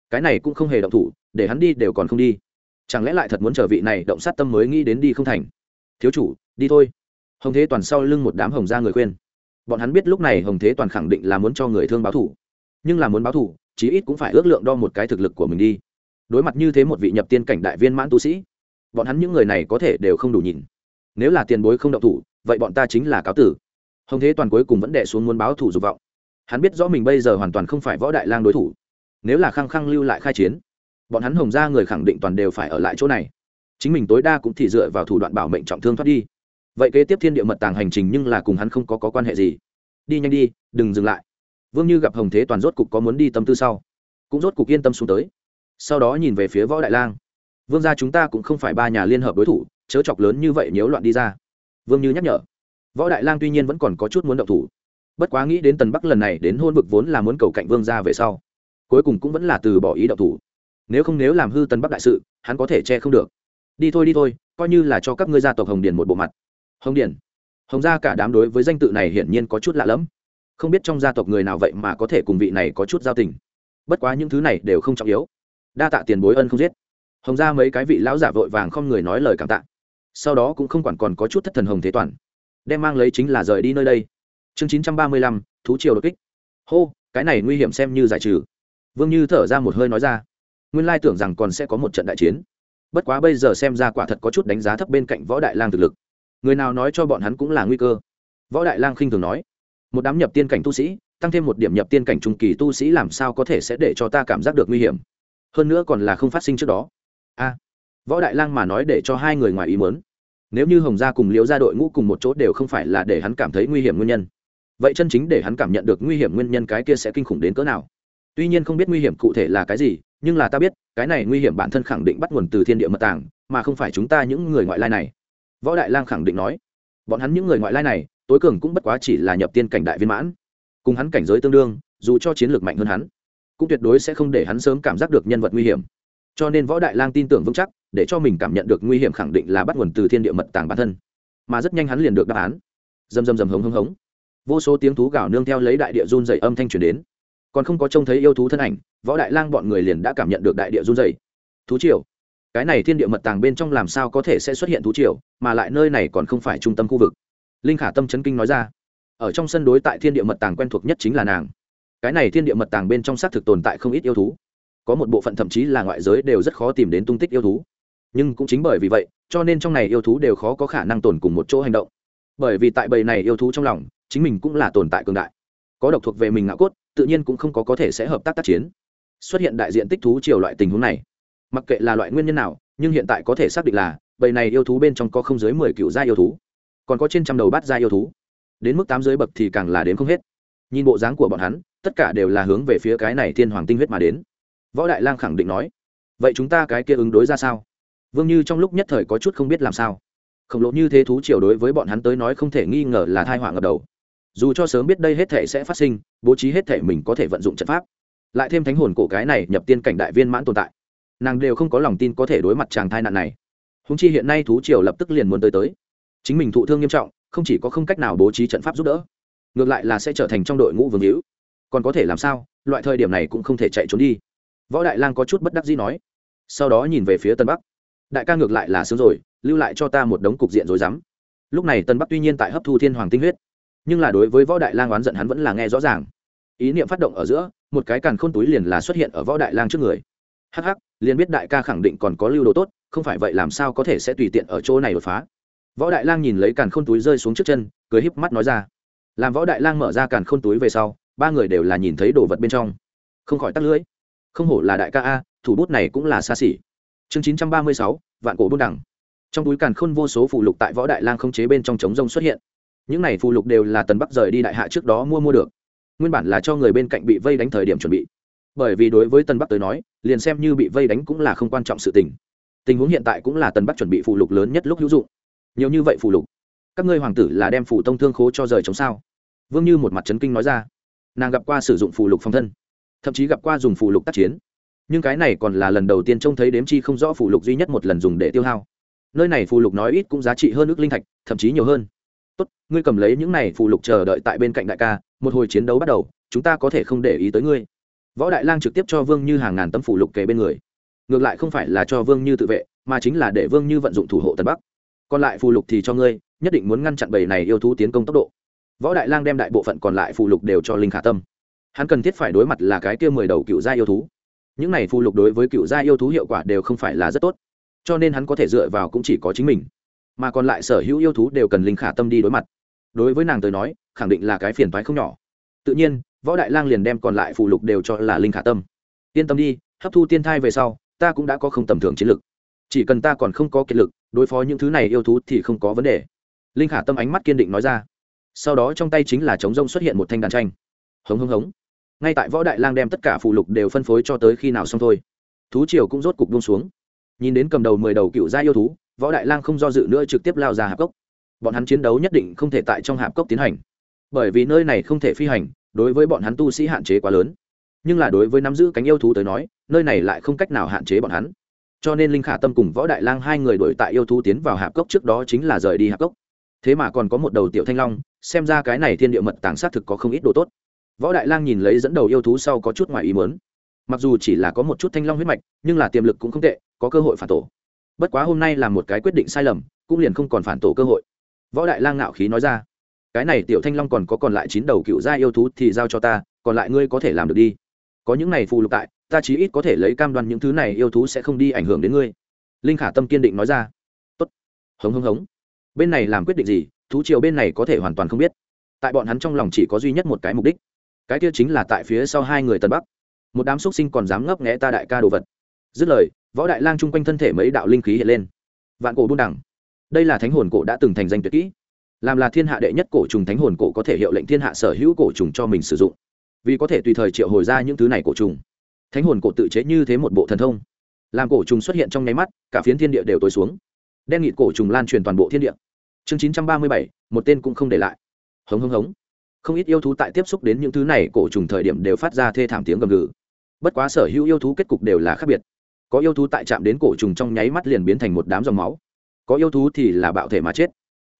Cái này cũng không hề động thủ, để hắn đi đều còn không đi. Chẳng lẽ lại thật muốn chờ vị này động sát tâm mới nghĩ đến đi không thành? Thiếu chủ, đi thôi. Hồng thế toàn sau lưng một đám hồng gia người khuyên. Bọn hắn biết lúc này hồng thế toàn khẳng định là muốn cho người thương báo thủ. Nhưng là muốn báo thủ chí ít cũng phải ước lượng đo một cái thực lực của mình đi. Đối mặt như thế một vị nhập tiên cảnh đại viên mãn tu sĩ bọn hắn những người này có thể đều không đủ nhìn. Nếu là tiền bối không động thủ vậy bọn ta chính là cáo tử. Hồng thế toàn cuối cùng vẫn đẻ xuống muốn báo thủ dục vọng. Hắn biết rõ mình bây giờ hoàn toàn không phải võ đại lang đối thủ. Nếu là khăng khăng lưu lại khai chiến bọn hắn hồng ra người khẳng định toàn đều phải ở lại chỗ này. Chính mình tối đa cũng thì dựa vào thủ đoạn bảo mệnh trọng thương thoát đi. Vậy kế tiếp thiên địa mật tàng hành trình nhưng là cùng hắn không có, có quan hệ gì? Đi nhanh đi đừng dừng lại vương như gặp hồng thế toàn rốt cục có muốn đi tâm tư sau, cũng rốt cục yên tâm xuống tới. Sau đó nhìn về phía võ đại lang. Vương gia chúng ta cũng không phải ba nhà liên hợp đối thủ, chớ chọc lớn như vậy nếu loạn đi ra. Vương như nhắc nhở. Võ đại lang tuy nhiên vẫn còn có chút muốn động thủ. Bất quá nghĩ đến tần bắc lần này đến hôn vực vốn là muốn cầu cạnh vương gia về sau, cuối cùng cũng vẫn là từ bỏ ý động thủ. Nếu không nếu làm hư tần bắc đại sự, hắn có thể che không được. Đi thôi đi thôi, coi như là cho các ngươi gia tộc hồng điền một bộ mặt. Hồng điền. Hồng gia cả đám đối với danh tự này hiển nhiên có chút lạ lẫm không biết trong gia tộc người nào vậy mà có thể cùng vị này có chút giao tình. Bất quá những thứ này đều không trọng yếu. Đa tạ tiền bối ân không giết. Hồng ra mấy cái vị lão giả vội vàng không người nói lời cảm tạ. Sau đó cũng không quản còn có chút thất thần hồng thế toàn. Đem mang lấy chính là rời đi nơi đây. Chương chín trăm ba mươi lăm, thú triều đột kích. Hô, cái này nguy hiểm xem như giải trừ. Vương như thở ra một hơi nói ra. Nguyên lai tưởng rằng còn sẽ có một trận đại chiến. Bất quá bây giờ xem ra quả thật có chút đánh giá thấp bên cạnh võ đại lang thực lực. Người nào nói cho bọn hắn cũng là nguy cơ. Võ đại lang khinh thường nói một đám nhập tiên cảnh tu sĩ, tăng thêm một điểm nhập tiên cảnh trung kỳ tu sĩ làm sao có thể sẽ để cho ta cảm giác được nguy hiểm? Hơn nữa còn là không phát sinh trước đó. A. Võ đại lang mà nói để cho hai người ngoài ý muốn. Nếu như hồng gia cùng liễu gia đội ngũ cùng một chỗ đều không phải là để hắn cảm thấy nguy hiểm nguyên nhân, vậy chân chính để hắn cảm nhận được nguy hiểm nguyên nhân cái kia sẽ kinh khủng đến cỡ nào? Tuy nhiên không biết nguy hiểm cụ thể là cái gì, nhưng là ta biết, cái này nguy hiểm bản thân khẳng định bắt nguồn từ thiên địa mật tàng, mà không phải chúng ta những người ngoại lai này. Võ đại lang khẳng định nói. Bọn hắn những người ngoại lai này tối cường cũng bất quá chỉ là nhập tiên cảnh đại viên mãn, cùng hắn cảnh giới tương đương, dù cho chiến lược mạnh hơn hắn, cũng tuyệt đối sẽ không để hắn sớm cảm giác được nhân vật nguy hiểm. Cho nên võ đại lang tin tưởng vững chắc, để cho mình cảm nhận được nguy hiểm khẳng định là bắt nguồn từ thiên địa mật tàng bản thân. Mà rất nhanh hắn liền được đáp án. Dầm dầm dầm hống hống hống. Vô số tiếng thú gào nương theo lấy đại địa run dày âm thanh truyền đến. Còn không có trông thấy yêu thú thân ảnh, võ đại lang bọn người liền đã cảm nhận được đại địa run dày thú triều. Cái này thiên địa mật tàng bên trong làm sao có thể sẽ xuất hiện thú triều, mà lại nơi này còn không phải trung tâm khu vực linh khả tâm chấn kinh nói ra. Ở trong sân đối tại thiên địa mật tàng quen thuộc nhất chính là nàng. Cái này thiên địa mật tàng bên trong xác thực tồn tại không ít yêu thú. Có một bộ phận thậm chí là ngoại giới đều rất khó tìm đến tung tích yêu thú. Nhưng cũng chính bởi vì vậy, cho nên trong này yêu thú đều khó có khả năng tồn cùng một chỗ hành động. Bởi vì tại bầy này yêu thú trong lòng, chính mình cũng là tồn tại cường đại. Có độc thuộc về mình ngạo cốt, tự nhiên cũng không có có thể sẽ hợp tác tác chiến. Xuất hiện đại diện tích thú triều loại tình huống này. Mặc kệ là loại nguyên nhân nào, nhưng hiện tại có thể xác định là, bầy này yêu thú bên trong có không dưới mười cựu gia yêu thú còn có trên trăm đầu bát gia yêu thú. Đến mức tám dưới bậc thì càng là đến không hết. Nhìn bộ dáng của bọn hắn, tất cả đều là hướng về phía cái này thiên hoàng tinh huyết mà đến. Võ đại lang khẳng định nói, vậy chúng ta cái kia ứng đối ra sao? Vương như trong lúc nhất thời có chút không biết làm sao. Khổng lồ như thế thú triều đối với bọn hắn tới nói không thể nghi ngờ là thai họa ngập đầu. Dù cho sớm biết đây hết thể sẽ phát sinh, bố trí hết thể mình có thể vận dụng trận pháp. Lại thêm thánh hồn cổ cái này nhập tiên cảnh đại viên mãn tồn tại. Nàng đều không có lòng tin có thể đối mặt chàng thai nạn này. Húng chi hiện nay thú triều lập tức liền muốn tới tới chính mình thụ thương nghiêm trọng, không chỉ có không cách nào bố trí trận pháp giúp đỡ, ngược lại là sẽ trở thành trong đội ngũ vương hữu. Còn có thể làm sao? Loại thời điểm này cũng không thể chạy trốn đi. Võ đại lang có chút bất đắc dĩ nói. Sau đó nhìn về phía tân bắc. Đại ca ngược lại là sướng rồi, lưu lại cho ta một đống cục diện rồi dám lúc này tân bắc tuy nhiên tại hấp thu thiên hoàng tinh huyết, nhưng là đối với võ đại lang oán giận hắn vẫn là nghe rõ ràng. Ý niệm phát động ở giữa, một cái càn khôn túi liền là xuất hiện ở võ đại lang trước người. Hắc hắc, liền biết đại ca khẳng định còn có lưu đồ tốt, không phải vậy làm sao có thể sẽ tùy tiện ở chỗ này đột phá võ đại lang nhìn lấy càn khôn túi rơi xuống trước chân, cười híp mắt nói ra. Làm võ đại lang mở ra càn khôn túi về sau, ba người đều là nhìn thấy đồ vật bên trong. Không khỏi tắt lưỡi. Không hổ là đại ca a, thủ bút này cũng là xa xỉ. Chương chín trăm ba mươi sáu, vạn cổ buôn đẳng trong túi càn khôn vô số phụ lục tại võ đại lang không chế bên trong trống rông xuất hiện. Những này phụ lục đều là tần bắc rời đi đại hạ trước đó mua mua được. Nguyên bản là cho người bên cạnh bị vây đánh thời điểm chuẩn bị. Bởi vì đối với tần bắc tới nói, liền xem như bị vây đánh cũng là không quan trọng sự tình. Tình huống hiện tại cũng là tần bắc chuẩn bị phụ lục lớn nhất lúc hữu dụng nhiều như vậy phụ lục. Các ngươi hoàng tử là đem phủ tông thương khố cho rời chống sao? Vương như một mặt trấn kinh nói ra. Nàng gặp qua sử dụng phụ lục phòng thân, thậm chí gặp qua dùng phụ lục tác chiến. Nhưng cái này còn là lần đầu tiên trông thấy đếm chi không rõ phụ lục duy nhất một lần dùng để tiêu hao. Nơi này phụ lục nói ít cũng giá trị hơn ước linh thạch, thậm chí nhiều hơn. Tốt, ngươi cầm lấy những này phụ lục chờ đợi tại bên cạnh đại ca, một hồi chiến đấu bắt đầu, chúng ta có thể không để ý tới ngươi. Võ đại lang trực tiếp cho vương như hàng ngàn tấm phụ lục kề bên người. Ngược lại không phải là cho vương như tự vệ, mà chính là để vương như vận dụng thủ hộ tân bắc còn lại phụ lục thì cho ngươi, nhất định muốn ngăn chặn bầy này yêu thú tiến công tốc độ. Võ đại lang đem đại bộ phận còn lại phụ lục đều cho linh khả tâm. Hắn cần thiết phải đối mặt là cái kia mười đầu cựu gia yêu thú. Những này phụ lục đối với cựu gia yêu thú hiệu quả đều không phải là rất tốt. Cho nên hắn có thể dựa vào cũng chỉ có chính mình. Mà còn lại sở hữu yêu thú đều cần linh khả tâm đi đối mặt. Đối với nàng tới nói, khẳng định là cái phiền thoái không nhỏ. Tự nhiên, võ đại lang liền đem còn lại phụ lục đều cho là linh khả tâm. Yên tâm đi, hấp thu tiên thai về sau, ta cũng đã có không tầm thường chiến lực chỉ cần ta còn không có kiệt lực, đối phó những thứ này yêu thú thì không có vấn đề. Linh khả tâm ánh mắt kiên định nói ra. Sau đó trong tay chính là chống rông xuất hiện một thanh đàn tranh. Hống hống hống. Ngay tại võ đại lang đem tất cả phụ lục đều phân phối cho tới khi nào xong thôi, thú triều cũng rốt cục buông xuống. Nhìn đến cầm đầu mười đầu cựu gia yêu thú, võ đại lang không do dự nữa trực tiếp lao ra hạp cốc. Bọn hắn chiến đấu nhất định không thể tại trong hạp cốc tiến hành. Bởi vì nơi này không thể phi hành, đối với bọn hắn tu sĩ hạn chế quá lớn. Nhưng là đối với nắm giữ cánh yêu thú tới nói, nơi này lại không cách nào hạn chế bọn hắn cho nên linh khả tâm cùng võ đại lang hai người đổi tại yêu thú tiến vào hạp cốc trước đó chính là rời đi hạp cốc. Thế mà còn có một đầu tiểu thanh long, xem ra cái này thiên địa mật tàng xác thực có không ít đồ tốt. Võ đại lang nhìn lấy dẫn đầu yêu thú sau có chút ngoài ý mớn mặc dù chỉ là có một chút thanh long huyết mạch, nhưng là tiềm lực cũng không tệ, có cơ hội phản tổ. Bất quá hôm nay là một cái quyết định sai lầm, cũng liền không còn phản tổ cơ hội. Võ đại lang ngạo khí nói ra, cái này tiểu thanh long còn có còn lại chín đầu cựu gia yêu thú thì giao cho ta, còn lại ngươi có thể làm được đi. Có những này phù lục tại ta chí ít có thể lấy cam đoan những thứ này yêu thú sẽ không đi ảnh hưởng đến ngươi. Linh khả tâm kiên định nói ra. Tốt. Hống hống hống. Bên này làm quyết định gì, thú triều bên này có thể hoàn toàn không biết. Tại bọn hắn trong lòng chỉ có duy nhất một cái mục đích. Cái kia chính là tại phía sau hai người tân bắc. Một đám xúc sinh còn dám ngấp nghẽ ta đại ca đồ vật. Dứt lời, võ đại lang chung quanh thân thể mấy đạo linh khí hiện lên. Vạn cổ buôn đẳng. Đây là thánh hồn cổ đã từng thành danh tuyệt kỹ. Làm là thiên hạ đệ nhất cổ trùng thánh hồn cổ có thể hiệu lệnh thiên hạ sở hữu cổ trùng cho mình sử dụng. Vì có thể tùy thời triệu hồi ra những thứ này cổ trùng thánh hồn cổ tự chế như thế một bộ thần thông. Làm cổ trùng xuất hiện trong nháy mắt, cả phiến thiên địa đều tối xuống. Đen nghịt cổ trùng lan truyền toàn bộ thiên địa. Chương chín trăm ba mươi bảy, một tên cũng không để lại. Hống hống hống. Không ít yêu thú tại tiếp xúc đến những thứ này, cổ trùng thời điểm đều phát ra thê thảm tiếng gầm gừ. Bất quá sở hữu yêu thú kết cục đều là khác biệt. Có yêu thú tại chạm đến cổ trùng trong nháy mắt liền biến thành một đám dòng máu. Có yêu thú thì là bạo thể mà chết.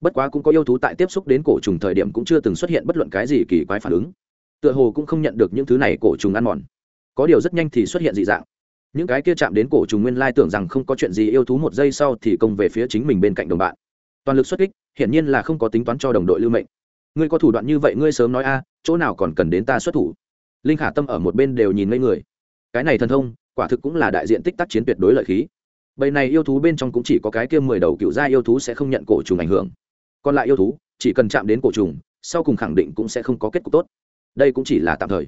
Bất quá cũng có yêu thú tại tiếp xúc đến cổ trùng thời điểm cũng chưa từng xuất hiện bất luận cái gì kỳ quái phản ứng. Tựa hồ cũng không nhận được những thứ này cổ trùng ăn mòn có điều rất nhanh thì xuất hiện dị dạng. Những cái kia chạm đến cổ trùng nguyên lai tưởng rằng không có chuyện gì yêu thú một giây sau thì công về phía chính mình bên cạnh đồng bạn. Toàn lực xuất kích, hiển nhiên là không có tính toán cho đồng đội lưu mệnh. Ngươi có thủ đoạn như vậy ngươi sớm nói a à, chỗ nào còn cần đến ta xuất thủ? Linh khả tâm ở một bên đều nhìn ngây người. Cái này thần thông, quả thực cũng là đại diện tích tác chiến tuyệt đối lợi khí. Bầy này yêu thú bên trong cũng chỉ có cái kia mười đầu cựu gia yêu thú sẽ không nhận cổ trùng ảnh hưởng. Còn lại yêu thú, chỉ cần chạm đến cổ trùng, sau cùng khẳng định cũng sẽ không có kết cục tốt. Đây cũng chỉ là tạm thời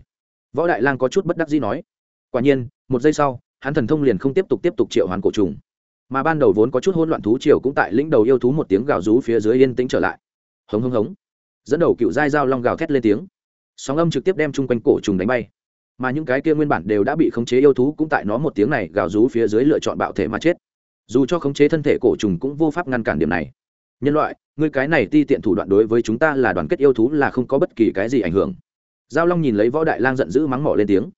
võ đại lang có chút bất đắc dĩ nói, quả nhiên, một giây sau, hắn thần thông liền không tiếp tục tiếp tục triệu hoán cổ trùng. Mà ban đầu vốn có chút hỗn loạn thú triều cũng tại lĩnh đầu yêu thú một tiếng gào rú phía dưới yên tĩnh trở lại. Hống hống hống. Dẫn đầu cựu giai dao long gào thét lên tiếng. Sóng âm trực tiếp đem chung quanh cổ trùng đánh bay. Mà những cái kia nguyên bản đều đã bị khống chế yêu thú cũng tại nó một tiếng này gào rú phía dưới lựa chọn bạo thể mà chết. Dù cho khống chế thân thể cổ trùng cũng vô pháp ngăn cản điểm này. Nhân loại, ngươi cái này ti tiện thủ đoạn đối với chúng ta là đoàn kết yêu thú là không có bất kỳ cái gì ảnh hưởng giao long nhìn lấy võ đại lang giận dữ mắng mỏ lên tiếng.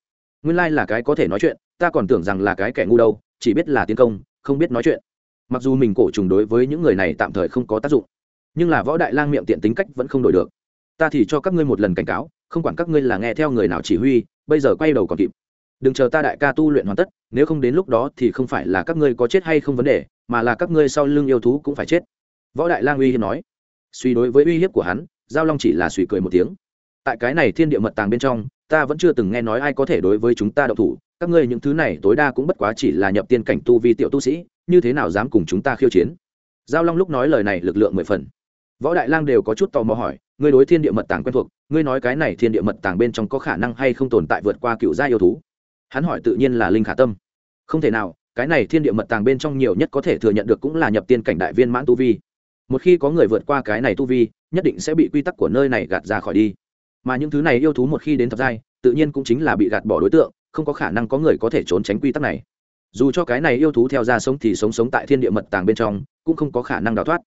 Nguyên lai là cái có thể nói chuyện, ta còn tưởng rằng là cái kẻ ngu đâu, chỉ biết là tiến công, không biết nói chuyện. Mặc dù mình cổ trùng đối với những người này tạm thời không có tác dụng, nhưng là võ đại lang miệng tiện tính cách vẫn không đổi được. Ta thì cho các ngươi một lần cảnh cáo, không quản các ngươi là nghe theo người nào chỉ huy, bây giờ quay đầu còn kịp. Đừng chờ ta đại ca tu luyện hoàn tất, nếu không đến lúc đó thì không phải là các ngươi có chết hay không vấn đề, mà là các ngươi sau lưng yêu thú cũng phải chết. Võ đại lang uy hiếp nói. Suy đối với uy hiếp của hắn, giao long chỉ là suy cười một tiếng tại cái này thiên địa mật tàng bên trong, ta vẫn chưa từng nghe nói ai có thể đối với chúng ta đậu thủ. Các ngươi những thứ này tối đa cũng bất quá chỉ là nhập tiên cảnh tu vi tiểu tu sĩ, như thế nào dám cùng chúng ta khiêu chiến? Giao long lúc nói lời này lực lượng mười phần. Võ đại lang đều có chút tò mò hỏi, ngươi đối thiên địa mật tàng quen thuộc, ngươi nói cái này thiên địa mật tàng bên trong có khả năng hay không tồn tại vượt qua cựu gia yêu thú? Hắn hỏi tự nhiên là linh khả tâm. Không thể nào, cái này thiên địa mật tàng bên trong nhiều nhất có thể thừa nhận được cũng là nhập tiên cảnh đại viên mãn tu vi. Một khi có người vượt qua cái này tu vi, nhất định sẽ bị quy tắc của nơi này gạt ra khỏi đi mà những thứ này yêu thú một khi đến thập giai, tự nhiên cũng chính là bị gạt bỏ đối tượng, không có khả năng có người có thể trốn tránh quy tắc này. Dù cho cái này yêu thú theo ra sống thì sống sống tại thiên địa mật tàng bên trong, cũng không có khả năng đào thoát.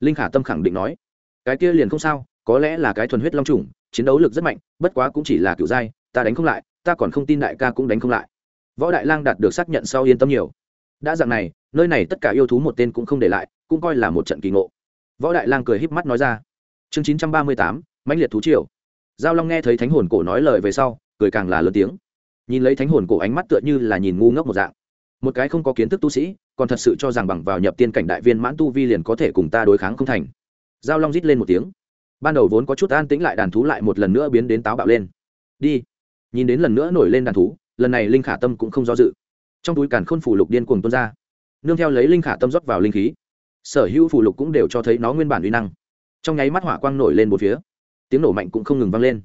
Linh khả tâm khẳng định nói, cái kia liền không sao, có lẽ là cái thuần huyết long trùng chiến đấu lực rất mạnh, bất quá cũng chỉ là kiểu giai, ta đánh không lại, ta còn không tin đại ca cũng đánh không lại. Võ đại lang đạt được xác nhận sau yên tâm nhiều. Đã dạng này, nơi này tất cả yêu thú một tên cũng không để lại, cũng coi là một trận kỳ ngộ. Võ đại lang cười híp mắt nói ra, chương chín trăm ba mươi tám, mãnh liệt thú triều giao long nghe thấy thánh hồn cổ nói lời về sau, cười càng là lớn tiếng. Nhìn lấy thánh hồn cổ ánh mắt tựa như là nhìn ngu ngốc một dạng. Một cái không có kiến thức tu sĩ, còn thật sự cho rằng bằng vào nhập tiên cảnh đại viên mãn tu vi liền có thể cùng ta đối kháng không thành. Giao long rít lên một tiếng. Ban đầu vốn có chút an tĩnh lại đàn thú lại một lần nữa biến đến táo bạo lên. Đi. Nhìn đến lần nữa nổi lên đàn thú, lần này linh khả tâm cũng không do dự. Trong túi càn khôn phủ lục điên cuồng tuôn ra. Nương theo lấy linh khả tâm rót vào linh khí. Sở hữu phủ lục cũng đều cho thấy nó nguyên bản uy năng. Trong nháy mắt hỏa quang nổi lên một phía tiếng nổ mạnh cũng không ngừng vang lên.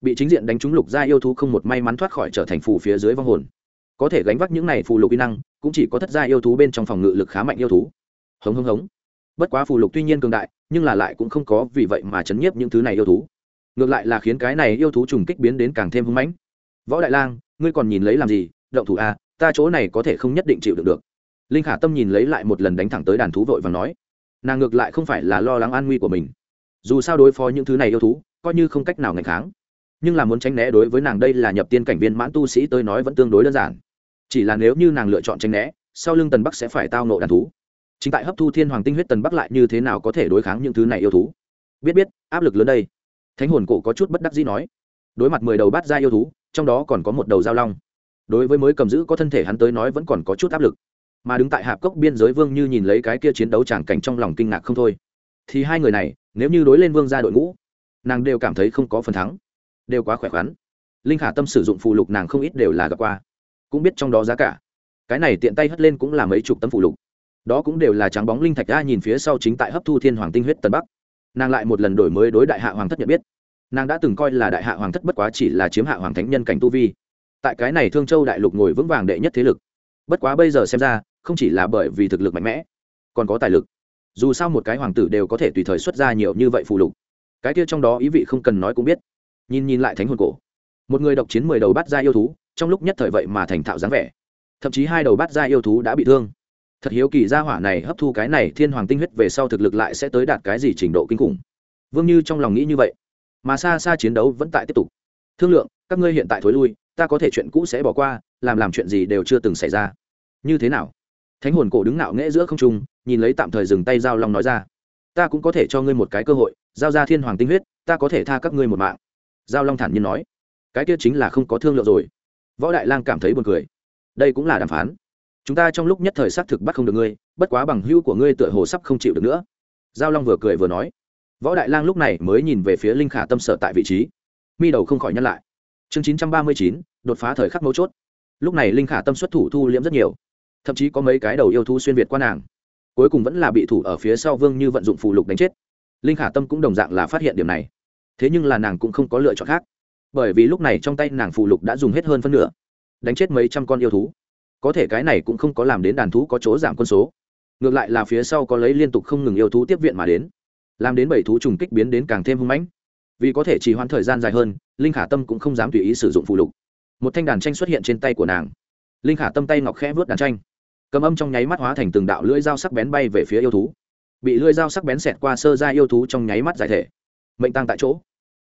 Bị chính diện đánh trúng lục gia yêu thú không một may mắn thoát khỏi trở thành phù phía dưới vong hồn. Có thể gánh vác những này phù lục uy năng, cũng chỉ có thất gia yêu thú bên trong phòng ngự lực khá mạnh yêu thú. Hống hống hống. Bất quá phù lục tuy nhiên cường đại, nhưng là lại cũng không có vì vậy mà chấn nhiếp những thứ này yêu thú. Ngược lại là khiến cái này yêu thú trùng kích biến đến càng thêm hưng mãnh. Võ đại lang, ngươi còn nhìn lấy làm gì? Động thủ a ta chỗ này có thể không nhất định chịu được được. Linh khả tâm nhìn lấy lại một lần đánh thẳng tới đàn thú vội và nói. Nàng ngược lại không phải là lo lắng an nguy của mình dù sao đối phó những thứ này yêu thú, coi như không cách nào ngày kháng. Nhưng là muốn tránh né đối với nàng đây là nhập tiên cảnh viên mãn tu sĩ tới nói vẫn tương đối đơn giản. Chỉ là nếu như nàng lựa chọn tránh né, sau lưng tần bắc sẽ phải tao nộ đàn thú. Chính tại hấp thu thiên hoàng tinh huyết tần bắc lại như thế nào có thể đối kháng những thứ này yêu thú? Biết biết, áp lực lớn đây. Thánh hồn cổ có chút bất đắc dĩ nói. Đối mặt mười đầu bát ra yêu thú, trong đó còn có một đầu giao long. Đối với mới cầm giữ có thân thể hắn tới nói vẫn còn có chút áp lực. Mà đứng tại hạp cốc biên giới vương như nhìn lấy cái kia chiến đấu tràng cảnh trong lòng kinh ngạc không thôi. Thì hai người này nếu như đối lên vương gia đội ngũ, nàng đều cảm thấy không có phần thắng, đều quá khỏe khoắn. Linh khả tâm sử dụng phụ lục nàng không ít đều là gặp qua, cũng biết trong đó giá cả. Cái này tiện tay hất lên cũng là mấy chục tấm phụ lục. Đó cũng đều là trắng bóng linh thạch ra nhìn phía sau chính tại hấp thu thiên hoàng tinh huyết tân bắc. Nàng lại một lần đổi mới đối đại hạ hoàng thất nhận biết. Nàng đã từng coi là đại hạ hoàng thất bất quá chỉ là chiếm hạ hoàng thánh nhân cảnh tu vi. Tại cái này thương châu đại lục ngồi vững vàng đệ nhất thế lực. Bất quá bây giờ xem ra, không chỉ là bởi vì thực lực mạnh mẽ, còn có tài lực dù sao một cái hoàng tử đều có thể tùy thời xuất ra nhiều như vậy phù lục. Cái kia trong đó ý vị không cần nói cũng biết. Nhìn nhìn lại thánh hồn cổ. Một người độc chiến mười đầu bắt ra yêu thú, trong lúc nhất thời vậy mà thành thạo dáng vẻ. Thậm chí hai đầu bắt ra yêu thú đã bị thương. Thật hiếu kỳ gia hỏa này hấp thu cái này thiên hoàng tinh huyết về sau thực lực lại sẽ tới đạt cái gì trình độ kinh khủng. Vương như trong lòng nghĩ như vậy. Mà xa xa chiến đấu vẫn tại tiếp tục. Thương lượng, các ngươi hiện tại thối lui, ta có thể chuyện cũ sẽ bỏ qua, làm làm chuyện gì đều chưa từng xảy ra. Như thế nào? Thánh hồn cổ đứng nạo nghễ giữa không trung nhìn lấy tạm thời dừng tay giao long nói ra, ta cũng có thể cho ngươi một cái cơ hội, giao ra thiên hoàng tinh huyết, ta có thể tha các ngươi một mạng. Giao long thản nhiên nói, cái kia chính là không có thương lượng rồi. Võ đại lang cảm thấy buồn cười, đây cũng là đàm phán. Chúng ta trong lúc nhất thời xác thực bắt không được ngươi, bất quá bằng hữu của ngươi tựa hồ sắp không chịu được nữa. Giao long vừa cười vừa nói, võ đại lang lúc này mới nhìn về phía linh khả tâm sở tại vị trí. Mi đầu không khỏi nhăn lại. Chương chín trăm ba mươi chín, đột phá thời khắc mấu chốt. Lúc này linh khả tâm xuất thủ thu liễm rất nhiều. Thậm chí có mấy cái đầu yêu thú xuyên việt qua nàng cuối cùng vẫn là bị thủ ở phía sau vương như vận dụng phù lục đánh chết. Linh khả tâm cũng đồng dạng là phát hiện điểm này. Thế nhưng là nàng cũng không có lựa chọn khác. Bởi vì lúc này trong tay nàng phù lục đã dùng hết hơn phân nửa. Đánh chết mấy trăm con yêu thú. Có thể cái này cũng không có làm đến đàn thú có chỗ giảm quân số. Ngược lại là phía sau có lấy liên tục không ngừng yêu thú tiếp viện mà đến. Làm đến bảy thú trùng kích biến đến càng thêm hung mãnh. Vì có thể trì hoãn thời gian dài hơn, linh khả tâm cũng không dám tùy ý sử dụng phụ lục. Một thanh đàn tranh xuất hiện trên tay của nàng. Linh khả tâm tay ngọc khẽ vớt đàn tranh cầm âm trong nháy mắt hóa thành từng đạo lưỡi dao sắc bén bay về phía yêu thú. Bị lưỡi dao sắc bén xẹt qua sơ ra yêu thú trong nháy mắt giải thể. Mệnh tăng tại chỗ.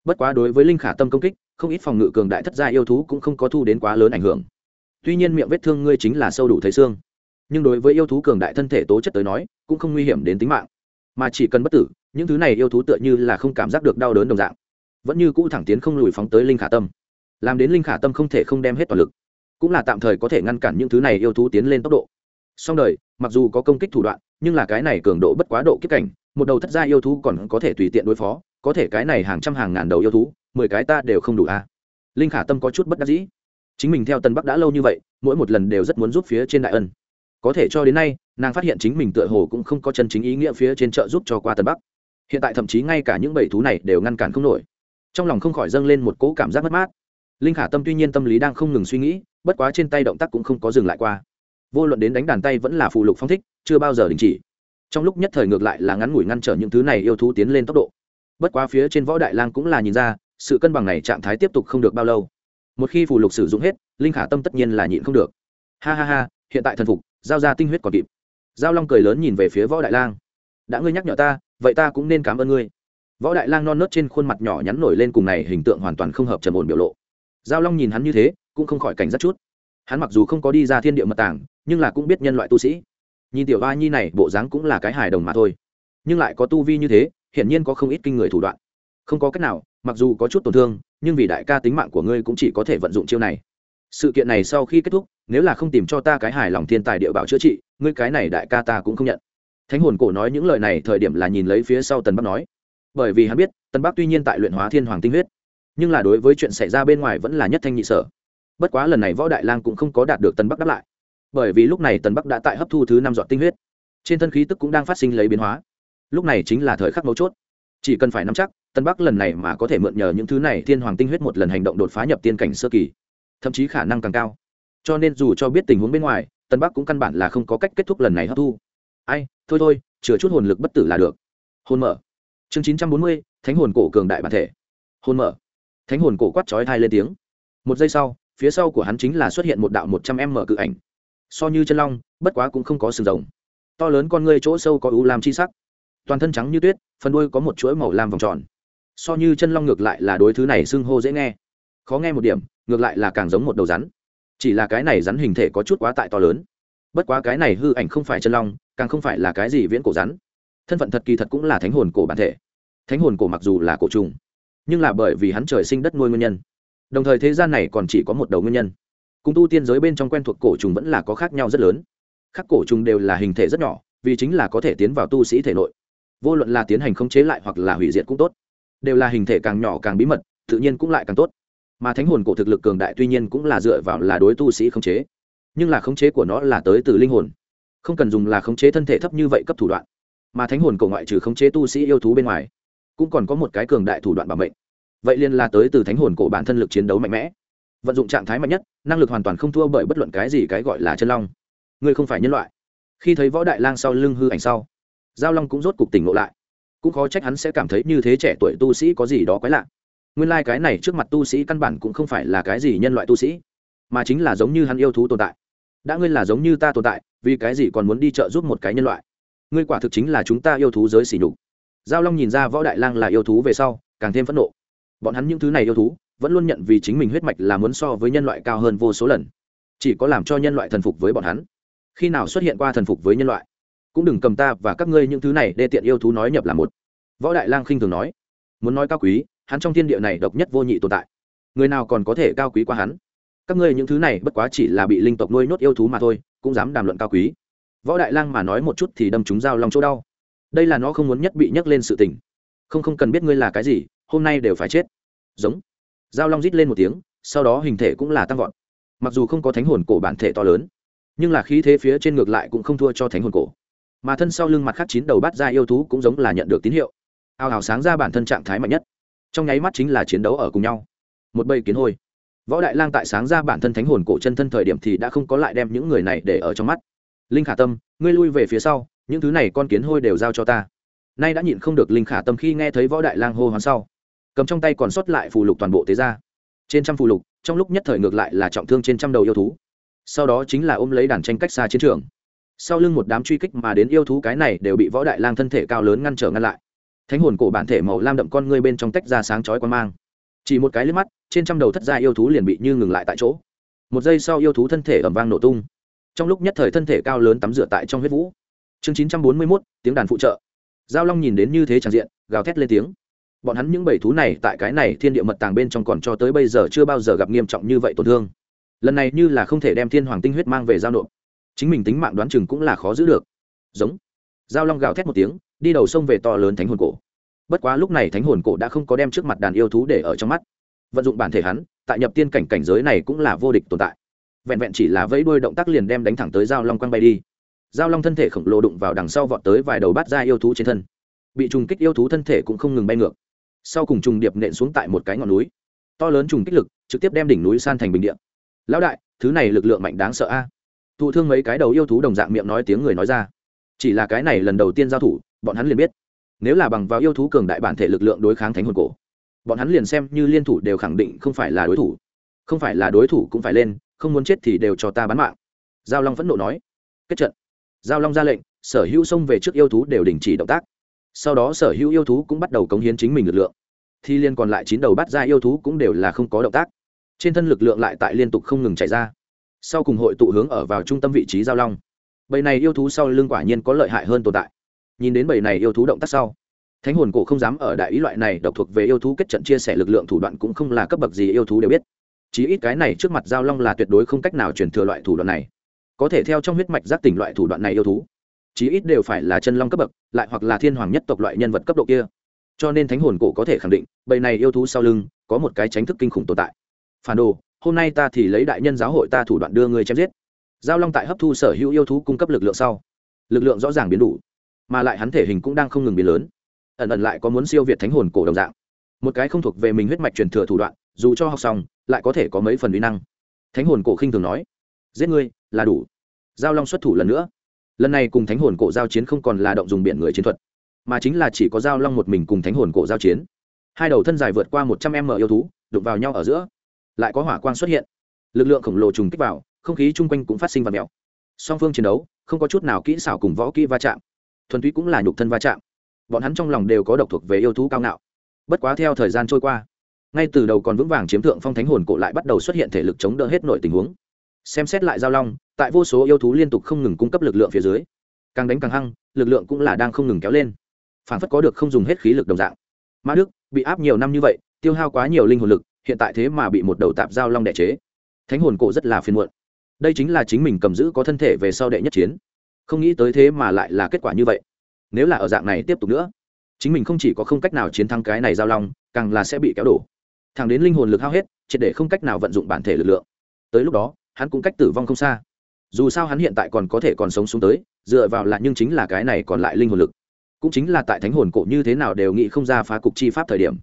Bất quá đối với linh khả tâm công kích, không ít phòng ngự cường đại thất gia yêu thú cũng không có thu đến quá lớn ảnh hưởng. Tuy nhiên miệng vết thương ngươi chính là sâu đủ thấy xương. Nhưng đối với yêu thú cường đại thân thể tố chất tới nói, cũng không nguy hiểm đến tính mạng. Mà chỉ cần bất tử, những thứ này yêu thú tựa như là không cảm giác được đau đớn đồng dạng. Vẫn như cũ thẳng tiến không lùi phóng tới linh khả tâm. Làm đến linh khả tâm không thể không đem hết toàn lực. Cũng là tạm thời có thể ngăn cản những thứ này yêu thú tiến lên tốc độ song đời, mặc dù có công kích thủ đoạn, nhưng là cái này cường độ bất quá độ kiếp cảnh, một đầu thất gia yêu thú còn có thể tùy tiện đối phó, có thể cái này hàng trăm hàng ngàn đầu yêu thú, mười cái ta đều không đủ a linh khả tâm có chút bất đắc dĩ. Chính mình theo tân bắc đã lâu như vậy, mỗi một lần đều rất muốn giúp phía trên đại ân. Có thể cho đến nay, nàng phát hiện chính mình tựa hồ cũng không có chân chính ý nghĩa phía trên chợ giúp cho qua tân bắc. Hiện tại thậm chí ngay cả những bảy thú này đều ngăn cản không nổi. Trong lòng không khỏi dâng lên một cỗ cảm giác mất mát. Linh khả tâm tuy nhiên tâm lý đang không ngừng suy nghĩ, bất quá trên tay động tác cũng không có dừng lại qua vô luận đến đánh đàn tay vẫn là phụ lục phong thích, chưa bao giờ đình chỉ. Trong lúc nhất thời ngược lại là ngắn ngủi ngăn trở những thứ này yêu thú tiến lên tốc độ. Bất quá phía trên võ đại lang cũng là nhìn ra, sự cân bằng này trạng thái tiếp tục không được bao lâu. Một khi phù lục sử dụng hết, linh khả tâm tất nhiên là nhịn không được. Ha ha ha, hiện tại thần phục, giao ra tinh huyết còn kịp. Giao long cười lớn nhìn về phía võ đại lang. Đã ngươi nhắc nhở ta, vậy ta cũng nên cảm ơn ngươi. Võ đại lang non nớt trên khuôn mặt nhỏ nhắn nổi lên cùng này hình tượng hoàn toàn không hợp trầm ổn biểu lộ. Giao long nhìn hắn như thế, cũng không khỏi cảnh giác chút. Hắn mặc dù không có đi ra thiên địa mật tảng nhưng là cũng biết nhân loại tu sĩ. Nhìn tiểu ba nhi này, bộ dáng cũng là cái hài đồng mà thôi. Nhưng lại có tu vi như thế, hiển nhiên có không ít kinh người thủ đoạn. Không có cách nào, mặc dù có chút tổn thương, nhưng vì đại ca tính mạng của ngươi cũng chỉ có thể vận dụng chiêu này. Sự kiện này sau khi kết thúc, nếu là không tìm cho ta cái hài lòng thiên tài địa bảo chữa trị, ngươi cái này đại ca ta cũng không nhận. Thánh hồn cổ nói những lời này thời điểm là nhìn lấy phía sau tần bắc nói. Bởi vì hắn biết, tần bắc tuy nhiên tại luyện hóa thiên hoàng tinh huyết, nhưng là đối với chuyện xảy ra bên ngoài vẫn là nhất thanh nhị sở. Bất quá lần này võ đại lang cũng không có đạt được tần bắc đáp lại bởi vì lúc này tần bắc đã tại hấp thu thứ năm dọn tinh huyết. Trên thân khí tức cũng đang phát sinh lấy biến hóa. Lúc này chính là thời khắc mấu chốt. Chỉ cần phải nắm chắc tân bắc lần này mà có thể mượn nhờ những thứ này thiên hoàng tinh huyết một lần hành động đột phá nhập tiên cảnh sơ kỳ. Thậm chí khả năng càng cao. Cho nên dù cho biết tình huống bên ngoài tân bắc cũng căn bản là không có cách kết thúc lần này hấp thu. Ai, thôi thôi, chừa chút hồn lực bất tử là được. Hồn mở. Chương chín trăm bốn mươi, thánh hồn cổ cường đại bản thể. Hồn mở. Thánh hồn cổ quát chói thai lên tiếng. Một giây sau, phía sau của hắn chính là xuất hiện một đạo một trăm em mở cự ảnh so như chân long, bất quá cũng không có sừng rồng. To lớn con ngươi chỗ sâu có ưu lam chi sắc. Toàn thân trắng như tuyết, phần đuôi có một chuỗi màu lam vòng tròn. So như chân long ngược lại là đối thứ này xưng hô dễ nghe. Khó nghe một điểm, ngược lại là càng giống một đầu rắn. Chỉ là cái này rắn hình thể có chút quá tại to lớn. Bất quá cái này hư ảnh không phải chân long, càng không phải là cái gì viễn cổ rắn. Thân phận thật kỳ thật cũng là thánh hồn cổ bản thể. Thánh hồn cổ mặc dù là cổ trùng, nhưng là bởi vì hắn trời sinh đất nuôi nguyên nhân. Đồng thời thế gian này còn chỉ có một đầu nguyên nhân cùng tu tiên giới bên trong quen thuộc cổ trùng vẫn là có khác nhau rất lớn. Khắc cổ trùng đều là hình thể rất nhỏ, vì chính là có thể tiến vào tu sĩ thể nội. Vô luận là tiến hành khống chế lại hoặc là hủy diệt cũng tốt. Đều là hình thể càng nhỏ càng bí mật, tự nhiên cũng lại càng tốt. Mà thánh hồn cổ thực lực cường đại tuy nhiên cũng là dựa vào là đối tu sĩ khống chế. Nhưng là khống chế của nó là tới từ linh hồn. Không cần dùng là khống chế thân thể thấp như vậy cấp thủ đoạn. Mà thánh hồn cổ ngoại trừ khống chế tu sĩ yêu thú bên ngoài, cũng còn có một cái cường đại thủ đoạn bảo mệnh. Vậy liên là tới từ thánh hồn cổ bản thân lực chiến đấu mạnh mẽ vận dụng trạng thái mạnh nhất, năng lực hoàn toàn không thua bởi bất luận cái gì cái gọi là chân long. Ngươi không phải nhân loại. Khi thấy võ đại lang sau lưng hư ảnh sau, giao long cũng rốt cục tỉnh ngộ lại. Cũng khó trách hắn sẽ cảm thấy như thế trẻ tuổi tu sĩ có gì đó quái lạ. Nguyên lai、like、cái này trước mặt tu sĩ căn bản cũng không phải là cái gì nhân loại tu sĩ, mà chính là giống như hắn yêu thú tồn tại. Đã ngươi là giống như ta tồn tại, vì cái gì còn muốn đi chợ giúp một cái nhân loại? Ngươi quả thực chính là chúng ta yêu thú giới xỉ nhục. Giao long nhìn ra võ đại lang là yêu thú về sau, càng thêm phẫn nộ bọn hắn những thứ này yêu thú, vẫn luôn nhận vì chính mình huyết mạch là muốn so với nhân loại cao hơn vô số lần. Chỉ có làm cho nhân loại thần phục với bọn hắn. Khi nào xuất hiện qua thần phục với nhân loại? Cũng đừng cầm ta và các ngươi những thứ này đê tiện yêu thú nói nhập là một. Võ đại lang khinh thường nói. Muốn nói cao quý, hắn trong thiên địa này độc nhất vô nhị tồn tại. Người nào còn có thể cao quý qua hắn? Các ngươi những thứ này bất quá chỉ là bị linh tộc nuôi nhốt yêu thú mà thôi, cũng dám đàm luận cao quý. Võ đại lang mà nói một chút thì đâm chúng dao lòng chỗ đau. Đây là nó không muốn nhất bị nhắc lên sự tình. Không không cần biết ngươi là cái gì hôm nay đều phải chết. Giống. Giao long rít lên một tiếng, sau đó hình thể cũng là tăng vọt. Mặc dù không có thánh hồn cổ bản thể to lớn, nhưng là khí thế phía trên ngược lại cũng không thua cho thánh hồn cổ. Mà thân sau lưng mặt khác chín đầu bát ra yêu thú cũng giống là nhận được tín hiệu. Ao hào sáng ra bản thân trạng thái mạnh nhất. Trong nháy mắt chính là chiến đấu ở cùng nhau. Một bầy kiến hôi. Võ đại lang tại sáng ra bản thân thánh hồn cổ chân thân thời điểm thì đã không có lại đem những người này để ở trong mắt. Linh khả tâm, ngươi lui về phía sau, những thứ này con kiến hôi đều giao cho ta. Nay đã nhịn không được linh khả tâm khi nghe thấy võ đại lang hô hoán sau cầm trong tay còn sót lại phù lục toàn bộ tế ra. Trên trăm phù lục, trong lúc nhất thời ngược lại là trọng thương trên trăm đầu yêu thú. Sau đó chính là ôm lấy đàn tranh cách xa chiến trường. Sau lưng một đám truy kích mà đến yêu thú cái này đều bị võ đại lang thân thể cao lớn ngăn trở ngăn lại. Thánh hồn cổ bản thể màu lam đậm con ngươi bên trong tách ra sáng chói quan mang. Chỉ một cái liếc mắt, trên trăm đầu thất gia yêu thú liền bị như ngừng lại tại chỗ. Một giây sau yêu thú thân thể ẩm vang nổ tung. Trong lúc nhất thời thân thể cao lớn tắm rửa tại trong huyết vũ. Chương chín trăm bốn mươi mốt, tiếng đàn phụ trợ. Giao long nhìn đến như thế tràn diện, gào thét lên tiếng bọn hắn những bảy thú này tại cái này thiên địa mật tàng bên trong còn cho tới bây giờ chưa bao giờ gặp nghiêm trọng như vậy tổn thương. Lần này như là không thể đem thiên hoàng tinh huyết mang về giao nộp. Chính mình tính mạng đoán chừng cũng là khó giữ được. Giống. Giao long gào thét một tiếng, đi đầu sông về to lớn thánh hồn cổ. Bất quá lúc này thánh hồn cổ đã không có đem trước mặt đàn yêu thú để ở trong mắt. Vận dụng bản thể hắn, tại nhập tiên cảnh cảnh giới này cũng là vô địch tồn tại. Vẹn vẹn chỉ là vẫy đuôi động tác liền đem đánh thẳng tới giao long quăng bay đi. Giao long thân thể khổng lồ đụng vào đằng sau vọt tới vài đầu bát ra yêu thú trên thân. Bị trùng kích yêu thú thân thể cũng không ngừng bay ngược sau cùng trùng điệp nện xuống tại một cái ngọn núi. To lớn trùng kích lực, trực tiếp đem đỉnh núi san thành bình điện lão đại, thứ này lực lượng mạnh đáng sợ a. Thụ thương mấy cái đầu yêu thú đồng dạng miệng nói tiếng người nói ra. Chỉ là cái này lần đầu tiên giao thủ, bọn hắn liền biết. Nếu là bằng vào yêu thú cường đại bản thể lực lượng đối kháng thánh hồn cổ, bọn hắn liền xem như liên thủ đều khẳng định không phải là đối thủ. Không phải là đối thủ cũng phải lên, không muốn chết thì đều cho ta bán mạng. Giao long phẫn nộ nói. Kết trận. Giao long ra lệnh, sở hữu xông về trước yêu thú đều đình chỉ động tác sau đó sở hữu yêu thú cũng bắt đầu cống hiến chính mình lực lượng. Thì liên còn lại chín đầu bắt ra yêu thú cũng đều là không có động tác. Trên thân lực lượng lại tại liên tục không ngừng chạy ra. Sau cùng hội tụ hướng ở vào trung tâm vị trí giao long. Bầy này yêu thú sau lưng quả nhiên có lợi hại hơn tồn tại. Nhìn đến bầy này yêu thú động tác sau, thánh hồn cổ không dám ở đại ý loại này độc thuộc về yêu thú kết trận chia sẻ lực lượng thủ đoạn cũng không là cấp bậc gì yêu thú đều biết. Chí ít cái này trước mặt giao long là tuyệt đối không cách nào truyền thừa loại thủ đoạn này. Có thể theo trong huyết mạch giác tỉnh loại thủ đoạn này yêu thú chí ít đều phải là chân long cấp bậc, lại hoặc là thiên hoàng nhất tộc loại nhân vật cấp độ kia. Cho nên thánh hồn cổ có thể khẳng định, bầy này yêu thú sau lưng, có một cái tránh thức kinh khủng tồn tại. Phản đồ, hôm nay ta thì lấy đại nhân giáo hội ta thủ đoạn đưa người chém giết. Giao long tại hấp thu sở hữu yêu thú cung cấp lực lượng sau. Lực lượng rõ ràng biến đủ, mà lại hắn thể hình cũng đang không ngừng biến lớn. Ẩn ẩn lại có muốn siêu việt thánh hồn cổ đồng dạng. Một cái không thuộc về mình huyết mạch truyền thừa thủ đoạn, dù cho học xong, lại có thể có mấy phần uy năng. Thánh hồn cổ khinh thường nói, giết ngươi, là đủ. Giao long xuất thủ lần nữa lần này cùng thánh hồn cổ giao chiến không còn là động dùng biển người chiến thuật, mà chính là chỉ có giao long một mình cùng thánh hồn cổ giao chiến. Hai đầu thân dài vượt qua một trăm m yêu thú, đụng vào nhau ở giữa, lại có hỏa quang xuất hiện. Lực lượng khổng lồ trùng kích vào, không khí chung quanh cũng phát sinh và mèo. Song phương chiến đấu, không có chút nào kỹ xảo cùng võ kỹ va chạm. Thuần túy cũng là nhục thân va chạm. Bọn hắn trong lòng đều có độc thuộc về yêu thú cao ngạo. Bất quá theo thời gian trôi qua, ngay từ đầu còn vững vàng chiếm thượng phong thánh hồn cổ lại bắt đầu xuất hiện thể lực chống đỡ hết nội tình huống xem xét lại giao long, tại vô số yêu thú liên tục không ngừng cung cấp lực lượng phía dưới. Càng đánh càng hăng, lực lượng cũng là đang không ngừng kéo lên. Phản phất có được không dùng hết khí lực đồng dạng. Mã đức, bị áp nhiều năm như vậy, tiêu hao quá nhiều linh hồn lực, hiện tại thế mà bị một đầu tạp giao long đẻ chế. Thánh hồn cổ rất là phiền muộn. Đây chính là chính mình cầm giữ có thân thể về sau đệ nhất chiến. Không nghĩ tới thế mà lại là kết quả như vậy. Nếu là ở dạng này tiếp tục nữa, chính mình không chỉ có không cách nào chiến thắng cái này giao long, càng là sẽ bị kéo đổ. Thẳng đến linh hồn lực hao hết, triệt để không cách nào vận dụng bản thể lực lượng. Tới lúc đó hắn cũng cách tử vong không xa. Dù sao hắn hiện tại còn có thể còn sống xuống tới, dựa vào lại nhưng chính là cái này còn lại linh hồn lực. Cũng chính là tại thánh hồn cổ như thế nào đều nghĩ không ra phá cục chi pháp thời điểm.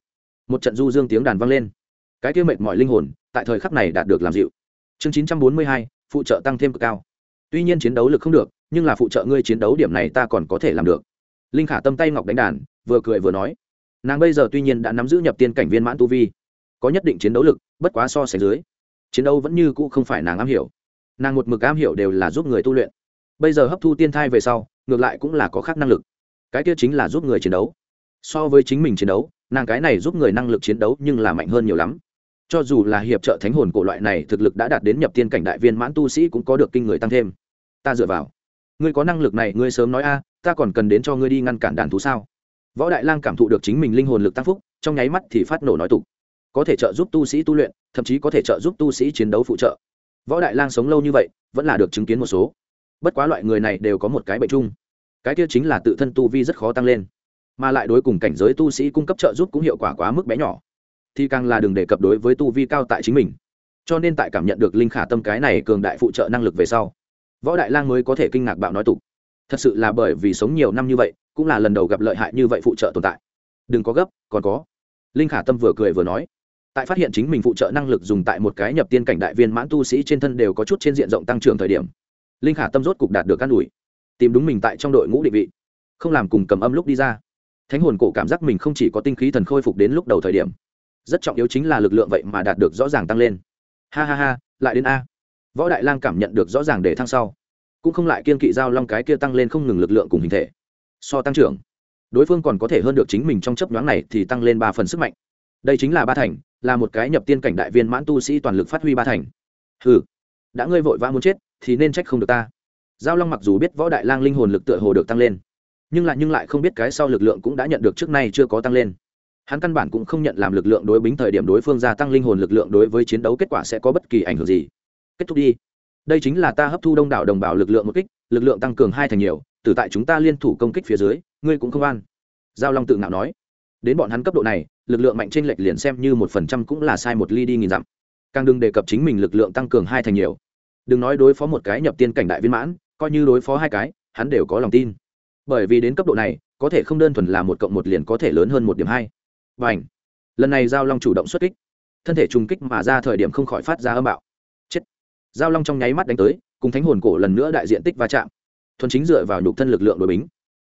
Một trận du dương tiếng đàn vang lên. Cái kia mệt mọi linh hồn, tại thời khắc này đạt được làm dịu. Chương chín trăm bốn mươi hai, phụ trợ tăng thêm cực cao. Tuy nhiên chiến đấu lực không được, nhưng là phụ trợ ngươi chiến đấu điểm này ta còn có thể làm được. Linh khả tâm tay ngọc đánh đàn, vừa cười vừa nói. Nàng bây giờ tuy nhiên đã nắm giữ nhập tiên cảnh viên mãn tu vi, có nhất định chiến đấu lực, bất quá so sánh dưới chiến đấu vẫn như cũ không phải nàng am hiểu. Nàng một mực am hiểu đều là giúp người tu luyện. Bây giờ hấp thu tiên thai về sau, ngược lại cũng là có khác năng lực. Cái kia chính là giúp người chiến đấu. So với chính mình chiến đấu, nàng cái này giúp người năng lực chiến đấu nhưng là mạnh hơn nhiều lắm. Cho dù là hiệp trợ thánh hồn cổ loại này, thực lực đã đạt đến nhập tiên cảnh đại viên mãn tu sĩ cũng có được kinh người tăng thêm. Ta dựa vào. Ngươi có năng lực này, ngươi sớm nói a, ta còn cần đến cho ngươi đi ngăn cản đàn thú sao? Võ đại lang cảm thụ được chính mình linh hồn lực tăng phúc, trong nháy mắt thì phát nổ nói tục. Có thể trợ giúp tu sĩ tu luyện thậm chí có thể trợ giúp tu sĩ chiến đấu phụ trợ. Võ đại lang sống lâu như vậy, vẫn là được chứng kiến một số. Bất quá loại người này đều có một cái bệnh chung. Cái kia chính là tự thân tu vi rất khó tăng lên. Mà lại đối cùng cảnh giới tu sĩ cung cấp trợ giúp cũng hiệu quả quá mức bé nhỏ. Thì càng là đừng đề cập đối với tu vi cao tại chính mình. Cho nên tại cảm nhận được linh khả tâm cái này cường đại phụ trợ năng lực về sau, võ đại lang mới có thể kinh ngạc bạo nói tục. Thật sự là bởi vì sống nhiều năm như vậy, cũng là lần đầu gặp lợi hại như vậy phụ trợ tồn tại. Đừng có gấp, còn có. Linh khả tâm vừa cười vừa nói tại phát hiện chính mình phụ trợ năng lực dùng tại một cái nhập tiên cảnh đại viên mãn tu sĩ trên thân đều có chút trên diện rộng tăng trưởng thời điểm. Linh khả tâm rốt cục đạt được căn ủi. Tìm đúng mình tại trong đội ngũ định vị. Không làm cùng cầm âm lúc đi ra. Thánh hồn cổ cảm giác mình không chỉ có tinh khí thần khôi phục đến lúc đầu thời điểm, rất trọng yếu chính là lực lượng vậy mà đạt được rõ ràng tăng lên. Ha ha ha, lại đến a. Võ đại lang cảm nhận được rõ ràng để thăng sau, cũng không lại kiên kỵ giao long cái kia tăng lên không ngừng lực lượng cùng hình thể. So tăng trưởng, đối phương còn có thể hơn được chính mình trong chấp nhoáng này thì tăng lên ba phần sức mạnh. Đây chính là ba thành là một cái nhập tiên cảnh đại viên mãn tu sĩ toàn lực phát huy ba thành. Hừ, đã ngươi vội vã muốn chết thì nên trách không được ta. Giao long mặc dù biết võ đại lang linh hồn lực tựa hồ được tăng lên nhưng lại nhưng lại không biết cái sau lực lượng cũng đã nhận được trước nay chưa có tăng lên. Hắn căn bản cũng không nhận làm lực lượng đối bính thời điểm đối phương gia tăng linh hồn lực lượng đối với chiến đấu kết quả sẽ có bất kỳ ảnh hưởng gì. Kết thúc đi. Đây chính là ta hấp thu đông đảo đồng bào lực lượng một kích lực lượng tăng cường hai thành nhiều từ tại chúng ta liên thủ công kích phía dưới ngươi cũng không an. Giao long tự ngạo nói. Đến bọn hắn cấp độ này lực lượng mạnh trên lệch liền xem như một phần trăm cũng là sai một ly đi nghìn dặm. Càng đừng đề cập chính mình lực lượng tăng cường hai thành nhiều. Đừng nói đối phó một cái nhập tiên cảnh đại viên mãn, coi như đối phó hai cái, hắn đều có lòng tin. Bởi vì đến cấp độ này, có thể không đơn thuần là một cộng một liền có thể lớn hơn một điểm hai. Và ảnh lần này giao long chủ động xuất kích. Thân thể trùng kích mà ra thời điểm không khỏi phát ra âm bạo. Chết! Giao long trong nháy mắt đánh tới, cùng thánh hồn cổ lần nữa đại diện tích va chạm. Thuần chính dựa vào nhục thân lực lượng đội bính.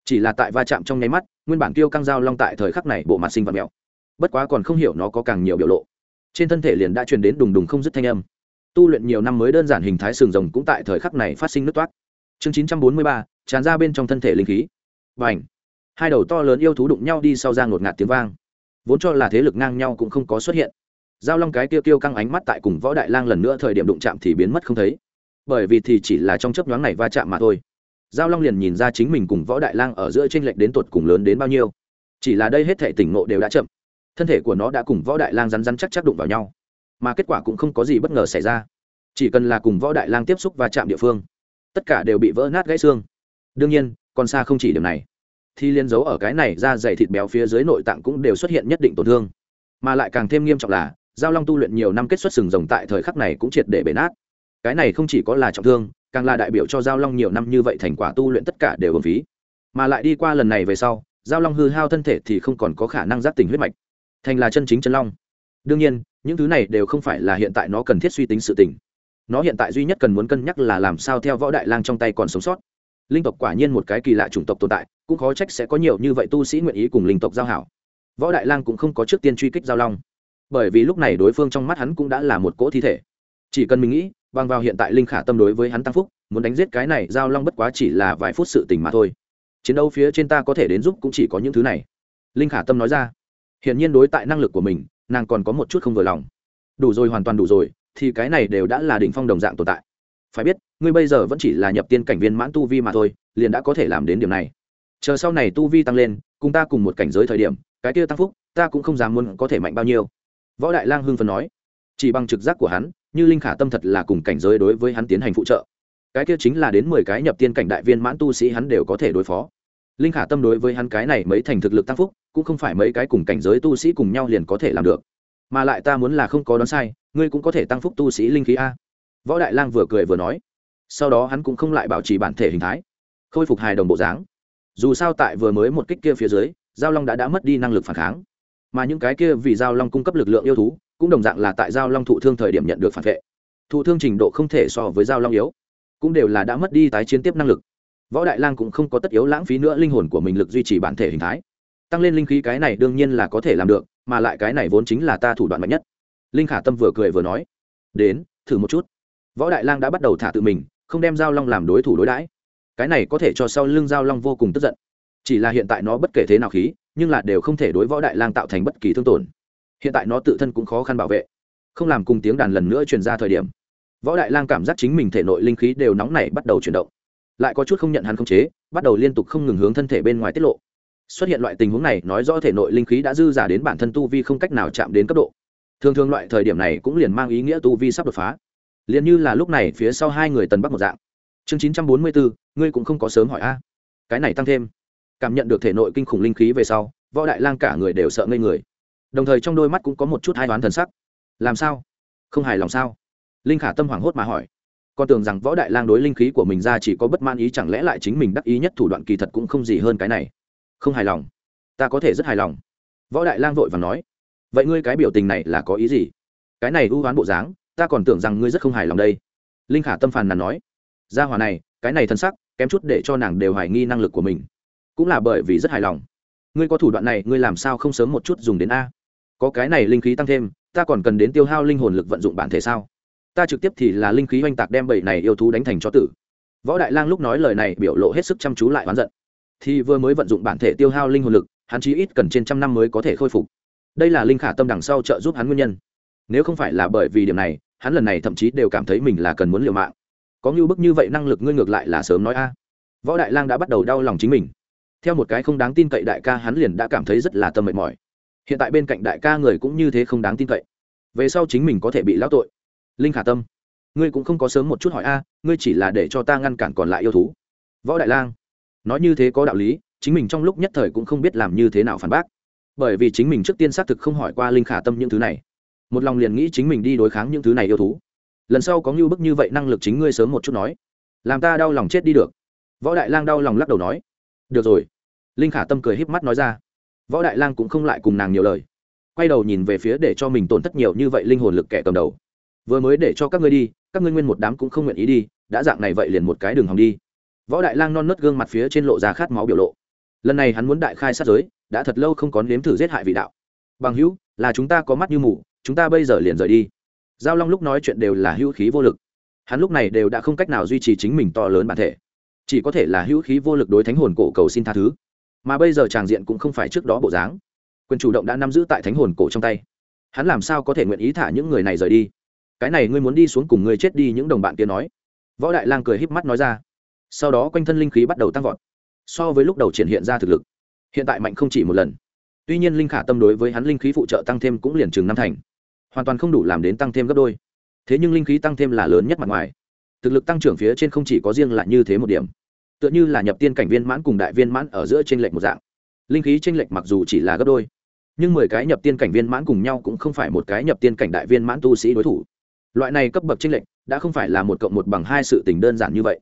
Chỉ là tại va chạm trong nháy mắt, nguyên bản kêu căng giao long tại thời khắc này bộ mặt sinh vật mèo bất quá còn không hiểu nó có càng nhiều biểu lộ. Trên thân thể liền đã truyền đến đùng đùng không dứt thanh âm. Tu luyện nhiều năm mới đơn giản hình thái sừng rồng cũng tại thời khắc này phát sinh nứt toát. Chương chín trăm bốn mươi ba, tràn ra bên trong thân thể linh khí. Và ảnh hai đầu to lớn yêu thú đụng nhau đi sau ra ngột ngạt tiếng vang. Vốn cho là thế lực ngang nhau cũng không có xuất hiện. Giao long cái tiêu tiêu căng ánh mắt tại cùng võ đại lang lần nữa thời điểm đụng chạm thì biến mất không thấy. Bởi vì thì chỉ là trong chớp nhoáng này va chạm mà thôi. Giao long liền nhìn ra chính mình cùng võ đại lang ở giữa tranh lệch đến tột cùng lớn đến bao nhiêu. Chỉ là đây hết thể tỉnh ngộ đều đã chậm thân thể của nó đã cùng võ đại lang rắn rắn chắc chắc đụng vào nhau, mà kết quả cũng không có gì bất ngờ xảy ra. Chỉ cần là cùng võ đại lang tiếp xúc và chạm địa phương, tất cả đều bị vỡ nát gãy xương. Đương nhiên, còn xa không chỉ điểm này, thì liên dấu ở cái này ra dày thịt béo phía dưới nội tạng cũng đều xuất hiện nhất định tổn thương. Mà lại càng thêm nghiêm trọng là, giao long tu luyện nhiều năm kết xuất sừng rồng tại thời khắc này cũng triệt để bể nát. Cái này không chỉ có là trọng thương, càng là đại biểu cho giao long nhiều năm như vậy thành quả tu luyện tất cả đều ưng phí. Mà lại đi qua lần này về sau, giao long hư hao thân thể thì không còn có khả năng giác tình huyết mạch thành là chân chính chân long. Đương nhiên, những thứ này đều không phải là hiện tại nó cần thiết suy tính sự tình. Nó hiện tại duy nhất cần muốn cân nhắc là làm sao theo võ đại lang trong tay còn sống sót. Linh tộc quả nhiên một cái kỳ lạ chủng tộc tồn tại, cũng khó trách sẽ có nhiều như vậy tu sĩ nguyện ý cùng linh tộc giao hảo. Võ đại lang cũng không có trước tiên truy kích giao long. Bởi vì lúc này đối phương trong mắt hắn cũng đã là một cỗ thi thể. Chỉ cần mình nghĩ, bằng vào hiện tại linh khả tâm đối với hắn tăng phúc, muốn đánh giết cái này giao long bất quá chỉ là vài phút sự tình mà thôi. Chiến đấu phía trên ta có thể đến giúp cũng chỉ có những thứ này. Linh khả tâm nói ra hiển nhiên đối tại năng lực của mình, nàng còn có một chút không vừa lòng. Đủ rồi, hoàn toàn đủ rồi, thì cái này đều đã là đỉnh phong đồng dạng tồn tại. Phải biết, ngươi bây giờ vẫn chỉ là nhập tiên cảnh viên mãn tu vi mà thôi, liền đã có thể làm đến điểm này. Chờ sau này tu vi tăng lên, cùng ta cùng một cảnh giới thời điểm, cái kia tăng phúc, ta cũng không dám muốn có thể mạnh bao nhiêu. Võ đại lang hưng phấn nói. Chỉ bằng trực giác của hắn, như linh khả tâm thật là cùng cảnh giới đối với hắn tiến hành phụ trợ. Cái kia chính là đến mười cái nhập tiên cảnh đại viên mãn tu sĩ hắn đều có thể đối phó. Linh khả tâm đối với hắn cái này mấy thành thực lực tăng phúc cũng không phải mấy cái cùng cảnh giới tu sĩ cùng nhau liền có thể làm được. Mà lại ta muốn là không có đoán sai, ngươi cũng có thể tăng phúc tu sĩ linh khí a. Võ đại lang vừa cười vừa nói. Sau đó hắn cũng không lại bảo trì bản thể hình thái, khôi phục hài đồng bộ dáng. Dù sao tại vừa mới một kích kia phía dưới, giao long đã đã mất đi năng lực phản kháng. Mà những cái kia vì giao long cung cấp lực lượng yêu thú, cũng đồng dạng là tại giao long thụ thương thời điểm nhận được phản vệ. Thụ thương trình độ không thể so với giao long yếu, cũng đều là đã mất đi tái chiến tiếp năng lực. Võ đại lang cũng không có tất yếu lãng phí nữa linh hồn của mình lực duy trì bản thể hình thái tăng lên linh khí cái này đương nhiên là có thể làm được, mà lại cái này vốn chính là ta thủ đoạn mạnh nhất. Linh khả tâm vừa cười vừa nói, đến, thử một chút. Võ đại lang đã bắt đầu thả tự mình, không đem giao long làm đối thủ đối đãi. Cái này có thể cho sau lưng giao long vô cùng tức giận. Chỉ là hiện tại nó bất kể thế nào khí, nhưng là đều không thể đối võ đại lang tạo thành bất kỳ thương tổn. Hiện tại nó tự thân cũng khó khăn bảo vệ. Không làm cùng tiếng đàn lần nữa truyền ra thời điểm, võ đại lang cảm giác chính mình thể nội linh khí đều nóng nảy bắt đầu chuyển động. Lại có chút không nhận hắn không chế, bắt đầu liên tục không ngừng hướng thân thể bên ngoài tiết lộ xuất hiện loại tình huống này, nói rõ thể nội linh khí đã dư giả đến bản thân tu vi không cách nào chạm đến cấp độ. Thường thường loại thời điểm này cũng liền mang ý nghĩa tu vi sắp đột phá. Liền như là lúc này phía sau hai người tần bắc một dạng. Chương chín trăm bốn mươi bốn ngươi cũng không có sớm hỏi a. Cái này tăng thêm. Cảm nhận được thể nội kinh khủng linh khí về sau, võ đại lang cả người đều sợ ngây người. Đồng thời trong đôi mắt cũng có một chút hai đoán thần sắc. Làm sao? Không hài lòng sao? Linh khả tâm hoảng hốt mà hỏi. Con tưởng rằng võ đại lang đối linh khí của mình ra chỉ có bất man ý, chẳng lẽ lại chính mình đắc ý nhất thủ đoạn kỳ thật cũng không gì hơn cái này không hài lòng. Ta có thể rất hài lòng. Võ đại lang vội và nói. Vậy ngươi cái biểu tình này là có ý gì? Cái này ưu oán bộ dáng, ta còn tưởng rằng ngươi rất không hài lòng đây. Linh khả tâm phàn nàn nói. Gia hòa này, cái này thân sắc, kém chút để cho nàng đều hoài nghi năng lực của mình. Cũng là bởi vì rất hài lòng. Ngươi có thủ đoạn này, ngươi làm sao không sớm một chút dùng đến a? Có cái này linh khí tăng thêm, ta còn cần đến tiêu hao linh hồn lực vận dụng bản thể sao? Ta trực tiếp thì là linh khí oanh tạc đem bầy này yêu thú đánh thành cho tử. Võ đại lang lúc nói lời này biểu lộ hết sức chăm chú lại oán giận thì vừa mới vận dụng bản thể tiêu hao linh hồn lực, hắn chí ít cần trên trăm năm mới có thể khôi phục. Đây là linh khả tâm đằng sau trợ giúp hắn nguyên nhân. Nếu không phải là bởi vì điểm này, hắn lần này thậm chí đều cảm thấy mình là cần muốn liều mạng. Có ngưu bức như vậy năng lực ngươi ngược lại là sớm nói a. Võ đại lang đã bắt đầu đau lòng chính mình. Theo một cái không đáng tin cậy đại ca hắn liền đã cảm thấy rất là tâm mệt mỏi. Hiện tại bên cạnh đại ca người cũng như thế không đáng tin cậy. Về sau chính mình có thể bị lão tội. Linh khả tâm, ngươi cũng không có sớm một chút hỏi a, ngươi chỉ là để cho ta ngăn cản còn lại yêu thú. Võ đại lang nói như thế có đạo lý, chính mình trong lúc nhất thời cũng không biết làm như thế nào phản bác. Bởi vì chính mình trước tiên xác thực không hỏi qua linh khả tâm những thứ này. Một lòng liền nghĩ chính mình đi đối kháng những thứ này yêu thú. Lần sau có ngưu bức như vậy năng lực chính ngươi sớm một chút nói. Làm ta đau lòng chết đi được. Võ đại lang đau lòng lắc đầu nói. Được rồi. Linh khả tâm cười híp mắt nói ra. Võ đại lang cũng không lại cùng nàng nhiều lời. Quay đầu nhìn về phía để cho mình tổn thất nhiều như vậy linh hồn lực kẻ cầm đầu. Vừa mới để cho các ngươi đi, các ngươi nguyên một đám cũng không nguyện ý đi, đã dạng này vậy liền một cái đường hòng đi võ đại lang non nớt gương mặt phía trên lộ ra khát máu biểu lộ. Lần này hắn muốn đại khai sát giới, đã thật lâu không có nếm thử giết hại vị đạo. Bằng hữu, là chúng ta có mắt như mù, chúng ta bây giờ liền rời đi. Giao long lúc nói chuyện đều là hữu khí vô lực. Hắn lúc này đều đã không cách nào duy trì chính mình to lớn bản thể. Chỉ có thể là hữu khí vô lực đối thánh hồn cổ cầu xin tha thứ. Mà bây giờ tràng diện cũng không phải trước đó bộ dáng. Quyền chủ động đã nắm giữ tại thánh hồn cổ trong tay. Hắn làm sao có thể nguyện ý thả những người này rời đi? Cái này ngươi muốn đi xuống cùng ngươi chết đi, những đồng bạn kia nói. Võ đại lang cười híp mắt nói ra sau đó quanh thân linh khí bắt đầu tăng vọt. So với lúc đầu triển hiện ra thực lực, hiện tại mạnh không chỉ một lần. Tuy nhiên linh khả tâm đối với hắn linh khí phụ trợ tăng thêm cũng liền chừng năm thành. Hoàn toàn không đủ làm đến tăng thêm gấp đôi. Thế nhưng linh khí tăng thêm là lớn nhất mặt ngoài. Thực lực tăng trưởng phía trên không chỉ có riêng lại như thế một điểm, tựa như là nhập tiên cảnh viên mãn cùng đại viên mãn ở giữa t r ê n lệch một dạng. Linh khí t r ê n lệch mặc dù chỉ là gấp đôi, nhưng mười cái nhập tiên cảnh viên mãn cùng nhau cũng không phải một cái nhập tiên cảnh đại viên mãn tu sĩ đối thủ. Loại này cấp bậc t r ê n lệch đã không phải là một cộng một bằng hai sự tình đơn giản như vậy.